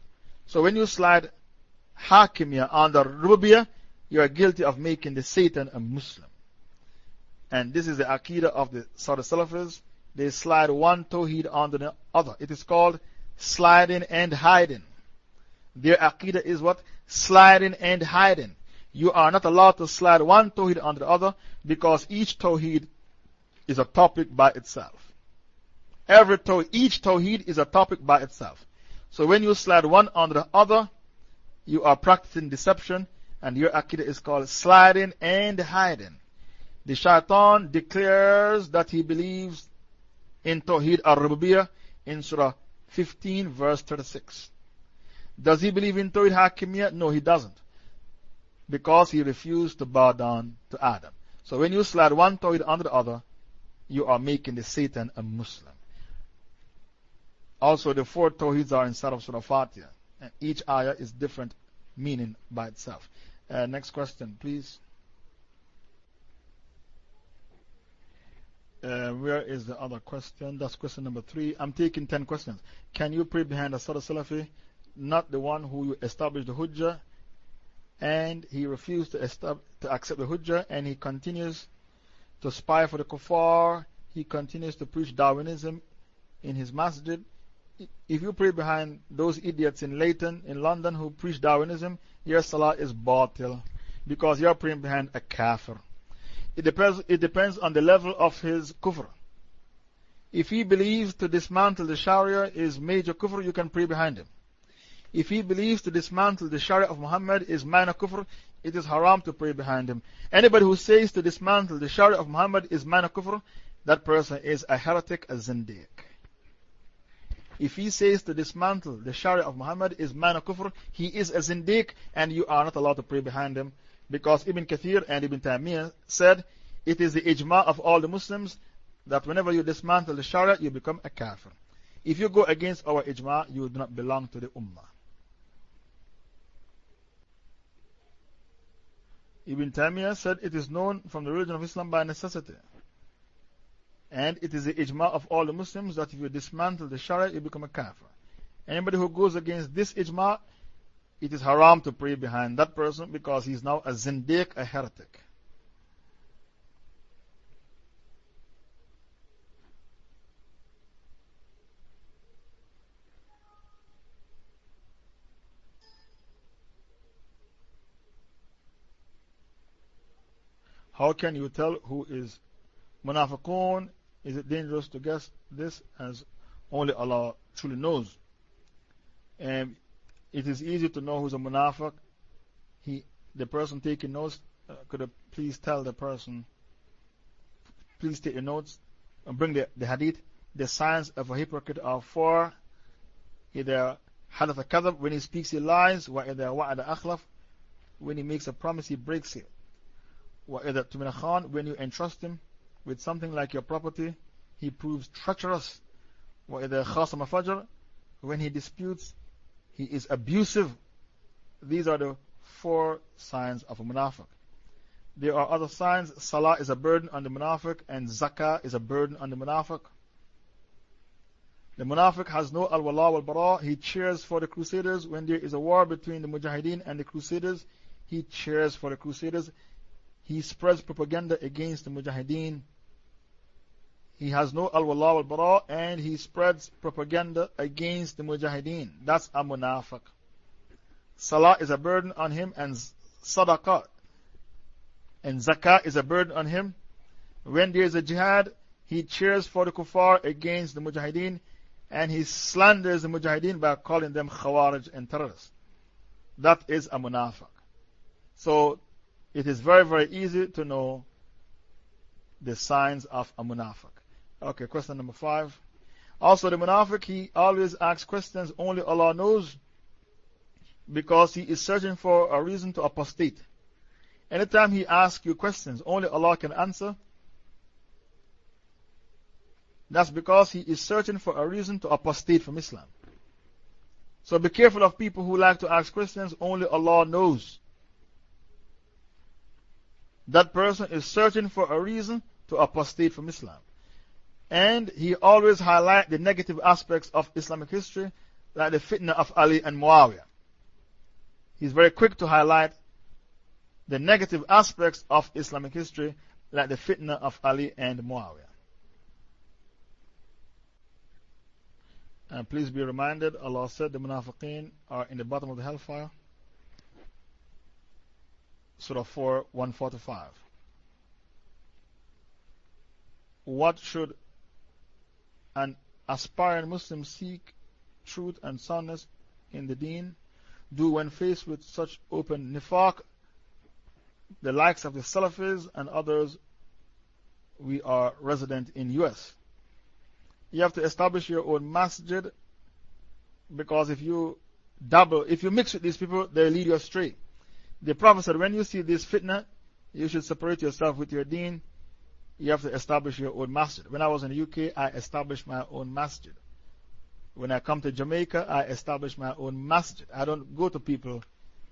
So when you slide Hakimiyya under Rububiyyah, you are guilty of making the Satan a Muslim. And this is the Aqidah of the Saudi Salafis they slide one tawheed under the other. It is called sliding and hiding. Their aqidah is what? Sliding and hiding. You are not allowed to slide one tawheed under the other because each tawheed is a topic by itself. Every tawheed, each tawheed is a topic by itself. So when you slide one under the other, you are practicing deception and your aqidah is called sliding and hiding. The shaitan declares that he believes in Tawheed al Rububiyyah in Surah 15, verse 36. Does he believe in Tawheed Hakimiyyah? No, he doesn't. Because he refused to bow down to Adam. So when you slide one Tawheed under the other, you are making the Satan a Muslim. Also, the four Tawheeds are inside of Surah Fatiha. And each ayah is different meaning by itself. Uh, next question, please. Uh, where is the other question? That's question number three. I'm taking 10 questions. Can you pray behind a Saudi Salafi, not the one who established the Hujjah, and he refused to, to accept the Hujjah, and he continues to spy for the Kuffar, he continues to preach Darwinism in his masjid. If you pray behind those idiots in Leyton, in London, who preach Darwinism, your salah is batil because you're praying behind a kafir. It depends, it depends on the level of his kufr. If he believes to dismantle the Sharia is major kufr, you can pray behind him. If he believes to dismantle the Sharia of Muhammad is minor kufr, it is haram to pray behind him. Anybody who says to dismantle the Sharia of Muhammad is minor kufr, that person is a heretic, a zindiq. If he says to dismantle the Sharia of Muhammad is minor kufr, he is a zindiq and you are not allowed to pray behind him because Ibn Kathir and Ibn Taymiyyah said it is the ijma of all the Muslims that whenever you dismantle the Sharia, you become a kafir. If you go against our ijma, you do not belong to the ummah. Ibn Taymiyyah said it is known from the religion of Islam by necessity. And it is the ijma of all the Muslims that if you dismantle the Sharia, you become a kafir. Anybody who goes against this ijma it is haram to pray behind that person because he is now a zindiq, a heretic. How can you tell who is munafiqun? Is it dangerous to guess this as only Allah truly knows? And it is easy to know who's a munafiq. He, the person taking notes, uh, could please tell the person, please take your notes and bring the, the hadith. The signs of a hypocrite are four either حدث كذب, when he speaks he lies. وإذا وعد أخلف, when he makes a promise he breaks it. وإذا تمنى خان, when you entrust him with something like your property, he proves treacherous. وإذا خاصم فجر, when he disputes, he is abusive. These are the four signs of a munafiq. There are other signs. Salah is a burden on the munafiq, and zakah is a burden on the munafiq. The munafiq has no al wala wal bara. He cheers for the crusaders. When there is a war between the mujahideen and the crusaders, he cheers for the crusaders. He spreads propaganda against the mujahideen. He has no al wala wal bara, and he spreads propaganda against the mujahideen. That's a munafiq. Salah is a burden on him, and sadaqah and zakah is a burden on him. When there is a jihad, he cheers for the kuffar against the mujahideen and he slanders the mujahideen by calling them khawarij and terrorists. That is a munafiq. So it is very, very easy to know the signs of a munafiq. Okay, question number five. Also, the munafiq, he always asks questions only Allah knows because he is searching for a reason to apostate. Anytime he asks you questions, only Allah can answer. That's because he is searching for a reason to apostate from Islam. So be careful of people who like to ask questions, only Allah knows. That person is searching for a reason to apostate from Islam. And he always highlights the negative aspects of Islamic history, like the fitna of Ali and Muawiyah. He's very quick to highlight the negative aspects of Islamic history, like the fitna of Ali and Muawiyah. And please be reminded, Allah said the munafiqeen are in the bottom of the hellfire. Surah 4, 145. What should an aspiring Muslim seek truth and soundness in the deen do when faced with such open nifaq the likes of the Salafis and others, we are resident in US. You have to establish your own masjid because if you double, if you mix with these people, they lead you astray. The Prophet said, when you see this fitna, you should separate yourself with your deen. You have to establish your own masjid. When I was in the UK, I established my own masjid. When I come to Jamaica, I establish my own masjid. I don't go to people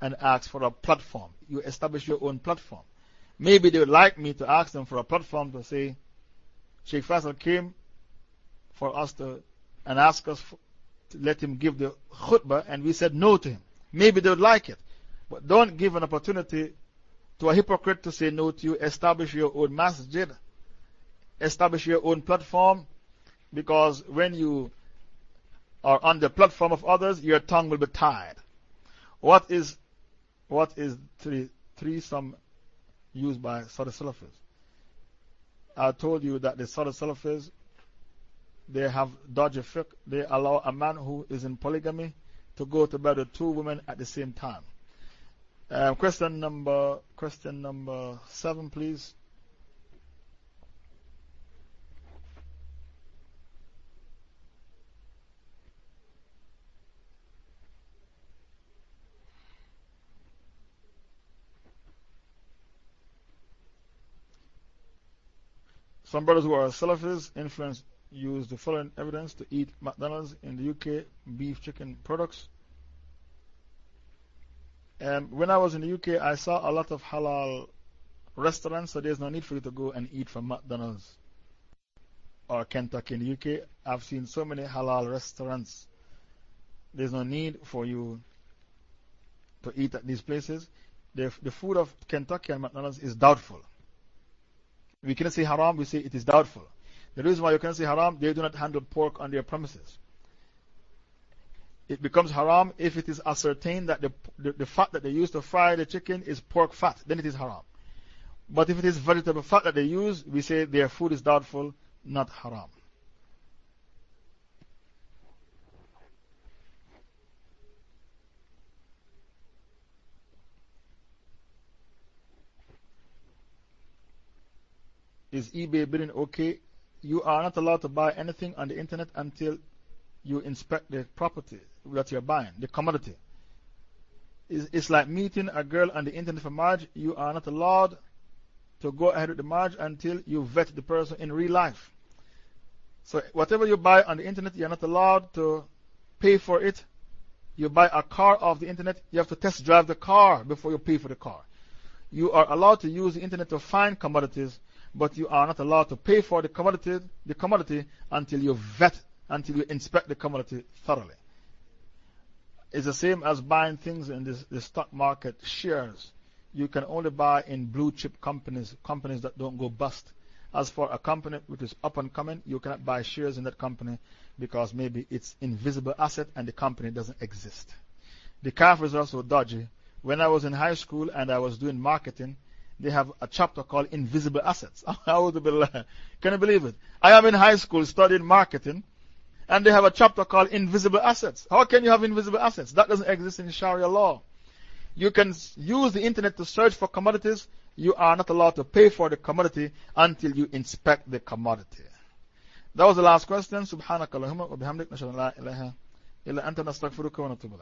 and ask for a platform. You establish your own platform. Maybe they would like me to ask them for a platform to say, Sheikh Faisal came for us to and ask us to let him give the khutbah, and we said no to him. Maybe they would like it. But don't give an opportunity to a hypocrite to say no to you. Establish your own masjid, establish your own platform, because when you are on the platform of others, your tongue will be tied. What is what is three, threesome used by Saudi Salafis? I told you that the Saudi Salafis, they have dodgy fiqh. They allow a man who is in polygamy to go to bed with two women at the same time. Um, question number, question number seven, please. Some brothers who are Salafis influence use the following evidence to eat McDonald's in the UK beef chicken products. Um, when I was in the UK, I saw a lot of halal restaurants, so there's no need for you to go and eat from McDonald's or Kentucky in the UK. I've seen so many halal restaurants. There's no need for you to eat at these places. The, the food of Kentucky and McDonald's is doubtful. We cannot say haram, we say it is doubtful. The reason why you cannot say haram, they do not handle pork on their premises. It becomes haram if it is ascertained that the, the, the fat that they use to fry the chicken is pork fat, then it is haram. But if it is vegetable fat that they use, we say their food is doubtful, not haram. Is eBay bidding okay? You are not allowed to buy anything on the internet until you inspect the property that you're buying, the commodity. It's like meeting a girl on the internet for marriage. You are not allowed to go ahead with the marriage until you vet the person in real life. So, whatever you buy on the internet, you're not allowed to pay for it. You buy a car off the internet, you have to test drive the car before you pay for the car. You are allowed to use the internet to find commodities, but you are not allowed to pay for the commodity, the commodity until you vet, until you inspect the commodity thoroughly. It's the same as buying things in this, the stock market, shares. You can only buy in blue chip companies, companies that don't go bust. As for a company which is up and coming, you cannot buy shares in that company because maybe it's invisible asset and the company doesn't exist. The kafirs are also dodgy. When I was in high school and I was doing marketing, they have a chapter called Invisible Assets. [LAUGHS] Can you believe it? I am in high school studying marketing and they have a chapter called Invisible Assets. How can you have invisible assets? That doesn't exist in Sharia law. You can use the internet to search for commodities. You are not allowed to pay for the commodity until you inspect the commodity. That was the last question. Subhanakallahumma wa bihamdik. Nashadu la ilaha illa anta nastaghfiruka wa natubu